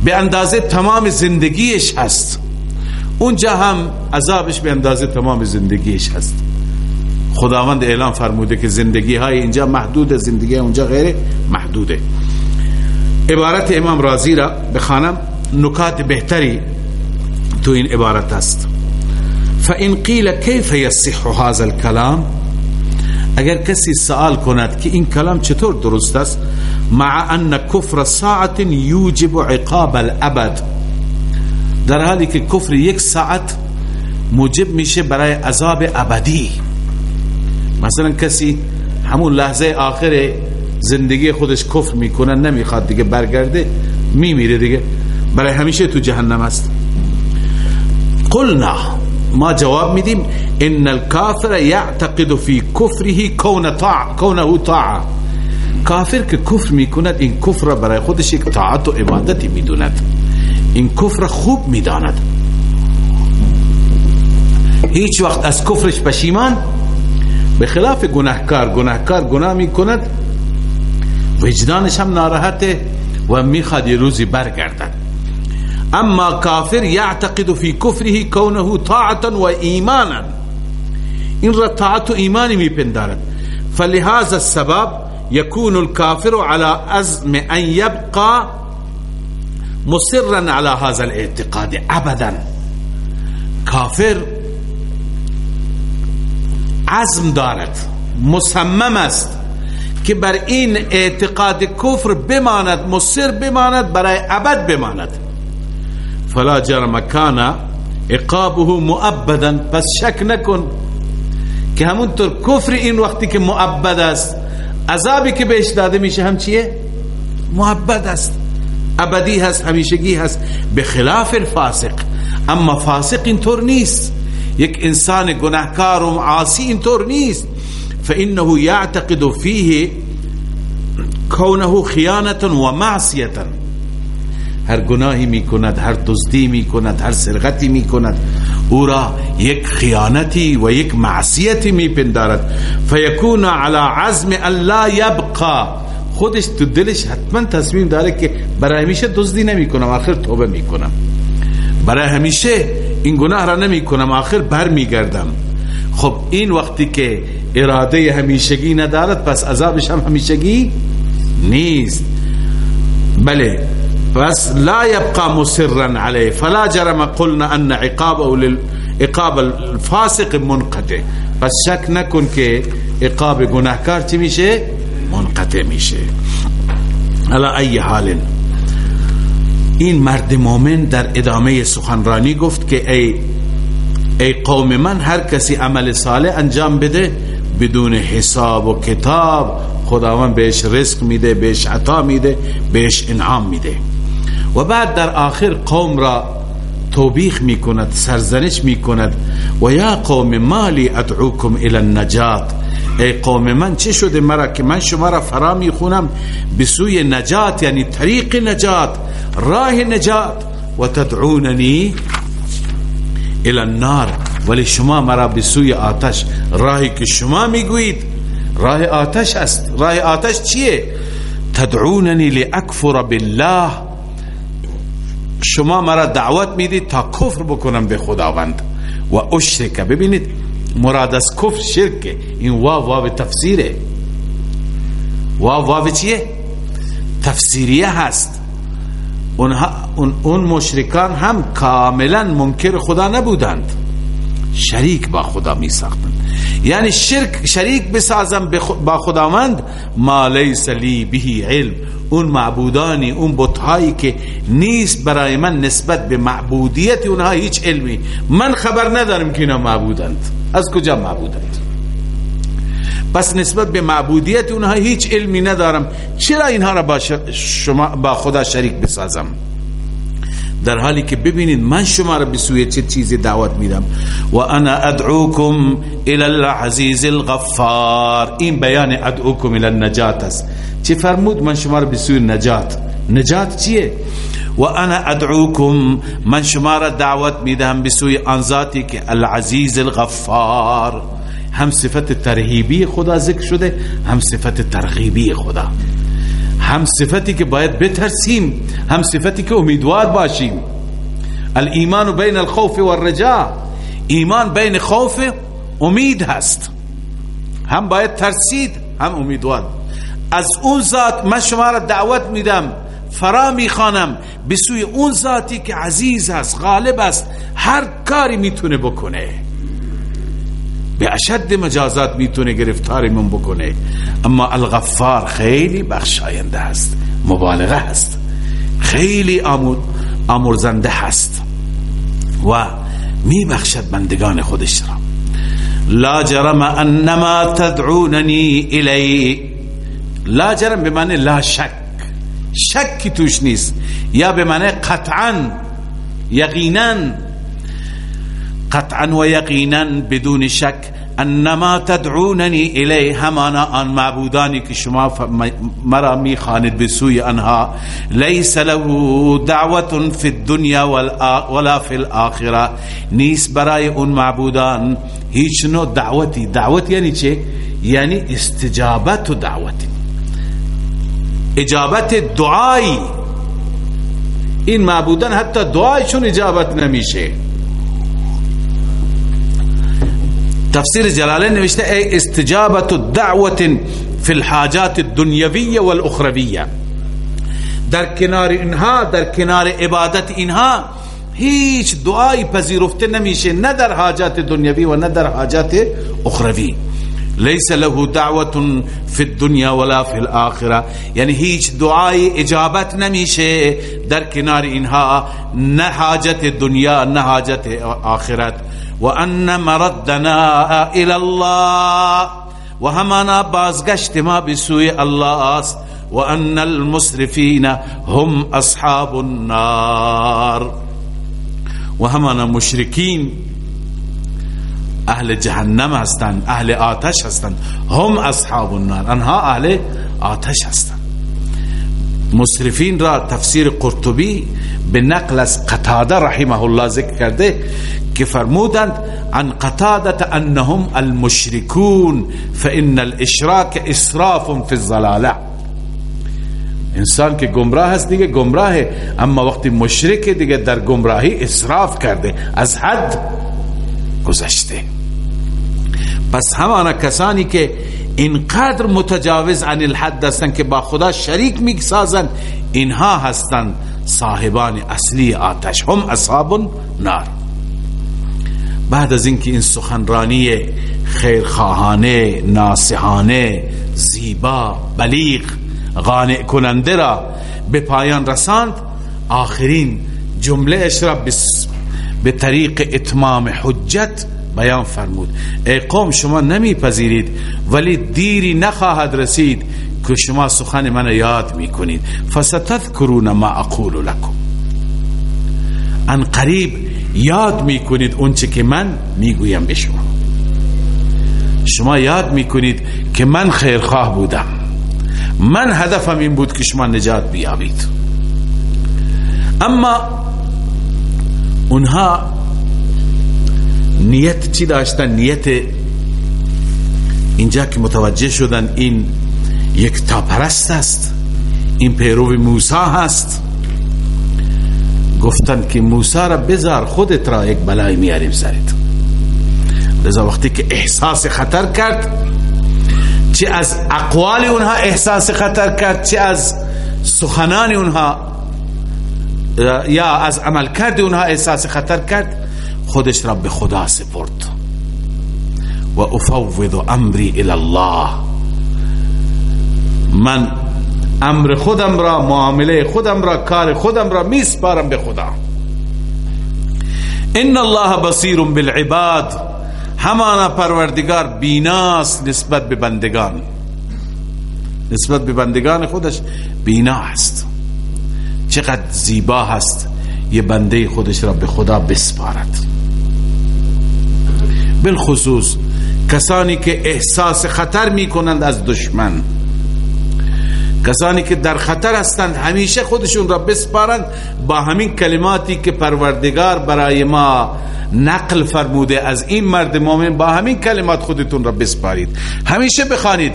به اندازه تمام زندگیش هست. اونجا هم عذابش به اندازه تمام زندگیش هست. خداوند اعلام فرموده که زندگی های اینجا محدود زندگی اونجا غیر محدوده. عبارت امام رازی را بخانم نکات بهتری تو این عبارت است فان قیل کیف یصح هذا الكلام؟ اگر کسی سوال کند که این کلام چطور درست است مع ان کفر ساعت یوجب عقاب الابد. در حالی که کفر یک ساعت موجب میشه برای عذاب ابدی. مثلا کسی همون لحظه آخر زندگی خودش کفر می‌کنه نمی‌خواد دیگه برگرده میمیره دیگه. برای همیشه تو جهنم است. قلنا ما جواب میدیم ان الكافر يعتقد في كفره كون طاع كونه طاعه کافر که کفر می‌کند این کفر را برای خودش یک طاعت و عبادتی می‌دوند. این کفر خوب می‌داند. هیچ وقت از کفرش پشیمان به خلاف گناهکار گناهکار گناه می‌کند. وجدانش هم ناراحته و می‌خواد یه روزی برگردد. أما كافر يعتقد في كفره كونه طاعة وإيمانا. إن طاعة إيمان ميبندارد فلهذا السبب يكون الكافر على أزم أن يبقى مصرا على هذا الاعتقاد أبدا. كافر عزم دارد مسمم است. که بر این اعتقاد کفر بماند مصر بماند برای أبد بماند. فلا جرم. کان عقابه مؤبدا. پس شک نکن که همونطور کفر این وقتی که مؤبد است عذابی که بهش داده میشه هم چیه؟ محبت است. ابدی هست همیشگی هست. به خلاف الفاسق. اما فاسق اینطور نیست. یک انسان گناهکار و معاصی اینطور نیست. فانه يعتقد فيه كونه خيانه و معصیه هر گناهی می‌کند هر دزدی می‌کند هر سرقتی می‌کند. او را یک خیانتی و یک معصیتی میپندارد. فیکون علی عزم الله یبقى خودش تو دلش حتما تصمیم داره که برای همیشه دزدی نمی‌کنم آخر توبه می‌کنم. برای همیشه این گناه را نمی‌کنم آخر بر میگردم خب این وقتی که اراده همیشگی ندارد پس عذابش هم همیشگی نیست. بله پس لا يبقى مصرا عليه. فلا جرم قلنا ان عقابه للعقاب الفاسق منقطع. پس شک نکن که عقاب گناهکار چی میشه؟ منقطع میشه. على ای حال؟ این مرد مومن در ادامه سخنرانی گفت که ای ای قوم من هر کسی عمل صالح انجام بده بدون حساب و کتاب خداوند بهش رزق میده بهش عطا میده بهش انعام میده. و بعد در آخر قوم را توبیخ می‌کند سرزنش می‌کند. و یا قوم مالی ادعوکم الى النجات. ای قوم من چه شده مرا که من شما را فرا می‌خونم؟ به سوی نجات یعنی طریق نجات راه نجات. و تدعوننی الى النار. ولی شما مرا به سوی آتش راهی که شما می‌گویید. راه آتش است. راه آتش چیه؟ تدعوننی لاکفر بالله. شما مرا دعوت می‌دید تا کفر بکنم به خداوند. و اشرک ببینید مراد از کفر شرک. این واو واو تفسیره. واو واو چیه؟ تفسیریه هست. اونها اون, اون مشرکان هم کاملا منکر خدا نبودند. شریک با خدا می ساختند یعنی شرک شریک بسازم با خداوند؟ ما لیس لی به علم. اون معبودانی اون بتهایی که نیست برای من نسبت به معبودیت اونها هیچ علمی. من خبر ندارم که اینا معبودند. از کجا معبودند؟ پس نسبت به معبودیت اونها هیچ علمی ندارم. چرا اینها را با, شما با خدا شریک بسازم؟ در حالی که ببینید من شما را به سوی چه چیزی دعوت میدم. و انا ادعوکم الى العزیز الغفار. این بیان ادعوکم الى النجات است. چه فرمود؟ من شما را به سوی نجات. نجات چیه؟ و انا ادعوکم من شما را دعوت میدم به سوی آن ذاتی که العزیز الغفار. هم صفت ترهیبی خدا ذکر شده هم صفت ترغیبی خدا. هم صفتی که باید بترسیم هم صفتی که امیدوار باشیم. الایمان بین الخوف و الرجاء ایمان بین خوف امید هست. هم باید ترسید هم امیدوار. از اون ذات من شما را دعوت میدم فرا می‌خوانم. به سوی اون ذاتی که عزیز است غالب است هر کاری می‌تونه بکنه. به اشد مجازات می‌تونه گرفتاریمون بکنه. اما الغفار خیلی بخشاینده است مبالغه هست. خیلی آمور آمرزنده هست. و میبخشد بندگان خودش را. لا جرم انما تدعوننی الی لا جرم به معنی لا شک. شکی توش نیست. یا به معنی قطعا یقینا قطعا و یقینا بدون شک انما تدعوننی الی همانا آن معبودانی که شما مرا می‌خواند به سوی آنها. لیس له دعوت فی الدنیا ولا فی الاخره نیست برای اون معبودان هیچ نوع دعوتی. دعوت یعنی چه؟ یعنی استجابت و دعوتی اجابت دعایی. این معبودان حتی دعایشون اجابت نمیشه. تفسیر جلالین نوشته ای استجابت دعوت فی الحاجات الدنیویه والاخرویه در کنار اینها در کنار عبادت اینها هیچ دعایی پذیرفته نمیشه نه در حاجات دنیوی و نه در حاجات اخروی. لیس له دعوت فی الدنیا ولا فی الآخرة. یعنی هیچ دعای اجابت نمیشه در کنار اینها نه حاجت دنیا نه حاجت آخرت. وأن مردنا إلى الله. وهمنا بازگشت ما بسوء الله وأن المسرفين هم أصحاب النار. وهمنا مشركين أهل جهنم هستند أهل آتش هستند هم أصحاب النار. انها أهل آتش هستند. مصرفین را تفسیر قرطبی به نقل از قتاده رحمه الله ذکر کرده که فرمودند عن قتاده انهم المشركون فإن الاشراك اسراف في الضلاله. انسان که گمراه هست دیگه گمراهه اما وقتی مشرک دیگه در گمراهی اسراف کرده از حد گذشته. پس همانا کسانی که اینقدر متجاوز عن الحد هستند که با خدا شریک می‌سازند اینها هستند صاحبان اصلی آتش. هم اصحاب نار. بعد از اینکه این سخنرانی خیرخواهانه ناسحانه زیبا بلیغ قانع کننده را به پایان رساند آخرین جمله اش را به طریق اتمام حجت بیان فرمود. ای قوم شما نمیپذیرید ولی دیری نخواهد رسید که شما سخن من یاد می‌کنید. فستذکرون ما اقول لكم ان قریب یاد می‌کنید اونچه که من می‌گویم به شما. شما یاد می‌کنید که من خیرخواه بودم. من هدفم این بود که شما نجات بیابید. اما اونها نیت چی داشتن؟ نیت اینجا که متوجه شدن این یک تاپرست است این پیرو موسی هست. گفتن که موسی را بذار خودت را یک بلای میاریم سرت. لذا وقتی که احساس خطر کرد چه از اقوال اونها احساس خطر کرد چه از سخنان اونها یا از عمل کرد اونها احساس خطر کرد خودش را به خدا سپرد. و افوض امری الى الله من امر خودم را معامله خودم را کار خودم را میسپارم به خدا. ان الله بصیر بالعباد. همانا پروردگار بیناست نسبت به بندگان. نسبت به بندگان خودش بینا است چقدر زیبا هست. یه بنده خودش را به خدا بسپارد. بالخصوص کسانی که احساس خطر می کنند از دشمن. کسانی که در خطر هستند همیشه خودشون را بسپارند. با همین کلماتی که پروردگار برای ما نقل فرموده از این مرد مومن با همین کلمات خودتون را بسپارید. همیشه بخوانید.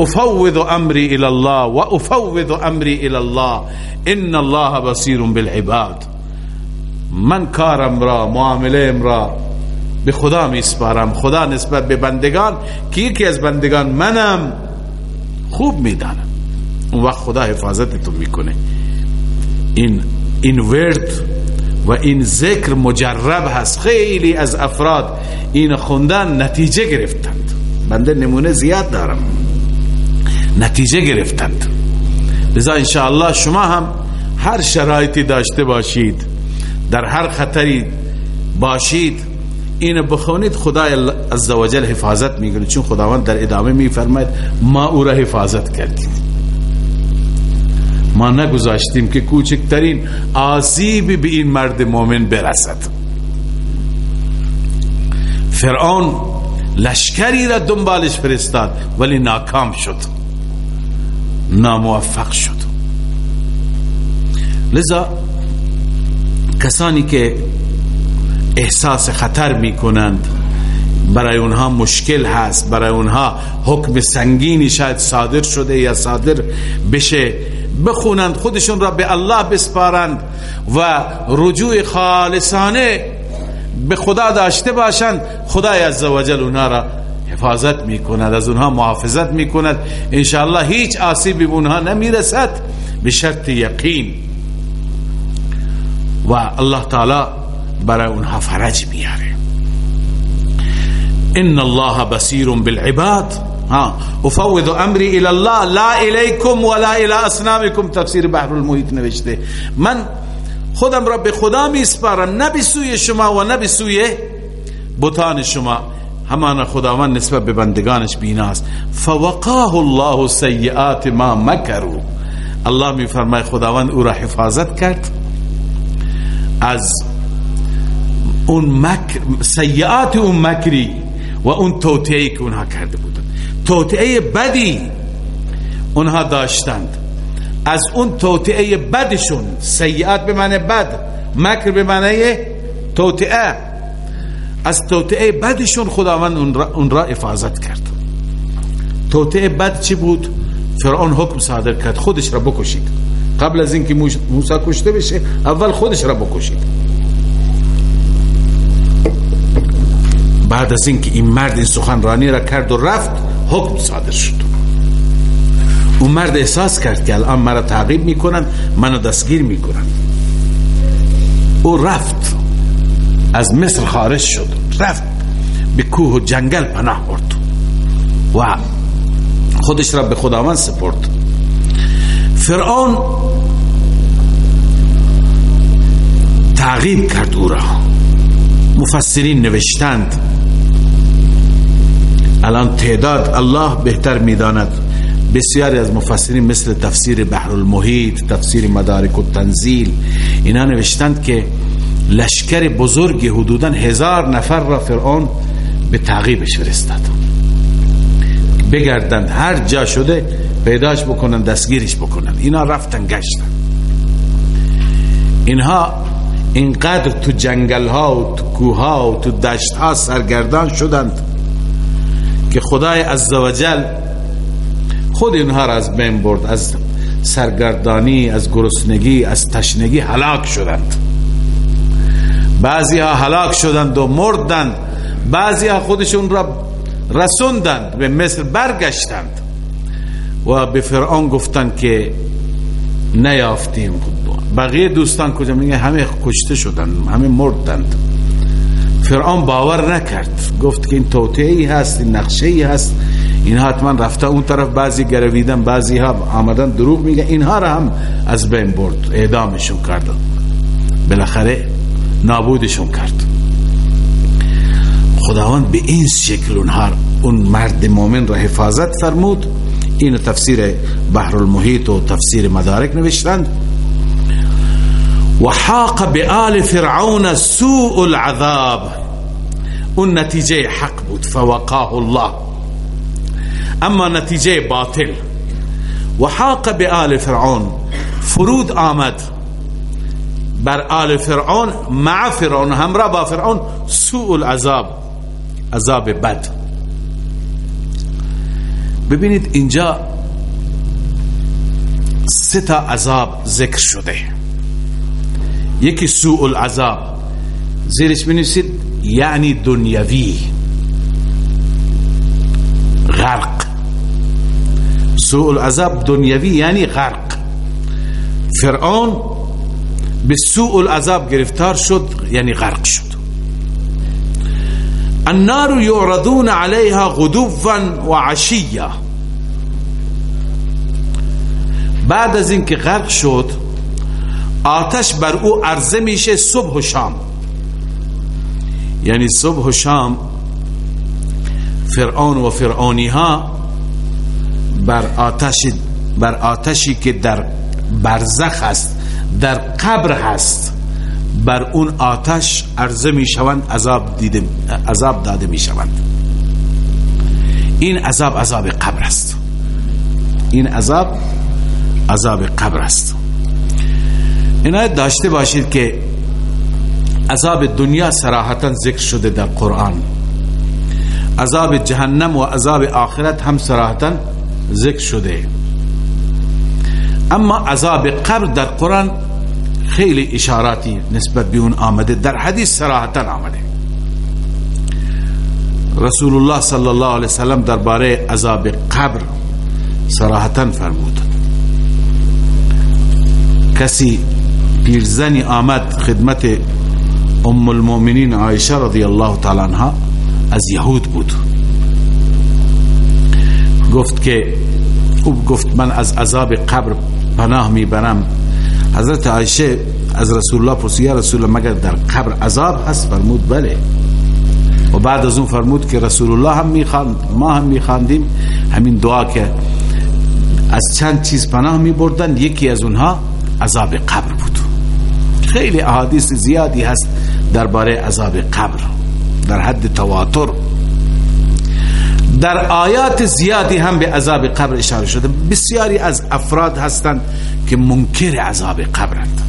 افوض امری الى الله و افوض امری الى الله. ان الله بصیر بالعباد. من کارم را معامله را به خدا میسپارم. خدا نسبت به بندگان که از بندگان منم خوب می‌دانم. اون وقت خدا حفاظتتون می‌کنه. این این ورد و این ذکر مجرب هست. خیلی از افراد این خوندن نتیجه گرفتند. بنده نمونه زیاد دارم. نتیجه گرفتند. لذا انشاءالله شما هم هر شرایطی داشته باشید. در هر خطری باشید این بخونید خدای عزوجل حفاظت می‌کنه. چون خداوند در ادامه میفرماید ما او را حفاظت کردیم. ما نگذاشتیم که کوچکترین آسیبی به این مرد مؤمن برسد. فرعون لشکری را دنبالش فرستاد ولی ناکام شد. ناموفق شد. لذا کسانی که احساس خطر می کنند برای اونها مشکل هست برای اونها حکم سنگینی شاید صادر شده یا صادر بشه بخونند خودشون را به الله بسپارند و رجوع خالصانه به خدا داشته باشند. خدای عزوجل اونها را حفاظت می کند از اونها محافظت می کند انشاءالله هیچ آسیبی به اونها نمی رسد به شرط یقین. و الله تعالی برای اونها فرج میاره. ان الله بصیر بالعباد. ها افوض امری الى الله لا الیکم ولا الى اصنامکم تفسیر بحر المحیط نوشته. من خودم را به خدا میسپارم نه به سوی شما و نه به سوی بتان شما. همان خداوند نسبت به بندگانش بیناست فوقاه الله سیئات ما مکروا. الله میفرمای خداوند او را حفاظت کرد. از اون مکر سیعات اون مکری و اون توطعه که اونها کرده بودن توطعه بدی اونها داشتند. از اون توطعه بدشون سیئات به معنی بد مکر به معنی توطعه از توطعه بدشون خداوند اون را, اون کرد. توطعه بد چی بود؟ فرعون حکم صادر کرد خودش را بکشید. قبل از اینکه موسی کشته بشه اول خودش را بکشید. بعد از اینکه این مرد این سخنرانی را کرد و رفت حکم صادر شد. اون مرد احساس کرد که الان مرا تعقیب می‌کنن منو دستگیر می‌کنن او رفت. از مصر خارج شد. رفت. به کوه و جنگل پناه برد. و خودش را به خداوند سپرد. فرعون تعقیب کرد او را. مفسرین نوشتند الان تعداد الله بهتر می‌داند. بسیاری از مفسرین مثل تفسیر بحر المحیط تفسیر مدارک و تنزیل اینا نوشتند که لشکر بزرگ حدودا هزار نفر را فرعون به تعقیبش فرستاد. بگردند هر جا شده پیداش بکنن دستگیرش بکنن اینا رفتن گشتن. اینها اینقدر تو جنگل ها و تو کوه و تو دشت ها سرگردان شدند که خدای عزوجل خود اینها را از بین برد از سرگردانی از گرسنگی از تشنگی هلاک شدند. بعضی ها هلاک شدند و مردند. بعضی ها خودشون را رسوندند به مصر برگشتند. و به فرعون گفتند که نیافتیم بقیه دوستان کجا؟ میگه همه کشته شدند همه مردند. فرعون باور نکرد. گفت که این توطئه هست این نقشه ای هست. این حتما رفته اون طرف بعضی گرویدن بعضی ها آمدن دروغ میگه اینها را هم از بین برد اعدامشون کردن بالاخره نابودشون کرد. خداوند به این شکل اونها اون مرد مؤمن را حفاظت فرمود. این تفسیر بحر المحیط و تفسیر مدارک نوشتند. و حاق بآل فرعون سوء العذاب. اون نتیجه حق بود فوقاه الله. اما نتیجه باطل. و حاق بآل فرعون فرود آمد. بر آل فرعون مع فرعون همراه با فرعون سوء العذاب عذاب بد. ببینید اینجا سه تا عذاب ذکر شده. یکی سوء العذاب زیرش بنویسید یعنی دنیوی غرق. سوء العذاب دنیوی یعنی غرق. فرعون به سوء العذاب گرفتار شد یعنی غرق شد. النار يعرضون عليها غدوا وعشيا بعد از اینکه غرق شد آتش بر او عرضه میشه صبح و شام. یعنی صبح و شام فرعون و فرعونی ها بر آتش بر آتشی که در برزخ است در قبر هست. بر اون آتش عرضه می شوند عذاب دیده عذاب داده می شوند. این عذاب عذاب قبر است. این عذاب عذاب قبر است. عنایت داشته باشید که عذاب دنیا صراحتا ذکر شده در قرآن. عذاب جهنم و عذاب آخرت هم صراحتا ذکر شده. اما عذاب قبر در قرآن خیلی اشاراتی نسبت به اون آمده. در حدیث صراحتا آمده. رسول الله صلی الله علیه وسلم درباره عذاب قبر صراحتا فرمود. کسی پیرزنی آمد خدمت ام المؤمنین عایشه رضی الله تعالی عنها از یهود بود. گفت که او گفت من از عذاب قبر پناه می‌برم. حضرت عایشه از رسول الله پرسید رسول الله مگر در قبر عذاب هست؟ فرمود بله. و بعد از اون فرمود که رسول الله هم می‌خواند ما هم میخواندیم. همین دعا که از چند چیز پناه می بردن یکی از اونها عذاب قبر بود. خیلی احادیث زیادی هست درباره عذاب قبر در حد تواتر. در آیات زیادی هم به عذاب قبر اشاره شده. بسیاری از افراد هستند که منکر عذاب قبرند.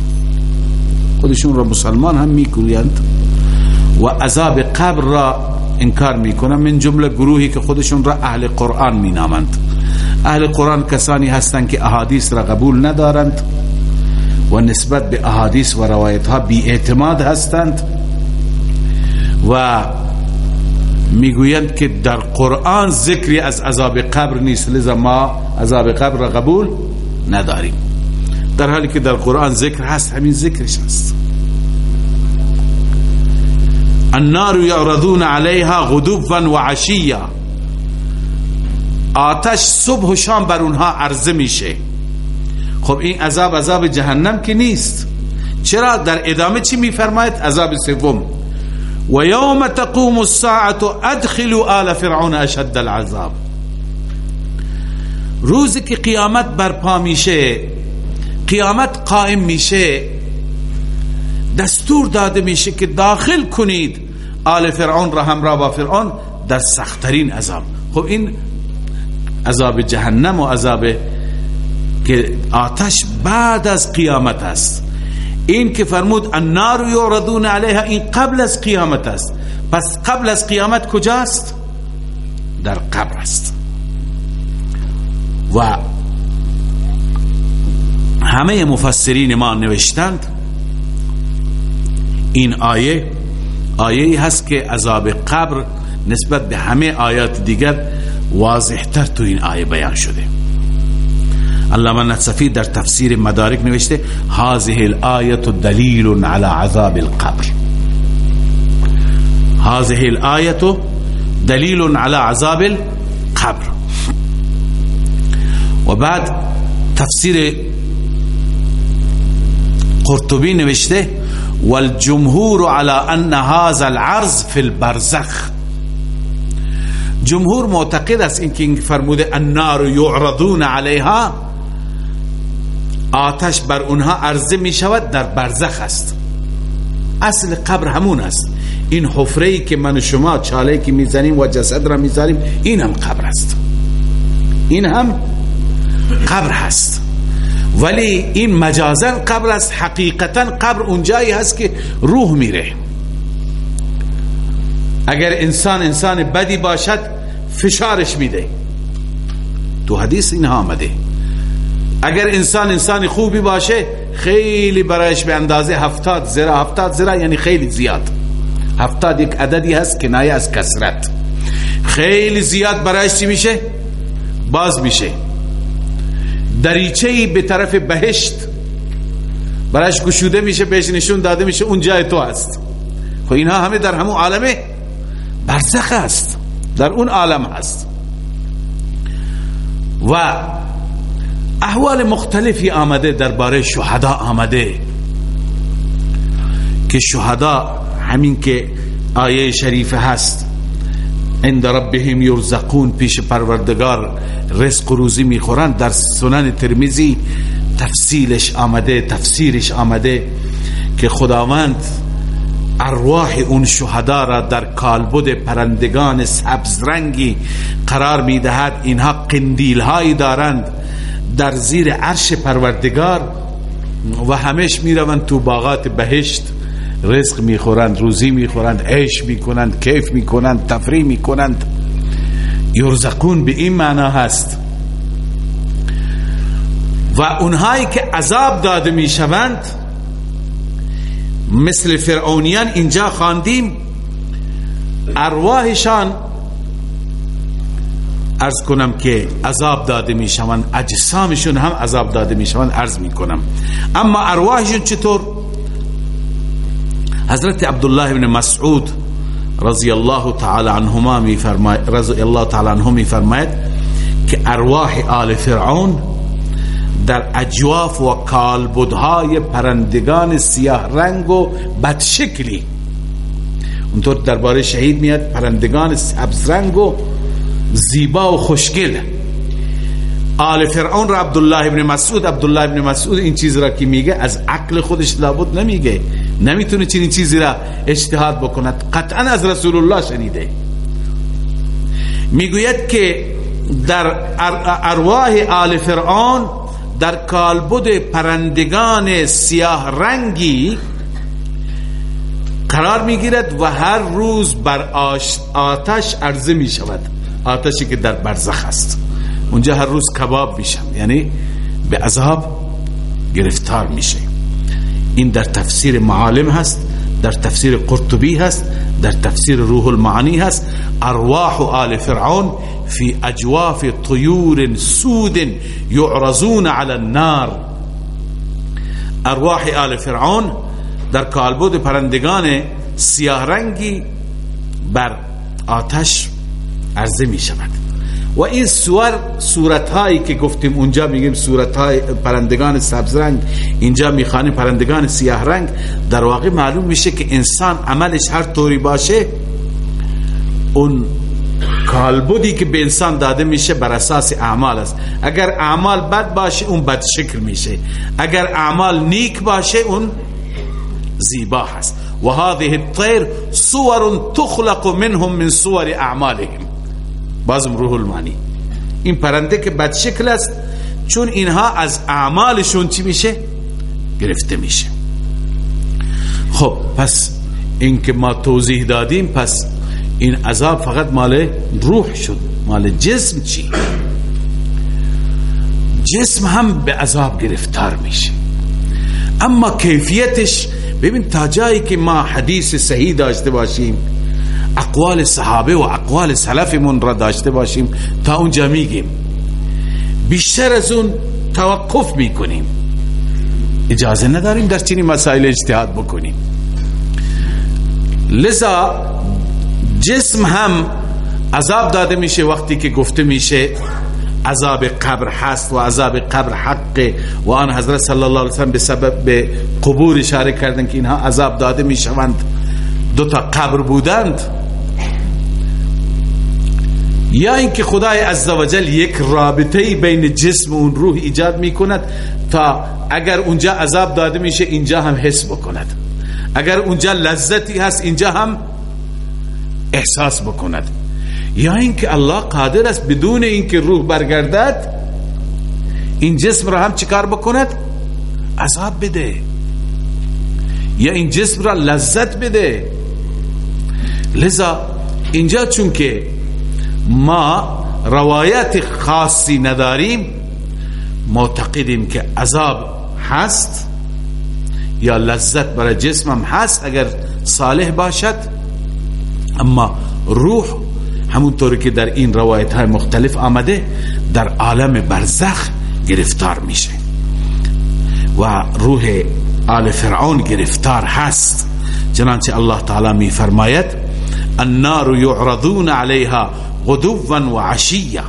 خودشون را مسلمان هم می‌گویند و عذاب قبر را انکار می‌کنن من جمله گروهی که خودشون را اهل قرآن مینامند. اهل قرآن کسانی هستند که احادیث را قبول ندارند و نسبت به احادیث و روایت ها بی اعتماد هستند و می‌گویند که در قرآن ذکری از عذاب قبر نیست لذا ما عذاب قبر را قبول نداریم. در حالی که در قرآن ذکر هست همین ذکرش هست. النار یعرضون علیها غدوبا و عشیا. آتش صبح و شام بر اونها عرضه میشه. خب این عذاب عذاب جهنم که نیست. چرا؟ در ادامه چی میفرماید؟ عذاب سوم. و یوم تقوم الساعت ادخلوا آل فرعون اشد العذاب. روزی که قیامت برپا میشه قیامت قائم میشه دستور داده میشه که داخل کنید آل فرعون را همراه با فرعون در سختترین عذاب. خب این عذاب جهنم و عذاب که آتش بعد از قیامت است. این که فرمود النار یعرضون علیها این قبل از قیامت است. پس قبل از قیامت کجاست؟ در قبر است. و همه مفسرین ما نوشتند این آیه آیه هست که عذاب قبر نسبت به همه آیات دیگر واضح تر تو این آیه بیان شده. علامه نصفی در تفسیر مدارک نوشته هذه الآیه دلیل على عذاب القبر. هذه الآیه دلیل على عذاب القبر. و بعد تفسیر قرطبی نوشته والجمهور على ان هذا العرض في البرزخ. جمهور معتقد است اینکه فرموده النار یعرضون علیها آتش بر اونها عرضه می شود در برزخ است. اصل قبر همون است. این حفره ای که من و شما چاله که می‌زنیم و جسد را می‌زنیم این هم قبر است. این هم قبر هست. ولی این مجازن قبر است. حقیقتا قبر اونجایی هست که روح میره. اگر انسان انسان بدی باشد فشارش میده. تو حدیث این آمده. اگر انسان انسان خوبی باشه خیلی برایش به اندازه هفتاد زرا هفتاد زرا یعنی خیلی زیاد. هفتاد یک عددی هست کنایه از کسرت خیلی زیاد برایش چی میشه؟ باز میشه. دریچه به طرف بهشت برایش گشوده میشه بهش نشون داده میشه اون جای تو هست. خب اینها همه در همون عالمه. برزخ است در اون عالم هست. و احوال مختلفی آمده درباره شهدا آمده. که شهدا همین که آیه شریف هست. عند ربهم یرزقون پیش پروردگار رزق و روزی می‌خورند در سنن ترمیزی تفصیلش آمده تفسیرش آمده که خداوند ارواح اون شهدا را در کالبد پرندگان سبز رنگی قرار می‌دهد. اینها قندیل هایی دارند. در زیر عرش پروردگار و همش می‌روند تو باغات بهشت. رزق می‌خورند روزی می‌خورند عیش می‌کنند کیف می‌کنند تفریح می‌کنند. یرزقون به این معنا هست. و اونهایی که عذاب داده می‌شوند مثل فرعونیان اینجا خواندیم ارواحشان ارز کنم که عذاب داده می‌شوند اجسامشون هم عذاب داده می‌شوند ارز می‌کنم. اما ارواحشون چطور؟ حضرت عبدالله بن مسعود رضی الله تعالی عنهما می فرماید رضی الله تعالی عنه می فرماید که ارواح آل فرعون در اجواف و کالبدهای پرندگان سیاه رنگ و بدشکلی. اونطور درباره شهید میاد پرندگان سبز رنگ و زیبا و خوشگل. آل فرعون را عبدالله ابن مسعود عبدالله ابن مسعود این چیز را که میگه از عقل خودش لابد نمیگه. نمی‌تونه چنین چیزی را اجتهاد بکند. قطعا از رسول الله شنیده. می‌گوید که در ارواح آل فرعون در کالبد پرندگان سیاه رنگی قرار می‌گیرد و هر روز بر آتش عرضه می شود آتشی که در برزخ است. اونجا هر روز کباب میشن یعنی به عذاب گرفتار میشه. این در تفسیر معالم هست در تفسیر قرطبی هست در تفسیر روح المعانی هست. ارواح آل فرعون في اجواف طیور سود يعرضون على النار. ارواح آل فرعون در کالبود پرندگان سیاه رنگی بر آتش عرضه می شود. و این سور صورت هایی که گفتیم اونجا میگیم صورت های پرندگان سبز رنگ اینجا می‌خوانیم پرندگان سیاه رنگ در واقع معلوم میشه که انسان عملش هر طوری باشه اون کالبودی که به انسان داده میشه بر اساس اعمال است. اگر اعمال بد باشه اون بد شکل میشه. اگر اعمال نیک باشه اون زیبا هست. و هذه الطير صور تخلق منهم من صور اعمالهم. بازم روح المانی. این پرنده که بد شکل است چون اینها از اعمالشون چی میشه؟ گرفته میشه. خب پس این که ما توضیح دادیم پس این عذاب فقط مال روح شد. مال جسم چی؟ جسم هم به عذاب گرفتار میشه. اما کیفیتش ببین تا جایی که ما حدیث صحیح داشته باشیم اقوال صحابه و اقوال سلفمون را داشته باشیم تا اونجا میگیم. بیشتر از اون توقف می‌کنیم. اجازه نداریم در چنین مسائل اجتهاد بکنیم. لذا جسم هم عذاب داده میشه وقتی که گفته میشه عذاب قبر هست و عذاب قبر حقه و آن حضرت صلی الله علیه وسلم به سبب به قبور اشاره کردن که اینها عذاب داده می‌شوند. دو تا قبر بودند. یا اینکه خدای عزوجل یک رابطه بین جسم و اون روح ایجاد می‌کند تا اگر اونجا عذاب داده میشه اینجا هم حس بکند. اگر اونجا لذتی هست اینجا هم احساس بکند. یا اینکه الله قادر است بدون اینکه روح برگردد این جسم را هم چیکار بکند؟ عذاب بده. یا این جسم را لذت بده. لذا اینجا چون که ما روایت خاصی نداریم. معتقدیم که عذاب هست یا لذت برای جسمم هست اگر صالح باشد. اما روح همونطوری که در این روایت های مختلف آمده در عالم برزخ گرفتار میشه و روح آل فرعون گرفتار هست. چنانچه الله تعالی می فرماید النار یعرضون علیها غدوا و عشیا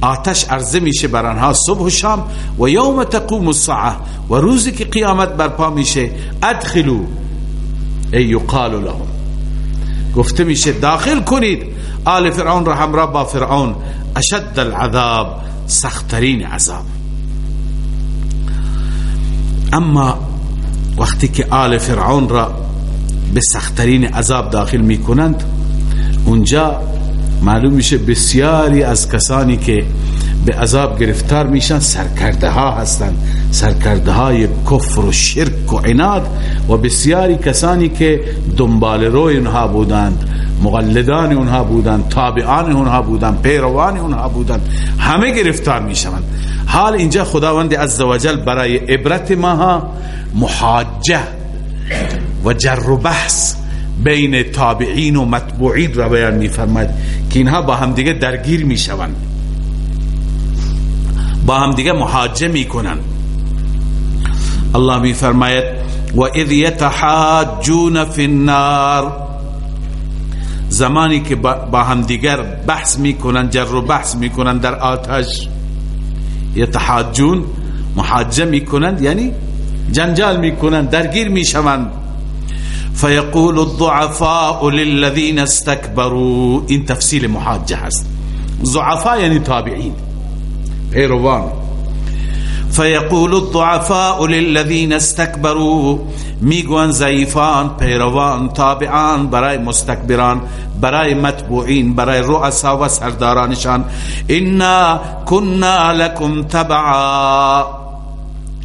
آتش عرضه میشه بر آنها صبح و شام و یوم تقوم الساعة و روزی که قیامت برپا میشه ادخلوا ای یقال لهم. گفته میشه داخل کنید. آل فرعون را همراه با فرعون اشد العذاب سختترین عذاب. اما وقتی که آل فرعون را به سختترین عذاب داخل میکنند اونجا معلوم میشه بسیاری از کسانی که به عذاب گرفتار میشن سرکرده ها هستند سرکرده های کفر و شرک و عناد و بسیاری کسانی که دنبال روی اونها بودند مقلدان اونها بودند تابعان اونها بودند پیروان اونها بودند همه گرفتار می‌شوند. حال اینجا خداوند عزوجل برای عبرت ما محاجه و جر و بحث بین تابعین و مطبوعین را بیان میفرماید که اینها با همدیگه درگیر می‌شوند. با همدیگه محاجه می‌کنن الله میفرماید و اذ یتحاجون فی النار. زمانی که با همدیگر بحث می‌کنن جر و بحث می‌کنن در آتش یتحاجون محاجه می‌کنند یعنی جنجال می‌کنند درگیر می‌شوند. فيقول الضعفاء للذين استكبروا. این تفصیل محاجه هست ضعفا یعنی تابعین پیروان فیقول الضعفاء للذین استکبروا میگوان ضعیفان پیروان تابعان برای مستکبران برای متبوعین برای رؤسا و سردارانشان. إنا كنا لكم تبعا.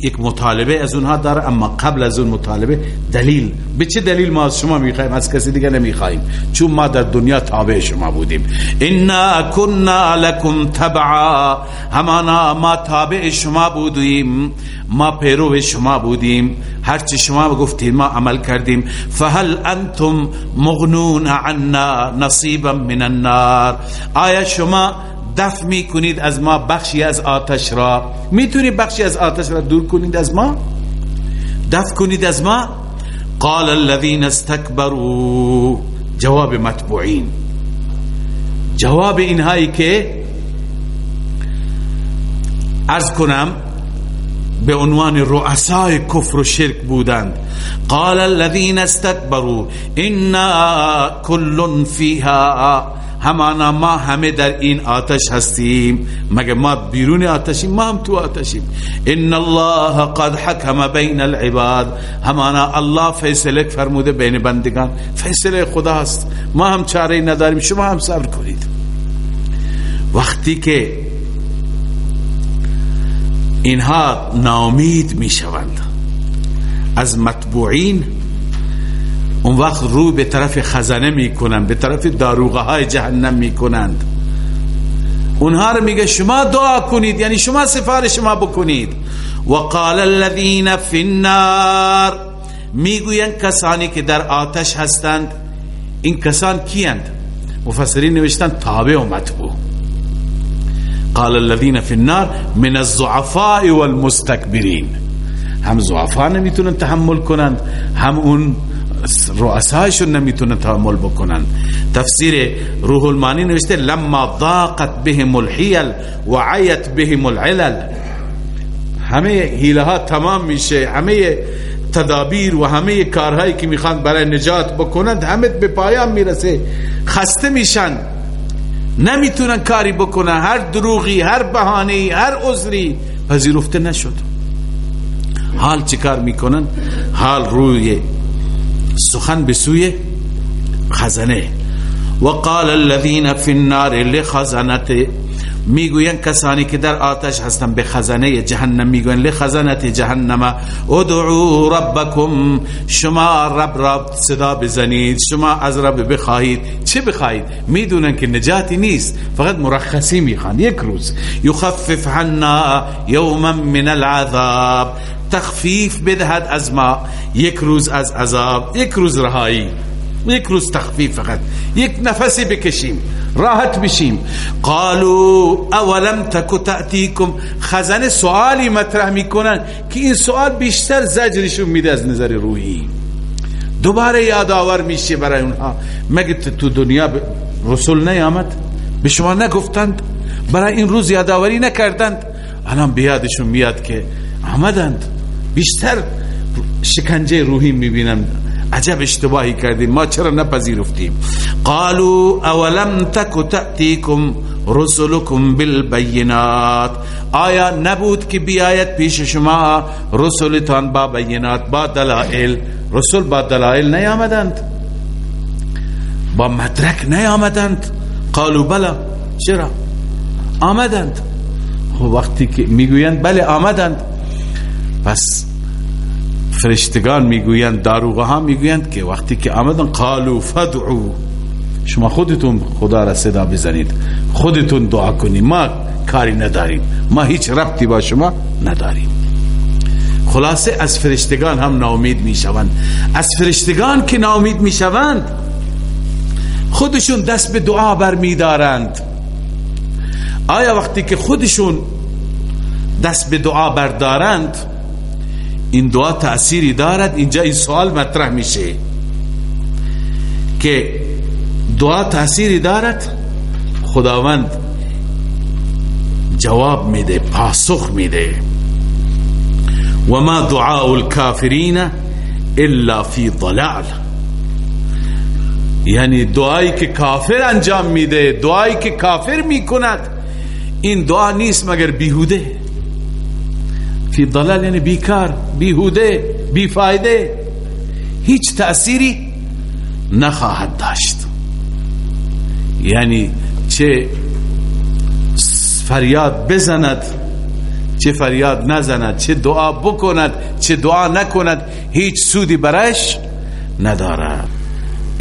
یک مطالبه از اونها داره اما قبل از اون مطالبه دلیل. به چه دلیل ما از شما می‌خوایم؟ از کسی دیگه نمی‌خوایم. چون ما در دنیا تابع شما بودیم. انا كنا لكم تبعا. همانا ما تابع شما بودیم. ما پیرو شما بودیم. هرچی شما گفتید ما عمل کردیم. فهل انتم مغنون عنا نصیبا من النار. آیا شما دفع می کنید از ما بخشی از آتش را. می‌تونید بخشی از آتش را دور کنید از ما؟ دفع کنید از ما؟ قال الذين استكبروا جواب متبوعین جواب اینهایی که ارز کنم به عنوان رؤسای کفر و شرک بودند. قال الذين استكبروا انا كل فيها همانا ما همه در این آتش هستیم. مگه ما بیرون آتشیم؟ ما هم تو آتشیم. ان الله قد حکم بین العباد. همانا الله فیصله فرموده بین بندگان. فیصله خدا هست ما هم چاره نداریم. شما هم صبر کنید. وقتی که اینها نامید می شوند از مطبوعین اون وقت رو به طرف خزانه می‌کنند به طرف داروغه های جهنم می‌کنند. اونها رو میگه شما دعا کنید یعنی شما سفارش ما بکنید. وقال الذين في النار می‌گویند کسانی که در آتش هستند این کسان کیند مفسرین نوشتن تابع و متبوع قال الذين في النار من الضعفاء والمستكبرين هم ضعفا نمی‌تونن تحمل کنند هم اون رؤسایشون نمی‌تونه تحمل بکنن. تفسیر روح المانی نوشته لما ضاقت بهم الحیل و عیت بهم العلل. همه حیله ها تمام میشه همه تدابیر و همه کارهایی که می‌خوان برای نجات بکنند همه به پایان می‌رسه. خسته میشن. نمی‌تونن کاری بکنن. هر دروغی هر بهانه هر عذری پذیرفته نشد. حال چیکار می‌کنن؟ حال روی سخن به سوی خزنه وقال الذين في النار لخزنته. می‌گوین کسانی که در آتش هستن به خزانه جهنم می‌گوین لخزنت جهنم. ادعو ربکم. شما رب رب صدا بزنید شما از رب بخواهید. چه بخواهید؟ می‌دونن که نجاتی نیست فقط مرخصی می‌خوان. یک روز. یخفف عنا یوما من العذاب. تخفیف بدهد از ما. یک روز از عذاب یک روز رهایی. یک روز تخفیف فقط. یک نفسی بکشیم. راحت بشیم. قالوا اولم تکو تأتیکم. خزن سوالی مطرح می‌کنن که این سوال بیشتر زجرشون میده از نظر روحی. دوباره یادآور میشه برای اونها. مگه تو دنیا رسول نیامد؟ به شما نگفتند. برای این روز یادآوری نکردند. الان بیادشون میاد که آمدند. بیشتر شکنجه روحی می‌بینم. عجب اشتباهی کردیم. ما چرا نپذیرفتیم؟ قالوا اولم تکو تأتیکم رسولکم بالبینات. آیا نبود که بیاید پیش شما رسولتان با بینات با دلائل؟ رسول با دلائل نیامدند. با مدرک نیامدند. قالوا بلا. چرا؟ آمدند. خب وقتی که می‌گویند بله آمدند. پس فرشتگان می‌گویند داروغه ها می‌گویند که وقتی که آمدن قالو فدعو شما خودتون خدا را صدا بزنید. خودتون دعا کنید. ما کاری نداریم. ما هیچ ربطی با شما نداریم. خلاصه از فرشتگان هم ناامید می‌شوند. از فرشتگان که ناامید می‌شوند خودشون دست به دعا بر میدارند آیا وقتی که خودشون دست به دعا بردارند این دعا تأثیری دارد؟ اینجا این سوال مطرح میشه. که دعا تأثیری دارد؟ خداوند جواب میده پاسخ میده. و ما دعاء الكافرین الا فی ضلال. یعنی دعایی که کافر انجام میده دعایی که کافر می‌کند این دعا نیست مگر بیهوده؟ فی ضلال یعنی بیکار بیهوده بیفایده هیچ تأثیری نخواهد داشت. یعنی چه فریاد بزند چه فریاد نزند چه دعا بکند چه دعا نکند هیچ سودی برش ندارد.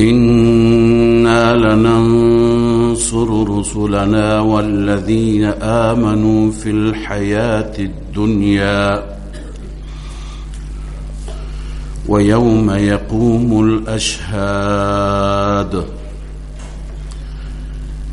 إنا لننصر رسلنا والذين آمنوا في الحياة الدنيا ويوم يقوم الأشهاد.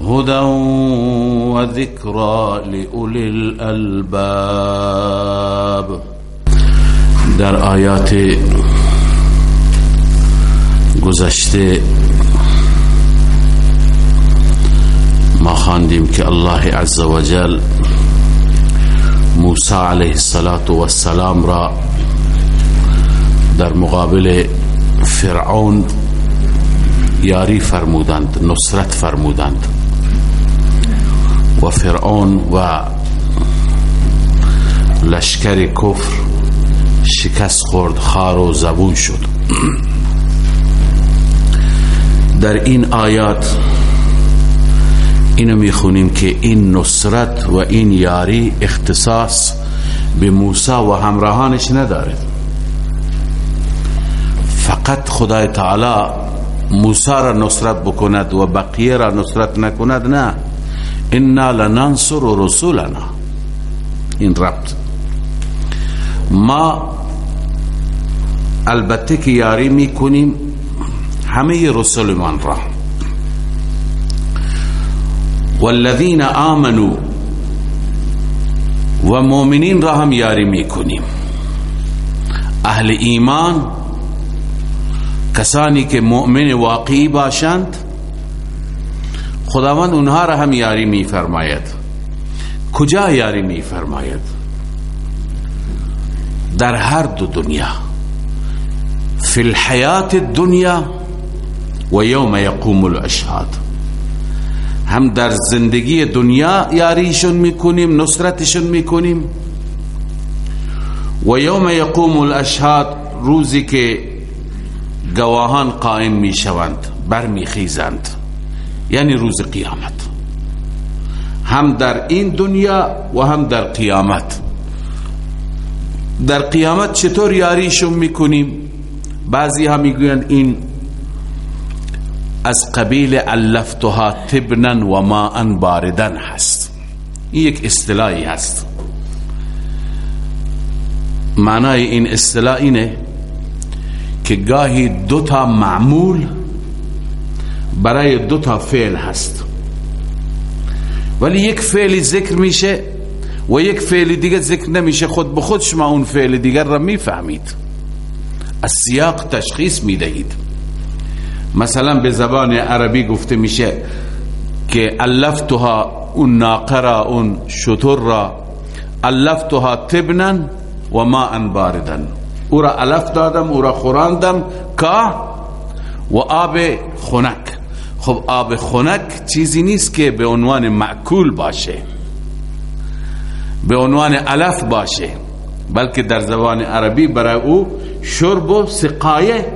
هدى وذكرى لأولي الألباب. در آیات گذشته ما خواندیم که الله عز وجل موسی علیه السلام را در مقابل فرعون یاری فرمودند نصرت فرمودند. و فرعون و لشکر کفر شکست خورد خار و زبون شد. در این آیات اینو می‌خونیم که این نصرت و این یاری اختصاص به موسی و همراهانش نداره. فقط خدای تعالی موسی را نصرت بکند و بقیه را نصرت نکند نه. انا لننصر رسولنا این ربط ما البته که یاری می‌کنیم همه رسولمان را والذین آمنوا و مؤمنین را هم یاری می‌کنیم اهل ایمان کسانی که مؤمن واقعی باشند خداوند اونها را هم یاری می فرماید کجا یاری می فرماید در هر دو دنیا. فی الحیات الدنیا و یوم یقوم الاشهاد. هم در زندگی دنیا یاریشون می‌کنیم نصرتشون می‌کنیم. و یوم یقوم الاشهاد روزی که گواهان قائم می‌شوند برمیخیزند. یعنی روز قیامت. هم در این دنیا و هم در قیامت. در قیامت چطور یاریشون می‌کنیم؟ بعضی ها می‌گویند این از قبیل علفتها تبنا و ماء باردن هست. این یک اصطلاحی هست. معنای این اصطلاح اینه که گاهی دو تا معمول برای دو تا فعل هست. ولی یک فعلی ذکر میشه و یک فعل دیگه ذکر نمیشه. خود به خود شما اون فعل دیگر را می‌فهمید. از سیاق تشخیص می‌دهید. مثلا به زبان عربی گفته میشه که الفتها اون ناقرا اون شطور را الفتها تبنا و ما باردن. او را الف دادم او را خوراندم که و آب خنک. خب آب خنک چیزی نیست که به عنوان معکول باشه به عنوان علف باشه بلکه در زبان عربی برای او شرب و سقایه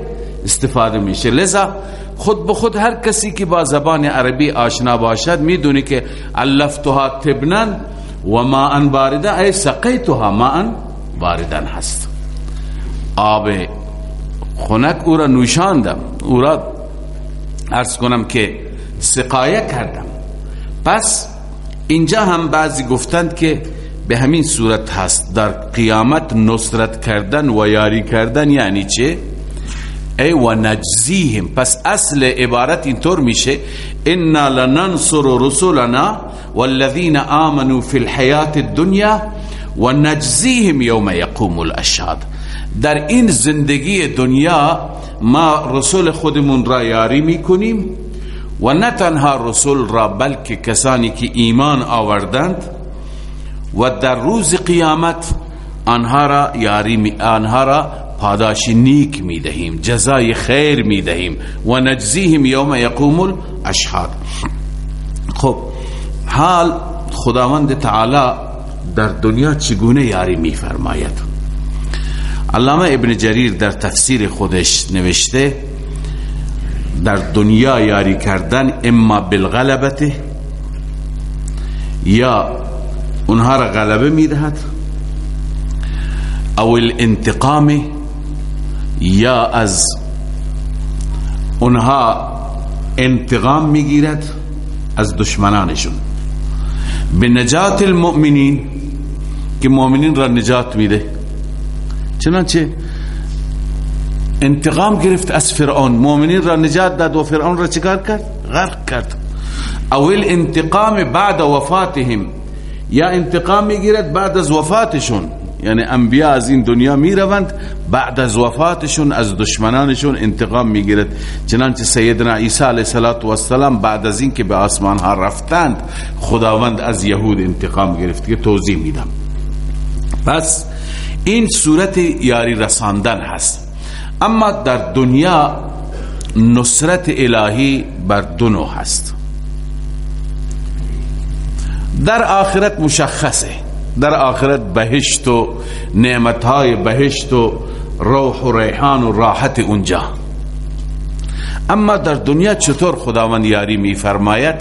استفاده میشه. لذا خود به خود هر کسی که با زبان عربی آشنا باشد می‌دونی که علفتها تبنن و ما ان بارده ای سقیتها ما ان باردن هست. آب خنک او را نوشاندم او را ارز کنم که سقایه کردم. پس اینجا هم بعضی گفتند که به همین صورت هست. در قیامت نصرت کردن و یاری کردن یعنی چه؟ ای و نجزیهم. پس اصل عبارت اینطور میشه. انا لننصر رسولنا والذین آمنوا فی الحیات الدنیا و نجزیهم یوم یقوم الاشهاد. در این زندگی دنیا ما رسول خودمون را یاری می‌کنیم و نه تنها رسول را بلکه کسانی که ایمان آوردند و در روز قیامت آنها را یاری آنها را پاداش نیک می‌دهیم جزای خیر می‌دهیم. و نجزیهم یوم یقوم الاشهاد. خب حال خداوند تعالی در دنیا چگونه یاری میفرماید؟ علامه ابن جریر در تفسیر خودش نوشته در دنیا یاری کردن اما بالغلبته یا اونها را غلبه می‌دهد او الانتقام یا از اونها انتقام می‌گیرد از دشمنانشون. به نجات المؤمنین که مؤمنین را نجات میده. چنانچه انتقام گرفت از فرعون. مؤمنین را نجات داد و فرعون را چکار کرد؟ غرق کرد. اول انتقام بعد وفاتهم. یا انتقام می‌گیرد بعد از وفاتشون. یعنی انبیا از این دنیا می‌روند بعد از وفاتشون از دشمنانشون انتقام می‌گیرد. چنانچه سیدنا عیسی علیه السلام بعد از اینکه به آسمان ها رفتند خداوند از یهود انتقام گرفت که توضیح میدم. پس این صورت یاری رساندن هست. اما در دنیا نصرت الهی بر دو هست. در آخرت مشخصه. در آخرت بهشت و نعمتهای بهشت و روح و ریحان و راحت اونجا. اما در دنیا چطور خداوند یاری می فرماید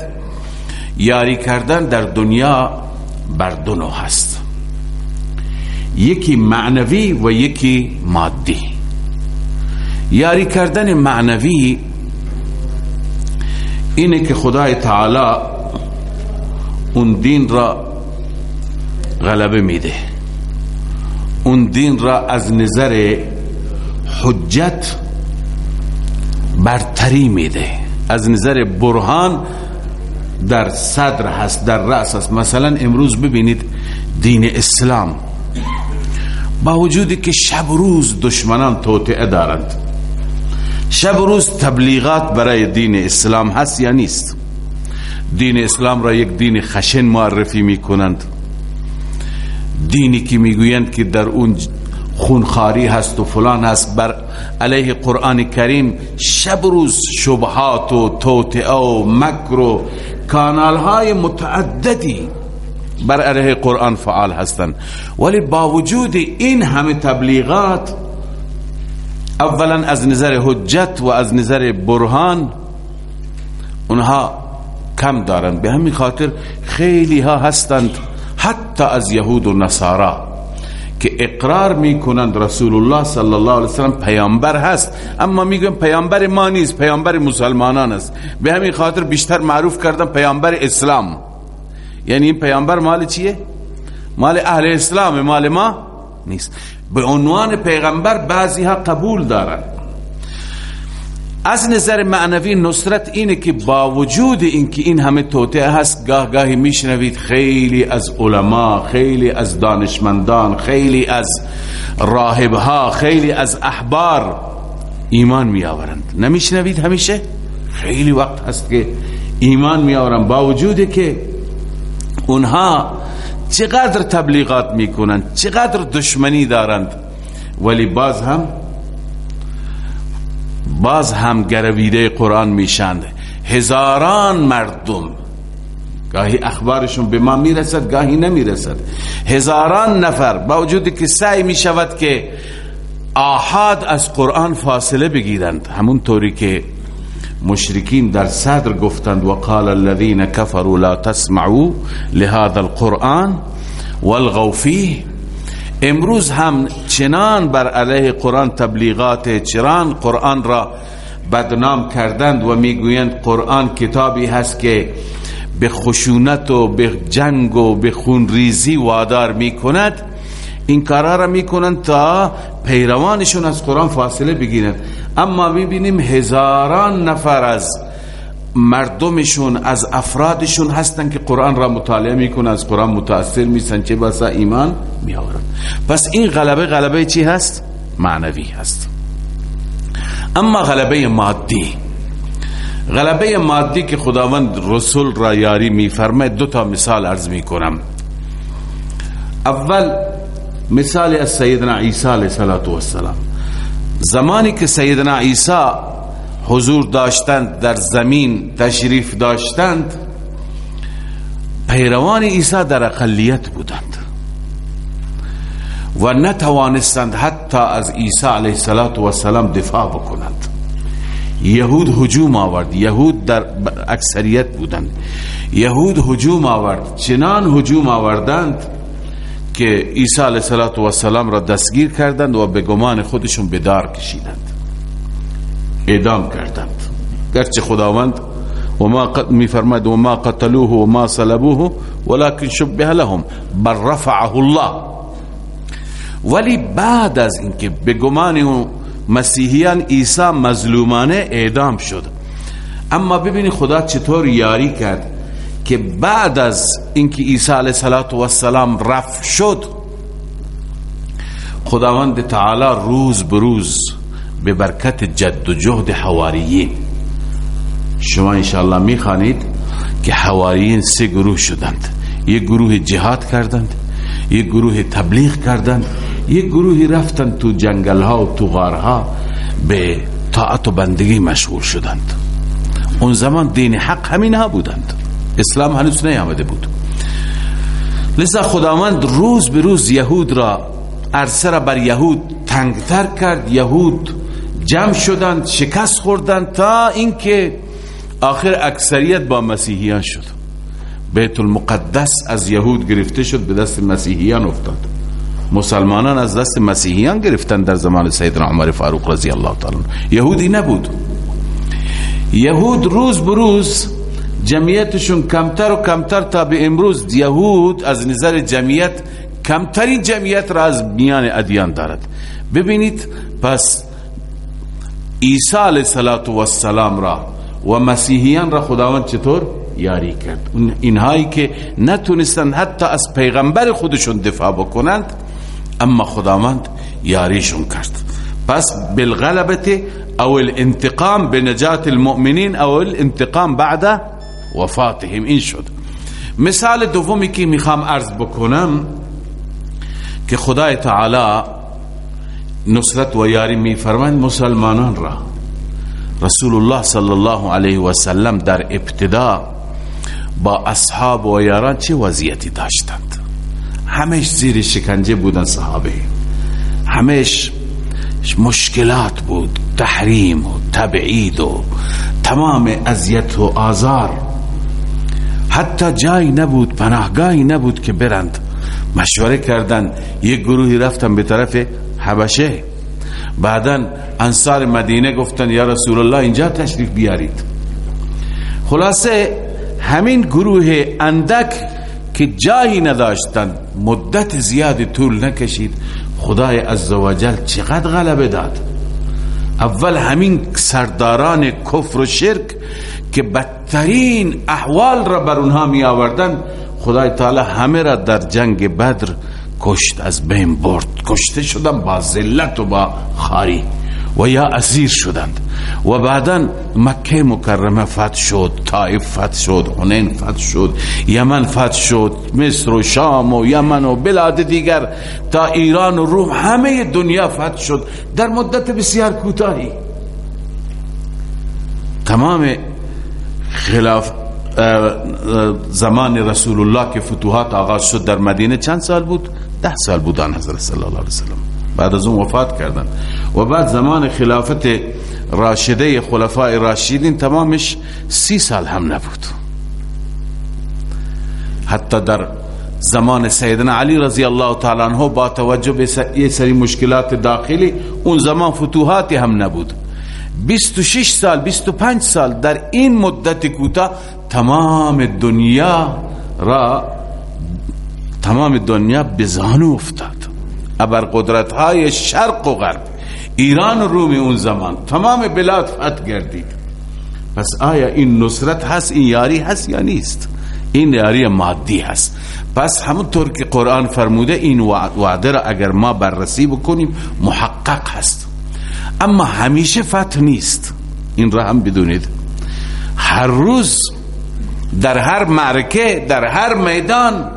یاری کردن در دنیا بر دو هست. یکی معنوی و یکی مادی. یاری کردن معنوی اینه که خدای تعالی اون دین را غلبه میده. اون دین را از نظر حجت برتری میده. از نظر برهان در صدر هست در رأس هست. مثلا امروز ببینید دین اسلام. با وجودی که شب روز دشمنان توطعه دارند. شب روز تبلیغات برای دین اسلام هست یا نیست؟ دین اسلام را یک دین خشن معرفی می کنند دینی که می‌گویند که در اون خونخاری هست و فلان هست بر علیه قرآن کریم شب روز شبهات و توتعه و مکر و کانال های متعددی بر علیه قرآن فعال هستند. ولی با وجود این همه تبلیغات اولا از نظر حجت و از نظر برهان اونها کم دارند. به همین خاطر خیلی ها هستند حتی از یهود و نصارا که اقرار می‌کنند رسول الله صلی الله علیه وسلم پیامبر هست. اما میگن پیامبر ما نیست پیامبر مسلمانان است. به همین خاطر بیشتر معروف کردن پیامبر اسلام. یعنی این پیامبر مال چیه؟ مال اهل اسلام مال ما نیست. به عنوان پیغمبر بعضی ها قبول دارند از نظر معنوی نصرت اینه که با وجود اینکه این همه توطعه هست گاه گاهی میشنوید خیلی از علما خیلی از دانشمندان خیلی از راهبها خیلی از احبار ایمان می آورند نمیشنوید همیشه؟ خیلی وقت هست که ایمان می آورند با وجود که اونها چقدر تبلیغات می‌کنند چقدر دشمنی دارند. ولی باز هم باز هم گرویده قرآن میشند. هزاران مردم. گاهی اخبارشون به ما می‌رسد گاهی نمی‌رسد. هزاران نفر با وجودی که سعی می‌شود که آحاد از قرآن فاصله بگیرند. همون طوری که مشرکین در صدر گفتند وقال الذين كفروا لا تسمعوا لهذا القرآن والغوا فيه امروز هم چنان بر علیه قرآن تبلیغات چران قرآن را بدنام کردند و می‌گویند قرآن کتابی هست که به خشونت و به جنگ و به خونریزی وادار می‌کند. این کارا را می‌کنند تا پیروانشون از قرآن فاصله بگیرند. اما می‌بینیم هزاران نفر از مردمشون از افرادشون هستن که قرآن را مطالعه می‌کنن از قرآن متاثر میسن چه بسا ایمان میآورن. پس این غلبه غلبه چی هست؟ معنوی هست. اما غلبه مادی. غلبه مادی که خداوند رسول را یاری میفرمه دو تا مثال عرض می کنم اول مثال از سیدنا عیسی علیه السلام زمانی که سیدنا عیسی حضور داشتند در زمین تشریف داشتند پیروان عیسی در اقلیت بودند. و نتوانستند حتی از عیسی علیه السلام دفاع بکنند. یهود هجوم آورد. یهود در اکثریت بودند. یهود هجوم آورد. چنان هجوم آوردند که عیسی علیه السلام را دستگیر کردند و به گمان خودشون به دار کشیدند. اعدام کردند. گرچه خداوند و ما میفرماید و ما قتلوه و ما صلبوه ولكن شبه لهم بر رفعه الله. ولی بعد از اینکه به گمان مسیحیان عیسی مظلومانه اعدام شد. اما ببینید خدا چطور یاری کرد. که بعد از اینکه عیسی علیه السلام رفع شد خداوند تعالی روز بروز به برکت جد و جهد حواریین. شما انشاءالله می‌خوانید که حواریین سه گروه شدند. یک گروه جهاد کردند یک گروه تبلیغ کردند یک گروهی رفتند تو جنگل ها و تو غارها به طاعت و بندگی مشغول شدند. اون زمان دین حق همین ها بودند. اسلام هنوز نیامده بود. لذا خداوند روز به روز یهود را عرصه را بر یهود تنگتر کرد. یهود جمع شدند شکست خوردند تا اینکه آخر اکثریت با مسیحیان شد. بیت المقدس از یهود گرفته شد به دست مسیحیان افتاد. مسلمانان از دست مسیحیان گرفتن در زمان سیدنا عمر فاروق رضی الله تعالی یهودی نبود. یهود روز بروز جمعیتشون کمتر و کمتر تا به امروز یهود از نظر جمعیت کمترین جمعیت را از میان ادیان دارد. ببینید پس عیسی علیه السلام را و مسیحیان را خداوند چطور یاری کرد؟ اینهایی که نتونستند حتی از پیغمبر خودشون دفاع بکنند اما خداوند یاریشون کرد. پس بالغلبت او الانتقام بنجات المؤمنین او الانتقام بعد وفاتهم. این شد. مثال دومی که می‌خوام عرض بکنم که خدای تعالی نصرت و یاری میفرمند مسلمانان را. رسول الله صلی الله علیه و سلم در ابتدا با اصحاب و یاران چه وضعیتی داشتند؟ همش زیر شکنجه بودن صحابه. همش مشکلات بود تحریم و تبعید و تمام اذیت و آزار. حتی جایی نبود پناهگاهی نبود که برند. مشوره کردن یک گروهی رفتن به طرف حبشه. بعدا انصار مدینه گفتن یا رسول الله اینجا تشریف بیارید. خلاصه همین گروه اندک که جایی نداشتند مدت زیادی طول نکشید خدای عزوجل چقدر غلبه داد. اول همین سرداران کفر و شرک که بدترین احوال را بر اونها می آوردن خدای تعالی همه را در جنگ بدر کشت از بین برد. کشته شدن با ذلت و با خاری. و یا اسیر شدند. و بعدا مکه مکرمه فتح شد طائف فتح شد حنین فتح شد یمن فتح شد مصر و شام و یمن و بلاد دیگر تا ایران و روم همه دنیا فتح شد. در مدت بسیار کوتاهی. تمام خلاف زمان رسول الله که فتوحات آغاز شد در مدینه چند سال بود؟ ده سال بودن حضرت صلی الله علیه وسلم. بعد از اون وفات کردن. و بعد زمان خلافت راشده خلفاء راشدین تمامش سی سال هم نبود. حتی در زمان سیدنا علی رضی الله تعالی عنہ با توجه به یه سری مشکلات داخلی اون زمان فتوحاتی هم نبود. 26 سال 25 سال در این مدت کوتاه تمام دنیا را تمام دنیا بزانو افتاد. ابر قدرت های شرق و غرب ایران و رومی اون زمان تمام بلاد فتح گردید. پس آیا این نصرت هست این یاری هست یا نیست؟ این یاری مادی هست. پس همونطور که قرآن فرموده این وعده را اگر ما بررسی بکنیم محقق هست. اما همیشه فتح نیست. این را هم بدونید. هر روز در هر معرکه در هر میدان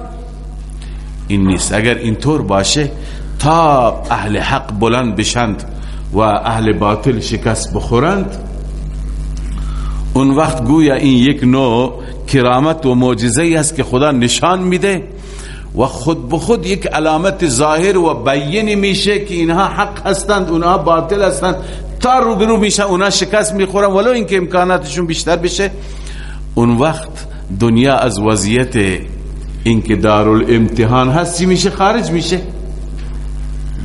این نیست. اگر اینطور باشه تا اهل حق بلند بشند و اهل باطل شکست بخورند اون وقت گویا این یک نوع کرامت و معجزه است که خدا نشان میده. و خود به خود یک علامت ظاهر و بیین میشه که اینها حق هستند اونها باطل هستند. تا روبرو میشه اونها شکست می‌خورن ولو اینکه امکاناتشون بیشتر بشه. اون وقت دنیا از وضعیت اینکه دارالامتحان هست چی میشه؟ خارج میشه.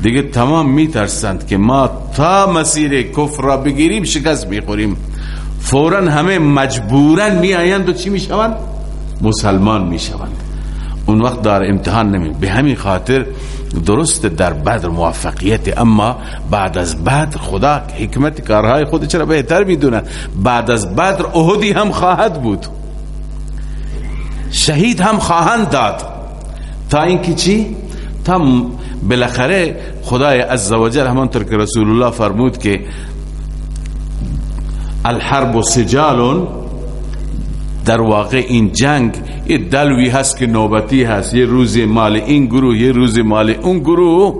دیگه تمام میترسند که ما تا مسیر کفر را بگیریم شکست می‌خوریم. فورا همه مجبورا می آیند و چی می شوند مسلمان می شوند اون وقت دار امتحان نمی به همین خاطر درست در بدر موفقیت اما بعد از بدر خدا حکمت کارهای خود چرا بهتر می‌دونه؟ بعد از بدر احدی هم خواهد بود. شهید هم خواهند داد. تا اینکه چی؟ تا بالاخره خدای عزوجل همانطور که رسول الله فرمود که الحرب و سجالون در واقع این جنگ یه دلوی هست که نوبتی هست. یه روز مال این گروه یه روز مال اون گروه.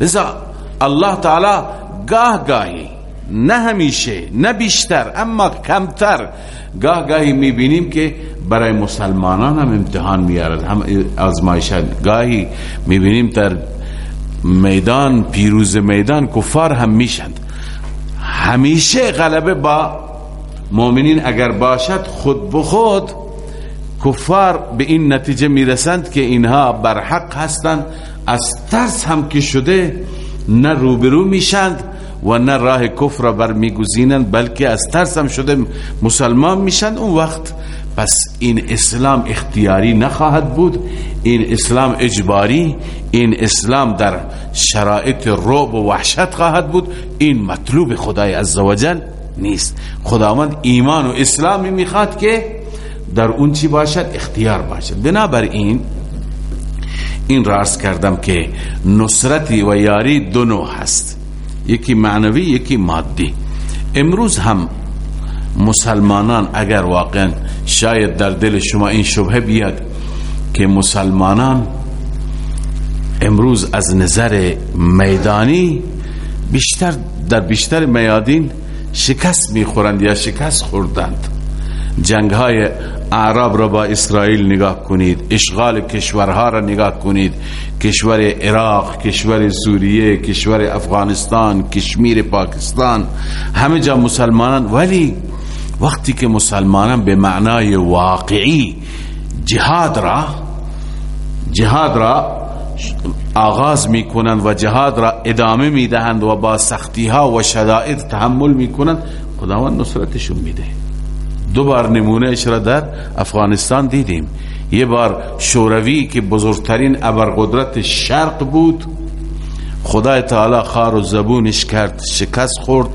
لذا الله تعالی گاه گاهی نه همیشه نه بیشتر اما کمتر گاه گاهی می‌بینیم که برای مسلمانان هم امتحان میارد هم آزمایش گاهی می‌بینیم در میدان پیروز میدان کفار هم میشند همیشه غلبه با مؤمنین اگر باشد خود به خود کفار به این نتیجه می‌رسند که اینها بر حق هستند. از ترس هم که شده نه روبرو میشند و نه راه کفر را بر میگزینند بلکه از ترس هم شده مسلمان میشند. اون وقت پس این اسلام اختیاری نخواهد بود این اسلام اجباری این اسلام در شرایط رعب و وحشت خواهد بود. این مطلوب خدای عزوجل نیست. خداوند ایمان و اسلامی می‌خواد که در اون چی باشد؟ اختیار باشد. بنابراین این راست کردم که نصرتی و یاری دو نوع هست. یکی معنوی یکی مادی. امروز هم مسلمانان اگر واقعا شاید در دل شما این شبه بیاد که مسلمانان امروز از نظر میدانی بیشتر در بیشتر میادین شکست می‌خورند یا شکست خوردند. جنگ های عرب را با اسرائیل نگاه کنید اشغال کشورها را نگاه کنید. کشور عراق کشور سوریه کشور افغانستان کشمیر پاکستان همه جا مسلمانان. ولی وقتی که مسلمانان به معنای واقعی جهاد را جهاد را آغاز می‌کنند و جهاد را ادامه می‌دهند و با سختی ها و شدائد تحمل می‌کنند خداوند نصرتشون میده. دو بار نمونه را در افغانستان دیدیم. یه بار شوروی که بزرگترین ابرقدرت شرق بود خدای تعالی خار و زبونش کرد شکست خورد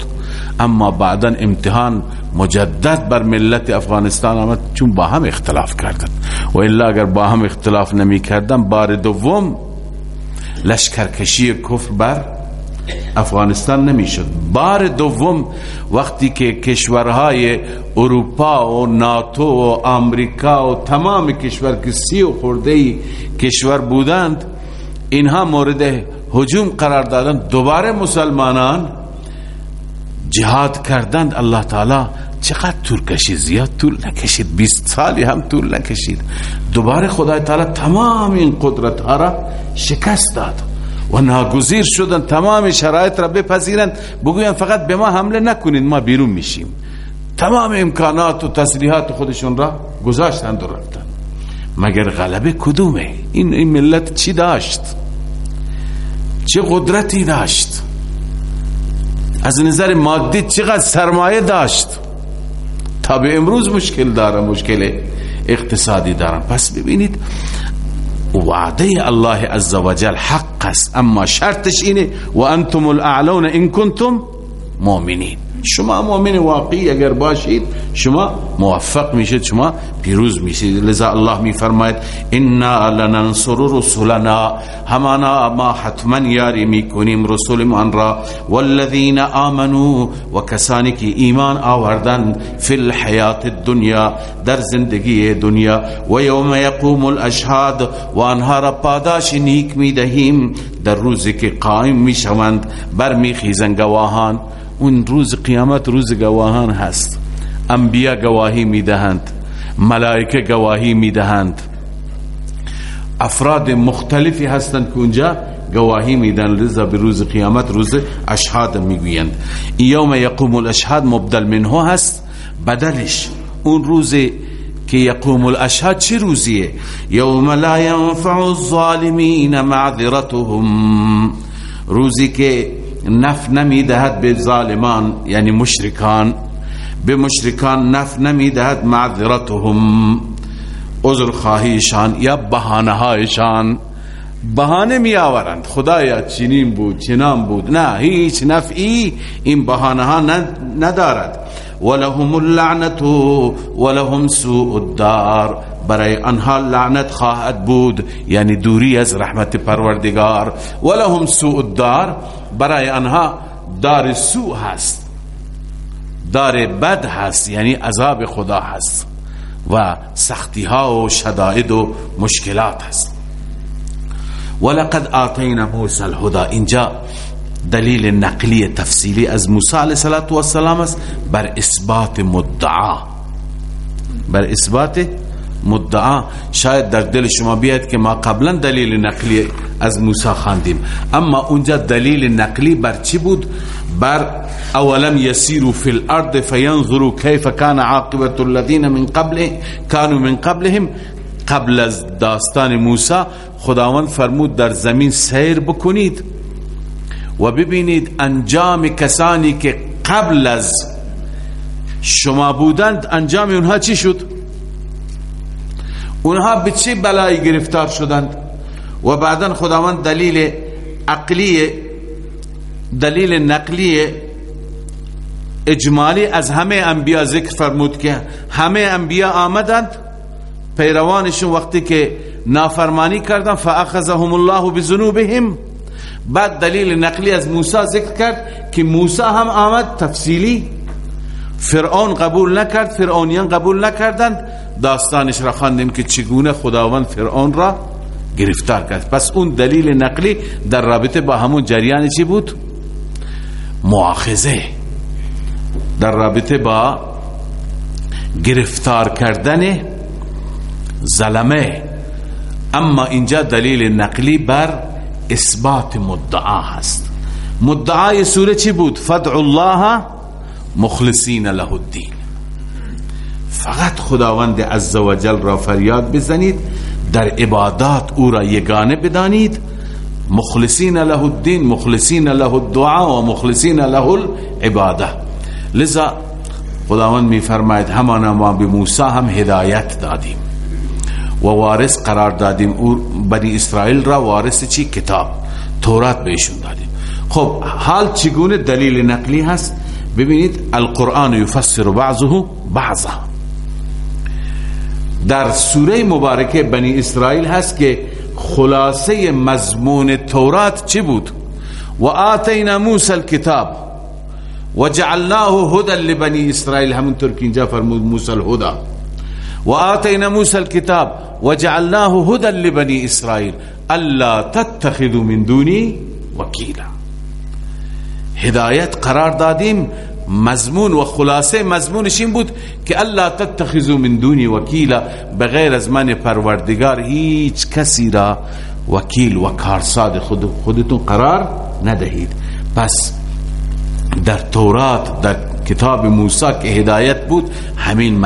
اما بعدا امتحان مجدد بر ملت افغانستان آمد چون با هم اختلاف کردند. و الا اگر با هم اختلاف نمی کردن بار دوم لشکرکشی کفر بر افغانستان نمی‌شد. بار دوم وقتی که کشورهای اروپا و ناتو و امریکا و تمام کشور که و خورده کشور بودند اینها مورد هجوم قرار دادند دوباره مسلمانان جهاد کردند. الله تعالی چقدر طول کشید؟ زیاد طول نکشید. 20 سالی هم طول نکشید. دوباره خدای تعالی تمام این قدرت ها را شکست داد. و ناگزیر شدن تمام شرایط را بپذیرند. بگویند فقط به ما حمله نکنید ما بیرون میشیم. تمام امکانات و تسلیحات خودشون را گذاشتند و رفتن مگر غلبه کدومه؟ این, این ملت چی داشت؟ چه قدرتی داشت؟ از نظر مادی چقدر سرمایه داشت؟ تا به امروز مشکل داره مشکل اقتصادی دارن پس ببینید وعده الله عزوجل حق است اما شرطش اینه و انتم الاعلون ان کنتم مؤمنین. شما مؤمن واقعی اگر باشید شما موفق میشید شما پیروز میشید. لذا الله میفرماید انا لننصر رسولنا همانا ما حتما یاری می‌کنیم رسول من را. والذین آمنوا و کسانی که ایمان آوردن فی الحیات الدنیا در زندگی دنیا. و یوم یقوم الاشهاد و آنها را پاداش نیک می‌دهیم در روزی که قائم می‌شوند برمیخیزن گواهان. اون روز قیامت روز گواهان هست. انبیا گواهی می‌دهند ملائکه گواهی می‌دهند. افراد مختلفی هستند که اونجا گواهی میدن لذا به روز قیامت روز اشهاد می‌گویند. یوم یقوم الاشهاد مبدل منه هست بدلش. اون روز که یقوم الاشهاد چه روزیه؟ یوم لا ینفع الظالمین معذرتهم. روزی که نف نمی‌دهد به ظالمان یعنی مشرکان. به مشرکان نف نمی‌دهد معذرتهم. عذر خواهیشان یا بهانه هایشان بهانه می آورند خدایا چنین بود چنان بود. نه هیچ نفعی این بهانه ها ندارد. ولهم اللعنت ولهم سوء الدار. برای آنها لعنت خواهد بود یعنی دوری از رحمت پروردگار. ولهم سوء الدار برای آنها دار سوء هست. دار بد هست یعنی عذاب خدا هست. و سختی ها و شدائد و مشکلات هست. ولقد آتینا موسی الهدى. اینجا دلیل نقلی تفصیلی از موسی علیه السلام است. بر اثبات مدعا. بر اثبات مدعا شاید در دل شما بیاد که ما قبلا دلیل نقلی از موسی خواندیم. اما اونجا دلیل نقلی بر چی بود؟ بر اولم يسيروا في الارض فينظروا كيف كان عاقبه الذين من قبل كانوا من قبلهم. قبل از داستان موسی خداوند فرمود در زمین سیر بکنید و ببینید انجام کسانی که قبل از شما بودند انجام اونها چی شد؟ اونها به چه بلایی گرفتار شدند؟ و بعدا خداوند دلیل عقلی دلیل نقلی اجمالی از همه انبیا ذکر فرمود که همه انبیا آمدند. پیروانشون وقتی که نافرمانی کردن فاخذهم الله بذنوبهم. بعد دلیل نقلی از موسی ذکر کرد که موسی هم آمد تفصیلی. فرعون قبول نکرد فرعونیان قبول نکردند. داستانش را خواندیم که چگونه خداوند فرعون را گرفتار کرد. پس اون دلیل نقلی در رابطه با همون جریان چی بود؟ مؤاخذه. در رابطه با گرفتار کردن ظلمه اما اینجا دلیل نقلی بر اثبات مدعا هست. مدعای سوره چی بود؟ فدع الله مخلصین له الدین. فقط خداوند عزوجل را فریاد بزنید در عبادات او را یگانه بدانید. مخلصین له الدین مخلصین له الدعا و مخلصین له العباده لذا خداوند می فرماید همانا ما به موسی هم هدایت دادیم. و وارث قرار دادیم او بنی اسرائیل را وارث چی؟ کتاب تورات بهشون دادیم. خب حال چگونه دلیل نقلی هست؟ ببینید القرآن یفسر بعضه بعضا در سوره مبارکه بنی اسرائیل هست که خلاصه مضمون تورات چی بود؟ و آتینا موسی الكتاب و جعلناه هدى لبنی اسرائیل. همونطور که اینجا فرمود موسی الهدى. و آتینا موسی الكتاب و جعلناه هدى لبنی اسرائیل. الا تتخذوا من دونی وکیلا. هدایت قرار دادیم مضمون و خلاصه مضمونش این بود که الله تتخذو من دونی وکیلا بغیر از من پروردگار هیچ کسی را وکیل و کارساد خود خودتون قرار ندهید. پس در تورات در کتاب موسی که هدایت بود همین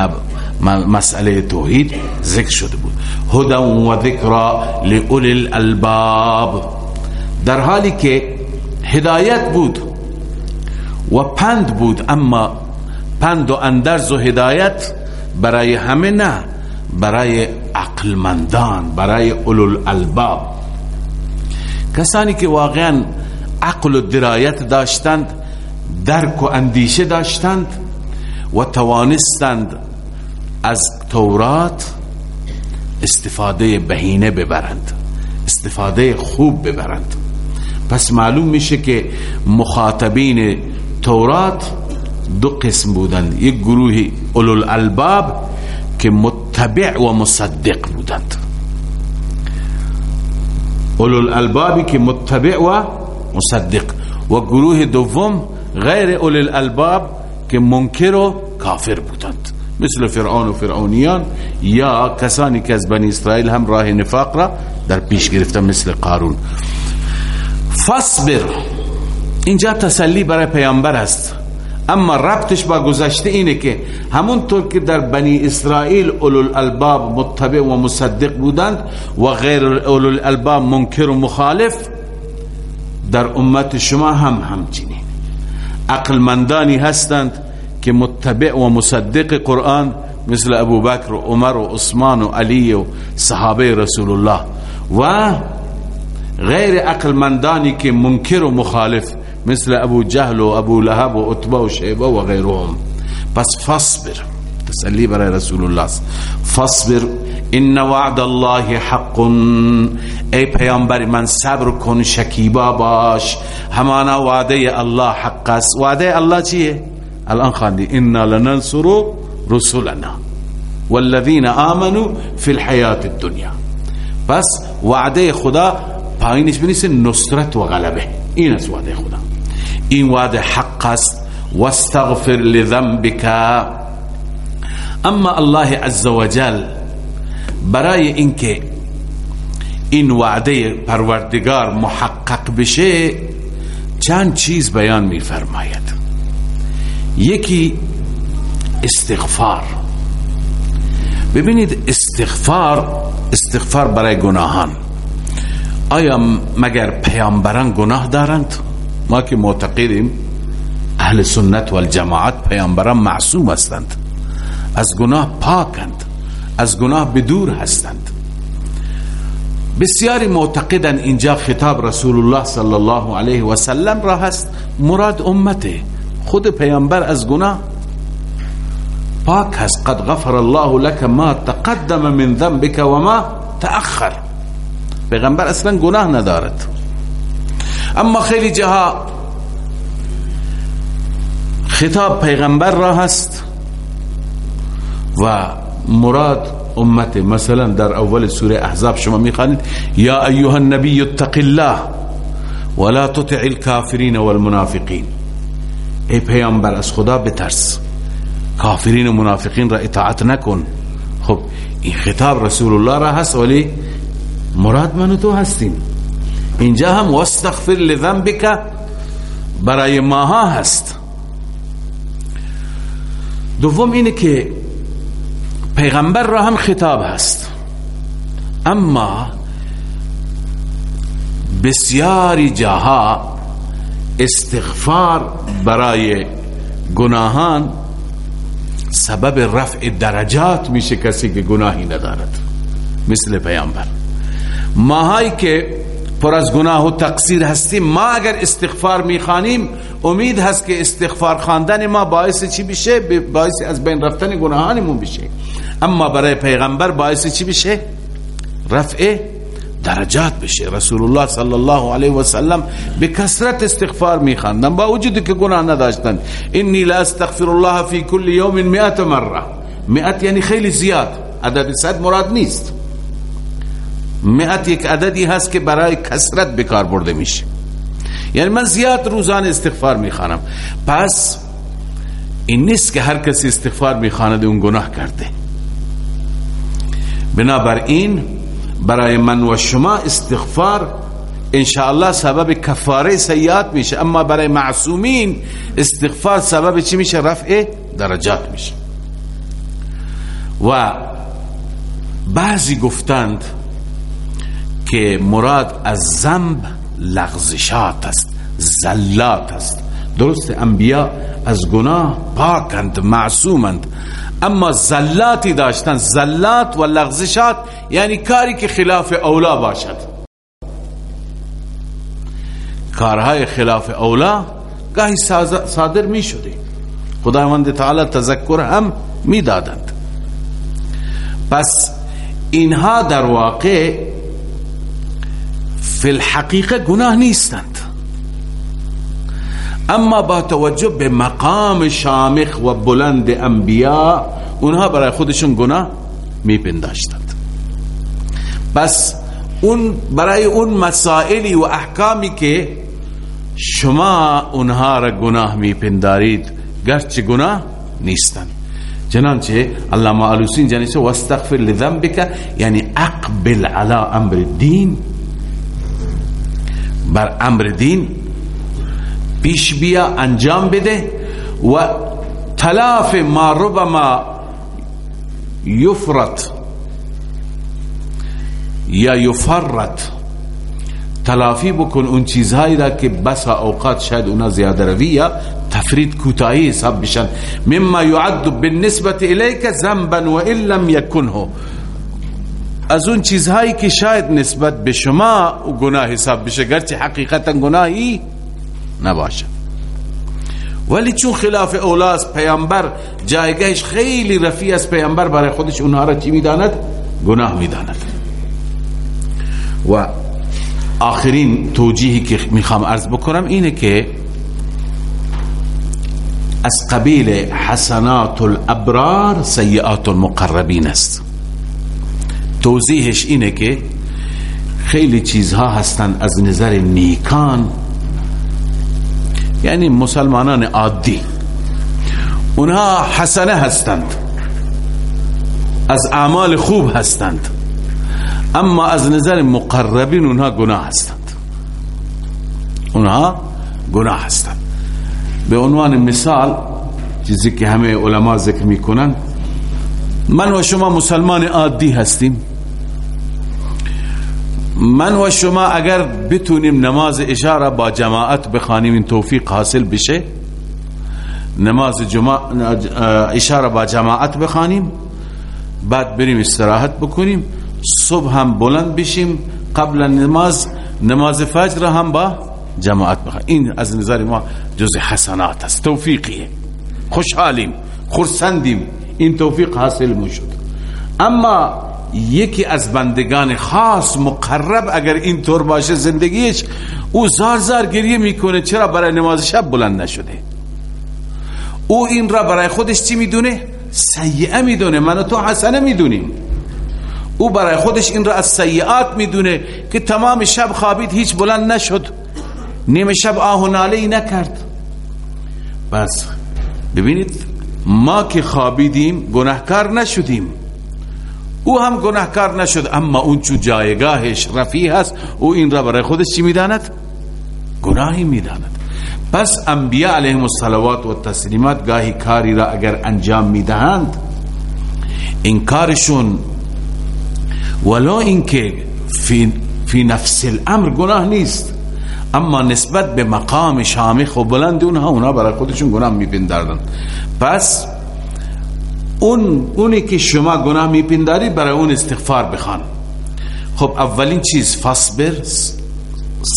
مسئله توحید ذکر شده بود. هدا و ذکر لئول الالباب در حالی که هدایت بود و پند بود اما پند و اندرز و هدایت برای همه نه برای عقلمندان برای اولو الالباب کسانی که واقعا عقل و درایت داشتند درک و اندیشه داشتند و توانستند از تورات استفاده بهینه ببرند استفاده خوب ببرند. پس معلوم میشه که مخاطبین تورات دو قسم بودند یک گروه أولو الألباب که متبع و مصدق بودند أولو الالبابی که متبع و مصدق و گروه دوم غیر اولو الألباب که منکر و کافر بودند مثل فرعون و فرعونیان یا کسانی که از بنی اسرائیل هم راه نفاق را در پیش گرفتن مثل قارون. فصبر اینجا تسلی برای پیامبر است. اما ربطش با گذشته اینه که همونطور که در بنی اسرائیل اولو الالباب متبع و مصدق بودند و غیر اولو الالباب منکر و مخالف در امت شما هم همچنین. عقلمندانی هستند که متبع و مصدق قرآن مثل ابو بکر و عمر و عثمان و علی و صحابه رسول الله و غیر عقلمندانی که منکر و مخالف. مثل ابو جهل و ابو لهب و عتبه و شیبه و غیرهم. پس فصبر تسلی برای رسول الله فصبر ان وعد الله حق. ای پیامبر من صبر کن شکیبا باش. همانا وعده الله حق است. وعده الله چیه؟ الان خواندی. انا لننصر رسولنا والذین آمنوا في الحياة الدنيا پس وعده خدا پایینش بنیسه نصرت و غلبه. این است وعده خدا. این وعده حق است. واستغفر لذنبك اما الله عز وجل برای اینکه این وعده پروردگار محقق بشه چند چیز بیان میفرماید. یکی استغفار. ببینید استغفار استغفار برای گناهان. آیا مگر پیامبران گناه دارند؟ ما که معتقدیم اهل سنت و الجماعت پیامبران معصوم هستند. از گناه پاکند. از گناه بدور هستند. بسیاری معتقدن اینجا خطاب رسول الله صلی الله علیه و سلم را هست. مراد امته. خود پیامبر از گناه پاک هست. قد غفر الله لك ما تقدم من ذنبك و ما تأخر. پیغمبر اصلا گناه ندارد. اما خیلی جاها خطاب پیغمبر را هست و مراد امت مثلا در اول سوره احزاب شما می‌خوانید یا ایها النبی اتق الله ولا تطع الكافرین والمنافقین. ای پیامبر از خدا بترس. کافرین و منافقین را اطاعت نکن. خب این خطاب رسول الله را هست ولی مراد من تو هستیم. اینجا هم واستغفر لذنبک برای ماها هست. دوم اینه که پیغمبر را هم خطاب هست. اما بسیاری جاها استغفار برای گناهان سبب رفع درجات میشه کسی که گناهی ندارد. مثل پیامبر. ماهایی که پر از گناه و تقصیر هستیم ما اگر استغفار می‌خوانیم امید هست که استغفار خواندن ما باعث چی بشه؟ باعث از بین رفتن گناهانمون بشه. اما برای پیغمبر باعث چی بشه؟ رفع درجات بشه. رسول الله صلی الله علیه و سلم به کثرت استغفار میخواندن. با وجودی که گناه نداشتن. انی لا استغفر الله فی کل یوم 100 مره 100 یعنی خیلی زیاد. عدد صد مراد نیست. مئت یک عددی هست که برای کسرت بکار برده میشه. یعنی من زیاد روزان استغفار می‌خوانم. پس این نیست که هر کسی استغفار می‌خواند اون گناه کرده. بنابراین برای من و شما استغفار انشاءالله سبب کفاره سیاد میشه. اما برای معصومین استغفار سبب چی میشه؟ رفع درجات میشه. و بعضی گفتند که مراد از زنب لغزشات است زلات است. درست انبیا از گناه پاکند معصومند. اما زلاتی داشتن زلات و لغزشات یعنی کاری که خلاف اولا باشد. کارهای خلاف اولا گاهی صادر می شده خداوند تعالی تذکر هم می دادند پس اینها در واقع فی الحقیقه گناه نیستند. اما با توجه به مقام شامخ و بلند انبیاء اونها برای خودشون گناه میپنداشتند. بس اون برای اون مسائلی و احکامی که شما اونها را گناه میپندارید گرچه گناه نیستند. چنانچه علامه علوسین جانیسه واستغفر لذنبك یعنی اقبل على امر الدین. بر امر دین پیش بیا انجام بده و تلاف ما ربما یفرط یا یفرط. تلافی بکن اون چیزهایی را که بسا اوقات شاید اونا زیاده روی یا تفرید کوتاهی حساب بشن. مما یعد بالنسبه الیک ذنبا و ان لم یکنه. از اون چیزهایی که شاید نسبت به شما گناه حساب بشه گرچه حقیقتا گناهی نباشه. ولی چون خلاف اولاس پیامبر جایگهش خیلی رفیع از پیامبر برای خودش اونها را چی می‌داند؟ گناه می‌داند. و آخرین توجیهی که می‌خوام عرض بکنم اینه که از قبیل حسنات الابرار سیئات المقربین است. توضیحش اینه که خیلی چیزها هستند از نظر نیکان. یعنی مسلمانان عادی. اونها حسنه هستند. از اعمال خوب هستند. اما از نظر مقربین اونها گناه هستند. اونها گناه هستند. به عنوان مثال چیزی که همه علما ذکر می‌کنن من و شما مسلمان عادی هستیم. من و شما اگر بتونیم نماز اشاره با جماعت بخوانیم این توفیق حاصل بشه؟ نماز اشاره با جماعت بخوانیم بعد بریم استراحت بکنیم صبح هم بلند بشیم قبل نماز نماز فجر هم با جماعت بخوانیم. این از نظر ما جز حسنات است توفیقیه. خوشحالیم خرسندیم این توفیق حاصل می‌شد. اما یکی از بندگان خاص مقرب اگر این طور باشه زندگیش او زار زار گریه می‌کنه. چرا؟ برای نماز شب بلند نشده. او این را برای خودش چی می‌دونه؟ سیعه می‌دونه. من و تو حسنه می‌دونیم او برای خودش این را از سیعات می‌دونه که تمام شب خوابید هیچ بلند نشد. نیمه شب آه و ناله نکرد. بس. ببینید ما که خوابیدیم گناهکار نشدیم. او هم گناهکار نشد اما اون چون جایگاهش رفیع هست او این را برای خودش چی می‌داند؟ گناهی می‌داند پس انبیاء علیهم الصلوات و تسلیمات گاهی کاری را اگر انجام می‌دهند این کارشون ولو اینکه فی, فی نفس الامر گناه نیست اما نسبت به مقام شامخ و بلند اونها اونها برای خودشون گناه میپندردن پس اون اونی که شما گناه میپنداری برای اون استغفار بخوان. خب اولین چیز فصبر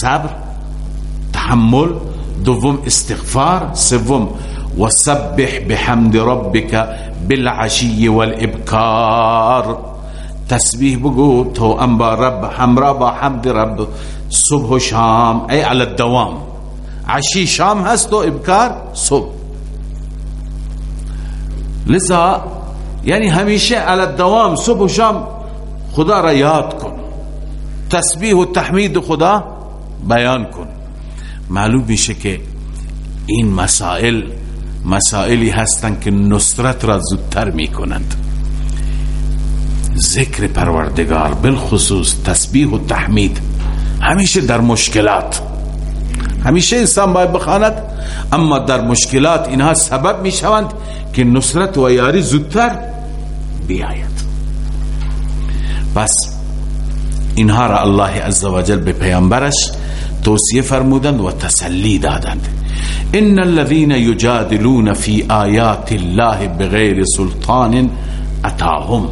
صبر تحمل دوم استغفار سوم وسبح بحمد ربك بالعشي والابكار تسبیح بگو تو ام با رب همراه با حمد رب صبح و شام ای علی الدوام. عشی شام هست و ابکار صبح. لذا یعنی همیشه علی الدوام صبح و شام خدا را یاد کن. تسبیح و تحمید خدا بیان کن. معلوم میشه که این مسائل مسائلی هستند که نصرت را زودتر می‌کنند. ذکر پروردگار بالخصوص تسبیح و تحمید همیشه در مشکلات. همیشه انسان باید بخواند. اما در مشکلات اینها سبب می شوند که نصرت و یاری زودتر بیاید. پس اینها را الله عزوجل به پیامبرش توصیه فرمودند و تسلی دادند. ان الذين يجادلون في آیات الله بغیر سلطان اتاهم.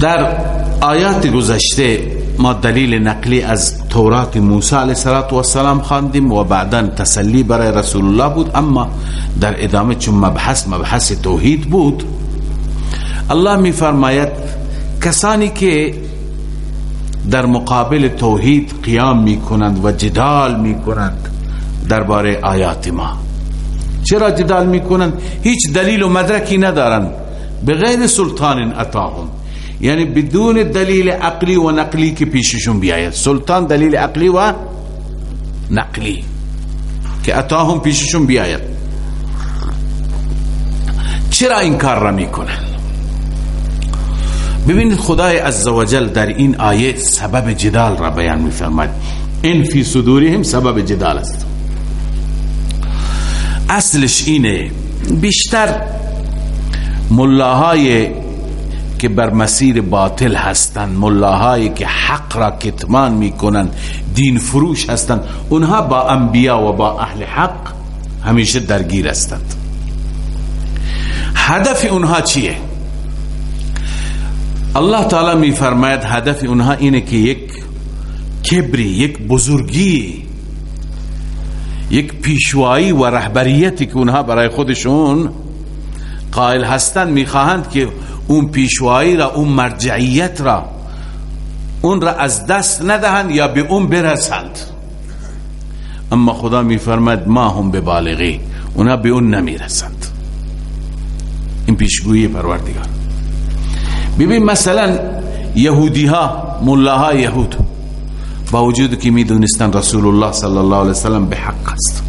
در آیات گذشته ما دلیل نقلی از تورات موسی علیه السلام خواندیم و بعدا تسلی برای رسول الله بود. اما در ادامه چون مبحث مبحث توحید بود الله می فرماید کسانی که در مقابل توحید قیام می کنند و جدال می کنند درباره آیات ما. چرا جدال می کنند هیچ دلیل و مدرکی ندارند. بغیر سلطان اتاهم یعنی بدون دلیل عقلی و نقلی که پیششون بیاید. سلطان دلیل عقلی و نقلی که اتاهم پیششون بیاید. چرا این کار را می‌کنن؟ ببینید خدای عزوجل در این آیه سبب جدال را بیان میفرماید. این فی صدورهم سبب جدال است. اصلش اینه بیشتر ملاهای که بر مسیر باطل هستند ملاهایی که حق را کتمان می‌کنن دین فروش هستند اونها با انبیا و با اهل حق همیشه درگیر هستند. هدف اونها چیه؟ الله تعالی می فرماید هدف اونها اینه که یک کبری یک بزرگی یک پیشوایی و رهبریتی که اونها برای خودشون قائل هستند می‌خواهند که اون پیشوایی را اون مرجعیت را اون را از دست ندهند یا به اون برسند. اما خدا میفرماد ما هم به بالغی اونا به اون نمی‌رسند. این پیشگویی پروردگار. ببین مثلا یهودی ها ملاها یهود با وجود که می‌دونستن رسول الله صلی الله علیه وسلم به حق است.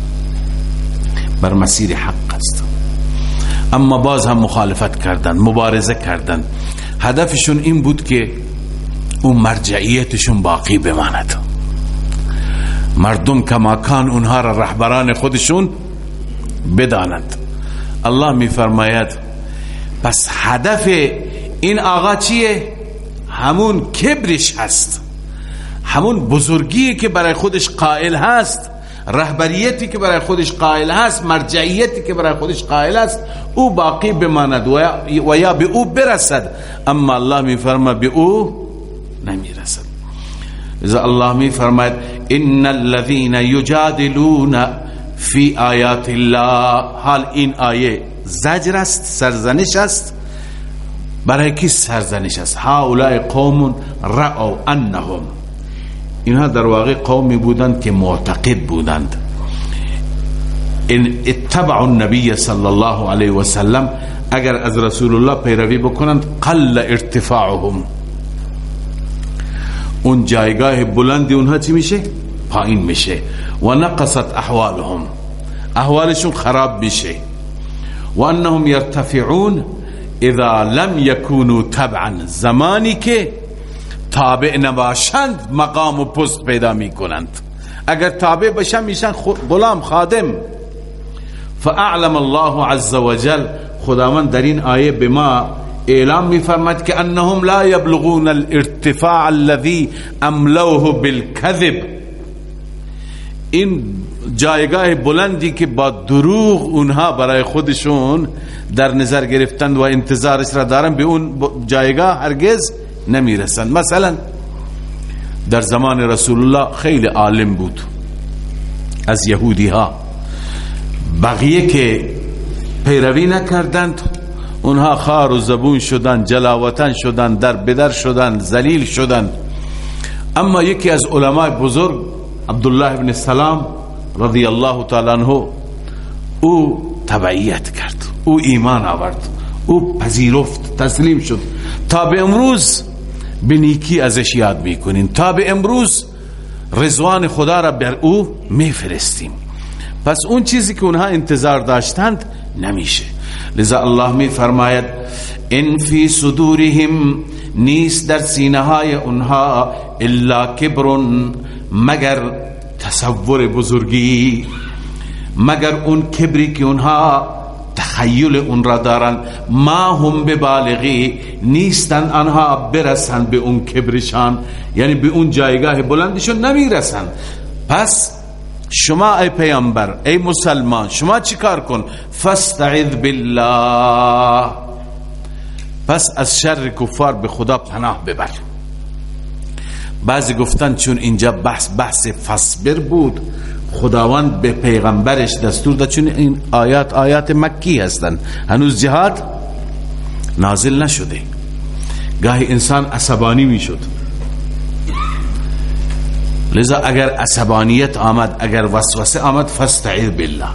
بر مسیر حق است. اما باز هم مخالفت کردند مبارزه کردند. هدفشون این بود که اون مرجعیتشون باقی بماند. مردم کماکان اونها را رهبران خودشون بدانند. الله میفرماید پس هدف این آقا چیه؟ همون کبرش هست. همون بزرگی که برای خودش قائل هست. رهبریتی که برای خودش قائل هست مرجعیتی که برای خودش قائل است او باقی بماند و یا به او برسد. اما الله می فرما به او نمی رسد اذا الله می فرماید ان الذين يجادلون فی آیات الله. حال این آیه زجر است سرزنش است. برای کی سرزنش است؟ هؤلاء قوم رأوا انهم. اینها در واقع قومی بودند که معتقد بودند. ان اتبعوا النبی صلی الله علیه و سلم اگر از رسول الله پیروی بکنند قل ارتفاعهم. اون جایگاه بلندی اونها چی میشه؟ پایین میشه. و نقصت احوالهم. احوالشون خراب میشه. و انهم يرتفعون اذا لم يكونوا تبعا. زمانی که تابع نباشند مقام و پست پیدا می کنند اگر تابع بشن میشن غلام خادم. فاعلم الله عز وجل خداوند در این آیه به ما اعلام میفرماد که انهم لا يبلغون الارتفاع الذي املوه بالكذب این جایگاه بلندی که با دروغ اونها برای خودشون در نظر گرفتند و انتظارش را دارن به اون جایگاه هرگز نمی‌رسند مثلا در زمان رسول الله خیلی عالم بود. از یهودی ها بقیه که پیروی نکردند اونها خار و زبون شدند جلاوطن شدند در بدر شدند زلیل شدند اما یکی از علماء بزرگ عبدالله ابن سلام رضی الله تعالی عنه او تبعیت کرد. او ایمان آورد. او پذیرفت تسلیم شد. تا به امروز به نیکی ازش یاد می‌کنیم. تا به امروز رضوان خدا را بر او میفرستیم. پس اون چیزی که اونها انتظار داشتند نمیشه. لذا الله می فرماید ان فی صدورهم نیست در سینه های اونها الا کبر مگر تصور بزرگی مگر اون کبری که اونها تخیل اون را دارن. ما هم به بالغی نیستن آنها برسن به اون کبرشان. یعنی به اون جایگاه بلندشون نمی‌رسن. پس شما ای پیامبر ای مسلمان شما چیکار کن؟ فاستعذ بالله. پس از شر کفار به خدا پناه ببر. بعضی گفتن چون اینجا بحث بحث فصبر بود. خداوند به پیغمبرش دستور داد چون این آیات آیات مکی هستند. هنوز جهاد نازل نشده. گاهی انسان عصبانی می‌شد. لذا اگر عصبانیت آمد اگر وسوسه آمد فاستعذ بالله.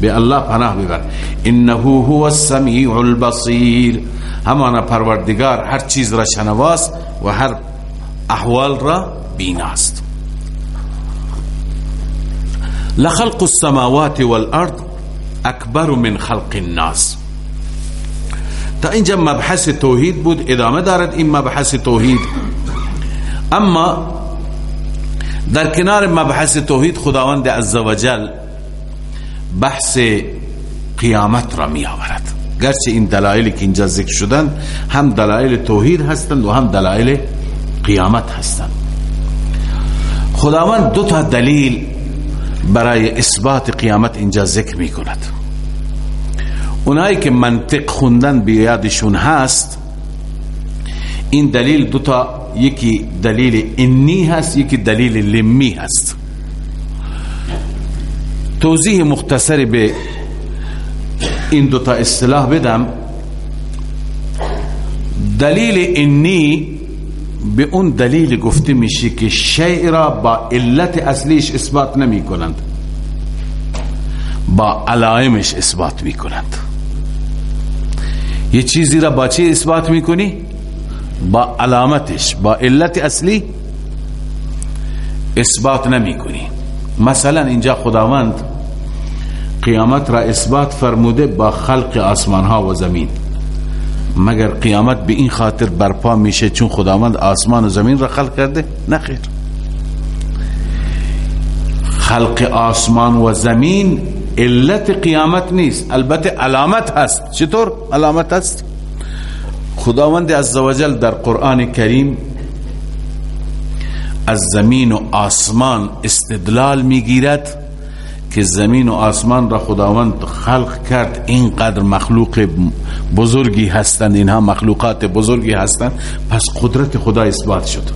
به الله پناه ببر. انه هو السمیع البصیر. همانا پروردگار هر چیز را شنواست و هر احوال را بیناست. لخلق السماوات والارض اکبر من خلق الناس. تا اینجا مبحث توحید بود ادامه دارد این مبحث توحید. اما در کنار مبحث توحید خداوند عزوجل بحث قیامت را می آورد. گرچه این دلایلی که اینجا ذکر شدن هم دلایل توحید هستند و هم دلایل قیامت هستند. خداوند دو تا دلیل برای اثبات قیامت اینجا ذکر می کند اونایی که منطق خوندن بیادشون هست این دلیل دو تا یکی دلیل انی هست یکی دلیل لمی هست. توضیح مختصری به این دوتا اصطلاح بدم. دلیل انی به اون دلیل گفته میشه که شیع را با علت اصلیش اثبات نمی کنند. با علائمش اثبات می کنند. یه چیزی را با چی اثبات می‌کنی؟ با علامتش با علت اصلی اثبات نمی کنی. مثلا اینجا خداوند قیامت را اثبات فرموده با خلق آسمان ها و زمین. مگر قیامت به این خاطر برپا میشه چون خداوند آسمان و زمین را خلق کرده؟ نخیر خلق آسمان و زمین علت قیامت نیست البته علامت هست. چطور علامت هست؟ خداوند عزوجل در قرآن کریم از زمین و آسمان استدلال می‌گیرد که زمین و آسمان را خداوند خلق کرد اینقدر مخلوق بزرگی هستند اینها مخلوقات بزرگی هستند. پس قدرت خدا اثبات شد.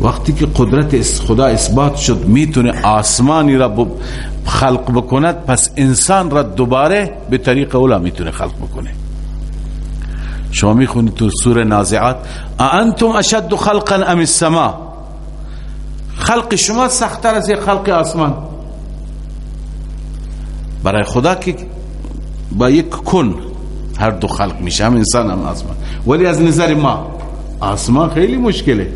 وقتی که قدرت خدا اثبات شد می‌تونه آسمانی را خلق بکند پس انسان را دوباره به طریق اولا می‌تونه خلق بکنه. شما می‌خونید تو سوره نازعات انتم اشد خلقا ام السما خلق شما سختتر از خلق آسمان. برای خدا که با یک کن هر دو خلق میشه. هم انسان هم آسمان. ولی از نظر ما آسمان خیلی مشکله.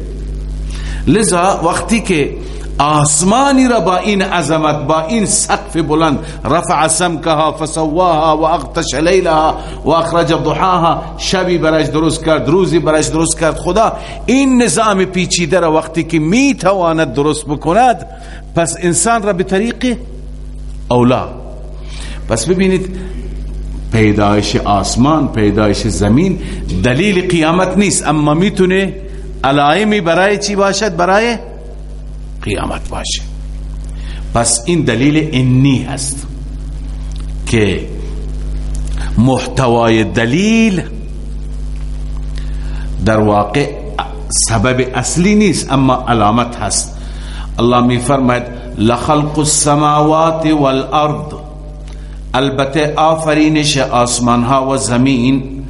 لذا وقتی که آسمانی را با این عظمت با این سقف بلند رفع سمکها فسواها و اغتش لیلها و اخرج ضحاها شبی برش درست کرد روزی برش درست کرد. خدا این نظام پیچیده را وقتی که می تواند درست بکند پس انسان را به طریق اولا پس ببینید پیدایش آسمان پیدایش زمین دلیل قیامت نیست اما می‌تونه علائمی برای چی باشد؟ برای قیامت باشه. پس این دلیل انی هست که محتوای دلیل در واقع سبب اصلی نیست اما علامت هست. الله می فرماید لخلق السماوات والارض البته آفرینش آسمان ها و زمین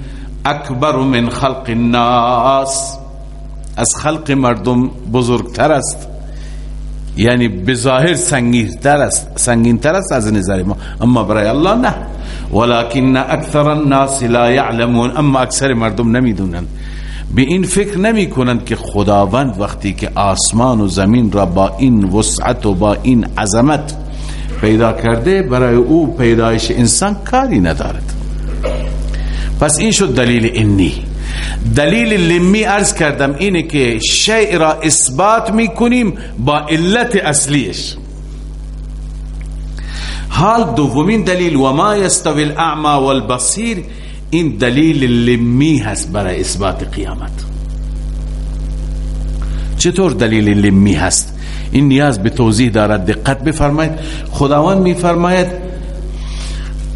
اکبر من خلق الناس. از خلق مردم بزرگتر است. یعنی بظاهر سنگین تر است سنگین تر است از نظر ما. اما برای الله نه. ولكن اکثر الناس لا يعلمون اما اکثر مردم نمی‌دونن. به این فکر نمی کنند که خداوند وقتی که آسمان و زمین را با این وسعت و با این عظمت پیدا کرده برای او پیدایش انسان کاری ندارد. پس این شد دلیل اینی دلیل لمی ارز کردم اینه که شیء را اثبات می‌کنیم با علت اصلیش. حال دومین دلیل و ما یستوی الاعما والبصیر این دلیل لمی هست برای اثبات قیامت. چطور دلیل لمی هست؟ این نیاز به توضیح دارد دقت بفرمایید خداوند میفرماید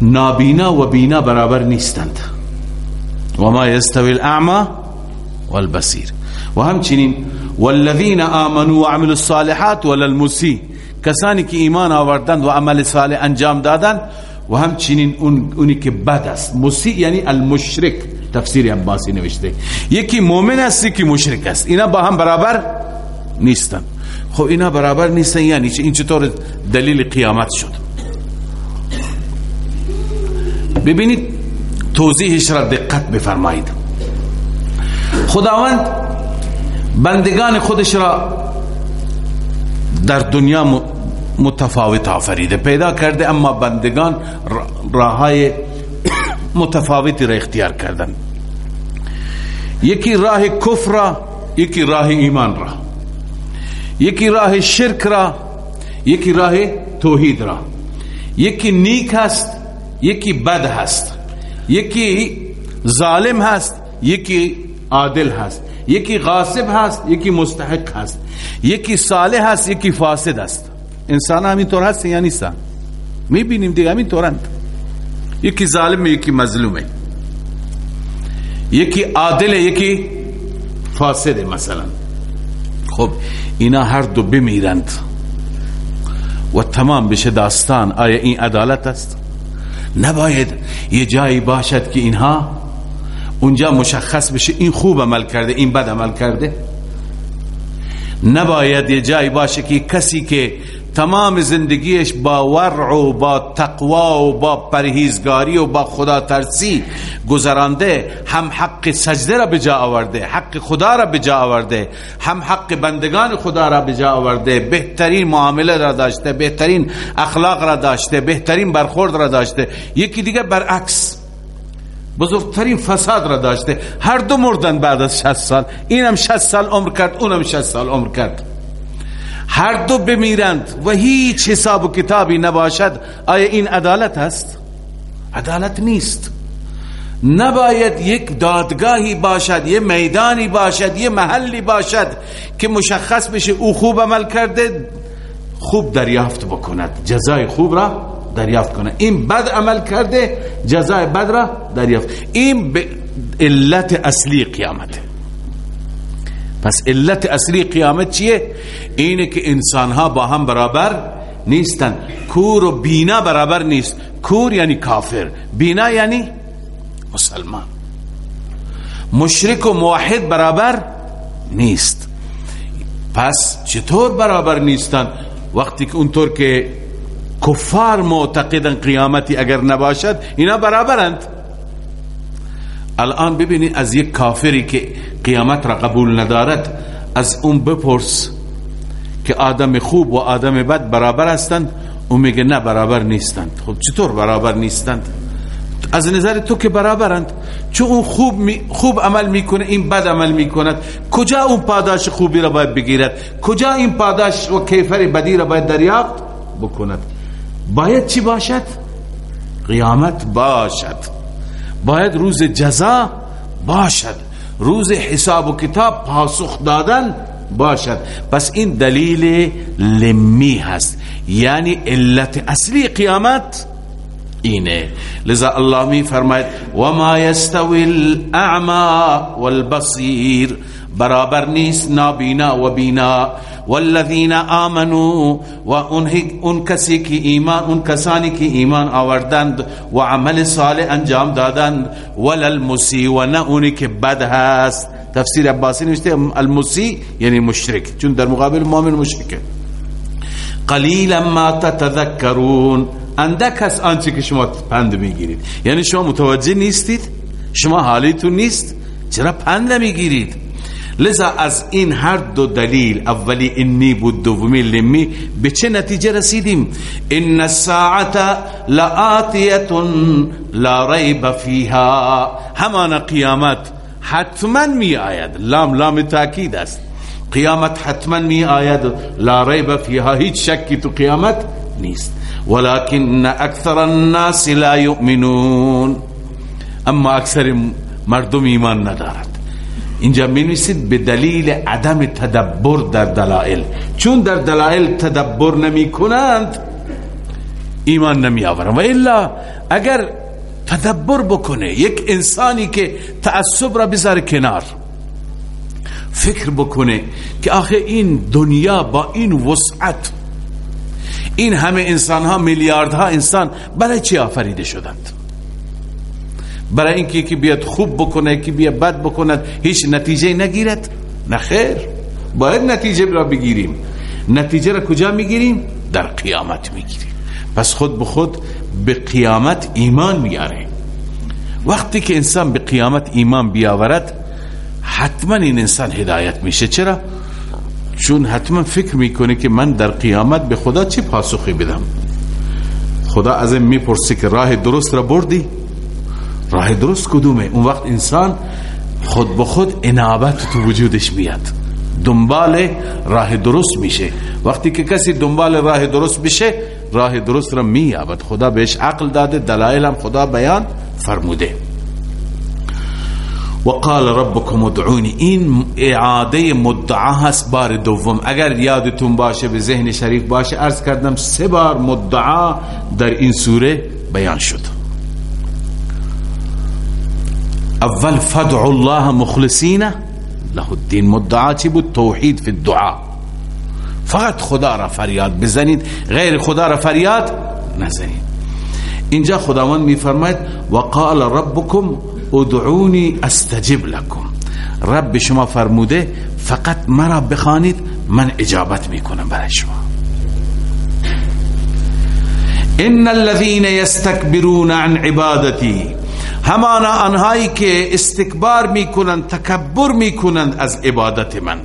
نابینا و بینا برابر نیستند. و ما یستوی الاعما والبصیر. و همچنین والذین آمنوا وعملوا الصالحات وللمسی کسانی که ایمان آوردند و عمل صالح انجام دادند و همچنین اون اونی که بد است. مسیع یعنی المشرک. تفسیر عباسی نوشته. یکی مؤمن است یکی مشرک است. اینا با هم برابر نیستن. خب اینا برابر نیستن یعنی این چطور دلیل قیامت شد؟ ببینید توضیحش را دقت بفرمایید. خداوند بندگان خودش را در دنیا متفاوت آفریده پیدا کرده اما بندگان راه های متفاوتی را اختیار کردن. یکی راه کفر را یکی راه ایمان را. یکی راه شرک را یکی راه توحید را. یکی نیک هست یکی بد هست. یکی ظالم هست یکی عادل هست. یکی غاصب هست یکی مستحق هست. یکی صالح هست یکی فاسد هست انسان همین طور هست یا نیستن؟ می‌بینیم دیگه همین طورند یکی ظالم یکی مظلومه یکی عادل یکی فاسده مثلا۔ خب اینا هر دو بمیرند۔ و تمام بشه داستان آیا این عدالت است؟ نباید یه جایی باشد که اینها اونجا مشخص بشه این خوب عمل کرده این بد عمل کرده؟ نباید یه جایی باشه که کسی که تمام زندگیش با ورع و با تقوا و با پرهیزگاری و با خدا ترسی گذرانده هم حق سجده را بجا آورده حق خدا را بجا آورده هم حق بندگان خدا را بجا آورده بهترین معامله را داشته بهترین اخلاق را داشته بهترین برخورد را داشته. یکی دیگه برعکس بزرگترین فساد را داشته. هر دو مردن بعد از 60 سال اینم 60 سال عمر کرد اونم 60 سال عمر کرد. هر دو بمیرند و هیچ حساب و کتابی نباشد آیا این عدالت است؟ عدالت نیست. نباید یک دادگاهی باشد یه میدانی باشد یه محلی باشد که مشخص بشه او خوب عمل کرده خوب دریافت بکند. جزای خوب را دریافت کنه. این بد عمل کرده جزای بد را دریافت. این علت اصلی قیامته پس علت اصلی قیامت چیه؟ اینه که انسان ها با هم برابر نیستن. کور و بینا برابر نیست. کور یعنی کافر. بینا یعنی مسلمان. مشرک و موحد برابر نیست. پس چطور برابر نیستن؟ وقتی که اونطور که کفار معتقدن قیامتی اگر نباشد اینا برابرند. الان ببینید از یک کافری که قیامت را قبول ندارد از اون بپرس که آدم خوب و آدم بد برابر هستند اون میگه نه برابر نیستند. خب چطور برابر نیستند؟ از نظر تو که برابرند؟ چون اون خوب, خوب عمل می‌کنه این بد عمل می‌کند. کجا اون پاداش خوبی را باید بگیرد؟ کجا این پاداش و کیفر بدی را باید دریافت بکند؟ باید چی باشد؟ قیامت باشد. باید روز جزا باشد. روز حساب و کتاب پاسخ دادن باشد. پس این دلیل لمی هست. یعنی علت اصلی قیامت اینه. لذا الله می فرماید و ما یستوی الاعما والبصیر برابر نیست نابینا و بینا. والذین آمنوا و اون کسی که ایمان اون کسانی که ایمان آوردند و عمل صالح انجام دادند. وللمسی و نه اونی که بد هست. تفسیر عباسی نوشته المسی یعنی مشرک چون در مقابل مؤمن مشرکه قلیلا ما تتذکرون. اندک هست آنچه که شما پند می‌گیرید. یعنی شما متوجه نیستید شما حالیتون نیست چرا پند می‌گیرید لذا از این هر دو دلیل اولی انی بود دومی لمی به چه نتیجه رسیدیم؟ ان الساعت لآتیت لا ریب فیها. همان قیامت حتما می آید. لام لام تاکید است. قیامت حتما می آید. لا ریب فیها. هیچ شکی تو قیامت نیست. ولكن اکثر الناس لا یؤمنون. اما اکثر مردم ایمان ندارد. اینجا می نویسید به دلیل عدم تدبر در دلائل. چون در دلائل تدبر نمی کنند ایمان نمی آورند و الا اگر تدبر بکنه یک انسانی که تعصب را بذاره کنار فکر بکنه که آخه این دنیا با این وسعت این همه انسان ها میلیاردها انسان برای چی آفریده شدند؟ برای اینکه یکی بیاد خوب بکنه یکی بیاد بد بکند هیچ نتیجه نگیرد. نه خیر. باید نتیجه را بگیریم. نتیجه را کجا می‌گیریم؟ در قیامت می‌گیریم. پس خود به خود به قیامت ایمان میاره وقتی که انسان به قیامت ایمان بیاورد حتما این انسان هدایت میشه. چرا؟ چون حتما فکر می‌کنه که من در قیامت به خدا چه پاسخی بدم؟ خدا از این می‌پرسه که راه درست را بردی؟ راه درست کدومه؟ اون وقت انسان خود به خود انابت تو وجودش میاد. دنبال راه درست میشه. وقتی که کسی دنبال راه درست بشه راه درست را میابد خدا بهش عقل داده دلایل هم خدا بیان فرموده. و قال ربكم ادعوني این اعاده مدعا هست بار دوم. اگر یادتون باشه به ذهن شریف باشه ارز کردم سه بار مدعا در این سوره بیان شد. اول فدع الله مخلصین له الدین مدعا چی بود توحید فی الدعا فقط خدا را فریاد بزنید غیر خدا را فریاد نزنید. اینجا خداوند میفرماید و قال ربکم ادعونی استجب لكم. رب شما فرموده فقط مرا بخوانید من اجابت میکنم برای شما. إن الذين يستكبرون عن عبادتي همانا آنهایی که استکبار می‌کنند تکبر می‌کنند از عبادت من.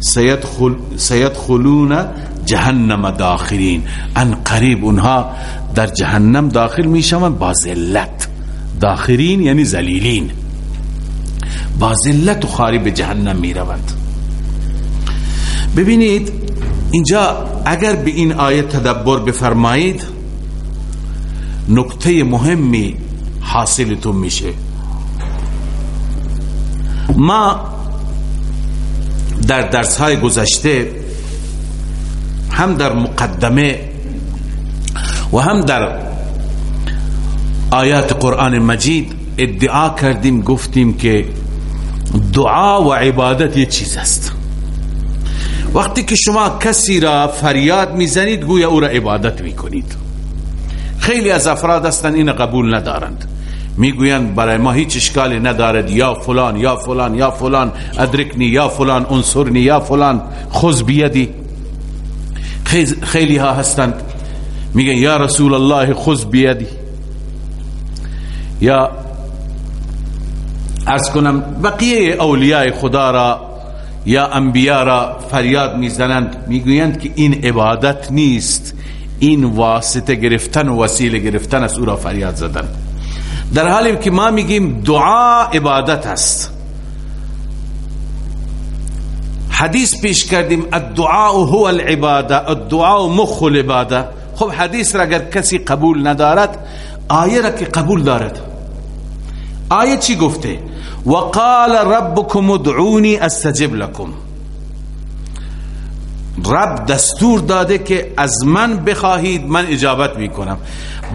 سيدخل سيدخلون جهنم داخلین. ان قریب اونها در جهنم داخل می‌شوند. با ذلت. داخرین یعنی زلیلین با ذلت و خاری به جهنم می روند ببینید اینجا اگر به این آیه تدبر بفرمایید نکته مهمی حاصلتون میشه. ما در درس های گذشته هم در مقدمه و هم در آیات قرآن مجید ادعا کردیم گفتیم که دعا و عبادت یه چیز است. وقتی که شما کسی را فریاد می‌زنید گویا او را عبادت می‌کنید. خیلی از افراد هستن این قبول ندارند. می‌گویند برای ما هیچ اشکالی ندارد. یا فلان یا فلان یا فلان ادرکنی یا فلان انصرنی یا فلان. خذ بیدی. خیلی ها هستند. میگن یا رسول الله خذ بیدی. یا ارز کنم بقیه اولیاء خدا را یا انبیاء را فریاد می‌زنند. می‌گویند که این عبادت نیست. این واسطه گرفتن و وسیله گرفتن از او را فریاد زدن. در حالی که ما میگیم دعا عبادت است. حدیث پیش کردیم الدعاء هو العباده الدعاء مخ العباده خب حدیث را اگر کسی قبول ندارد آیه را که قبول دارد. آیه چی گفته؟ وقال ربكم ادعوني استجب لكم. رب دستور داده که از من بخواهید من اجابت می‌کنم.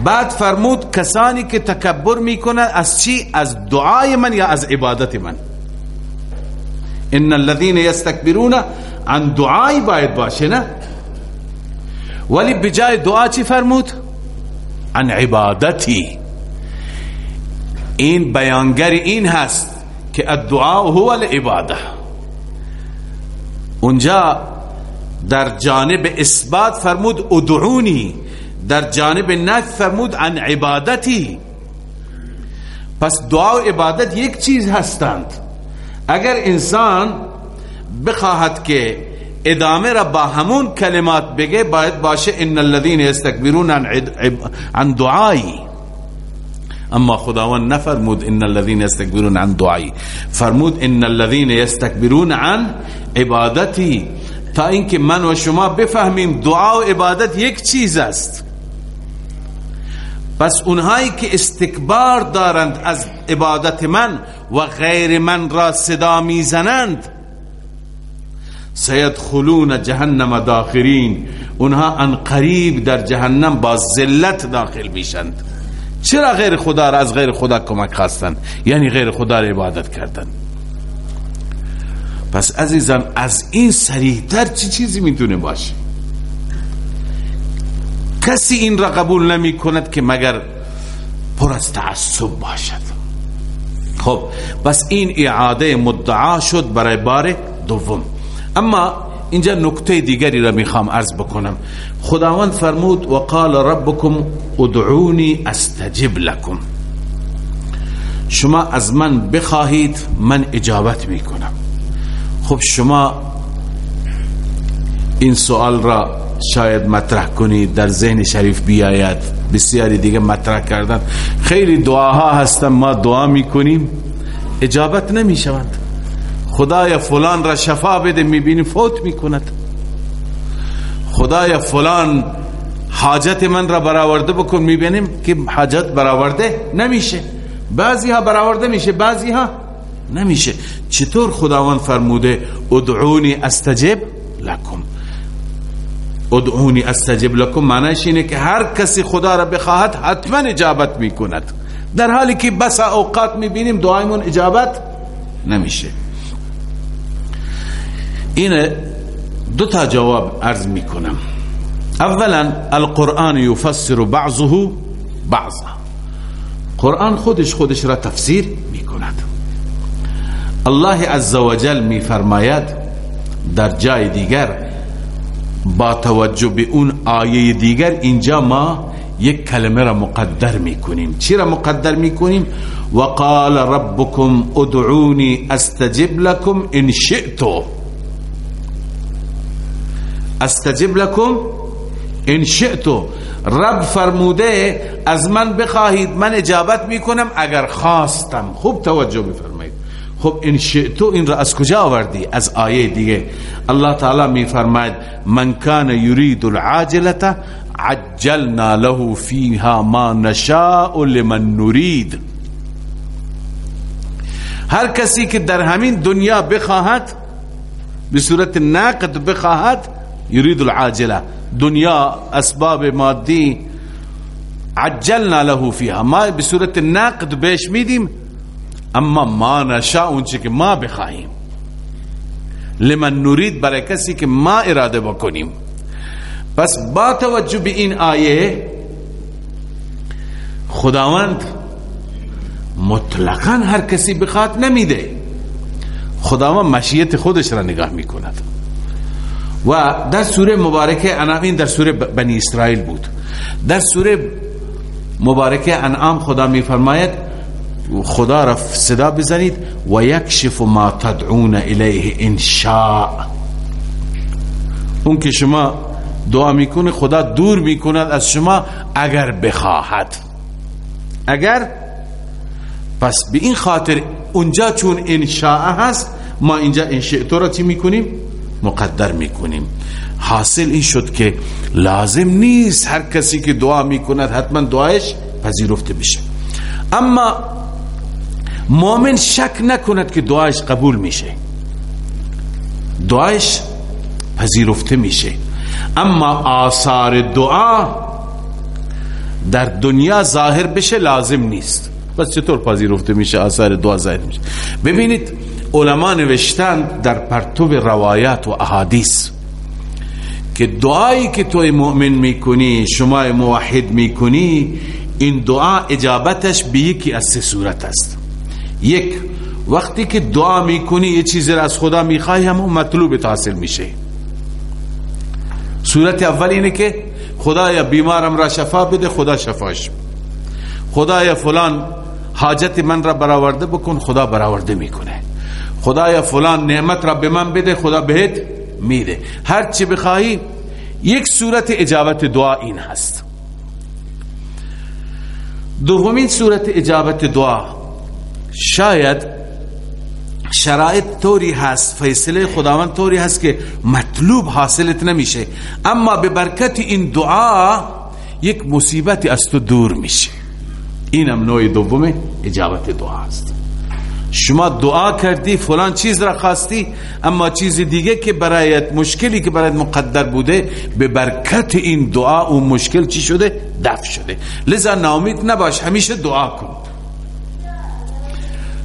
بعد فرمود کسانی که تکبر می‌کنن از چی؟ از دعای من یا از عبادت من؟ ان الذين يستكبرون عن دعای باید باشه نه؟ ولی بجای دعا چی فرمود؟ عن عبادتی. این بیانگر این هست که الدعا هو العباده اونجا در جانب اثبات فرمود ادعونی در جانب نفی فرمود عن عبادتی. پس دعا و عبادت یک چیز هستند. اگر انسان بخواهد که ادامه را با همون کلمات بگه باید باشه ان الذين يستكبرون عن, عن دعایی. اما خداوند نفرمود ان الذين يستكبرون عن دعایی. فرمود ان الذين يستكبرون عن عبادتی. تا اینکه من و شما بفهمیم دعا و عبادت یک چیز است. پس اونهایی که استکبار دارند از عبادت من و غیر من را صدا می‌زنند سیدخلون جهنم داخرین. اونها ان قریب در جهنم با ذلت داخل میشند. چرا غیر خدا را از غیر خدا کمک خواستند؟ یعنی غیر خدا را عبادت کردند. پس عزیزان از این سریحتر چی چیزی می‌تونه باشه؟ کسی این را قبول نمی کند که مگر پر از تعصب باشد. خب بس این اعاده مدعا شد برای بار دوم. اما اینجا نکته دیگری را می‌خوام عرض بکنم. خداوند فرمود و قال ربکم ادعونی استجب لکم. شما از من بخواهید من اجابت می‌کنم. خب شما این سوال را شاید مطرح کنید در ذهن شریف بیاید. بسیاری دیگه مطرح کردن. خیلی دعاها هستن ما دعا می‌کنیم. اجابت نمی شوند خدای فلان را شفا بده می‌بینی فوت می‌کند. خدای فلان حاجت من را برآورده بکن می‌بینیم که حاجت برآورده نمیشه. بعضی ها برآورده میشه بعضی ها نمیشه. چطور خداوند فرموده ادعونی استجب لکم ادعونی استجب لکم معنیش اینه که هر کسی خدا را بخواهد حتما اجابت می‌کند. در حالی که بس اوقات می‌بینیم دعایمون اجابت نمیشه. این دو تا جواب عرض می‌کنم. اولا القرآن یفسر بعضه بعضا. قرآن خودش خودش را تفسیر می‌کند. الله عزوجل میفرماید در جای دیگر با توجه به اون آیه دیگر اینجا ما یک کلمه را مقدر می‌کنیم. چی را مقدر می‌کنیم؟ وقال ربكم ادعوني استجب لكم ان شئتو. استجب لكم ان شئتو. رب فرموده از من بخواهید من اجابت می‌کنم اگر خواستم. خوب توجه بفرمایید خب ان شئتو این را از کجا آوردی؟ از آیه دیگه. الله تعالی میفرماید من کان یرید العاجله عجلنا له فيها ما نشاء لمن نريد هر کسی که در همین دنیا بخواهد به صورت نقد بخواهد یرید العاجله دنیا اسباب مادی عجلنا له فيها ما به صورت نقد بهش میدیم اما ما نشاء اونچه که ما بخواهیم. لمن نرید برای کسی که ما اراده بکنیم. پس با توجه به این آیه خداوند مطلقا هر کسی بخواد نمیده. خداوند مشیت خودش را نگاه می‌کند. و در سوره مبارکه انعام این در سوره بنی اسرائیل بود. در سوره مبارکه انعام خدا میفرماید خدا را صدا بزنید و یکشف ما تدعون الیه انشاء اون که شما دعا می‌کنه خدا دور می‌کند از شما اگر بخواهد. اگر؟ پس به این خاطر اونجا چون انشاء هست ما اینجا انشاء را چی می‌کنیم؟ مقدر می‌کنیم. حاصل این شد که لازم نیست هر کسی که دعا می‌کند حتما دعایش پذیرفته بشه. اما مؤمن شک نکند که دعایش قبول میشه. دعایش پذیرفته میشه. اما آثار دعا در دنیا ظاهر بشه لازم نیست. بس چطور پذیرفته میشه آثار دعا ظاهر میشه؟ ببینید علما نوشتن در پرتو روایات و احادیث که دعایی که توی مؤمن می‌کنی شما موحد می‌کنی این دعا اجابتش به یکی از سه صورت است. یک وقتی که دعا می‌کنی یه چیزی را از خدا می‌خوای همون مطلوب حاصل میشه. صورت اول اینه که خدایا بیمارم را شفا بده خدا شفاش. خدایا فلان حاجت من را برآورده بکن خدا برآورده می‌کنه. خدایا فلان نعمت را به من بده خدا بهت میده. هر چی بخواهی یک صورت اجابت دعا این هست. دومین صورت اجابت دعا شاید شرایط طوری هست فیصله خداوند طوری هست که مطلوب حاصلت نمیشه. اما به برکت این دعا یک مصیبتی از تو دور میشه. اینم نوع دوم اجابت دعا است. شما دعا کردی فلان چیز را خواستی اما چیز دیگه که برایت مشکلی که برایت مقدر بوده به برکت این دعا اون مشکل چی شده؟ دفع شده. لذا ناامید نباش همیشه دعا کن.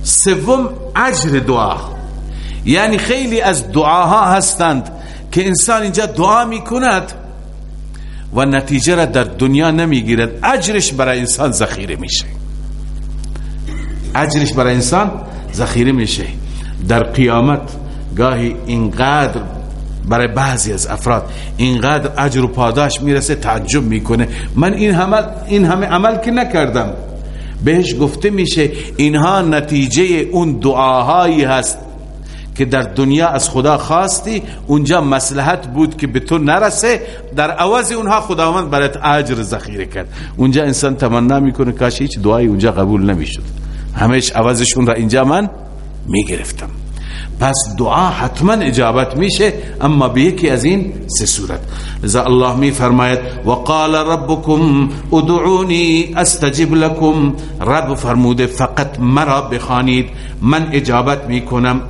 سوم اجر دعا. یعنی خیلی از دعاها هستند که انسان اینجا دعا می‌کند و نتیجه را در دنیا نمی‌گیرد. اجرش برای انسان ذخیره میشه. اجرش برای انسان ذخیره میشه. در قیامت گاهی اینقدر برای بعضی از افراد اینقدر اجر و پاداش می‌رسه تعجب می‌کنه. من این همه این همه عمل که نکردم. بهش گفته میشه اینها نتیجه اون دعاهایی هست که در دنیا از خدا خواستی اونجا مسلحت بود که به تو نرسه در عوض اونها خداوند برات اجر ذخیره کرد. اونجا انسان تمنا می‌کنه کاش هیچ دعایی اونجا قبول نمی‌شد. همش عوضشون را اینجا من می‌گرفتم. پس دعا حتما اجابت میشه اما به یکی از این سه صورت. لذا الله می فرماید وقال ربكم ادعوني استجب لكم رب فرموده فقط مرا بخانید من اجابت می‌کنم.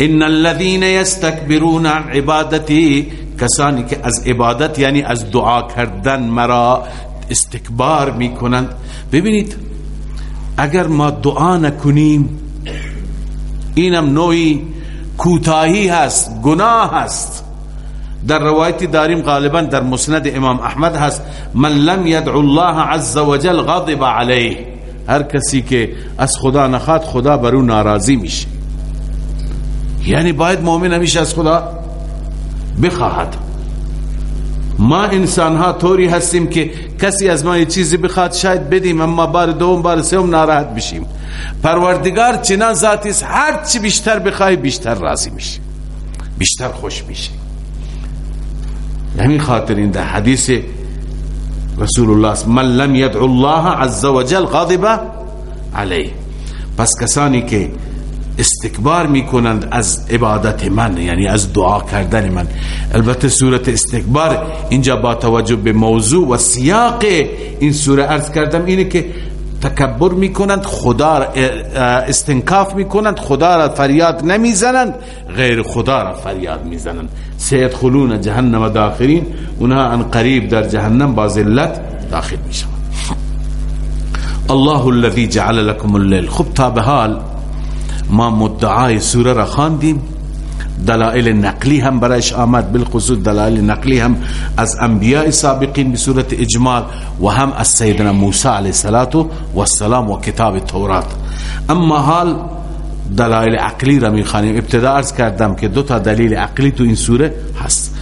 ان الذين يستكبرون عن عبادتي کسانی که از عبادت یعنی از دعا کردن مرا استکبار می‌کنند. ببینید اگر ما دعا نکنیم اینم نوعی کوتاهی هست گناه هست. در روایتی داریم غالبا در مسند امام احمد هست من لم يدعو الله عز وجل غضب علیه. هر کسی که از خدا نخواد خدا بر او ناراضی میشه. یعنی باید مؤمن همیشه از خدا بخواهد. ما انسان ها طوری هستیم که کسی از ما یه چیزی بخواد شاید بدیم اما بار دوم بار سوم ناراحت بشیم. پروردگار چنان ذاتی است هر چی بیشتر بخوای بیشتر راضی میشه بیشتر خوش میشه همین خاطر این در حدیث رسول الله من لم يدعو الله عز وجل غضب علیه. پس کسانی که استکبار می‌کنند از عبادت من یعنی از دعا کردن من. البته صورت استکبار اینجا با توجه به موضوع و سیاق این سوره ارز کردم اینه که تکبر می‌کنند خدا را استنکاف می‌کنند خدا را فریاد نمی‌زنند غیر خدا را فریاد می‌زنند. سید خلون جهنم داخلین اونها ان قریب در جهنم با ذلت داخل می‌شوند. الله الذي جعل لكم الليل. خب تا به حال ما مدعای سوره را خواندیم. دلائل نقلی هم برایش آمد. بالخصوص دلائل نقلی هم از انبیاء سابقین بصورت اجمال و هم از سیدنا موسی علیه السلام و کتاب تورات. اما حال دلائل عقلی را می‌خوانیم ابتدا ارز کردم که دو تا دلیل عقلی تو این سوره هست.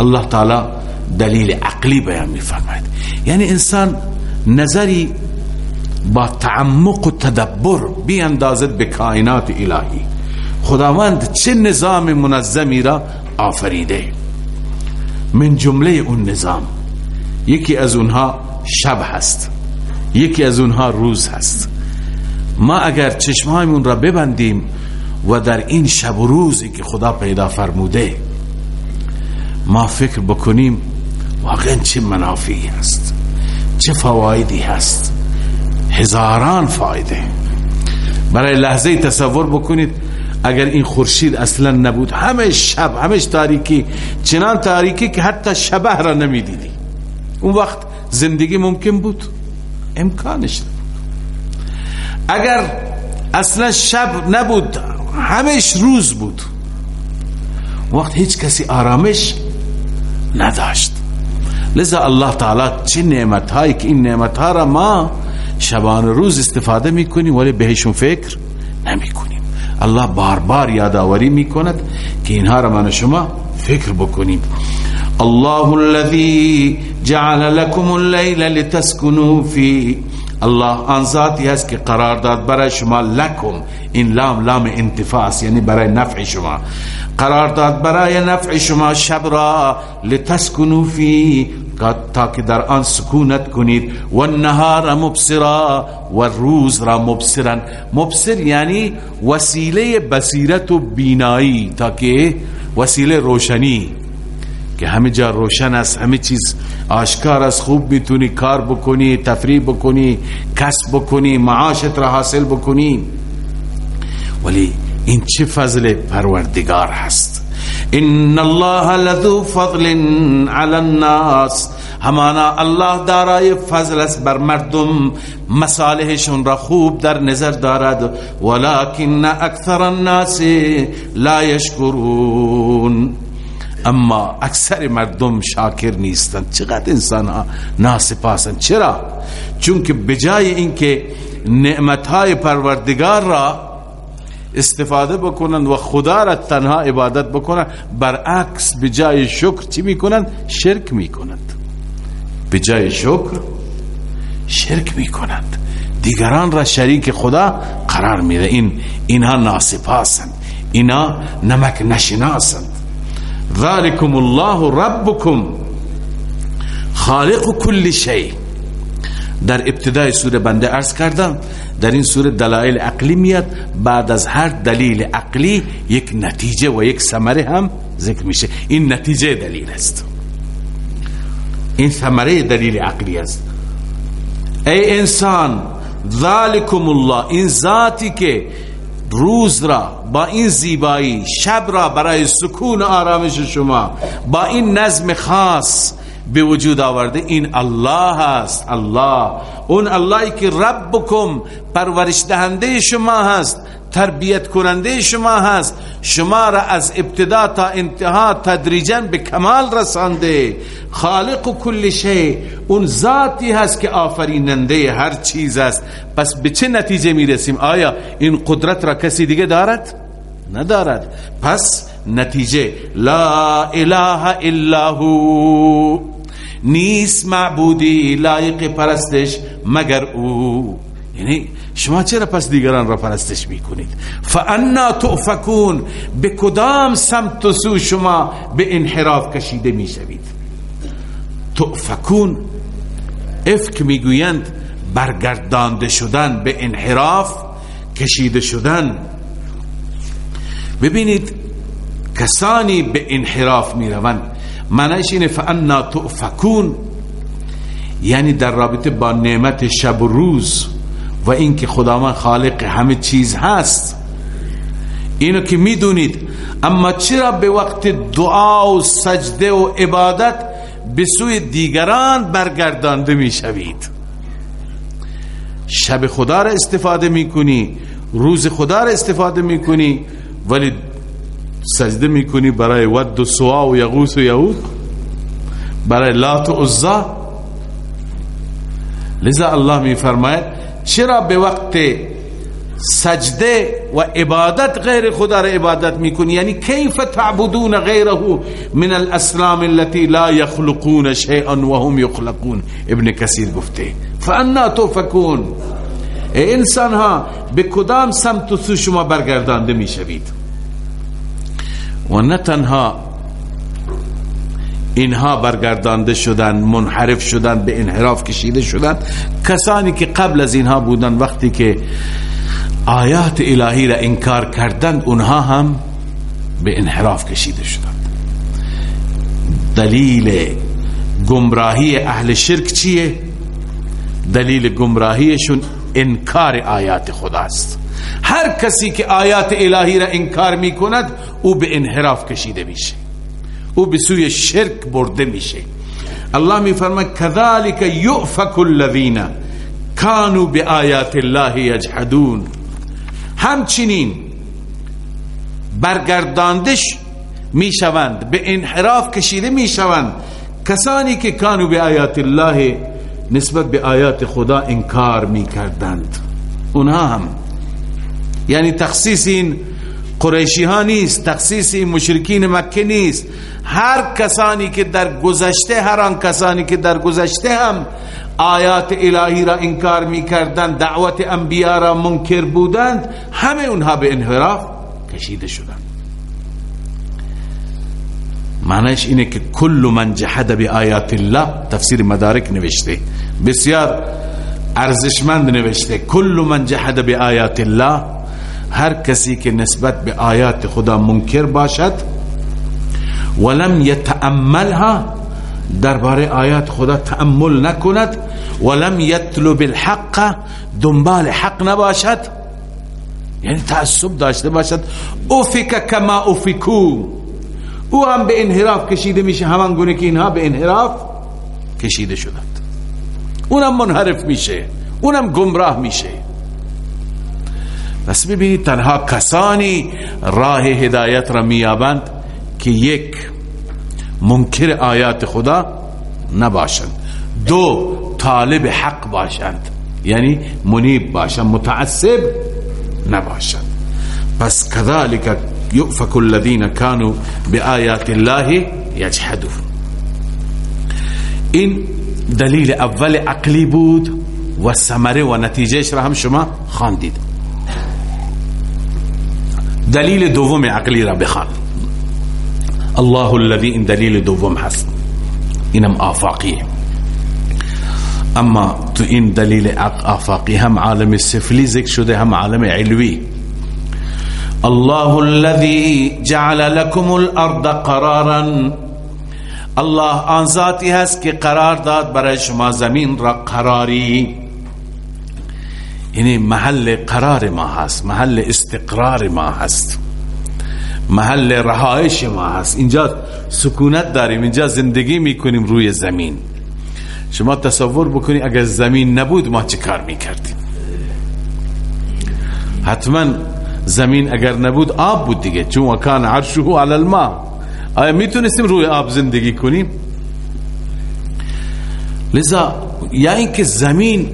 الله تعالی دلیل عقلی بیان میفرماید یعنی انسان نظری با تعمق و تدبر بیاندازد به کائنات الهی. خداوند چه نظام منظمی را آفریده. من جمله اون نظام. یکی از اونها شب هست. یکی از اونها روز هست. ما اگر چشمهایمون را ببندیم و در این شب و روزی که خدا پیدا فرموده ما فکر بکنیم واقعا چه منافعی هست چه فوایدی هست. هزاران فایده. برای لحظه تصور بکنید اگر این خورشید اصلا نبود همه شب همه تاریکی چنان تاریکی که حتی شبه را نمی‌دیدی. اون وقت زندگی ممکن بود امکانش نبود. اگر اصلا شب نبود همش روز بود. وقت هیچ کسی آرامش نداشت. لذا الله تعالی چه نعمت هایی که این نعمت ها را ما شبان روز استفاده می‌کنیم ولی بهشون فکر نمی‌کنیم الله بار بار یادآوری می‌کند که اینها را من شما فکر بکنیم. الله الذي جعل لكم الليل لتسكنوا فيه الله آن ذاتی هست که قرار داد برای شما لکم این لام لام انتفاس یعنی برای نفع شما. قرار داد برای نفع شما شب را لتسکنو فی تا در آن سکونت کنید. و نهار مبصرا و روز را مبصرا مبصر یعنی وسیله بصیرت و بینایی تا وسیله روشنی. که همه جا روشن است همه چیز آشکار است. خوب می‌تونی کار بکنی تفریح بکنی کسب بکنی معاشت را حاصل بکنی. ولی این چه فضل پروردگار هست؟ ان الله لذو فضل على الناس همانا الله دارای فضل است بر مردم مصالحشون را خوب در نظر دارد ولكن اکثر الناس لا یشکرون اما اکثر مردم شاکر نیستند چقدر انسان ها ناسپاسند چرا چون که بجای اینکه نعمت های پروردگار را استفاده بکنند و خدا را تنها عبادت بکنند. برعکس به جای شکر چی می‌کنند؟ شرک می‌کنند. به جای شکر شرک می‌کنند. دیگران را شریک خدا قرار میده. این اینها ناسپاسند. اینا نمک نشناسند. ذالکم الله ربکم خالق کل شیء در ابتدای سوره بنده ارز کردم در این سوره دلائل عقلی میاد بعد از هر دلیل عقلی یک نتیجه و یک ثمره هم ذکر میشه. این نتیجه دلیل است. این ثمره دلیل عقلی است. ای انسان ذالکم الله این ذاتی که روز را با این زیبایی شب را برای سکون آرامش شما با این نظم خاص به وجود آورده. این الله است. الله. اون اللهی که ربکم پرورش دهنده شما هست تربیت کننده شما هست شما را از ابتدا تا انتها تدریجا به کمال رسانده. خالق و کل شی. اون ذاتی هست که آفریننده هر چیز است. پس به چه نتیجه می رسیم آیا این قدرت را کسی دیگه دارد؟ ندارد. پس نتیجه. لا اله الا هو. نیست معبودی لایق پرستش مگر او. یعنی شما چرا پس دیگران را پرستش می‌کنید؟ فانا تؤفکون. به کدام سمت و سو شما به انحراف کشیده می‌شوید؟ تؤفکون. افک می‌گویند برگردانده شدن به انحراف کشیده شدن. ببینید کسانی به انحراف می‌روند. معنیش اینه فانا تؤفکون یعنی در رابطه با نعمت شب و روز و اینکه خداوند خالق همه چیز هست. اینو که می‌دونید اما چرا به وقت دعا و سجده و عبادت به سوی دیگران برگردانده می‌شوید؟ شب خدا را استفاده می‌کنی روز خدا را استفاده می‌کنی ولی سجده می‌کنی برای ود و سوا و یغوس و یهود برای لات و عزا؟ لذا الله میفرماید چرا به وقت سجده و عبادت غیر خدا را عبادت می‌کنی؟ یعنی کیف تعبدون غیره من الاسلام التي لا يخلقون شيئا وهم يخلقون ابن کثیر گفته فانا تفكون انسان ها به کدام سمت و سو شما برگردانده می‌شوید؟ و نه تنها اینها برگردانده شدن منحرف شدن به انحراف کشیده شدن کسانی که قبل از اینها بودن وقتی که آیات الهی را انکار کردند اونها هم به انحراف کشیده شدند دلیل گمراهی اهل شرک چیه؟ دلیل گمراهیشون انکار آیات خداست هر کسی که آیات الهی را انکار می کند او به انحراف کشیده میشه. او به سوی شرک برده میشه. الله می فرماید کذالک یؤفک الذین کانوا بآیات الله یجحدون. همچنین برگرداندش می‌شوند به انحراف کشیده می‌شوند. کسانی که کانو به آیات الله نسبت به آیات خدا انکار می‌کردند. اونها هم یعنی تخصیص این قریشی ها نیست تخصیص این مشرکین مکه نیست. هر کسانی که در گذشته هر آن کسانی که در گذشته هم آیات الهی را انکار می کردند دعوت انبیا را منکر بودند همه اونها به انحراف کشیده شدند. معنیش اینه که کل من جحد بی آیات الله تفسیر مدارک نوشته. بسیار ارزشمند نوشته. کل من جحد بی آیات الله هر کسی که نسبت به آیات خدا منکر باشد ولم یتأملها درباره آیات خدا تأمل نکند ولم یطلب الحق دنبال حق نباشد. یعنی تعصب داشته باشد. افک کما افکو. او هم به انحراف کشیده میشه همان گونه که اینها به انحراف کشیده شدند. اونم منحرف میشه اونم گمراه میشه. بس ببینید تنها کسانی راه هدایت را میابند که یک منکر آیات خدا نباشند. دو طالب حق باشند. یعنی منیب باشند متعصب نباشند. پس كذلك يؤفك الذين كانوا بآيات الله يجحدون این دلیل اول عقلی بود و ثمره و نتیجهش را هم شما خواندید. دلیل دوم عقلی را بخوان الله الذي این دلیل دوم هست اینم آفاقیه أما تو این دلیل آفاقی هم عالم سفلی ذکر شده هم عالم علوی الله الذي جعل لكم الأرض قرارا. الله آن ذاتی هست که قرار داد برای شما زمین را قراری. یعنی محل قرار ما هست محل استقرار ما هست. محل رهایش ما هست. اینجا سکونت داریم اینجا زندگی می‌کنیم روی زمین. شما تصور بکنی اگر زمین نبود ما چه کار می‌کردیم؟ حتما زمین اگر نبود آب بود دیگه. چون وکان عرشه علی الماء. آیا می‌تونستیم روی آب زندگی کنیم؟ لذا یا اینکه زمین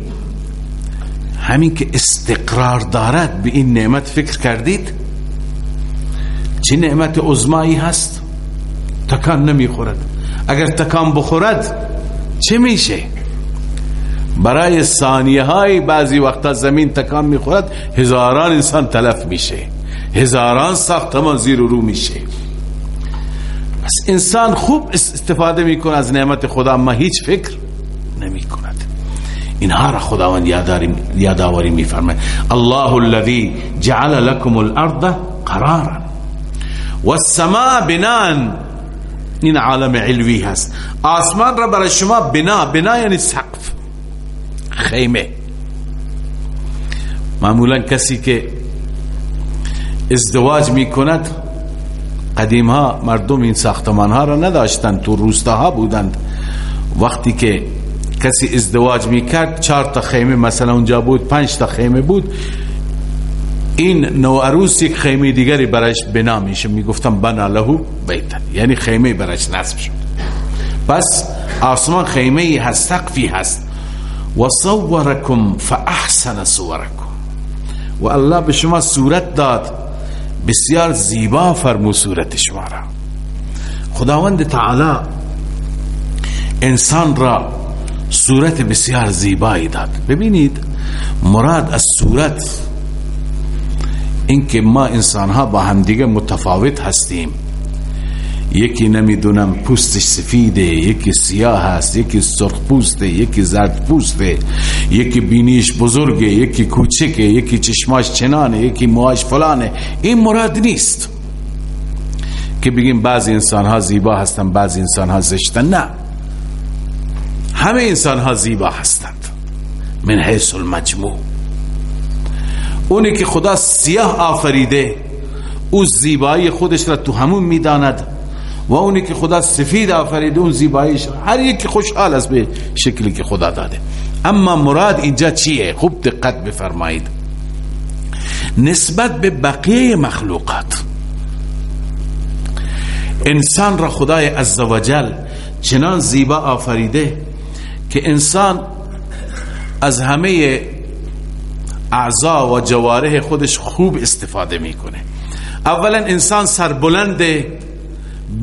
همین که استقرار دارد به این نعمت فکر کردید؟ چه نعمت عظمایی هست؟ تکان نمی‌خورد. اگر تکان بخورد چه میشه؟ برای ثانیه های بعضی وقتا زمین تکان می‌خورد هزاران انسان تلف میشه. هزاران ساختمان زیر رو میشه. پس انسان خوب استفاده می‌کنه از نعمت خدا اما هیچ فکر نمی کند اینها را خداوند یادآوری میفرمه الله الذي جعل لكم الارض قرارا والسماء بناء. این عالم علوی هست. آسمان را برای شما بنا بنا یعنی سقف. خیمه. معمولا کسی که ازدواج می کند قدیم ها مردم این ساختمان ها را نداشتند تو روستاها بودند. وقتی که کسی ازدواج می کرد چهار تا خیمه مثلا اونجا بود پنج تا خیمه بود. این نو عروس یک خیمه دیگری برایش بنا میشه. می‌گفتم بنا لهو بیتن. یعنی خیمه برایش نصب شد. پس آسمان خیمه هست سقفی هست. و صورکم فاحسن صورکم. و الله به شما صورت داد. بسیار زیبا فرمو صورت شما را. خداوند تعالی انسان را صورت بسیار زیبایی داد. ببینید مراد از صورت اینکه ما انسان ها با همدیگه متفاوت هستیم. یکی نمی‌دونم پوستش سفیده یکی سیاه هست یکی سرخ پوسته یکی زرد پوسته یکی بینیش بزرگه یکی کوچکه یکی چشماش چنانه یکی موهاش فلانه. این مراد نیست. که بگیم بعضی انسان ها زیبا هستن بعضی انسان ها زشتن. نه. همه انسان ها زیبا هستند. من حیث المجموع. اونی که خدا سیاه آفریده او زیبایی خودش را تو همون می‌داند. و اونی که خدا سفید آفریده اون زیباییش هر یکی خوشحال است به شکلی که خدا داده. اما مراد اینجا چیه؟ خوب دقت بفرمایید. نسبت به بقیه مخلوقات. انسان را خدای عزوجل چنان زیبا آفریده که انسان از همه اعضا و جواره خودش خوب استفاده می‌کنه. اولا انسان سربلنده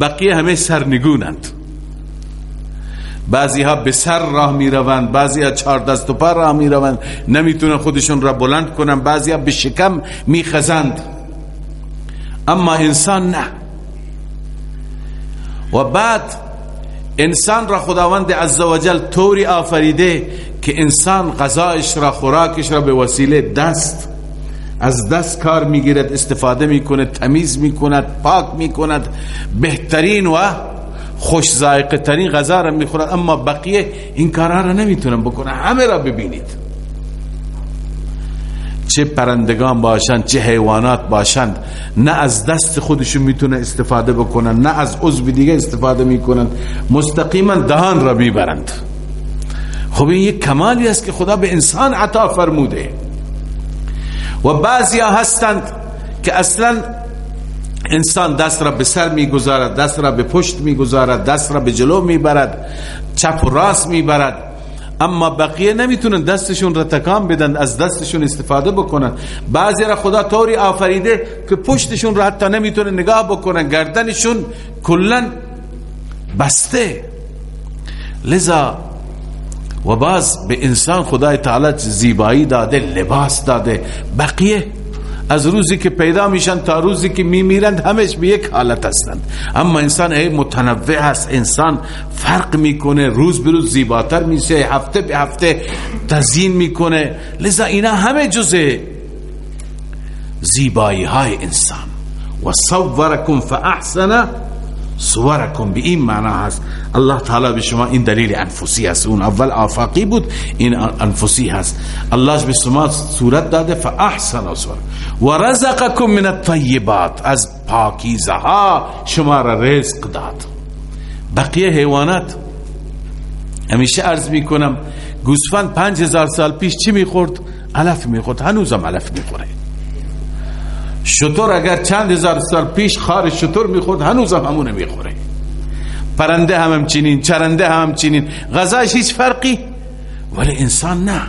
بقیه همه سرنگونند. بعضی ها به سر راه می روند بعضی ها چهار دست و پر راه می روند خودشون را بلند کنن بعضی ها به شکم می خزند اما انسان نه. و بعد انسان را خداوند عزوجل طوری آفریده که انسان غذایش را خوراکش را به وسیله دست از دست کار می‌گیرد استفاده می‌کند تمیز می‌کند پاک می‌کند بهترین و خوش ذائقه ترین غذا را می‌خورد. اما بقیه این کارها را نمی‌تونن بکنن. همه را ببینید. چه پرندگان باشند چه حیوانات باشند نه از دست خودشون می‌تونه استفاده بکنن نه از عضو دیگه استفاده می‌کنن مستقیما دهان را می‌برند. خب این یک کمالی است که خدا به انسان عطا فرموده. و بعضی هستند که اصلا انسان دست را به سر می‌گذارد دست را به پشت می‌گذارد دست را به جلو می‌برد چپ و راست می‌برد. اما بقیه نمی‌تونن دستشون را تکان بدن از دستشون استفاده بکنن. بعضی را خدا طوری آفریده که پشتشون را حتی نمی‌تونن نگاه بکنن گردنشون کلا بسته. لذا و باز به انسان خدای تعالی زیبایی داده لباس داده. بقیه از روزی که پیدا میشن تا روزی که میمیرند همش به یک حالت هستند. اما انسان ای متنوع است انسان فرق می‌کنه روز به روز زیباتر میشه هفته به هفته تزیین می‌کنه. لذا اینا همه جزء زیبایی های انسان. و صورکم فاحسن صورکم به این معنا هست. الله تعالی به شما این دلیل انفسی است اون اول آفاقی بود این انفسی هست. الله به شما صورت داده فاحسن صور و رزقکم من الطیبات. از پاکیزه ها شما را رزق داد. بقیه حیوانات. همیشه عرض می‌کنم گوسفند پنج سال پیش چی می‌خورد؟ علف می‌خورد. هنوزم علف می‌خوره. شطور اگر چند هزار سال پیش خار شطور می‌خورد هنوزم همونه می‌خوره. پرنده هم همچنین چرنده هم همچنین. غذاش هیچ فرقی؟ ولی انسان نه.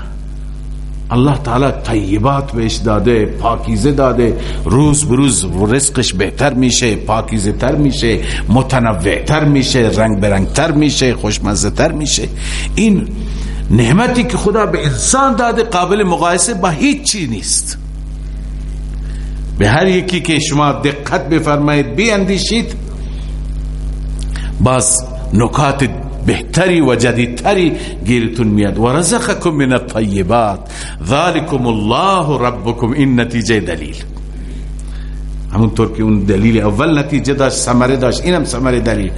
الله تعالی طیبات بهش داده پاکیزه داده. روز بروز رزقش بهتر میشه پاکیزه تر میشه متنوع تر میشه رنگ برنگ تر میشه خوشمزه تر میشه. این نعمتی که خدا به انسان داده قابل مقایسه با هیچ چی نیست. به هر یکی که شما دقت بفرمایید بیاندیشید. باز نکات بهتری و جدیدتری گیرتون میاد. و رزقکم من الطیبات. ذالکم الله ربکم. این نتیجه دلیل. همونطور که اون دلیل اول نتیجه داشت ثمره داشت اینم ثمره دلیل.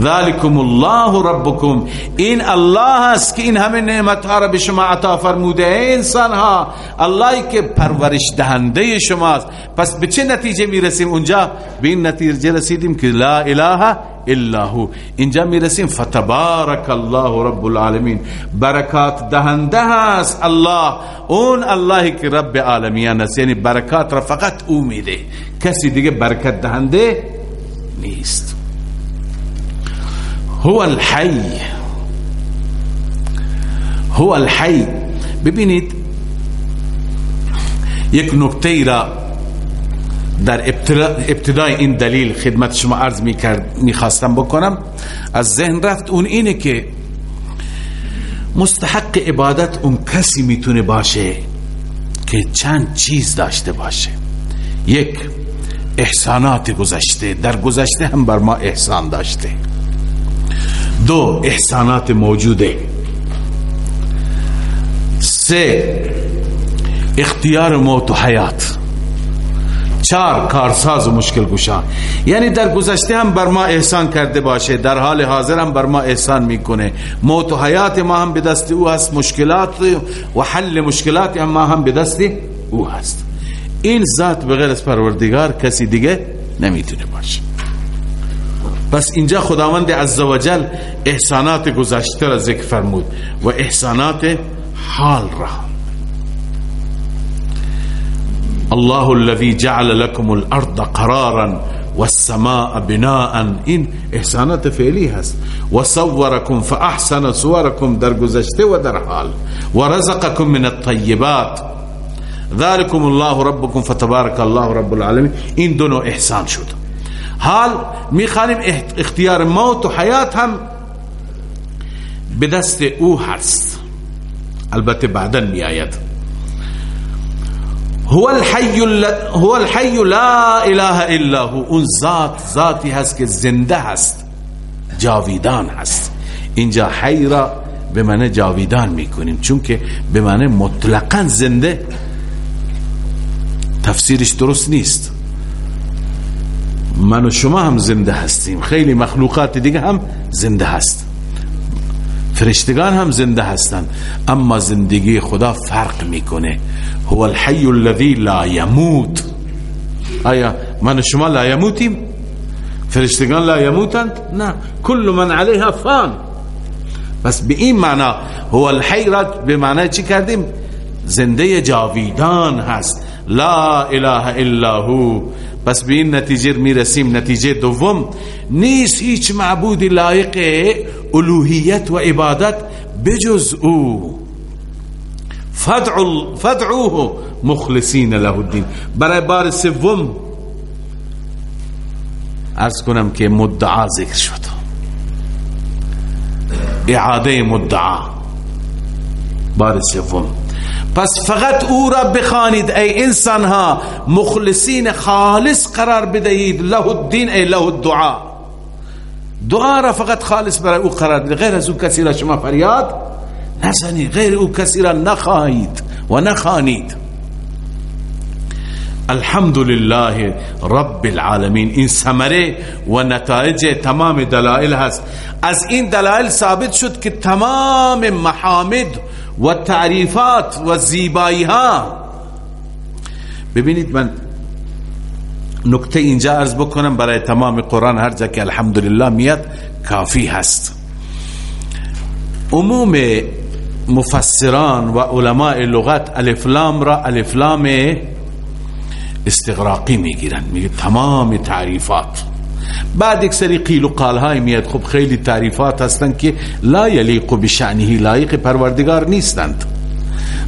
ذالکم الله ربکم. این الله است که این همه نعمت ها را به شما عطا فرموده. انسان ها اللهی که پرورش دهنده شماست. پس به چه نتیجه می‌رسیم اونجا؟ به این نتیجه رسیدیم که لا اله الا هو. اینجا می‌رسیم فتبارک الله رب العالمین. برکات دهنده هست الله. اون اللهی که رب عالمیان است. یعنی برکات را فقط او میده. کسی دیگه برکت دهنده نیست. هو الحی. هو الحی. ببینید یک نکته را در ابتدای این دلیل خدمت شما عرض می می‌خواستم بکنم. از ذهن رفت اون اینه که مستحق عبادت اون کسی می‌تونه باشه که چند چیز داشته باشه. یک احسانات گذشته. در گذشته هم بر ما احسان داشته. دو احسانات موجوده. سه اختیار موت و حیات. چار کارساز و مشکل گشا یعنی در گذشته هم بر ما احسان کرده باشه در حال حاضر هم بر ما احسان می‌کنه. موت و حیات ما هم به دست او هست مشکلات و حل مشکلات ما هم به دست او هست این ذات بغیر از پروردگار کسی دیگه نمی‌تونه باشه. پس اینجا خداوند عزوجل احسانات گذشته را ذکر فرمود و احسانات حال را. الله الذي جعل لكم الأرض قرارا والسماء بناء. این إحسانات فعلی هست. و صورکم فأحسن صورکم در گذشته و در حال. و رزقکم من الطیبات ذلكم الله ربكم فتبارك الله رب العالمين. این دو إحسان شد. حال میخوانیم اختیار موت و حیات هم به دست أو هست. البته بعدا می آید هو الحي هو الحي لا اله الا هو. اون ذات ذاتی هست که زنده هست. جاویدان هست. اینجا حی را به معنی جاویدان می‌کنیم. چون که به معنی مطلقا زنده تفسیرش درست نیست. من و شما هم زنده هستیم. خیلی مخلوقات دیگه هم زنده هست. فرشتگان هم زنده هستند. اما زندگی خدا فرق می‌کنه. هو الحی الذی لا یموت. آیا من شما لا یموتیم؟ فرشتگان لا یموتند؟ نه. کل من علیها فان. پس به این معنا هو الحی را به معنی چی کردیم؟ زنده جاویدان هست. لا اله الا هو. پس به این نتیجه می‌رسیم. نتیجه دوم نیست هیچ معبود لایق الوهیت و عبادت بجز او. فدعو فدعوه مخلصین له الدین. برای بار سوم ارز کنم که مدعا ذکر شد. اعاده مدعا. بار سوم. پس فقط او را بخوانید ای انسان ها مخلصین خالص قرار بدهید. له الدین ای له الدعا. دعا را فقط خالص برای او قرار بدهید غیر از او کسی را شما فریاد نزنید. غیر او کسی را نخواهید و نخوانید. الحمد لله رب العالمین این ثمره و نتایج تمام دلائل هست از این دلائل ثابت شد که تمام محامد و تعریفات و زیبایی ها ببینید من نکته اینجا عرض بکنم برای تمام قرآن هر جا که الحمدلله میاد کافی هست عموم مفسران و علماء لغت الفلام را الفلام استغراقی می‌گیرن میگه تمام تعریفات. بعد یک سری قیل و قال های میاد خب خیلی تعریفات هستن که لا یلیق بشعنه لایق پروردگار نیستند.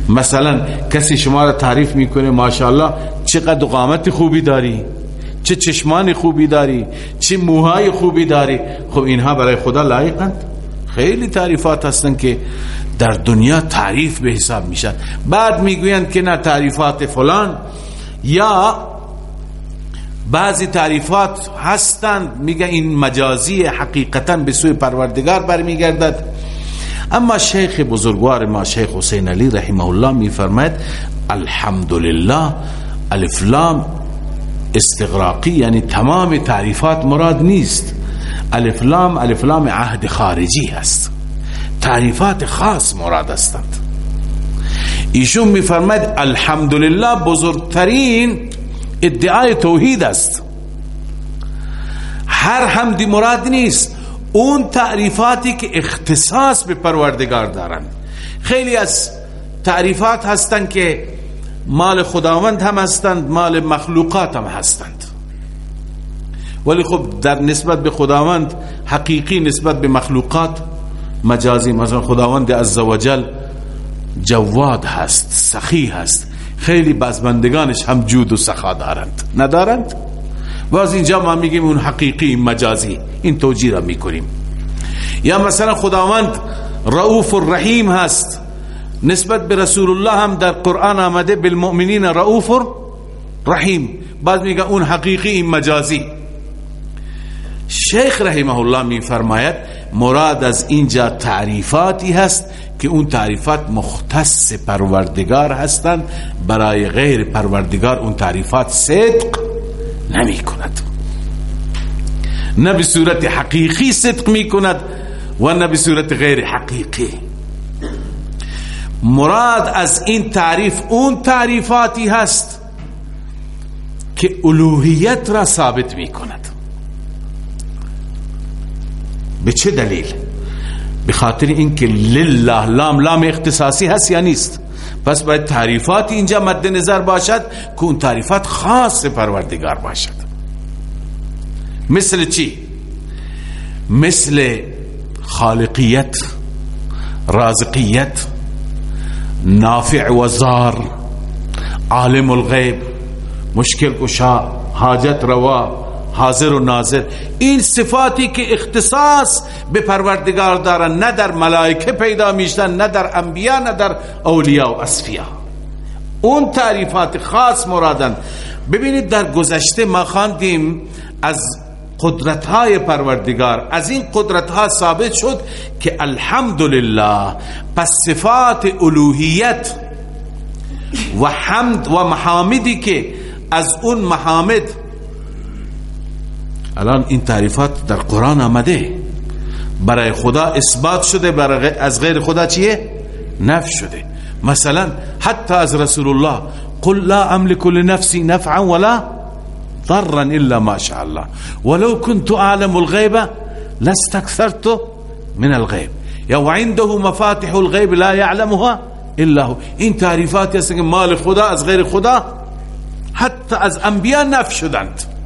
مثلا کسی شما را تعریف می‌کنه ماشاءالله چقدر قامت خوبی داری چه چشمان خوبی داری چه موهای خوبی داری. خب اینها برای خدا لایقند. خیلی تعریفات هستن که در دنیا تعریف به حساب میشن. بعد می‌گویند که نه تعریفات فلان یا بعضی تعریفات هستند میگه این مجازی حقیقتا به سوی پروردگار برمیگردد. اما شیخ بزرگوار ما شیخ حسین علی رحمه الله میفرماید الحمدلله الفلام استغراقی یعنی تمام تعریفات مراد نیست. الفلام الفلام عهد خارجی هست تعریفات خاص مراد هستند. ایشون میفرماید الحمدلله بزرگترین ادعای توحید است. هر حمدی مراد نیست اون تعریفاتی که اختصاص به پروردگار دارن. خیلی از تعریفات هستند که مال خداوند هم هستند مال مخلوقات هم هستند. ولی خب در نسبت به خداوند حقیقی نسبت به مخلوقات مجازی مثلا خداوند عزوجل جواد هست سخی هست. خیلی بزمندگانش هم جود و سخا دارند. ندارند؟ باز اینجا ما میگیم اون حقیقی مجازی. این توجیه را می‌کنیم. یا مثلا خداوند رؤوف الرحیم هست. نسبت به رسول الله هم در قرآن آمده بالمؤمنین رؤوف رحیم بعد میگه اون حقیقی این مجازی. شیخ رحمه الله میفرماید مراد از اینجا تعریفاتی هست که اون تعریفات مختص پروردگار هستند برای غیر پروردگار اون تعریفات صدق نمی کند. نه به صورت حقیقی صدق می کند و نه به صورت غیر حقیقی. مراد از این تعریف اون تعریفاتی هست که الوهیت را ثابت می کند. به چه دلیل؟ به خاطر اینکه لله لام لام اختصاصی هست یا نیست؟ پس باید تعریفات اینجا مد نظر باشد که اون تعریفات خاص پروردگار باشد. مثل چی؟ مثل خالقیت رازقیت نافع و زار عالم الغیب مشکل کشا حاجت روا حاضر و ناظر. این صفاتی که اختصاص به پروردگار دارن نه در ملائکه پیدا میشن نه در انبیا نه در اولیاء و اصفیا. اون تعریفات خاص مرادن. ببینید در گذشته ما خواندیم از قدرت های پروردگار. از این قدرت ها ثابت شد که الحمدلله پس صفات الوهیت و حمد و محامدی که از اون محامد الان این تعریفات در قرآن آمده. برای خدا اثبات شده برای از غیر خدا چیه؟ نف شده. مثلا حتی از رسول الله قل لا املك لنفسي نفعا ولا ضرا الا ما شاء الله. ولو كنت اعلم الغيب لاستكثرت من الغيب. یا و عنده مفاتح الغیب لا یعلمها الا هو. این تعریفاتی هست که مال خدا از غیر خدا حتی از انبیا نف شدند.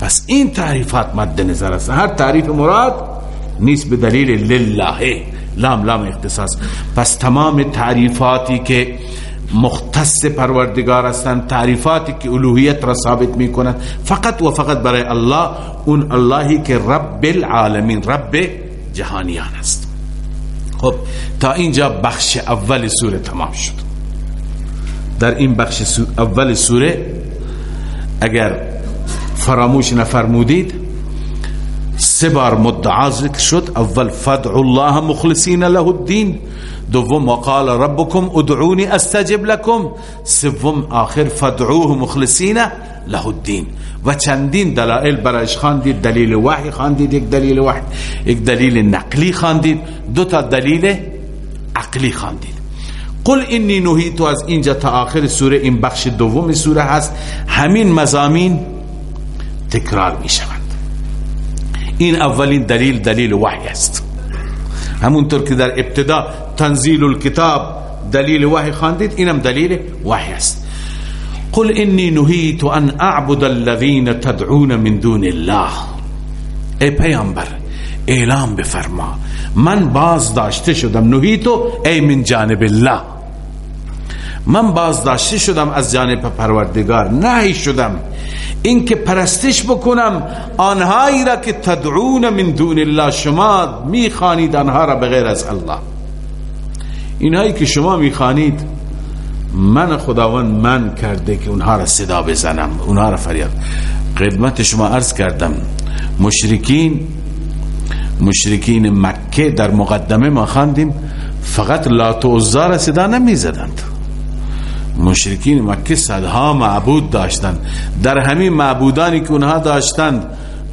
پس این تعریفات مد نظر است. هر تعریف مراد نیست به دلیل لله. لام لام اختصاص. پس تمام تعریفاتی که مختص پروردگار هستند تعریفاتی که الوهیت را ثابت می کنند فقط و فقط برای الله اون اللهی که رب العالمین رب جهانیان است. خب تا اینجا بخش اول سوره تمام شد. در این بخش اول سوره اگر فراموش نفرمودید. سه بار مدعا ذکر شد. اول فدع الله مخلصین له الدین. دوم وقال ربكم ادعوني استجب لكم سوم آخر فدعوه مخلصین له الدین. و چندین دلائل برایش خواندید. دلیل وحی خواندید یک دلیل وحی یک دلیل نقلی خواندید. دو تا دلیل عقلی خواندید. قل انی نهیت از اینجا تا آخر سوره. این بخش دوم سوره هست. همین مزامین تکرار می شوند این اولین دلیل دلیل وحی است. همونطور که در ابتدا تنزیل الكتاب دلیل وحی خواندید اینم دلیل وحی است. قل انی نهیت ان اعبد الذین تدعون من دون الله. ای پیامبر اعلام بفرما من باز داشته شدم نهیتو ای من جانب الله. من باز داشته شدم از جانب پروردگار نهی شدم اینکه پرستش بکنم آنهایی را که تدعون من دون الله شما می‌خوانید آنها را بغیر از الله. اینهایی که شما می‌خوانید من خداوند من کرده که اونها را صدا بزنم اونها را فریاد. خدمت شما عرض کردم مشرکین مشرکین مکه در مقدمه ما خواندیم فقط لات و عزا را صدا نمی زدند مشرکین مکه صدها معبود داشتند. در همین معبودانی که اونها داشتند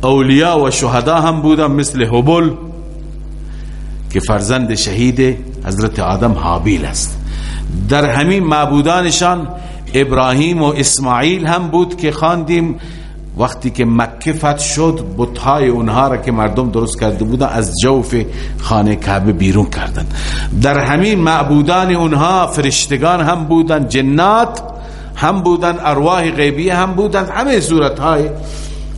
اولیاء و شهدا هم بودن مثل حبل که فرزند شهید حضرت آدم حابیل است. در همین معبودانشان ابراهیم و اسماعیل هم بود که خواندیم وقتی که مکه فتح شد بتهای اونها را که مردم درست کرده بودن از جوف خانه کعبه بیرون کردن. در همین معبودان اونها فرشتگان هم بودن جنات هم بودن ارواح غیبی هم بودن همه صورتهای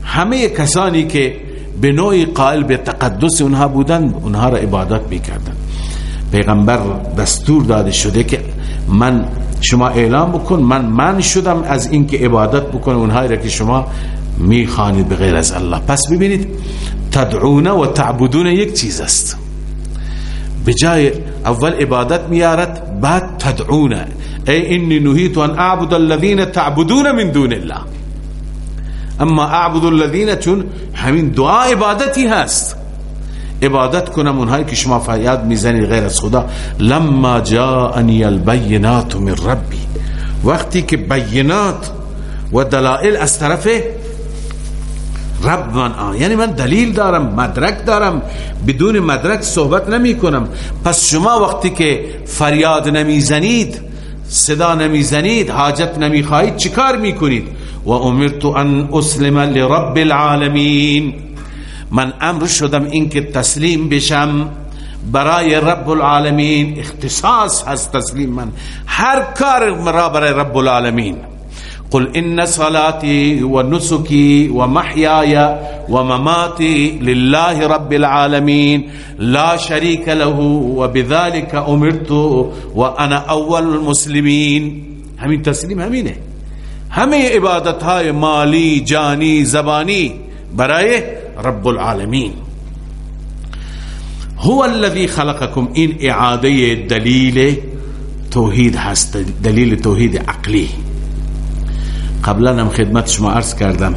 همه کسانی که به نوعی قائل به تقدس اونها بودن اونها را عبادت می‌کردن. پیغمبر دستور داده شده که من شما اعلام بکن من من شدم از اینکه عبادت بکن اونهایی را که شما می‌خوانید به غیر از الله. پس ببینید تدعون و تعبدون یک چیز است. به جای اول عبادت میارد بعد تدعون. ای انی نهیت ان اعبد الذین تعبدون من دون الله. اما اعبد الذین چون همین دعا عبادتی هست. عبادت کنم اونهایی که شما فریاد می‌زنید غیر از خدا. لما جاءنی البینات من ربی. وقتی که بینات و دلائل از طرف رب من آن یعنی من دلیل دارم مدرک دارم بدون مدرک صحبت نمی کنم پس شما وقتی که فریاد نمی‌زنید صدا نمی‌زنید حاجت نمی‌خواهید چیکار می‌کنید؟ و امرت ان اسلم لرب العالمین. من امر شدم اینکه تسلیم بشم. برای رب العالمین اختصاص هست تسلیم من. هر کار مرا برای رب العالمین. قل إن صلاتي ونسكي ومحياي ومماتي لله رب العالمين لا شريك له وبذلك أمرت وأنا أول المسلمين. همین تسلیم همینه همه عبادت های مالی جانی زبانی برای رب العالمین هو الذي خلقكم این إعادة دلیل توحید هست دلیل توحید عقلی قبلا هم خدمت شما عرض کردم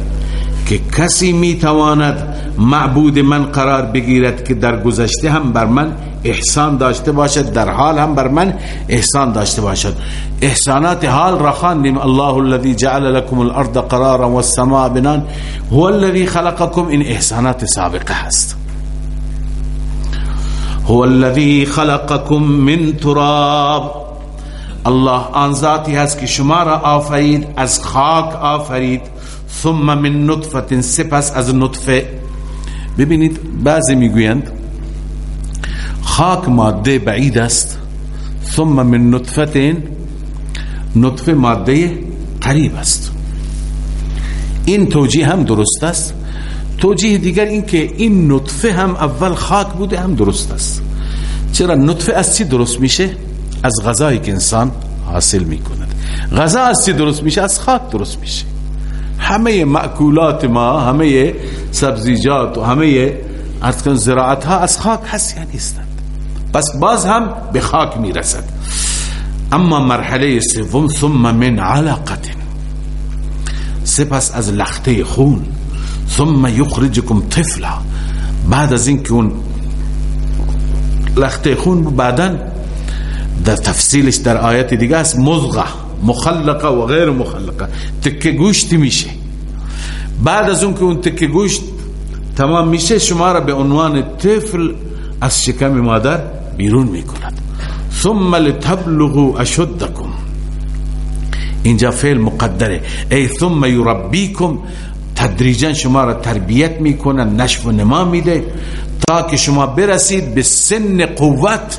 که کسی می‌تواند معبود من قرار بگیرد که در گذشته هم بر من احسان داشته باشد در حال هم بر من احسان داشته باشد. احسانات حال را خواندیم. الله الذي جعل لكم الارض قرارا والسماء بنان هو الذي خلقكم این احسانات سابقه هست هو الذي خلقكم من تراب. الله آن ذاتی هست که شما را آفرید از خاک آفرید. ثم من نطفه سپس از نطفه. ببینید بعضی می‌گویند خاک ماده بعید است. ثم من نطفه نطفه ماده قریب است. این توجیه هم درست است. توجیه دیگر این که این نطفه هم اول خاک بوده هم درست است. چرا؟ نطفه از چی درست میشه؟ از غذایی که انسان حاصل می‌کند. غذا از چی درست میشه؟ از خاک درست میشه. همه معکولات ما همه سبزیجات و همه زراعت ها از خاک هست یا نیستند. پس باز هم به خاک می‌رسد. اما مرحله سوم ثم من علقه سپس از لخته خون ثم یخرجکم طفلا. بعد از اینکه اون لخته خون بعدا در تفصیلش در آیت دیگه است. مزغه مخلقه و غیر مخلقه. تکه گوشت میشه. بعد از اون که اون تکه گوشت تمام میشه شما را به عنوان طفل از شکم مادر بیرون می‌کند. ثم لتبلغوا اشدکم. اینجا فعل مقدره. ای ثم یربیکم. تدریجا شما را تربیت می‌کنه نشو نما میده تا که شما برسید به سن قوت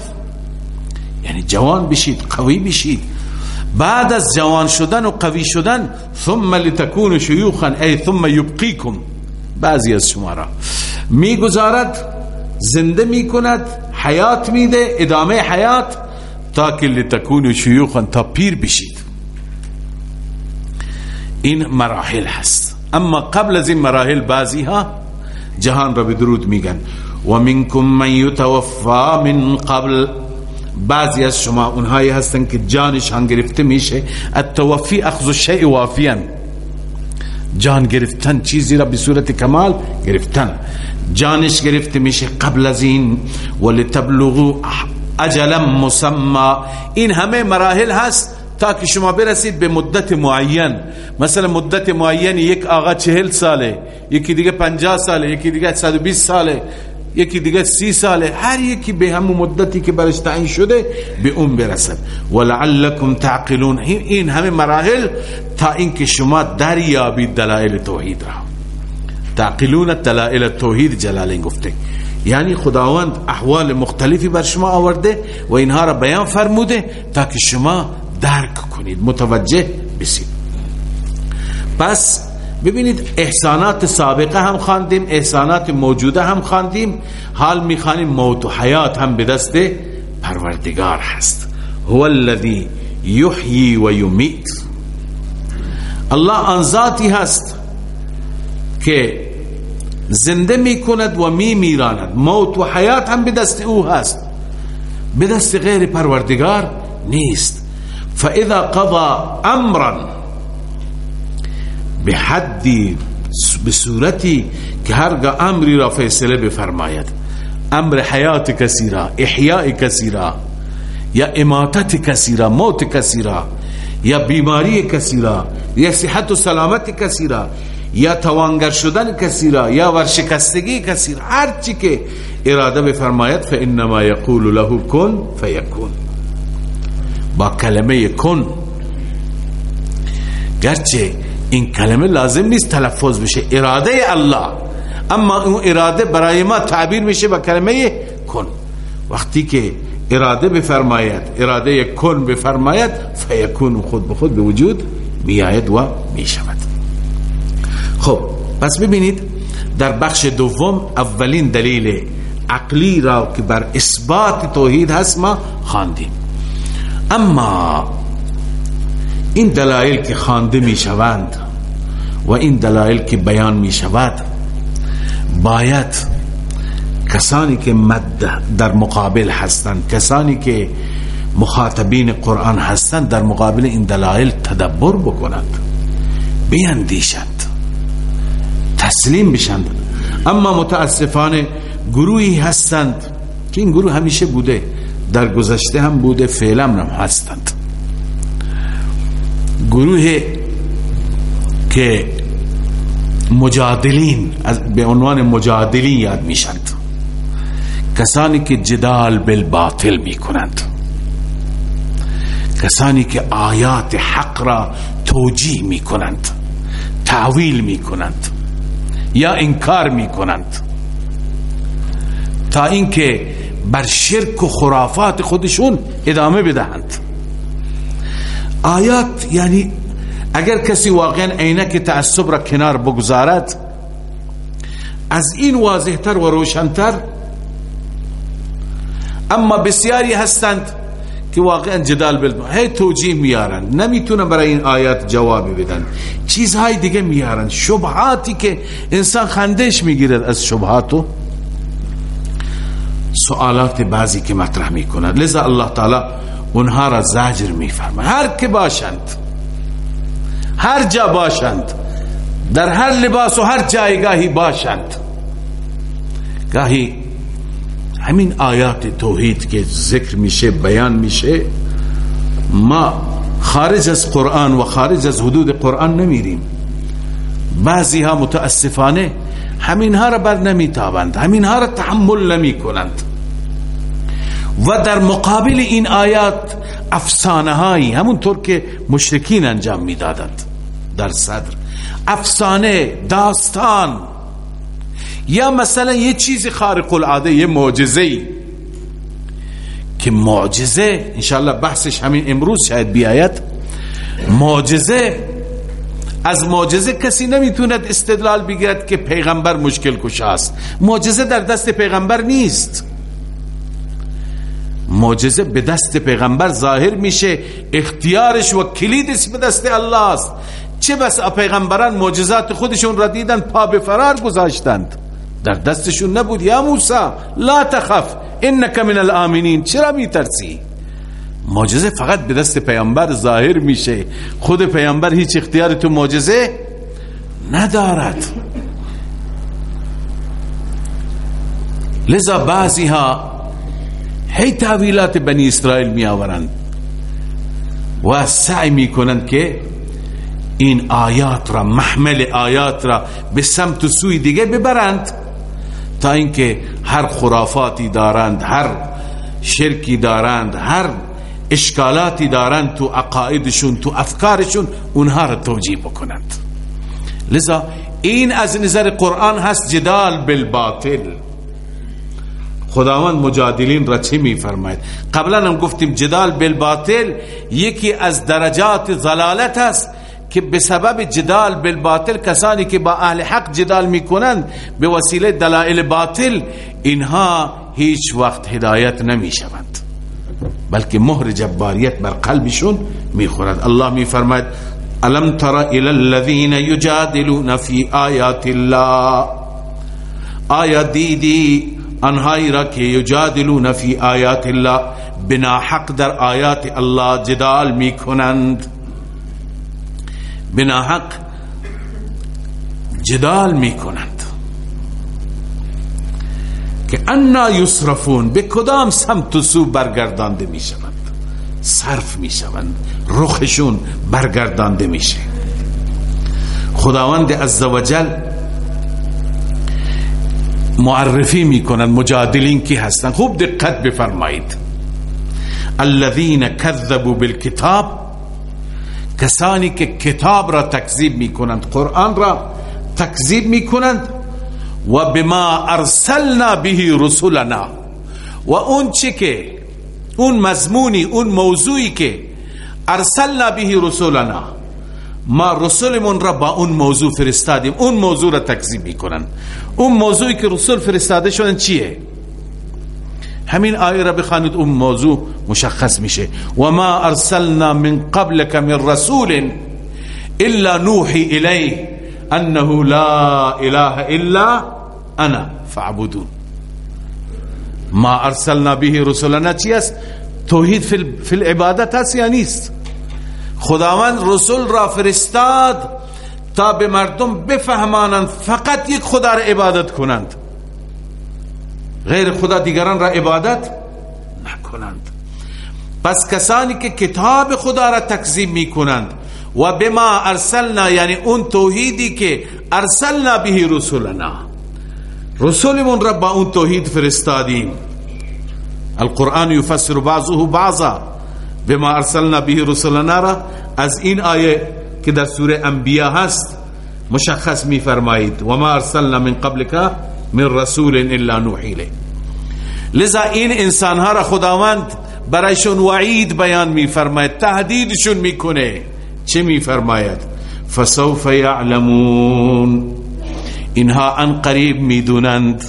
یعنی جوان بشید قوی بشید. بعد از جوان شدن و قوی شدن ثم لتكون شیوخا ای ثم یبقیکم. بعضی از شما را می‌گذارد زنده می‌کند حیات میده ادامه حیات تا که لتكون شیوخا تا پیر بشید. این مراحل هست. اما قبل از این مراحل بعضی ها جهان را به درود میگن. و منکم من یتوفا من قبل بعضی از شما اونهایی هستن که جانشان گرفته میشه. التوفی اخذ الشیء وافیا. جان گرفتن چیزی را به صورت کمال گرفتن. جانش گرفته میشه قبل از این. ولتبلغوا اجلا مسمى. این همه مراحل هست تا که شما برسید به مدت معین. مثلا مدت معین یک آقا چهل ساله یکی دیگه پنجاه ساله یکی دیگه صد بیست ساله. یکی دیگه سی ساله هر یکی به همون مدتی که برش تعیین شده به اون برسد. ولعلکم تعقلون. این همه مراحل تا اینکه شما دریابید دلائل توحید را. تعقلون دلائل توحید جلالین گفته. یعنی خداوند احوال مختلفی بر شما آورده و اینها را بیان فرموده تا که شما درک کنید. متوجه بسید پس ببینید احسانات سابقه هم خواندیم احسانات موجوده هم خواندیم. حال می‌خوانیم موت و حیات هم به دست پروردگار هست. هو الذی یحیی و یمیت. الله آن ذاتی هست که زنده می‌کند و می میراند موت و حیات هم به دست او هست. به دست غیر پروردگار نیست. فاذا قضى امرا به حدی به صورتی که هرگاه امری را فیصله بفرماید. امر حیات کسی را احیاء کسی را یا اماتت کسی را موت کسی را یا بیماری کسی را یا صحت و سلامت کسی را یا توانگر شدن کسی را یا ورشکستگی کسی را هر چی که اراده بفرماید فانما یقول له کن فیکون. با کلمه کن گرچه این کلمه لازم نیست تلفظ بشه. اراده الله. اما اون اراده برای ما تعبیر میشه با کلمه کن. وقتی که اراده بفرماید اراده کن بفرماید فیکون خود به خود به وجود میآید و می‌شود. خب پس ببینید در بخش دوم اولین دلیل عقلی را که بر اثبات توحید هست ما خواندیم. اما این دلایل که خوانده می شوند و این دلایل که بیان می شود باید کسانی که مد در مقابل هستند کسانی که مخاطبین قرآن هستند در مقابل این دلایل تدبر بکنند بیندیشند تسلیم بشند. اما متاسفانه گروهی هستند که این گروه همیشه بوده در گذشته هم بوده فعلا هم هستند. گروه که مجادلین به عنوان مجادلین یاد میشند کسانی که جدال بالباطل می‌کنند. کسانی که آیات حق را توجیه می‌کنند تعویل می‌کنند یا انکار می‌کنند. تا اینکه بر شرک و خرافات خودشون ادامه بدهند. آیات یعنی اگر کسی واقعا عینک تعصب را کنار بگذارد از این واضحتر و روشنتر اما بسیاری هستند که واقعا جدال بل هی توجیه میارن نمی‌تونن برای این آیات جواب بدن. چیزهای دیگه میارن. شبهاتی که انسان خندش می‌گیرد از شبهاتو. سوالات بعضی که مطرح می‌کنند لذا الله تعالی اونها را زجر میفرمه هر که باشند هر جا باشند در هر لباس و هر جایگاهی باشند. گاهی همین آیات توحید که ذکر میشه بیان میشه ما خارج از قرآن و خارج از حدود قرآن نمیریم. بعضی ها متاسفانه همین ها را بر نمیتابند همین ها را تحمل نمی کنند و در مقابل این آیات افسانه هایی همونطور که مشرکین انجام می‌دادند. در صدر افسانه داستان. یا مثلا یه چیز خارق العاده یه معجزه که معجزه انشاءالله بحثش همین امروز شاید بیاید. معجزه از معجزه کسی نمی‌توند استدلال بگیرد که پیغمبر مشکل کشاست. معجزه در دست پیغمبر نیست. معجزه به دست پیغمبر ظاهر میشه اختیارش و کلیدش به دست الله است چه بس پیغمبران معجزات خودشون را دیدن پا به فرار گذاشتند. در دستشون نبود. یا موسی لا تخف انک من الامنین چرا میترسی؟ معجزه فقط به دست پیامبر ظاهر میشه. خود پیامبر هیچ اختیار تو معجزه ندارد. لذا بعضی ها هی تعویلات بنی اسرائیل می آورند و سعی می کنند که این آیات را محمل آیات را به سمت و سوی دیگه ببرند تا اینکه هر خرافاتی دارند هر شرکی دارند هر اشکالاتی دارند تو عقایدشون تو افکارشون اونها را توجیه بکنند. لذا این از نظر قرآن هست جدال بالباطل. خداوند مجادلین را چه می فرماید قبلا هم گفتیم جدال بالباطل یکی از درجات ضلالت است که به سبب جدال بالباطل کسانی که با اهل حق جدال می‌کنند به وسیله دلائل باطل اینها هیچ وقت هدایت نمی شوند بلکه مهر جباریت بر قلبشون می‌خورد. الله میفرماید الم تر الى الذين يجادلون في آیات الله؟ آیا دیدی انهایی را که یجادلون فی آیات الله بنا حق در آیات الله جدال می‌کنند بنا حق جدال می‌کنند که انا یصرفون به کدام سمت و سو برگردانده می‌شوند صرف می‌شوند رخشون برگردانده میشه خداوند عزوجل معرفی می‌کنند مجادلین کی هستند. خوب دقت بفرمایید. الذين كذبوا بالكتاب کسانی که کتاب را تکذیب می‌کنند قرآن را تکذیب می‌کنند و بما ارسلنا به رسولنا و اون چی که اون مضمونی اون موضوعی که ارسلنا به رسولنا. ما رسولمون را با اون موضوع فرستادیم. اون موضوع را تکذیب می‌کنن. اون موضوعی که رسول فرستاده شدن چیه؟ همین آیه را بخوانید اون موضوع مشخص میشه. و ما ارسلنا من قبلك من رسول الا نوحي الیه انه لا اله الا انا فاعبدون. ما ارسلنا به رسولنا چی است؟ توحید فی العبادت هست یا نیست؟ خداوند رسول را فرستاد تا به مردم بفهمانند فقط یک خدا را عبادت کنند. غیر خدا دیگران را عبادت نکنند. پس کسانی که کتاب خدا را تکذیب می کنند و بما ارسلنا یعنی اون توحیدی که ارسلنا به رسولنا. رسولمون را با اون توحید فرستادیم. القرآن یفسر بعضه بعضا. بما ارسلنا به رسولنا را از این آیه که در سوره انبیاء هست مشخص می فرمایید و ما ارسلنا من قبلك من رسول الا نوحی لذا این انسانها را خداوند برایشون وعید بیان میفرماید تهدیدشون می‌کنه. چه میفرماید؟ فسوف یعلمون. اینها ان قریب می‌دونند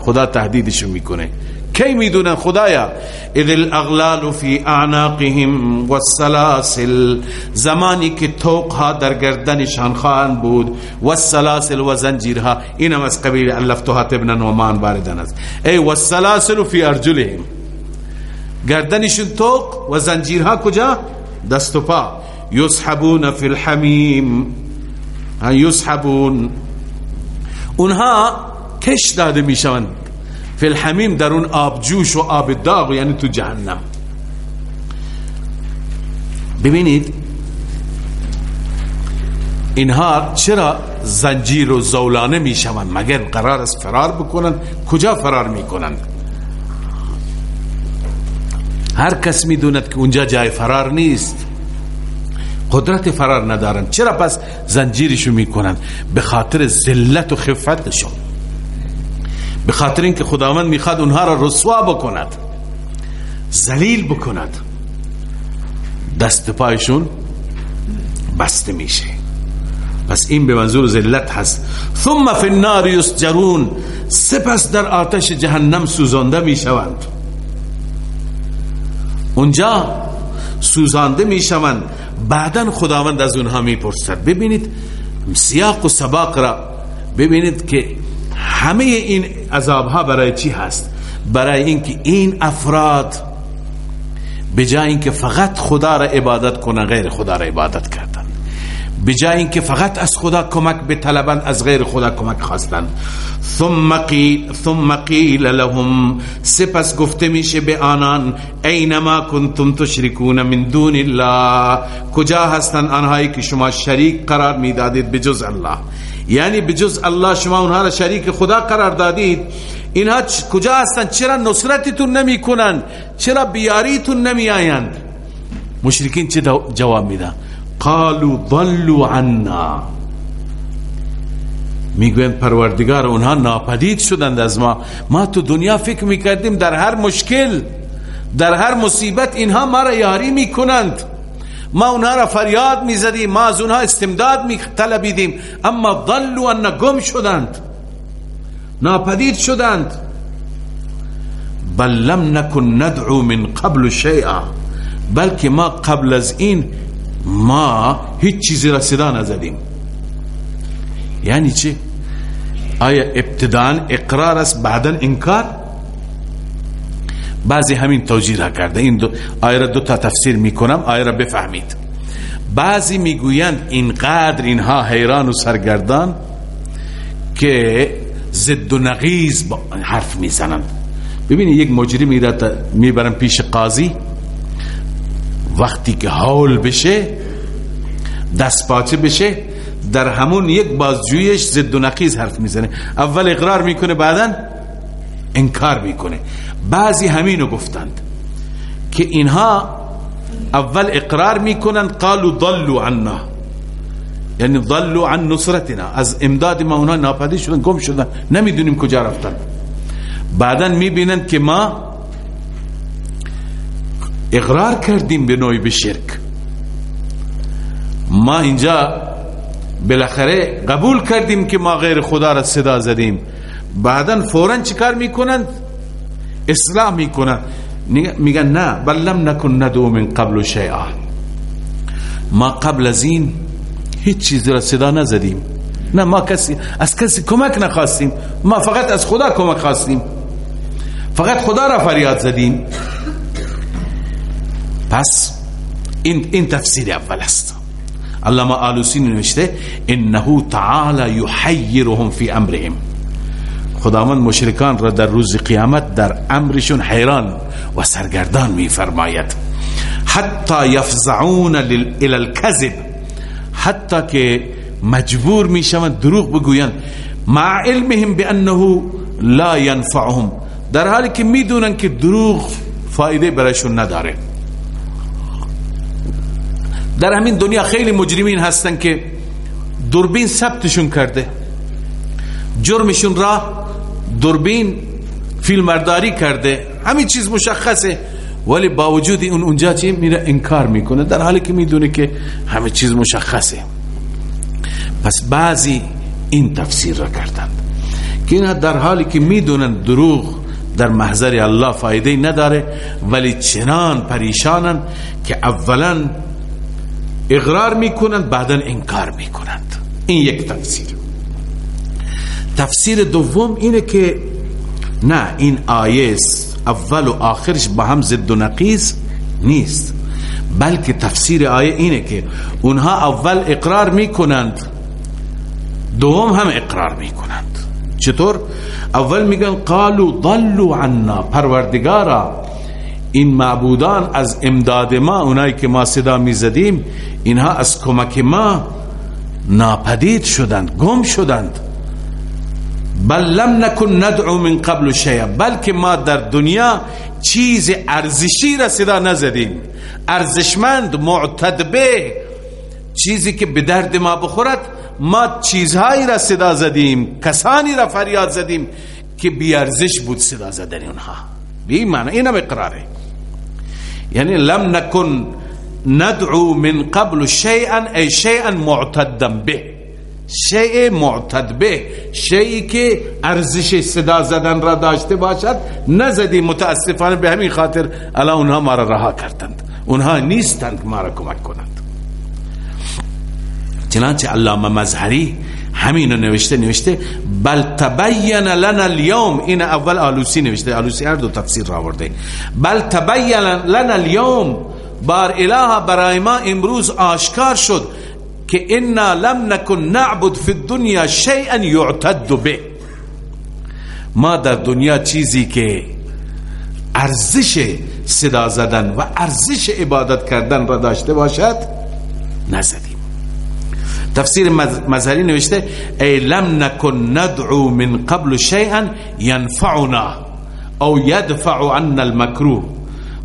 خدا تهدیدشون می‌کنه. کی می‌دونن خدایا؟ اذ الاغلال فی اعناقهم والسلاسل. زمانی که توقها در گردنشان خواهند بود والسلاسل و زنجیرها اینم از قبیل الفتها ابن نومان واردن است. ای والسلاسل فی ارجلهم. گردنشون توق و زنجیرها کجا؟ دست و پا. یسحبون فی الحمیم. یسحبون. اونها کش داده می‌شوند فی الحمیم در اون آب جوش و آب داغ یعنی تو جهنم. ببینید اینها چرا زنجیر و زولانه می‌شوند؟ مگر قرار است فرار بکنند؟ کجا فرار می‌کنند؟ هر کس می‌دوند که اونجا جای فرار نیست. قدرت فرار ندارن چرا پس زنجیرشو می‌کنن به خاطر ذلت و خفتشون به خاطر اینکه خداوند می‌خواد اونها را رسوا بکند ذلیل بکند. دست پایشون بسته میشه. پس این به منظور ذلت هست. ثم فی النار یسجرون. سپس در آتش جهنم سوزانده می‌شوند. اونجا سوزانده می‌شوند. بعدا خداوند از اونها می‌پرسد. ببینید سیاق و سباق را ببینید که همه این عذاب ها برای چی هست؟ برای اینکه این افراد به جای اینکه فقط خدا را عبادت کنن غیر خدا را عبادت کردن. به جای اینکه فقط از خدا کمک بطلبن از غیر خدا کمک خواستن. ثم قیل ثم قیل لهم. سپس گفته میشه به آنان اینما کنتم تشرکون من دون الله. کجا هستن آنهایی که شما شریک قرار می‌دادید به جز الله؟ یعنی به جز الله شما اونها را شریک خدا قرار دادید. اینها کجا هستن؟ چرا نصرتتون نمی کنن چرا بیاریتون نمی آیند مشرکین چه جواب میدن؟ قالوا ضلوا عنا. می‌گویند پروردگار اونها ناپدید شدند از ما. ما تو دنیا فکر می‌کردیم در هر مشکل در هر مصیبت اینها ما را یاری می‌کنند. ما اونها را فریاد می‌زدیم ما از اونها استمداد میطلبیدیم. اما ضلوا عنا گم شدند. ناپدید شدند. بل لم نکن ندعو من قبل شیئا. بلکه ما قبل از این ما هیچ چیزی را صدا نزدیم. یعنی چه آیا ابتدان اقرار است بعدا انکار؟ بعضی همین توجیه کرده. این دو آیه را دو تا تفسیر می‌کنم آیه را بفهمید. بعضی می‌گویند اینقدر اینها حیران و سرگردان که زد و نقیز حرف می‌زنند. ببینید یک مجرمی را می‌برن پیش قاضی. وقتی که حول بشه دست پاچه بشه در همون یک بازجویش زد و نقیز حرف می‌زنه. اول اقرار می‌کنه بعدا انکار می‌کنه. بعضی همینو گفتند که اینها اول اقرار می‌کنند قالوا ضلوا عنا. یعنی ضلوا عن نصرتنا. از امداد ما اونها ناپدید شدن گم شدن. نمی‌دونیم کجا رفتن. بعدا می‌بینند که ما اقرار کردیم به نوعی به شرک. ما اینجا بالاخره قبول کردیم که ما غیر خدا را صدا زدیم. بعدا فورا چیکار می‌کنند اصلاح می‌کنند میگن نه بل لم نکن ندو من قبل شیئا. ما قبل از این هیچ چیزی را صدا نزدیم. نه ما کسی از کسی کمک نخواستیم. ما فقط از خدا کمک خواستیم. فقط خدا را فریاد زدیم. پس این این تفسیر اول است. علامه آلوسی نوشته انه تعالی یحیرهم فی امرهم. خداوند مشرکان را در روز قیامت در امرشون حیران و سرگردان می فرماید حتی یفزعون الى الكذب حتی که مجبور می شوند دروغ بگویند. مع علمهم بانه لا ينفعهم در حالی که می‌دونن که دروغ فایده برایشون نداره. در همین دنیا خیلی مجرمین هستن که دوربین ثبتشون کرده. جرمشون را دوربین فیلمبرداری کرده. همین چیز مشخصه. ولی با وجود اون اونجا چی میره انکار می‌کنه. در حالی که می‌دونه که همه چیز مشخصه. پس بعضی این تفسیر را کردند که اینها در حالی که می‌دونن دروغ در محضر الله فایده نداره ولی چنان پریشانن که اولا اقرار می‌کنند بعدا انکار می‌کنند. این یک تفسیر. تفسیر دوم اینه که نه این آیه اول و آخرش با هم زد و نقیز نیست. بلکه تفسیر آیه اینه که اونها اول اقرار می‌کنند دوم هم اقرار می‌کنند. چطور؟ اول میگن قالو ضلوا عنا پروردگارا این معبودان از امداد ما اونایی که ما صدا می‌زدیم اینها از کمک ما ناپدید شدند گم شدند. بل لم نکن ندعو من قبل شیء بلکه ما در دنیا چیز ارزشی را صدا نزدیم. ارزشمند معتد به چیزی که به درد ما بخورد ما چیزهایی را صدا زدیم کسانی را فریاد زدیم که بیارزش بود صدا زدن اونها. بی معنی اینم اقراره. یعنی لم نکن ندعو من قبل شیئا ای شیئا معتدا به. شیء معتد به شیئی که ارزش صدا زدن را داشته باشد نزدی متاسفانه به همین خاطر الان اونها ما را رها کردند. اونها نیستند ما را کمک کنند. چنانچه علامه مظهری همین رو نوشته نوشته بل تبین لنا اليوم. این اول آلوسی نوشته آلوسی هر دو تفسیر را آورده. بل تبین لنا اليوم. بار اله برای ما امروز آشکار شد. که انا لم نکن نعبد فی الدنیا شیئا یعتد به۔ ما در دنیا چیزی که ارزش صدا زدن و ارزش عبادت کردن را داشته باشد نزدیم۔ تفسیر مظهری نوشته ای لم نکن ندعو من قبل شیئا ینفعنا او یدفع عنا المکروه۔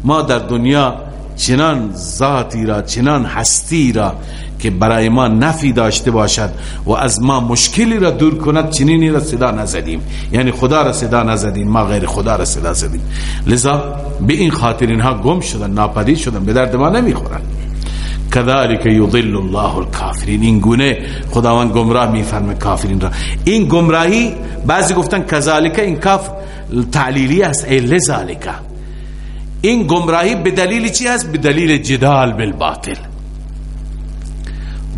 ما در دنیا چنان ذاتی را چنان هستی را که برای ما نفی داشته باشد و از ما مشکلی را دور کند چنینی را صدا نزدیم. یعنی خدا را صدا نزدیم ما غیر خدا را صدا زدیم. لذا به این خاطر اینها گم شدن ناپدید شدن به درد ما نمی‌خورن. کذالک یضل الله الکافرین. این گونه خداوند گمراه میفرمه کافرین را. این گمراهی بعضی گفتن کذالک این کاف تعلیلی است ای لذالک. این گمراهی به دلیل چی است؟ به دلیل جدال بالباطل.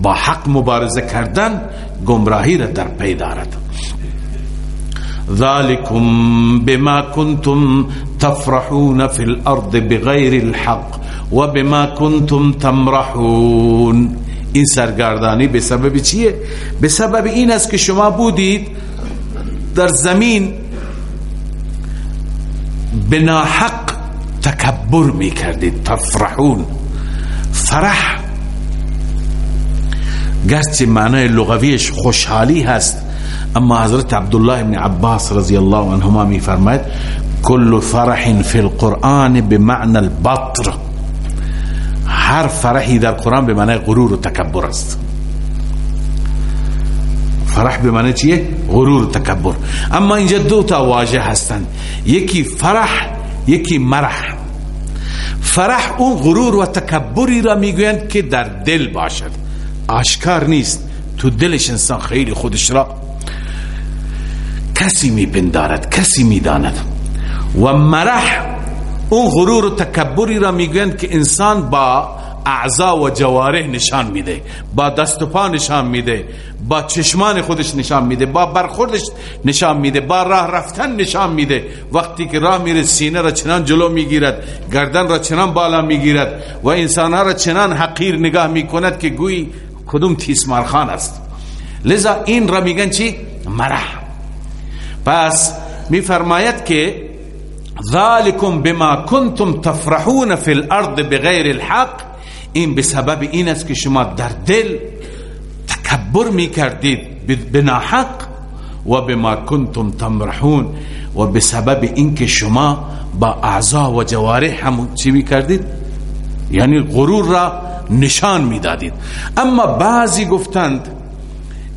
با حق مبارزه کردن گمراهی را در پی دارد. ذالکم بما کنتم تفرحون في الارض بغیر الحق و بما کنتم تمرحون. این سرگردانی به سبب چیه؟ به سبب این است که شما بودید در زمین بنا حق تکبر می کردید تفرحون. فرح. گرچه معنای لغویش خوشحالی هست اما حضرت عبدالله ابن عباس رضی الله عنهما می فرماید کل فرح فی القرآن بمعنى البطر. هر فرحی در قرآن به معنی غرور و تکبر است. فرح به معنی چیه؟ غرور و تکبر. اما اینجا دو تا واژه هستند. یکی فرح یکی مرح. فرح اون غرور و تکبری را می‌گویند که در دل باشد. آشکار نیست. تو دلش انسان خیلی خودش را کسی میپندارد کسی می‌داند. و مرح اون غرور و تکبری را می‌گویند که انسان با اعضا و جواره نشان میده با دست و پا نشان میده با چشمان خودش نشان میده با برخوردش نشان میده با راه رفتن نشان میده. وقتی که راه میره سینه را چنان جلو می‌گیرد گردن را چنان بالا می‌گیرد و انسان را چنان حقیر نگاه می‌کند که گویی کدوم تیسمارخان است. لذا این را میگن چی؟ مرح. پس میفرماید که ذالکم بما کنتم تفرحون فی الارض بغیر الحق این به سبب این است که شما در دل تکبر می‌کردید بناحق و بما کنتم تمرحون و به سبب اینکه شما با اعضا و جوارح هم چی می‌کردید؟ یعنی غرور را نشان می‌دادید. اما بعضی گفتند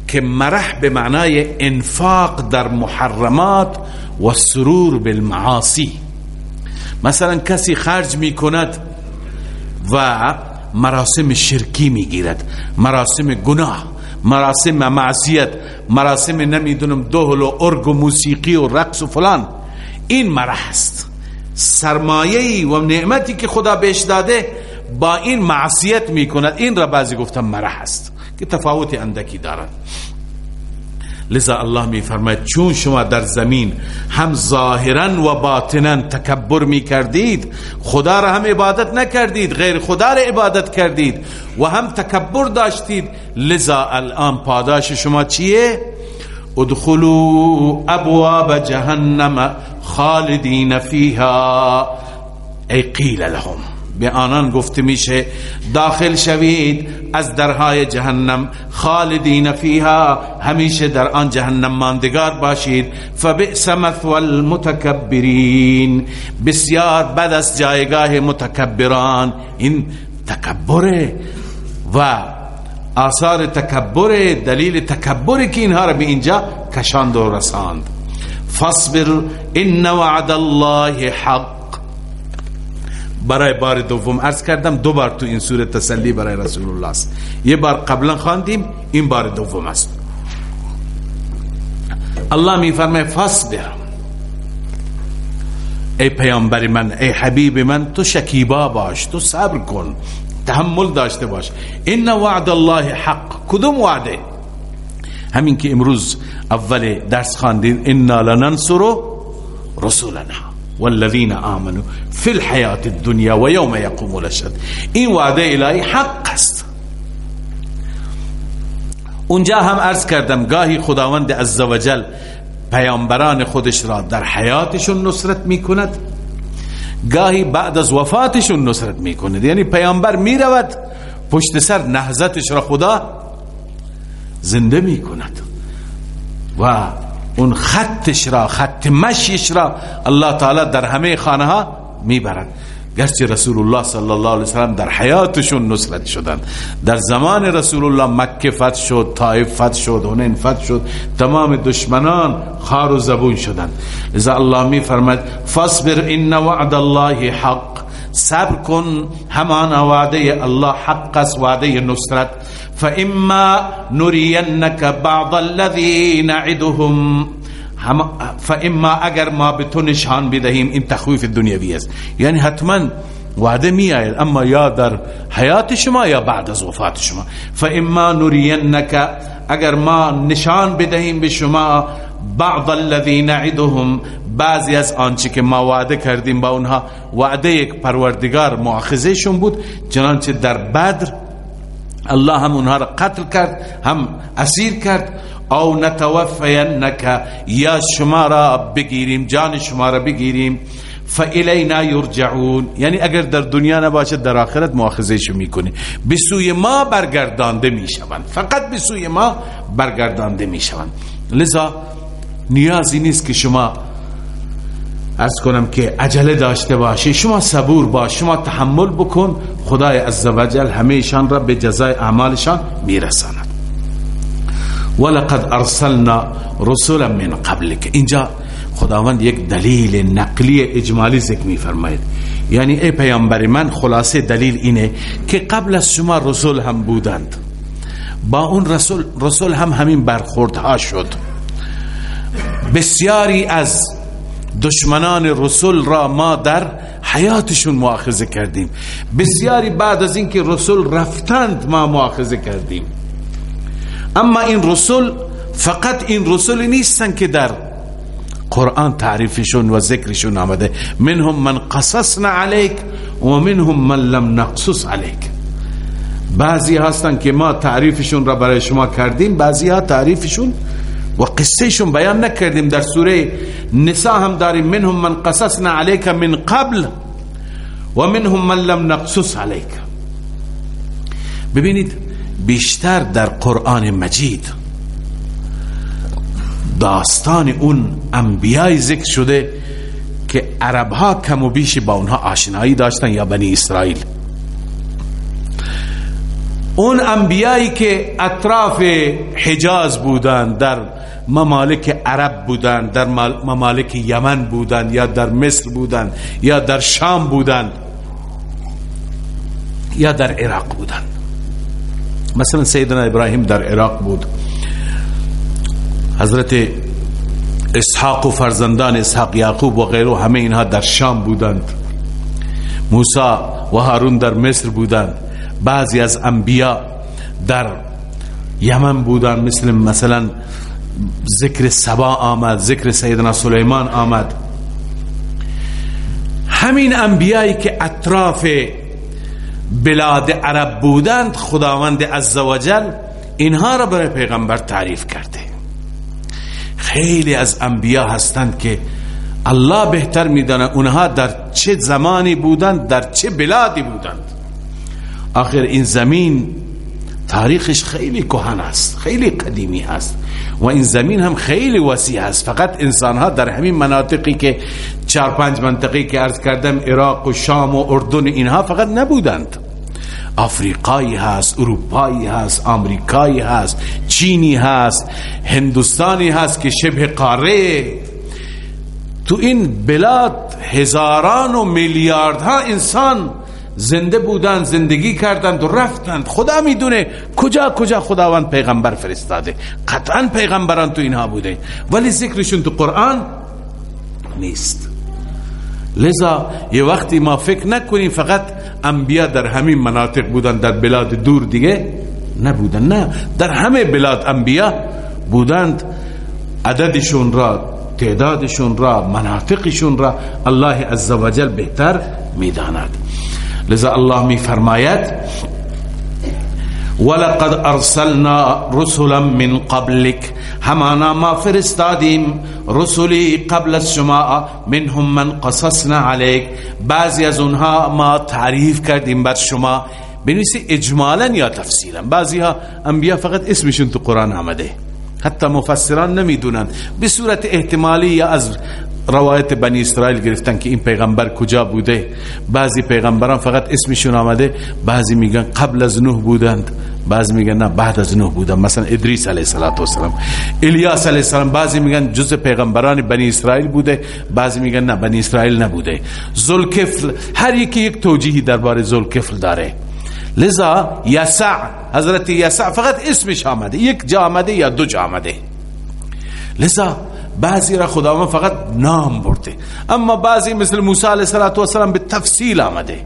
که مرح به معنای انفاق در محرمات و سرور بالمعاصی. مثلا کسی خرج می کند و مراسم شرکی می گیرد مراسم گناه مراسم معصیت مراسم نمی‌دونم دهل و ارگ و موسیقی و رقص و فلان. این مرح است. سرمایه و نعمتی که خدا بهش داده با این معصیت می کند این را بعضی گفتم مرح است که تفاوت اندکی دارد. لذا الله می فرماید چون شما در زمین هم ظاهرا و باطنا تکبر می کردید خدا را هم عبادت نکردید غیر خدا را عبادت کردید و هم تکبر داشتید لذا الان پاداش شما چیه؟ ادخلوا ابواب جهنم خالدین فیها. ای قیل لهم. به آنان گفته میشه داخل شوید از درهای جهنم خالدین فیها همیشه در آن جهنم ماندگار باشید. فبئس مثوى المتکبرین بسیار بد از جایگاه متکبران. این تکبره و آثار تکبر دلیل تکبر که اینها را به اینجا کشاند و رساند. فاصبر ان وعد الله حق. برای بار دوم عرض کردم دو بار تو این سوره تسلی برای رسول الله است. یه بار قبلا خواندیم این بار دوم است. الله می فرمه فاصبر. ای پیامبر من ای حبیب من تو شکیبا باش تو صبر کن تحمل داشته باش. این وعد الله حق. کدوم وعده؟ همین که امروز اول درس خواندیم انا لننصر رسولنا. والذين آمنوا في الحياة الدنيا ويوم يقوم الاشهاد این وعده الهی حق است. اونجا هم عرض کردم گاهی خداوند عزوجل پیامبران خودش را در حیاتشون نصرت می‌کند گاهی بعد از وفاتشون نصرت می‌کند. یعنی پیامبر می‌رود پشت سر نهزتش را خدا زنده می‌کند. و اون خطش را خط مشیش را الله تعالی در همه خانه ها می‌برد. گرچه رسول الله صلی الله علیه وسلم در حیاتشون نصرت شدند در زمان رسول الله مکه فتح شد طائف فتح شد هنین فتح شد تمام دشمنان خار و زبون شدند لذا الله می فرماید فاصبر ان وعد الله حق. صبر کن همان وعده الله حق است وعده نصرت فإما نرینك بعض الذي نعدهم. فإما اگر ما به تو نشان بدهیم این تخویف دنیوی است. یعنی حتما وعده می آید. اما یا در حیات شما یا بعد از وفات شما. فإما نرینك اگر ما نشان بدهیم به شما بعض الذي نعدهم بعضی از آنچه که ما وعده کردیم با اونها. وعده یک پروردگار مؤاخذهشون بود چنانچه در بدر الله هم اونها را قتل کرد هم اسیر کرد. او نتوفینک یا شما را بگیریم جان شما را بگیریم. فالینا یرجعون. یعنی اگر در دنیا نباشد در آخرت مؤاخذهشو می‌کنی. به سوی ما برگردانده می‌شوند. فقط به سوی ما برگردانده می‌شوند. لذا نیازی نیست که شما ارز کنم که عجله داشته باشی. شما صبور باش شما تحمل بکن. خدای عزوجل همیشان را به جزای اعمالشان میرساند. ولقد ارسلنا رسولا من قبلك اینجا خداوند یک دلیل نقلی اجمالی ذکر میفرماید. یعنی ای پیامبر من خلاصه دلیل اینه که قبل از شما رسول هم بودند. با اون رسول رسول هم همین برخوردها شد. بسیاری از دشمنان رسول را ما در حیاتشون مؤاخذه کردیم. بسیاری بعد از اینکه رسول رفتند ما مؤاخذه کردیم. اما این رسول فقط این رسول نیستن که در قرآن تعریفشون و ذکرشون آمده. منهم من قصصنا علیک و منهم من لم نقصص علیک. بعضی هستن که ما تعریفشون را برای شما کردیم بعضی ها تعریفشون و قصهشون بیان نکردیم در سوره نساء هم داریم منهم من قصصنا علیک من قبل و منهم من لم نقصص علیک. ببینید بیشتر در قرآن مجید داستان اون انبیای ذکر شده که عرب ها کم و بیش با اونها آشنایی داشتن یا بنی اسرائیل. اون انبیایی که اطراف حجاز بودند در ممالک عرب بودند در ممالک یمن بودند یا در مصر بودند یا در شام بودند یا در عراق بودند مثلا سیدنا ابراهیم در عراق بود. حضرت اسحاق و فرزندان اسحاق یعقوب و غیره همه اینها در شام بودند. موسی و هارون در مصر بودند. بعضی از انبیا در یمن بودند مثل مثلا ذکر سبا آمد ذکر سیدنا سلیمان آمد. همین انبیایی که اطراف بلاد عرب بودند خداوند عزوجل اینها را برای پیغمبر تعریف کرده. خیلی از انبیا هستند که الله بهتر میدانه اونها در چه زمانی بودند در چه بلادی بودند. آخر این زمین تاریخش خیلی کهن است خیلی قدیمی است و این زمین هم خیلی وسیع است. فقط انسان ها در همین مناطقی که چار پنج منطقی که ارز کردم عراق و شام و اردن اینها فقط نبودند. آفریقایی هست اروپایی هست آمریکایی هست چینی هست هندوستانی هست که شبه قاره. تو این بلاد هزاران و میلیاردها انسان زنده بودن زندگی کردند و رفتند. خدا می‌دونه کجا کجا خداوند پیغمبر فرستاده. قطعا پیغمبران تو اینها بوده. ولی ذکرشون تو قرآن نیست. لذا یه وقتی ما فکر نکنیم فقط انبیا در همین مناطق بودن در بلاد دور دیگه نبودن. نه در همه بلاد انبیا بودند. عددشون را تعدادشون را مناطقشون را الله عزوجل بهتر می‌داند. لذا الله می فرماید ولقد ارسلنا رسلا من قبلك همانا ما فرستادیم رسولی قبل از شما منهم من قصصنا عليك بعضی از اونها ما تعریف کردیم بر شما. بنویسی اجمالا یا تفصیلا. بعضی ها انبیا فقط اسمشون تو قرآن آمده. حتی مفسران نمی‌دونن. به صورت احتمالی یا از روایت بنی اسرائیل گرفتن که این پیغمبر کجا بوده. بعضی پیغمبران فقط اسمشون آمده بعضی میگن قبل از نوح بودند بعضی میگن نه بعد از نوح بودند. مثلا ادریس علیه السلام الیاس علیه السلام بعضی میگن جز پیغمبران بنی اسرائیل بوده بعضی میگن نه بنی اسرائیل نبوده. ذوالکفل هر یکی یک توجیهی درباره ذوالکفل داره. لذا یسع حضرت یسع فقط اسمش آمده یک جا آمده یا دو جا آمده. لذا بعضی را خداوند فقط نام برده. اما بعضی مثل موسی علیه السلام به تفصیل آمده.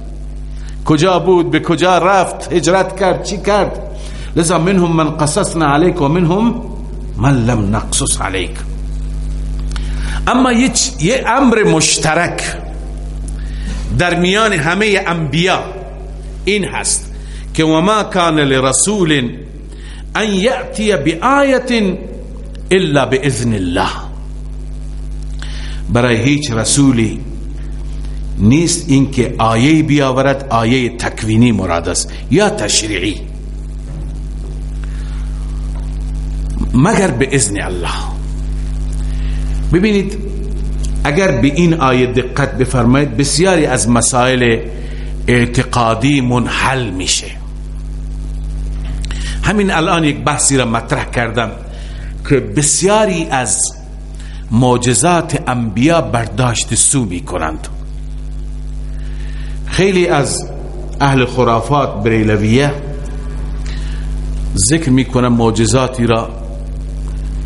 کجا بود؟ به کجا رفت؟ هجرت کرد؟ چی کرد؟ لذا منهم من قصصنا علیک و منهم من لم نقصص علیک. اما یه امر مشترک در میان همه انبیا این هست که وما کان لرسول ان یأتی بآیت الا باذن الله. برای هیچ رسولی نیست اینکه آیه بیاورد آیه تکوینی مراد است یا تشریعی. مگر به اذن الله؟ ببینید اگر به این آیه دقت بفرمایید بسیاری از مسائل اعتقادی منحل میشه. همین الان یک بحثی را مطرح کردم که بسیاری از معجزات انبیا برداشت سو می کنند خیلی از اهل خرافات بریلویه ذکر می کنند معجزاتی را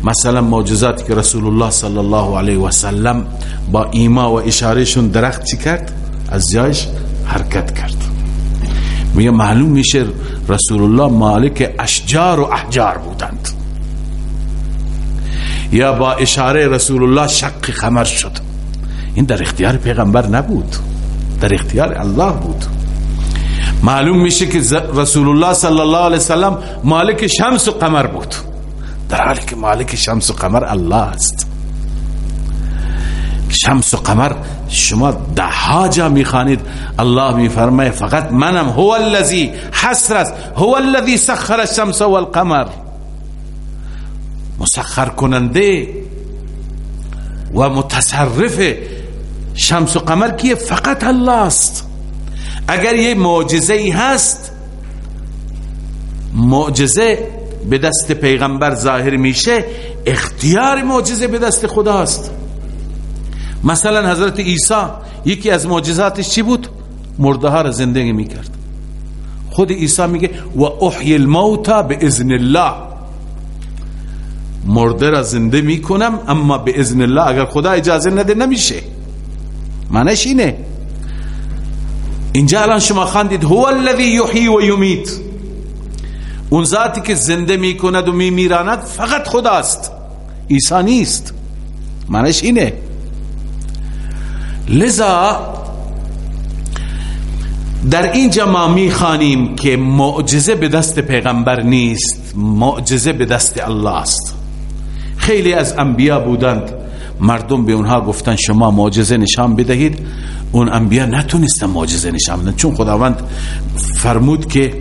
مثلا معجزاتی که رسول الله صلی الله علیه و سلم با ایما و اشارهشون درخت چی کرد؟ از جایش حرکت کرد. میگه معلوم میشه رسول الله مالک اشجار و احجار بودند. یا با اشاره رسول الله شق خمر شد. این در اختیار پیغمبر نبود. در اختیار الله بود. معلوم میشه که رسول الله صلی الله علیه وسلم مالک شمس و قمر بود. در حالی که مالک شمس و قمر الله است. شمس و قمر شما ده ها جا می‌خوانید. الله میفرماید فقط منم هو الذی حسرت هو الذی سخر الشمس والقمر. مسخر کننده و متصرف شمس و قمر کیه فقط الله است اگر یه معجزه ای هست معجزه به دست پیغمبر ظاهر میشه اختیار معجزه به دست خداست. مثلا حضرت عیسی یکی از معجزاتش چی بود؟ مرده ها را زندگی می‌کرد. خود عیسی میگه و احی الموتا به اذن الله. مرده را زنده می‌کنم اما به اذن الله اگر خدا اجازه نده نمیشه. معنیش اینه. اینجا الان شما خاندید هو الذی یحیی و یمیت. اون ذاتی که زنده می‌کند و میمیراند فقط خداست. عیسی نیست. معنیش اینه. لذا در اینجا ما می‌خوانیم که معجزه به دست پیغمبر نیست معجزه به دست الله است. خیلی از انبیا بودند. مردم به اونها گفتن شما معجزه نشان بدهید. اون انبیا نتونستن معجزه نشان بدن. چون خداوند فرمود که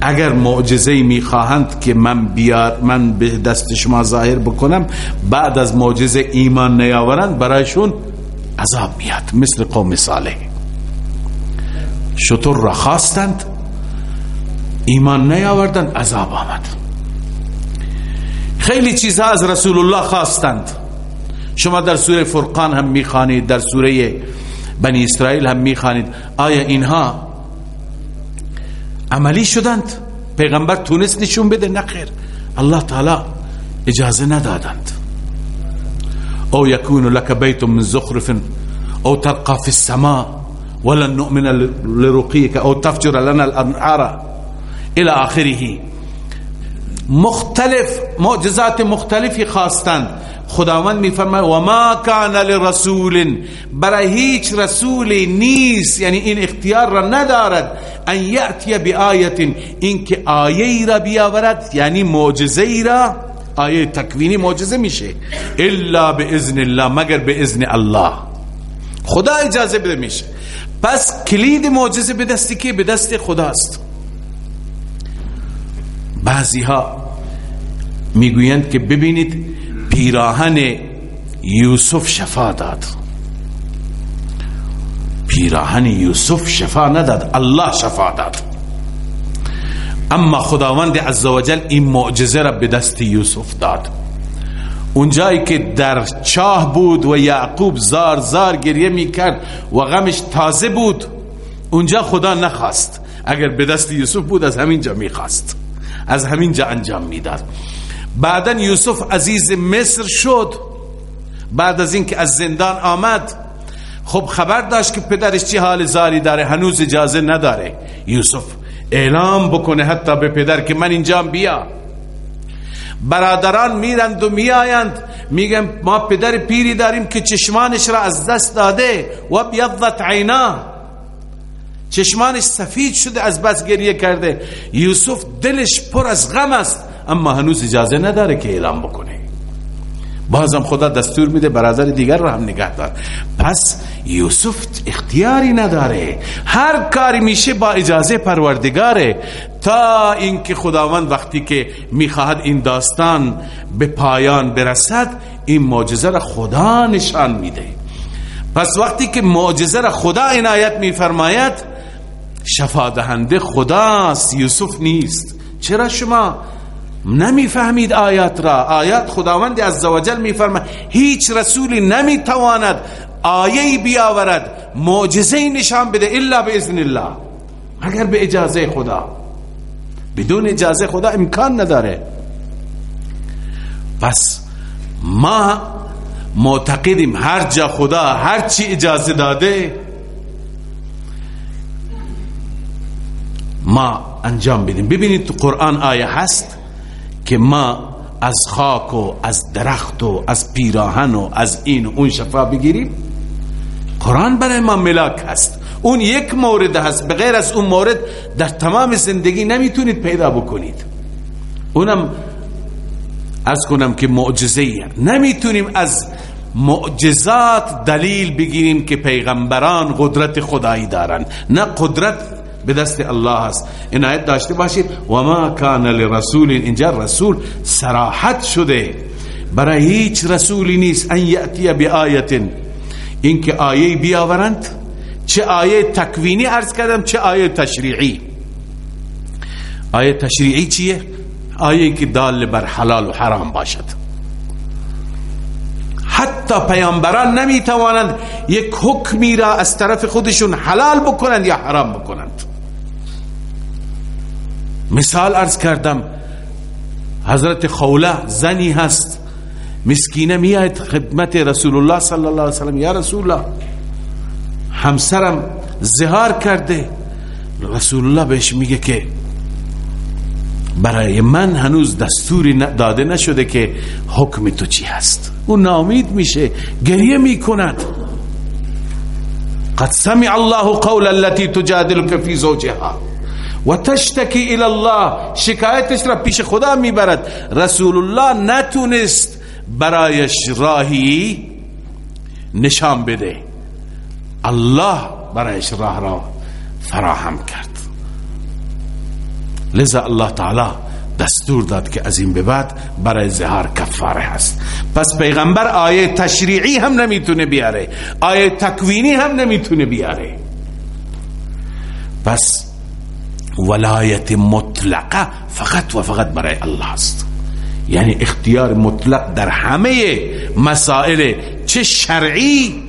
اگر معجزه می‌خواهند که من بیار من به دست شما ظاهر بکنم بعد از معجزه ایمان نیاورند برایشون عذاب میاد مثل قوم صالح. شطور را خواستند ایمان نیاوردند عذاب آمد. خیلی چیزها از رسول الله خواستند. شما در سوره فرقان هم می‌خوانید در سوره بنی اسرائیل هم می‌خوانید. آیا اینها عملی شدند؟ پیغمبر تونست نشون بده؟ نخیر الله تعالی اجازه ندادند. او یکون لك بیت من زخرف او تلقى في السماء ولن نؤمن لرقيك او تفجر لنا الانهار الى آخره. مختلف معجزات مختلفی خواستند. خداوند میفرماید و ما کان لرسول. برای هیچ رسولی نیست یعنی این اختیار را ندارد. ان یأتی بآیت. این که آیه را بیاورد یعنی معجزه را. آیه تکوینی معجزه میشه. الا باذن الله. مگر به اذن الله. خدا اجازه بده میشه. پس کلید معجزه به دستی که به دست خداست. بعضی ها می‌گویند که ببینید پیراهن یوسف شفا داد. پیراهن یوسف شفا نداد الله شفا داد. اما خداوند عزوجل این معجزه را به دست یوسف داد. اونجایی که در چاه بود و یعقوب زار زار گریه می‌کرد و غمش تازه بود اونجا خدا نخواست. اگر به دست یوسف بود از همین جا می‌خواست. از همین جا انجام می‌داد. بعدا یوسف عزیز مصر شد. بعد از اینکه از زندان آمد خب خبر داشت که پدرش چی حال زاری داره هنوز اجازه نداره. یوسف اعلام بکنه حتی به پدر که من اینجام بیا. برادران میرند و میآیند. میگن ما پدر پیری داریم که چشمانش را از دست داده. و بیضت عینا. چشمانش سفید شده از بس گریه کرده. یوسف دلش پر از غم است اما هنوز اجازه نداره که اعلام بکنه. بازم خدا دستور میده برادر دیگر را هم نگه دار. پس یوسف اختیاری نداره. هر کاری میشه با اجازه پروردگاره. تا اینکه خداوند وقتی که می‌خواهد این داستان به پایان برسد این معجزه را خدا نشان میده. پس وقتی که معجزه را خدا عنایت میفرماید شفا دهنده خداست یوسف نیست. چرا شما نمی‌فهمید آیات را؟ آیات خداوند عزوجل میفرما هیچ رسولی نمی‌تواند آیه بیاورد معجزه نشان بده الا باذن الله. اگر به اجازه خدا؟ بدون اجازه خدا امکان نداره. پس ما معتقدیم هر جا خدا هر چی اجازه داده ما انجام بدیم. ببینید تو قرآن آیه هست که ما از خاک و از درخت و از پیراهن و از این و اون شفا بگیریم. قرآن برای ما ملاک هست. اون یک مورد هست. بغیر از اون مورد در تمام زندگی نمی‌تونید پیدا بکنید. اونم از کنم که معجزه نمی‌تونیم از معجزات دلیل بگیریم که پیغمبران قدرت خدایی دارن. نه قدرت به دست الله است. عنایت داشته باشید. و ما کان لرسول اینجا رسول سراحت شده. برای هیچ رسولی نیست. ان یأتی بی آیت اینکه آیه بیاورند. چه آیه تکوینی عرض کردم چه آیه تشریعی. آیه تشریعی چیه؟ آیه که دال بر حلال و حرام باشد. حتی پیامبران نمی‌توانند یک حکمی را از طرف خودشون حلال بکنند یا حرام بکنند. مثال ارز کردم حضرت خوله زنی هست مسکینه میاد خدمت رسول الله صلی الله علیه وسلم. یا رسول الله همسرم زهار کرده. رسول الله بهش میگه که برای من هنوز دستوری داده نشده که حکم تو چی هست. او نامید میشه گریه می‌کند. قد سمع الله قول التي تجادلك في زوجها. و تشتکی الى الله شکایتش را پیش خدا می‌برد. رسول الله نتونست برایش راهی نشان بده. الله برایش راه را فراهم کرد. لذا الله تعالی دستور داد که از این به بعد برای زهار کفاره هست. پس پیغمبر آیه تشریعی هم نمی‌تونه بیاره. آیه تکوینی هم نمی‌تونه بیاره. پس ولایت مطلقه فقط و فقط برای الله است. یعنی اختیار مطلق در همه مسائل چه شرعی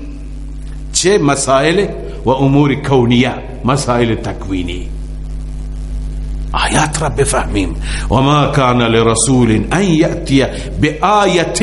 چه مسائل و امور کونیه مسائل تکوینی. آیات را بفهمیم. و ما کان لرسول ان یأتی بآیت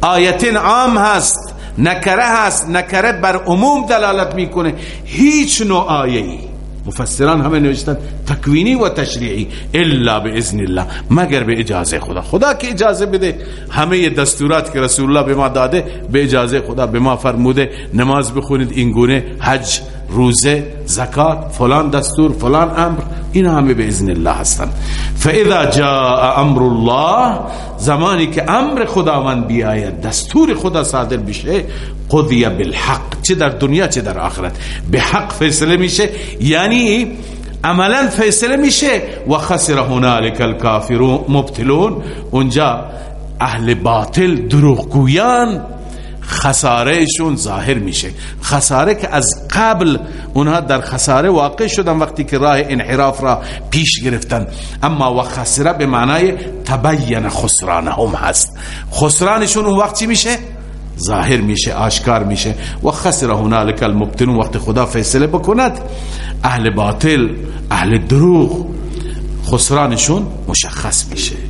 آیت عام هست نکره هست نکره بر عموم دلالت می‌کنه. هیچ نوع آیهی مفسران همه نوشتن تکوینی و تشریعی. الا باذن الله. مگر به اجازه خدا. خدا که اجازه بده. همه دستورات که رسول الله به ما داده به اجازه خدا به ما فرموده. نماز بخونید این گونه حج روزه زکات فلان دستور فلان امر این همه به اذن الله هستند فاذا جاء امر الله زمانی که امر خداوند بیاید دستور خدا صادر بشه قضیه بالحق. چه در دنیا چه در آخرت. به حق فیصله میشه یعنی عملا فیصله میشه. و خسر هنالک الکافرون مبتلون. اونجا اهل باطل دروغگویان خسارهشون ظاهر میشه. خساره که از قبل اونها در خساره واقع شدن وقتی که راه انحراف را پیش گرفتن. اما و خسره به معنای تبین خسرانهم هست. خسرانشون اون وقت چی میشه؟ ظاهر میشه آشکار میشه. و خسر هنالک المبتلون وقت خدا فیصله بکند اهل باطل اهل دروغ خسرانشون مشخص میشه.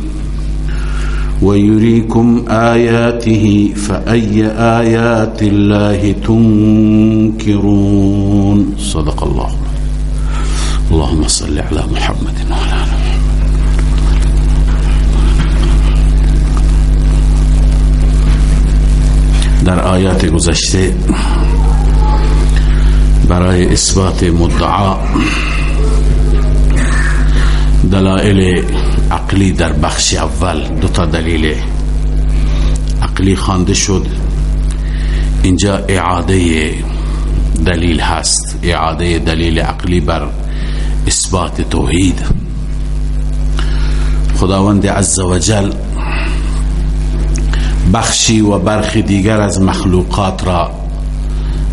ويريكم آياته فأي آيات الله تنكرون؟ صدق الله. اللهم صل على محمد وعلى آله در آیات گذشته برای اثبات مدعا دلائل عقلی در بخش اول دو تا دلیل عقلی خوانده شد. اینجا اعاده دلیل هست. اعاده دلیل عقلی بر اثبات توحید. خداوند عزوجل بخشی و برخی دیگر از مخلوقات را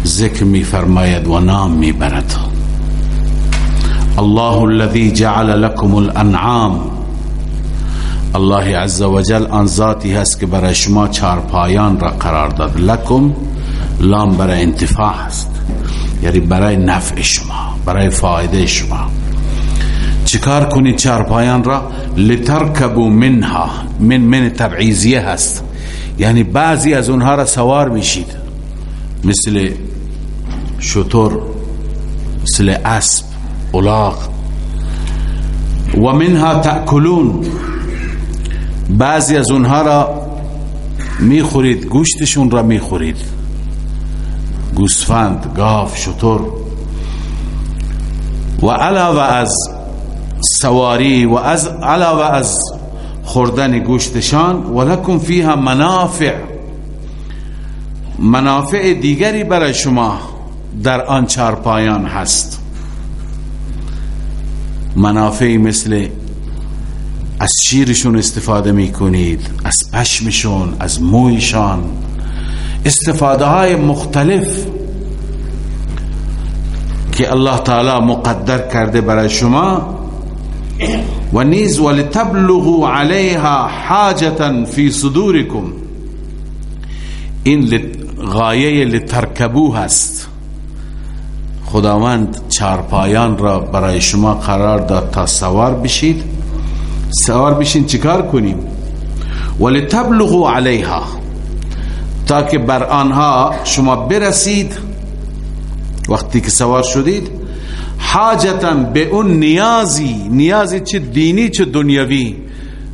ذکر می فرماید و نام می برد الله الذي جعل لكم الانعام الله عز وجل آن ذاتی هست که برای شما چارپایان را قرار داد. لکم لام برای انتفاع هست. یعنی برای نفع شما برای فایده شما. چیکار کنید چارپایان را؟ لترکبو منها. من من تبعیزیه هست. یعنی بعضی از اونها را سوار میشید. مثل شطور مثل اسب الاغ. و منها تأکلون. بعضی از اونها را می‌خورید گوشتشون را می‌خورید. گوسفند گاف شطور و علاوه از سواری و از علاوه از خوردن گوشتشان ولکم فیها منافع. منافع دیگری برای شما در آن چارپایان هست. منافعی مثل از شیرشون استفاده می کنید از پشمشون از مویشان. استفاده های مختلف که الله تعالی مقدر کرده برای شما. و نیز ولتبلغوا علیها حاجتا فی صدورکم. این غایه لترکبو هست. خداوند چارپایان را برای شما قرار داد تا سوار بشید. سوار بشین چیکار کنیم؟ ولتبلغوا علیها. تا که بر آنها شما برسید وقتی که سوار شدید حاجتا به اون نیازی نیازی چه دینی چه دنیوی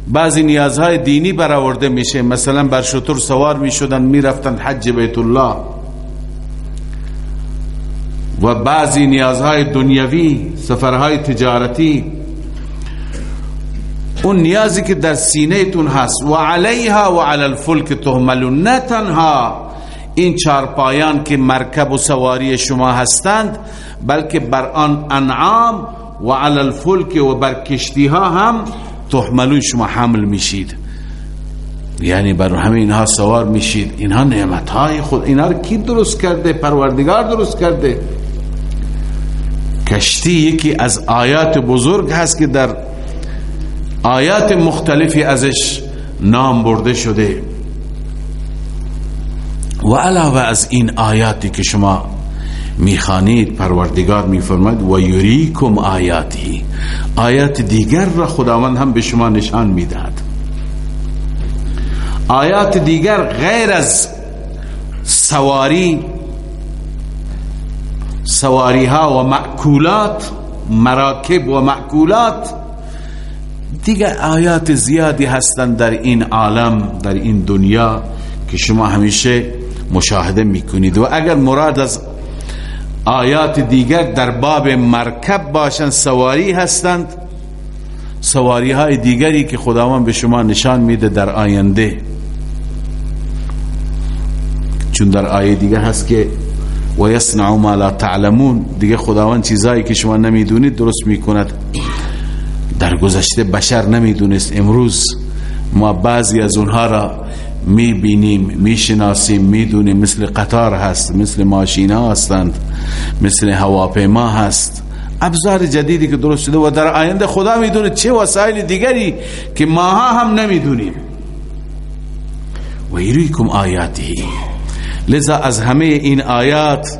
بعضی نیازهای دینی برآورده میشه. مثلا بر شطور سوار می‌شدن می‌رفتن حج بیت الله و بعضی نیازهای دنیوی سفرهای تجارتی اون نیازی که در سینه تون هست. و علیها و علی الفلک تهملون. نه تنها این چارپایان که مرکب و سواری شما هستند بلکه بر آن انعام و علی الفلک و بر کشتی ها هم تحملون شما حمل میشید. یعنی بر همه اینها سوار میشید. اینها نعمت های خود. اینها رو کی درست کرده؟ پروردگار درست کرده. کشتی یکی از آیات بزرگ هست که در آیات مختلفی ازش نام برده شده. و علاوه از این آیاتی که شما میخانید پروردگار میفرماید و یریکم آیاتی. آیات دیگر را خداوند هم به شما نشان می‌دهد. آیات دیگر غیر از سواری سواری ها و معکولات مراکب و معکولات دیگر آیات زیادی هستند در این عالم در این دنیا که شما همیشه مشاهده می‌کنید. و اگر مراد از آیات دیگر در باب مرکب باشند سواری هستند. سواری های دیگری که خداوند به شما نشان میده در آینده. چون در آیه دیگه هست که و یصنع ما لا تعلمون. دیگه خداوند چیزایی که شما نمی‌دونید درست می‌کند. در گذشته بشر نمی‌دونست. امروز ما بعضی از اونها را می‌بینیم می‌شناسیم می‌دونیم. مثل قطار هست مثل ماشینا هستند مثل هواپیما هست. ابزار جدیدی که درست شده و در آینده خدا می‌دونه چه وسایل دیگری که ماها هم نمی‌دونیم. و یریکم آیاتی. لذا از همه این آیات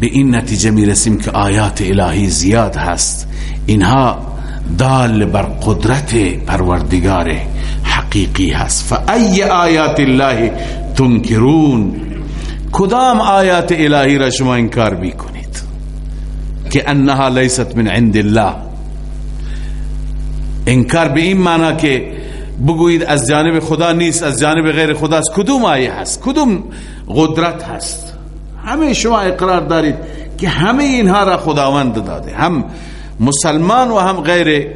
به این نتیجه می‌رسیم که آیات الهی زیاد هست. اینها دال بر قدرت پروردگار حقیقی هست. فای آیات الله تنکرون؟ کدام آیات الهی را شما انکار می‌کنید؟ که انها لیست من عند الله. انکار به این معنی که بگویید از جانب خدا نیست از جانب غیر خدا است. کدوم آیه هست؟ کدوم قدرت هست؟ همه شما اقرار دارید که همه اینها را خداوند داده. هم مسلمان و هم غیر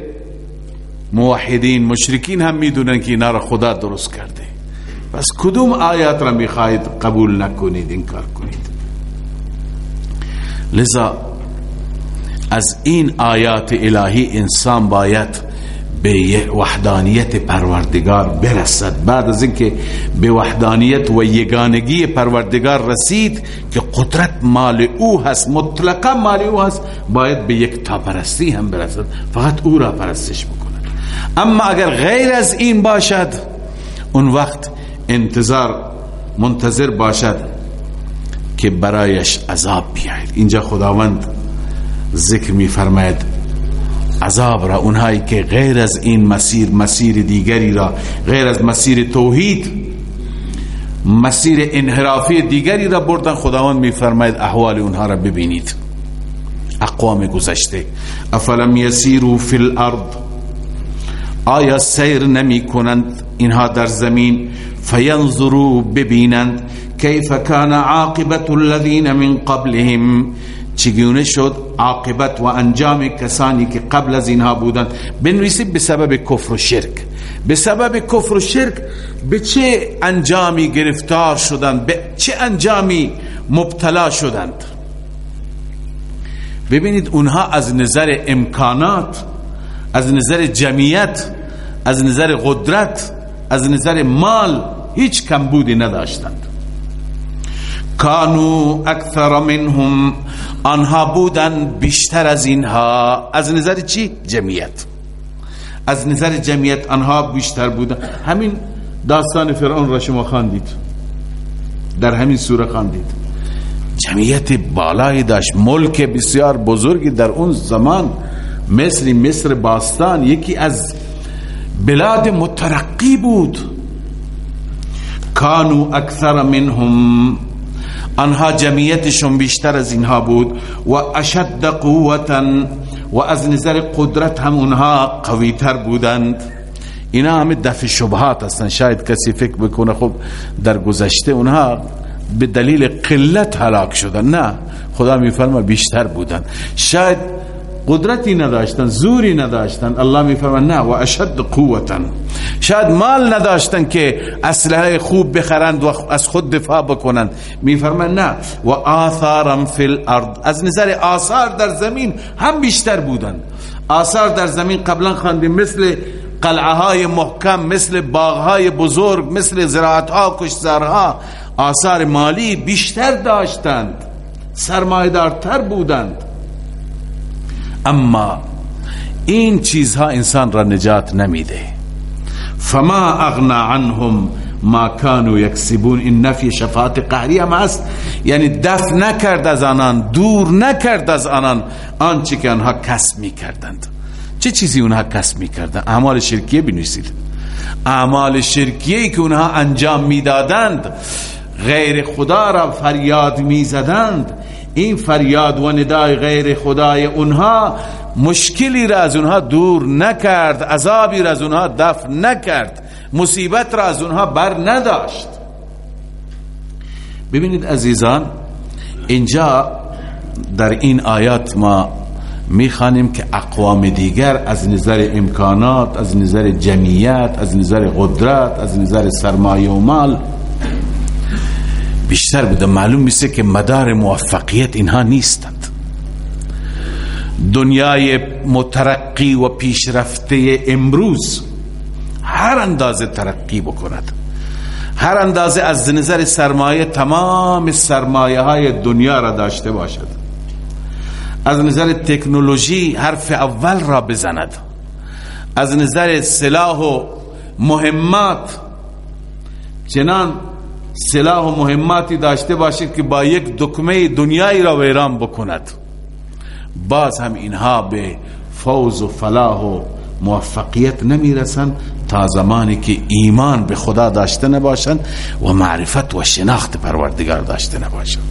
موحدین مشرکین هم می‌دونن که اینا را خدا درست کرده. پس کدوم آیات را می‌خواهید قبول نکنید انکار کنید؟ لذا از این آیات الهی انسان باید به وحدانیت پروردگار برسد. بعد از اینکه به وحدانیت و یگانگی پروردگار رسید که قدرت مال او هست مطلقا مال او هست باید به یک تاپرستی هم برسد. فقط او را پرستش بکند. اما اگر غیر از این باشد اون وقت انتظار منتظر باشد که برایش عذاب بیاید. اینجا خداوند ذکر می فرماید عذاب را اونهایی که غیر از این مسیر مسیر دیگری را غیر از مسیر توحید مسیر انحرافی دیگری را بردن خداوند میفرماید احوال اونها را ببینید. اقوام گذشته افلم یسیرو فی الارض؟ آیا سیر نمی کنند اینها در زمین؟ فینظرو ببینند کیف کان عاقبت الذین من قبلهم؟ چگونه شد؟ عاقبت و انجام کسانی که قبل از اینها بودند. بنویسید به سبب کفر و شرک. به سبب کفر و شرک به چه انجامی گرفتار شدند؟ به چه انجامی مبتلا شدند؟ ببینید اونها از نظر امکانات از نظر جمعیت از نظر قدرت از نظر مال هیچ کمبودی نداشتند. کانو اکثر منهم آنها بودن بیشتر از اینها. از نظر چی؟ جمعیت. از نظر جمعیت آنها بیشتر بودن. همین داستان فرعون را شما خواندید. در همین سوره خواندید. جمعیت بالایی داشت. ملک بسیار بزرگی در اون زمان مثل مصر باستان یکی از بلاد مترقی بود. کانو اکثر منهم. آنها جمعیتشون بیشتر از اینها بود و اشد قوتا و از نظر قدرت هم اونها قویتر بودند. اینا همه دفع شبهات هستن. شاید کسی فکر بکنه خب در گذشته اونها به دلیل قلت هلاک شدن. نه خدا میفرما بیشتر بودن. شاید قدرتی نداشتن زوری نداشتن. الله میفرما نه و اشد قوتا. شاید مال نداشتن که اسلحه خوب بخرند و از خود دفاع بکنند. میفرما نه و آثارم فی الارض. از نظر آثار در زمین هم بیشتر بودند آثار در زمین قبلا خواندیم مثل قلعه های محکم مثل باغ های بزرگ مثل زراعت ها کشتزارها. آثار مالی بیشتر داشتند سرمایدارتر بودند. اما این چیزها انسان را نجات نمیده. فما اغنا عنهم ما كانوا یکسبون این نفی شفاعت قهری هم است یعنی دفع نکرد از آنان دور نکرد از آنان. آنچه که آنها کسب می‌کردند. چه چیزی اونها کسب می‌کردند؟ اعمال شرکیه بنویسید. اعمال شرکیه که اونها انجام می‌دادند غیر خدا را فریاد می‌زدند. این فریاد و ندای غیر خدای اونها مشکلی را از اونها دور نکرد عذابی را از اونها دفع نکرد مصیبت را از اونها بر نداشت. ببینید عزیزان اینجا در این آیات ما می‌خوانیم که اقوام دیگر از نظر امکانات از نظر جمعیت از نظر قدرت از نظر سرمایه و مال بیشتر بوده. معلوم میشه که مدار موفقیت اینها نیستند. دنیای مترقی و پیشرفته امروز هر اندازه ترقی بکند. هر اندازه از نظر سرمایه تمام سرمایه های دنیا را داشته باشد. از نظر تکنولوژی حرف اول را بزند. از نظر سلاح و مهمات چنان سلاح و مهماتی داشته باشید که با یک دکمه دنیایی را ویران بکند. باز هم اینها به فوز و فلاح و موفقیت نمی‌رسند تا زمانی که ایمان به خدا داشته نباشند و معرفت و شناخت پروردگار داشته نباشند.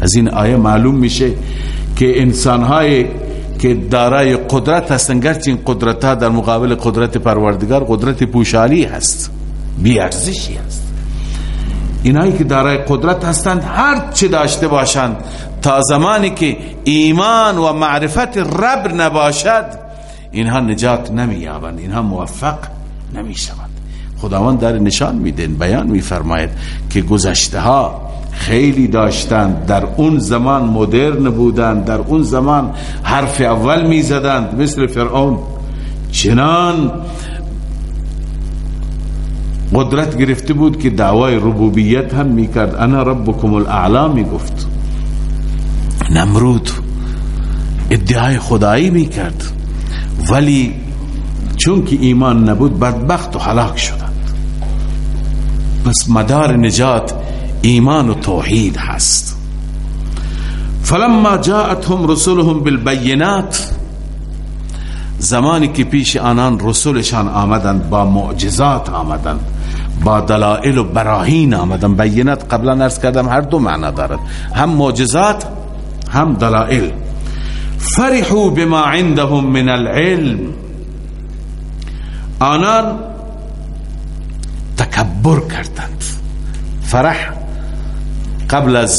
از این آیه معلوم میشه که انسانهای که دارای قدرت هستند گرچه این قدرت ها در مقابل قدرت پروردگار قدرت پوشالی هست بی ارزشی هست. اینایی که دارای قدرت هستند هر چه داشته باشند. تا زمانی که ایمان و معرفت رب نباشد اینها نجات نمییابند اینها موفق نمی‌شوند. خداوند در نشان میده بیان میفرماید که گذشته ها خیلی داشتند در اون زمان مدرن بودند در اون زمان حرف اول می‌زدند مثل فرعون. چنان قدرت گرفته بود که دعوای ربوبیت هم می‌کرد. انا ربکم الاعلا می‌گفت. نمرود ادعای خدایی می‌کرد. ولی چون که ایمان نبود بدبخت و حلاک شدند. پس مدار نجات ایمان و توحید هست. فلما جاءتهم رسولهم بالبینات زمانی که پیش آنان رسولشان آمدند با معجزات آمدند. با دلائل و براهین آمدن بینت قبلا نرس کردم هر دو معنا دارد. هم معجزات هم دلائل. فرحوا بما عندهم من العلم. آنان تکبر کردند. فرح قبل از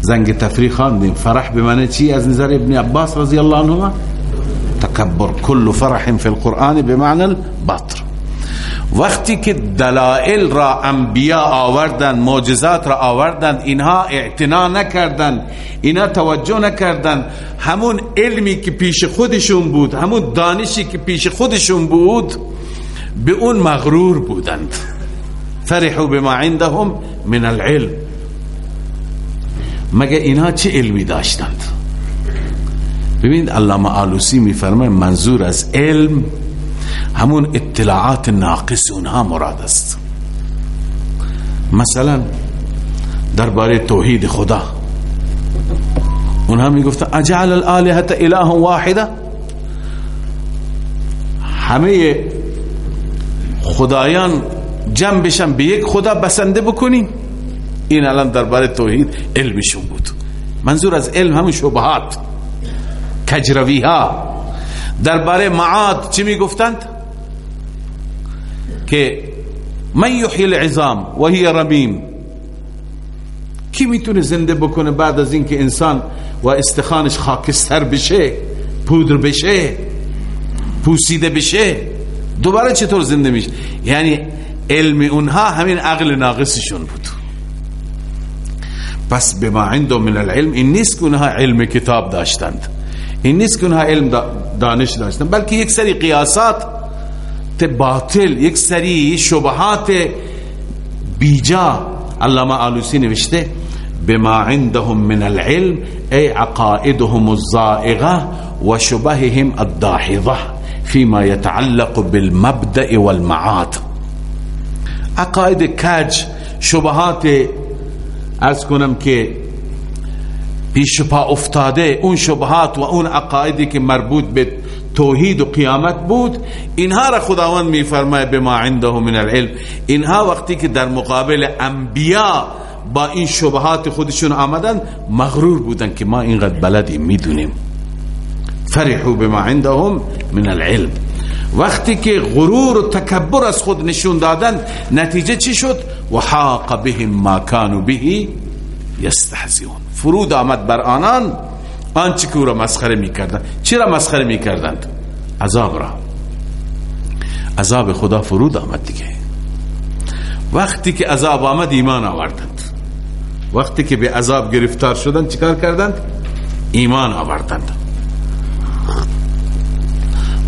زنگ تفریح خواندیم. فرح به چی؟ از نظر ابن عباس رضی الله عنهما. تکبر. کل فرح فی القرآن بمعنى البطر. وقتی که دلائل را انبیا آوردن معجزات را آوردن اینها اعتنا نکردن اینا توجه نکردن همون علمی که پیش خودشون بود همون دانشی که پیش خودشون بود به اون مغرور بودند. فرحوا بما عندهم من العلم. مگه اینها چه علمی داشتند؟ ببینید علامه آلوسی میفرمه منظور از علم همون اطلاعات ناقص اونها مراد است. مثلا درباره توحید خدا. اونها می‌گفتن اجعل الالهه اله واحده همه خدایان جمع بشن به یک خدا بسنده بکنیم. این الان درباره توحید علمشون بود. منظور از علم همون شبهات. کجروی ها درباره معاد چی می‌گفتند؟ که من یحیی العظام و هی رمیم. کی می‌تونه زنده بکنه بعد از اینکه انسان و استخانش خاکستر بشه پودر بشه پوسیده بشه دوباره چطور زنده میشه؟ یعنی علم اونها همین عقل ناقصشون بود. پس به ما عندهم من العلم این نیست که اونها علم کتاب داشتند. این نیست که اونها علم دانش داشتند بلکه یک سری قیاسات باطل یک سری شبهات بیجا علامه آلوسی نوشته بما عندهم من العلم ای عقائدهم الزائغه و شبههم الداحظه فيما يتعلق بالمبدأ والمعاد عقاید کج شبهات از کنم که پیش پا افتاده اون شبهات و اون عقایدی که مربوط به توحید و قیامت بود اینها را خداوند میفرماید به ما عنده من العلم. اینها وقتی که در مقابل انبیا با این شبهات خودشون آمدن مغرور بودن که ما اینقدر بلدیم می‌دونیم. فرحوا بما عندهم من العلم. وقتی که غرور و تکبر از خود نشون دادن نتیجه چی شد؟ و بهم ما كانوا به یستهزئون. فرود آمد بر آنان آنچه که او را مسخره می‌کردن چرا مسخره می‌کردند؟ عذاب را. عذاب خدا فرود آمد دیگه. وقتی که عذاب آمد ایمان آوردند. وقتی که به عذاب گرفتار شدند چیکار کردند؟ ایمان آوردند.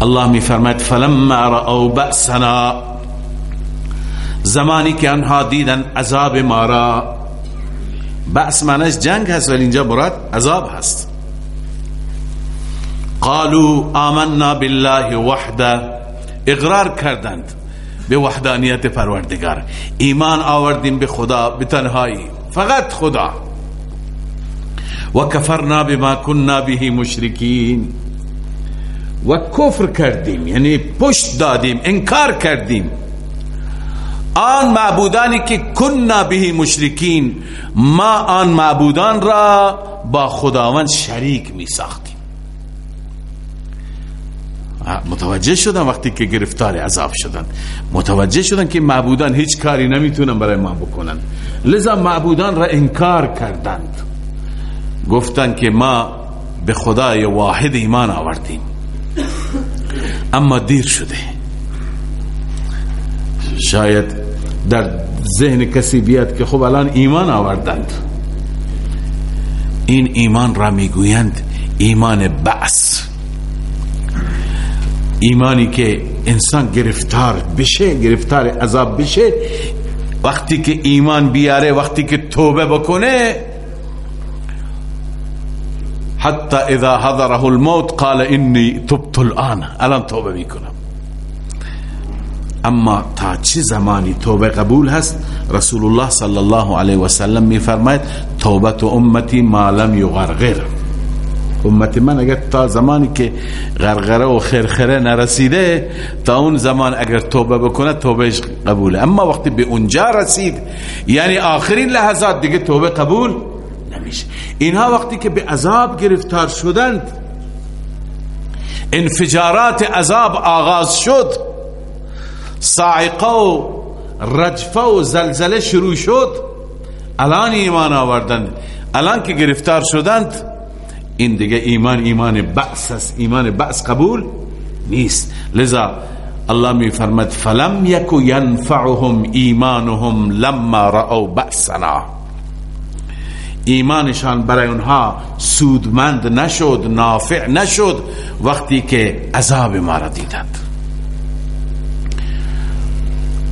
الله می فرماید فلما رأوا بأسنا. زمانی که آنها دیدن عذاب ما را بأس معنیش جنگ هست ولی اینجا مراد عذاب هست. قالوا آمنا بالله وحده. اقرار کردند به وحدانیت پروردگار. ایمان آوردیم به خدا به تنهایی. فقط خدا. و کفرنا بما كنا به مشرکین. و کفر کردیم یعنی پشت دادیم انکار کردیم. آن معبودانی که کننا به مشرکین ما آن معبودان را با خداوند شریک می ساختیم متوجه شدن وقتی که گرفتار عذاب شدن. متوجه شدن که معبودان هیچ کاری نمی‌تونن برای ما بکنن. لذا معبودان را انکار کردند. گفتن که ما به خدای واحد ایمان آوردیم. اما دیر شده. شاید در ذهن کسی بیاد که خب الان ایمان آوردند. این ایمان را می‌گویند ایمان بعث ایمانی که انسان گرفتار بشه گرفتار عذاب بشه وقتی که ایمان بیاره وقتی که توبه بکنه حتی اذا حضره الموت قال انی تبت الان الان توبه می‌کنم. اما تا چه زمانی توبه قبول هست؟ رسول الله صلی الله علیه و سلم میفرماید توبت امتی ما لم یغرغر. امت من اگر تا زمانی که غرغره و خرخره نرسیده تا اون زمان اگر توبه بکنه توبهش قبوله. اما وقتی به اونجا رسید یعنی آخرین لحظات دیگه توبه قبول نمیشه. اینها وقتی که به عذاب گرفتار شدند انفجارات عذاب آغاز شد صاعقه و رجفه و زلزله شروع شد. الان ایمان آوردند الان که گرفتار شدند این دیگه ایمان ایمان بأس است. ایمان بأس قبول نیست. لذا الله می فرمد فلم یکو ینفعهم ایمانهم لما رأوا بأسنا. ایمانشان برای اونها سودمند نشد نافع نشد وقتی که عذاب ما را دیدند.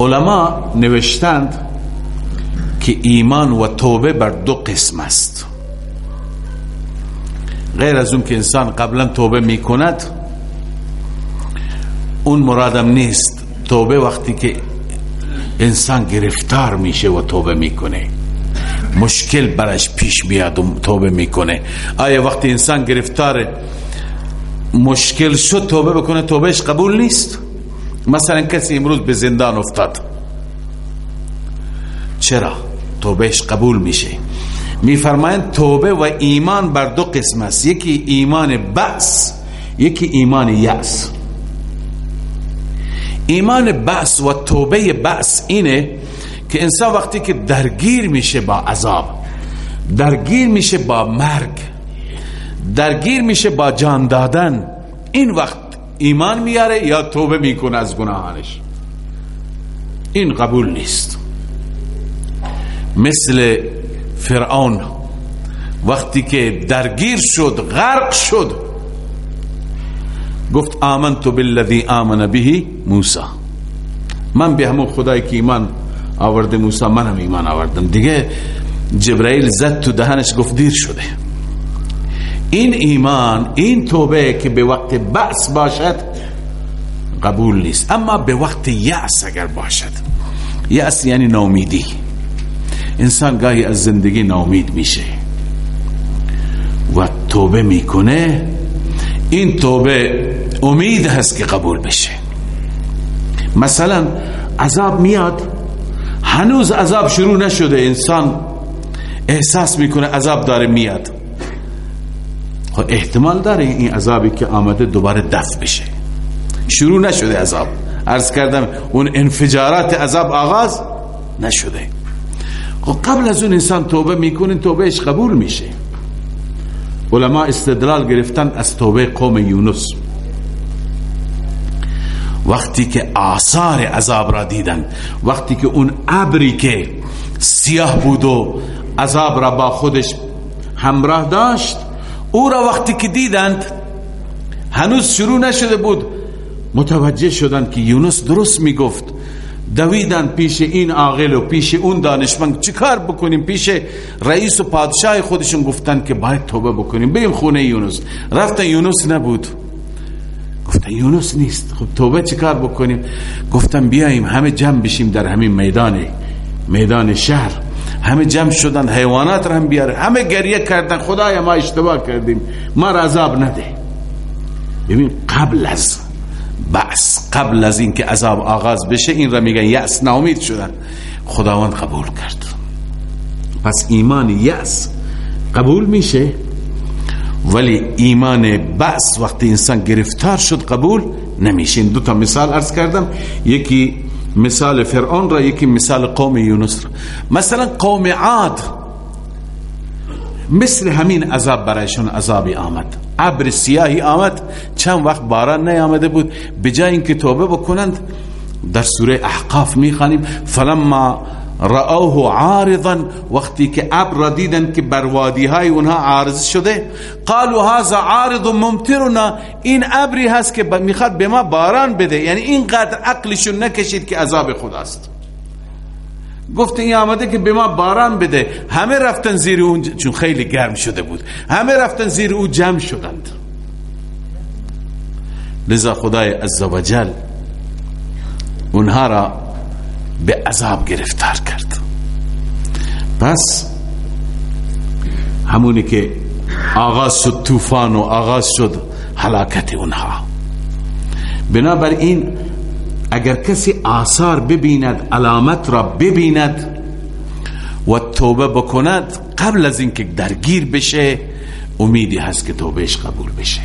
علما نوشتند که ایمان و توبه بر دو قسم است. غیر از اون که انسان قبلا توبه می کند اون مرادم نیست. توبه وقتی که انسان گرفتار میشه و توبه می‌کنه. مشکل برش پیش میاد و توبه می‌کنه. آیا وقتی انسان گرفتار مشکل شد توبه بکنه؟ توبهش قبول نیست. مثلا کسی امروز به زندان افتاد. چرا؟ توبهش قبول میشه. میفرمایند توبه و ایمان بر دو قسم است. یکی ایمان بأس یکی ایمان یأس. ایمان بأس و توبه بأس اینه که انسان وقتی که درگیر میشه با عذاب درگیر میشه با مرگ درگیر میشه با جان دادن این وقت ایمان میاره یا توبه می‌کنه از گناهانش؟ این قبول نیست. مثل فرعون وقتی که درگیر شد غرق شد گفت آمنت بالذی آمن به موسی. من به همون خدای که ایمان آورده موسی هم ایمان آوردم. دیگه جبرائیل زد تو دهنش گفت دیر شده. این ایمان این توبه که به وقت بأس باشد قبول نیست. اما به وقت یأس اگر باشد. یأس یعنی نومیدی انسان گاهی از زندگی ناامید میشه و توبه می‌کنه. این توبه امید هست که قبول بشه. مثلا عذاب میاد هنوز عذاب شروع نشده. انسان احساس می‌کنه عذاب داره میاد. احتمال داره این عذابی که آمده دوباره دفع بشه. شروع نشده عذاب. عرض کردم اون انفجارات عذاب آغاز نشده. خب قبل از اون انسان توبه می‌کنه توبهش قبول میشه. علما استدلال گرفتن از توبه قوم یونس. وقتی که آثار عذاب را دیدن وقتی که اون ابری که سیاه بود و عذاب را با خودش همراه داشت او را وقتی که دیدند هنوز شروع نشده بود. متوجه شدند که یونس درست می‌گفت. دویدن پیش این عاقل و پیش اون دانشمند چیکار بکنیم؟ پیش رئیس و پادشاه خودشون گفتن که باید توبه بکنیم. بریم خونه یونس. رفتن یونس نبود. گفتن یونس نیست. خب توبه چیکار بکنیم؟ گفتن بیاییم همه جمع بشیم در همین میدان میدان شهر. همه جمع شدن حیوانات را هم بیاره. همه گریه کردن. خدای ما اشتباه کردیم. ما را عذاب نده. ببین قبل از بس قبل از اینکه عذاب آغاز بشه این را میگن یأس ناامید شدن. خداوند قبول کرد. پس ایمان یأس قبول میشه. ولی ایمان بس وقتی انسان گرفتار شد قبول نمیشه. دو تا مثال ارز کردم. یکی مثال فرعون را یکی مثال قوم یونس را. مثلا قوم عاد مثل همین عذاب برایشون عذابی آمد. ابر سیاهی آمد. چند وقت باران نیامده بود. بجای اینکه توبه بکنند در سوره احقاف می‌خوانیم. فلما رأوه عارضا وقتی که ابر را دیدن که بر وادی های اونها عارض شده قالوا هذا عارض ممطرنا این ابری هست که می‌خواد به ما باران بده. یعنی اینقدر عقلشون نکشید که عذاب خداست گفت این آمده که به ما باران بده. همه رفتن زیر اون چون خیلی گرم شده بود. همه رفتن زیر او جمع شدند. لذا خدای عزوجل اونها را به عذاب گرفتار کرد. پس همونی که آغاز شد طوفان و آغاز شد حلاکت اونها. بنابراین اگر کسی آثار ببیند علامت را ببیند و توبه بکند قبل از اینکه درگیر بشه امیدی هست که توبهش قبول بشه.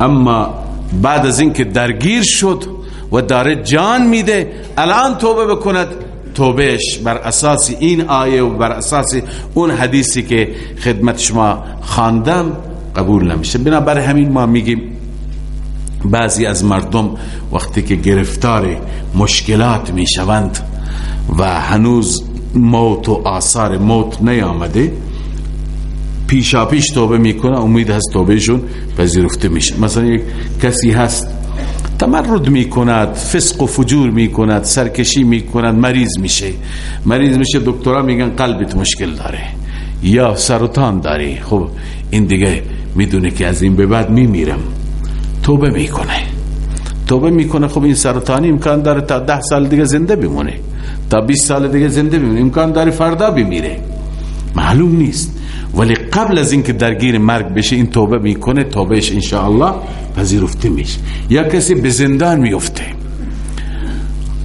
اما بعد از اینکه درگیر شد و داره جان میده. الان توبه بکند. توبهش بر اساس این آیه و بر اساس اون حدیثی که خدمت شما خواندم قبول نمیشه. بنابراین همین ما میگیم بعضی از مردم وقتی که گرفتار مشکلات می‌شوند و هنوز موت و آثار موت نیامده پیشا پیش توبه می‌کنه. امید هست توبهشون پذیرفته میشه. مثلا یک کسی هست تمرد می‌کند فسق و فجور می‌کند سرکشی می‌کند مریض میشه. مریض میشه دکترها میگن قلبت مشکل داره. یا سرطان داری. خب این دیگه می‌دونه که از این به بعد میمیرم. توبه می‌کنه. توبه می‌کنه خب این سرطانی امکان داره تا ده سال دیگه زنده بمونه. تا 20 سال دیگه زنده بمونه. امکان داره فردا بمیره. معلوم نیست. ولی قبل از اینکه درگیر مرگ بشه این توبه می‌کنه توبهش انشاءالله پذیرفته میشه. یا کسی به زندان میفته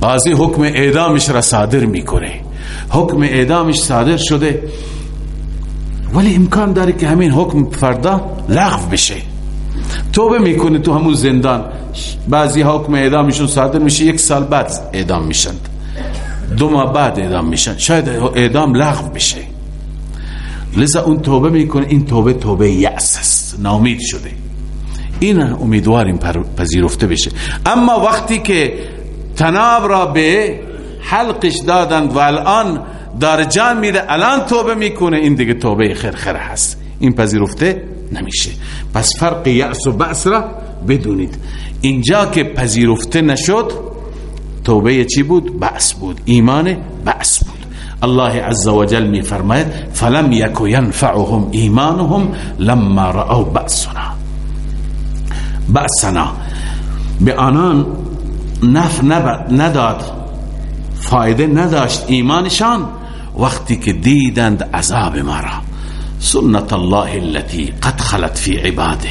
قاضی حکم اعدامش را صادر می‌کنه. حکم اعدامش صادر شده. ولی امکان داره که همین حکم فردا لغو بشه. توبه می‌کنه تو همون زندان. بعضی حکم اعدامشون صادر میشه یک سال بعد اعدام میشن. دو ماه بعد اعدام میشن. شاید اعدام لغو بشه. لذا اون توبه می‌کنه این توبه توبه یأس است. نامید شده. این امیدواریم پذیرفته بشه. اما وقتی که تناب را به حلقش دادن و الان دار جان میده الان توبه می‌کنه این دیگه توبه خرخره هست. این پذیرفته نمیشه. پس فرق یأس و بأس را بدونید. اینجا که پذیرفته نشد توبه چی بود؟ بأس بود. ایمان بأس بود. الله عز وجل می فرماید فلم یک ینفعهم ایمانهم لما رأوا بأسنا. بأسنا. به آنان نف نداد فایده نداشت ایمانشان وقتی که دیدند عذاب ما را. سنت الله التي قد خلت في عباده.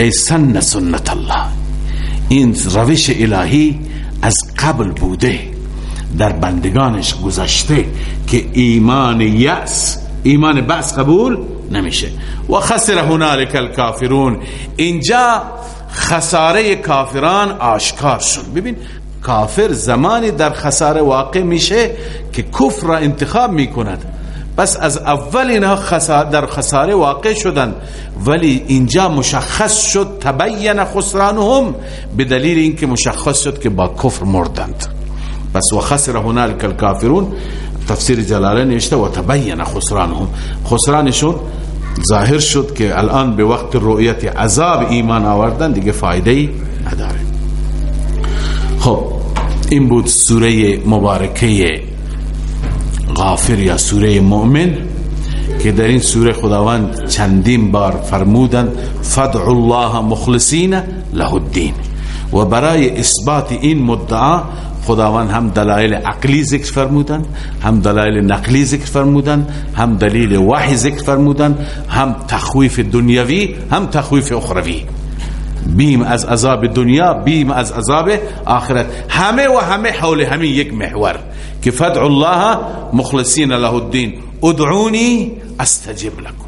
ای سن سنت الله. این روش الهی از قبل بوده. در بندگانش گذشته که ایمان یأس ایمان بس قبول نمیشه. و خسر هنالک الکافرون. اینجا خساره کافران آشکار شد. ببین کافر زمانی در خساره واقع میشه که کفر را انتخاب می‌کند. بس از اول اینها در خساره واقع شدن. ولی اینجا مشخص شد تبین خسرانهم به دلیل اینکه مشخص شد که با کفر مردند. بس و خسر هنالک الکافرون تفسیر جلاله نوشته و تبین خسرانهم خسرانشون ظاهر شد که الان به وقت رؤیت عذاب ایمان آوردن دیگه فایده ای نداره. خب این بود سوره مبارکه غافر یا سوره مؤمن که در این سوره خداوند چندین بار فرمودن فدع الله مخلصین له الدین. و برای اثبات این مدعا خداوند هم دلایل عقلی ذکر فرمودن هم دلایل نقلی ذکر فرمودن هم دلیل وحی ذکر فرمودن هم تخویف دنیوی هم تخویف اخروی. بیم از عذاب دنیا بیم از عذاب آخرت. همه و همه حول همین یک محور که فدع الله مخلصین له الدین. ادعونی استجب لكم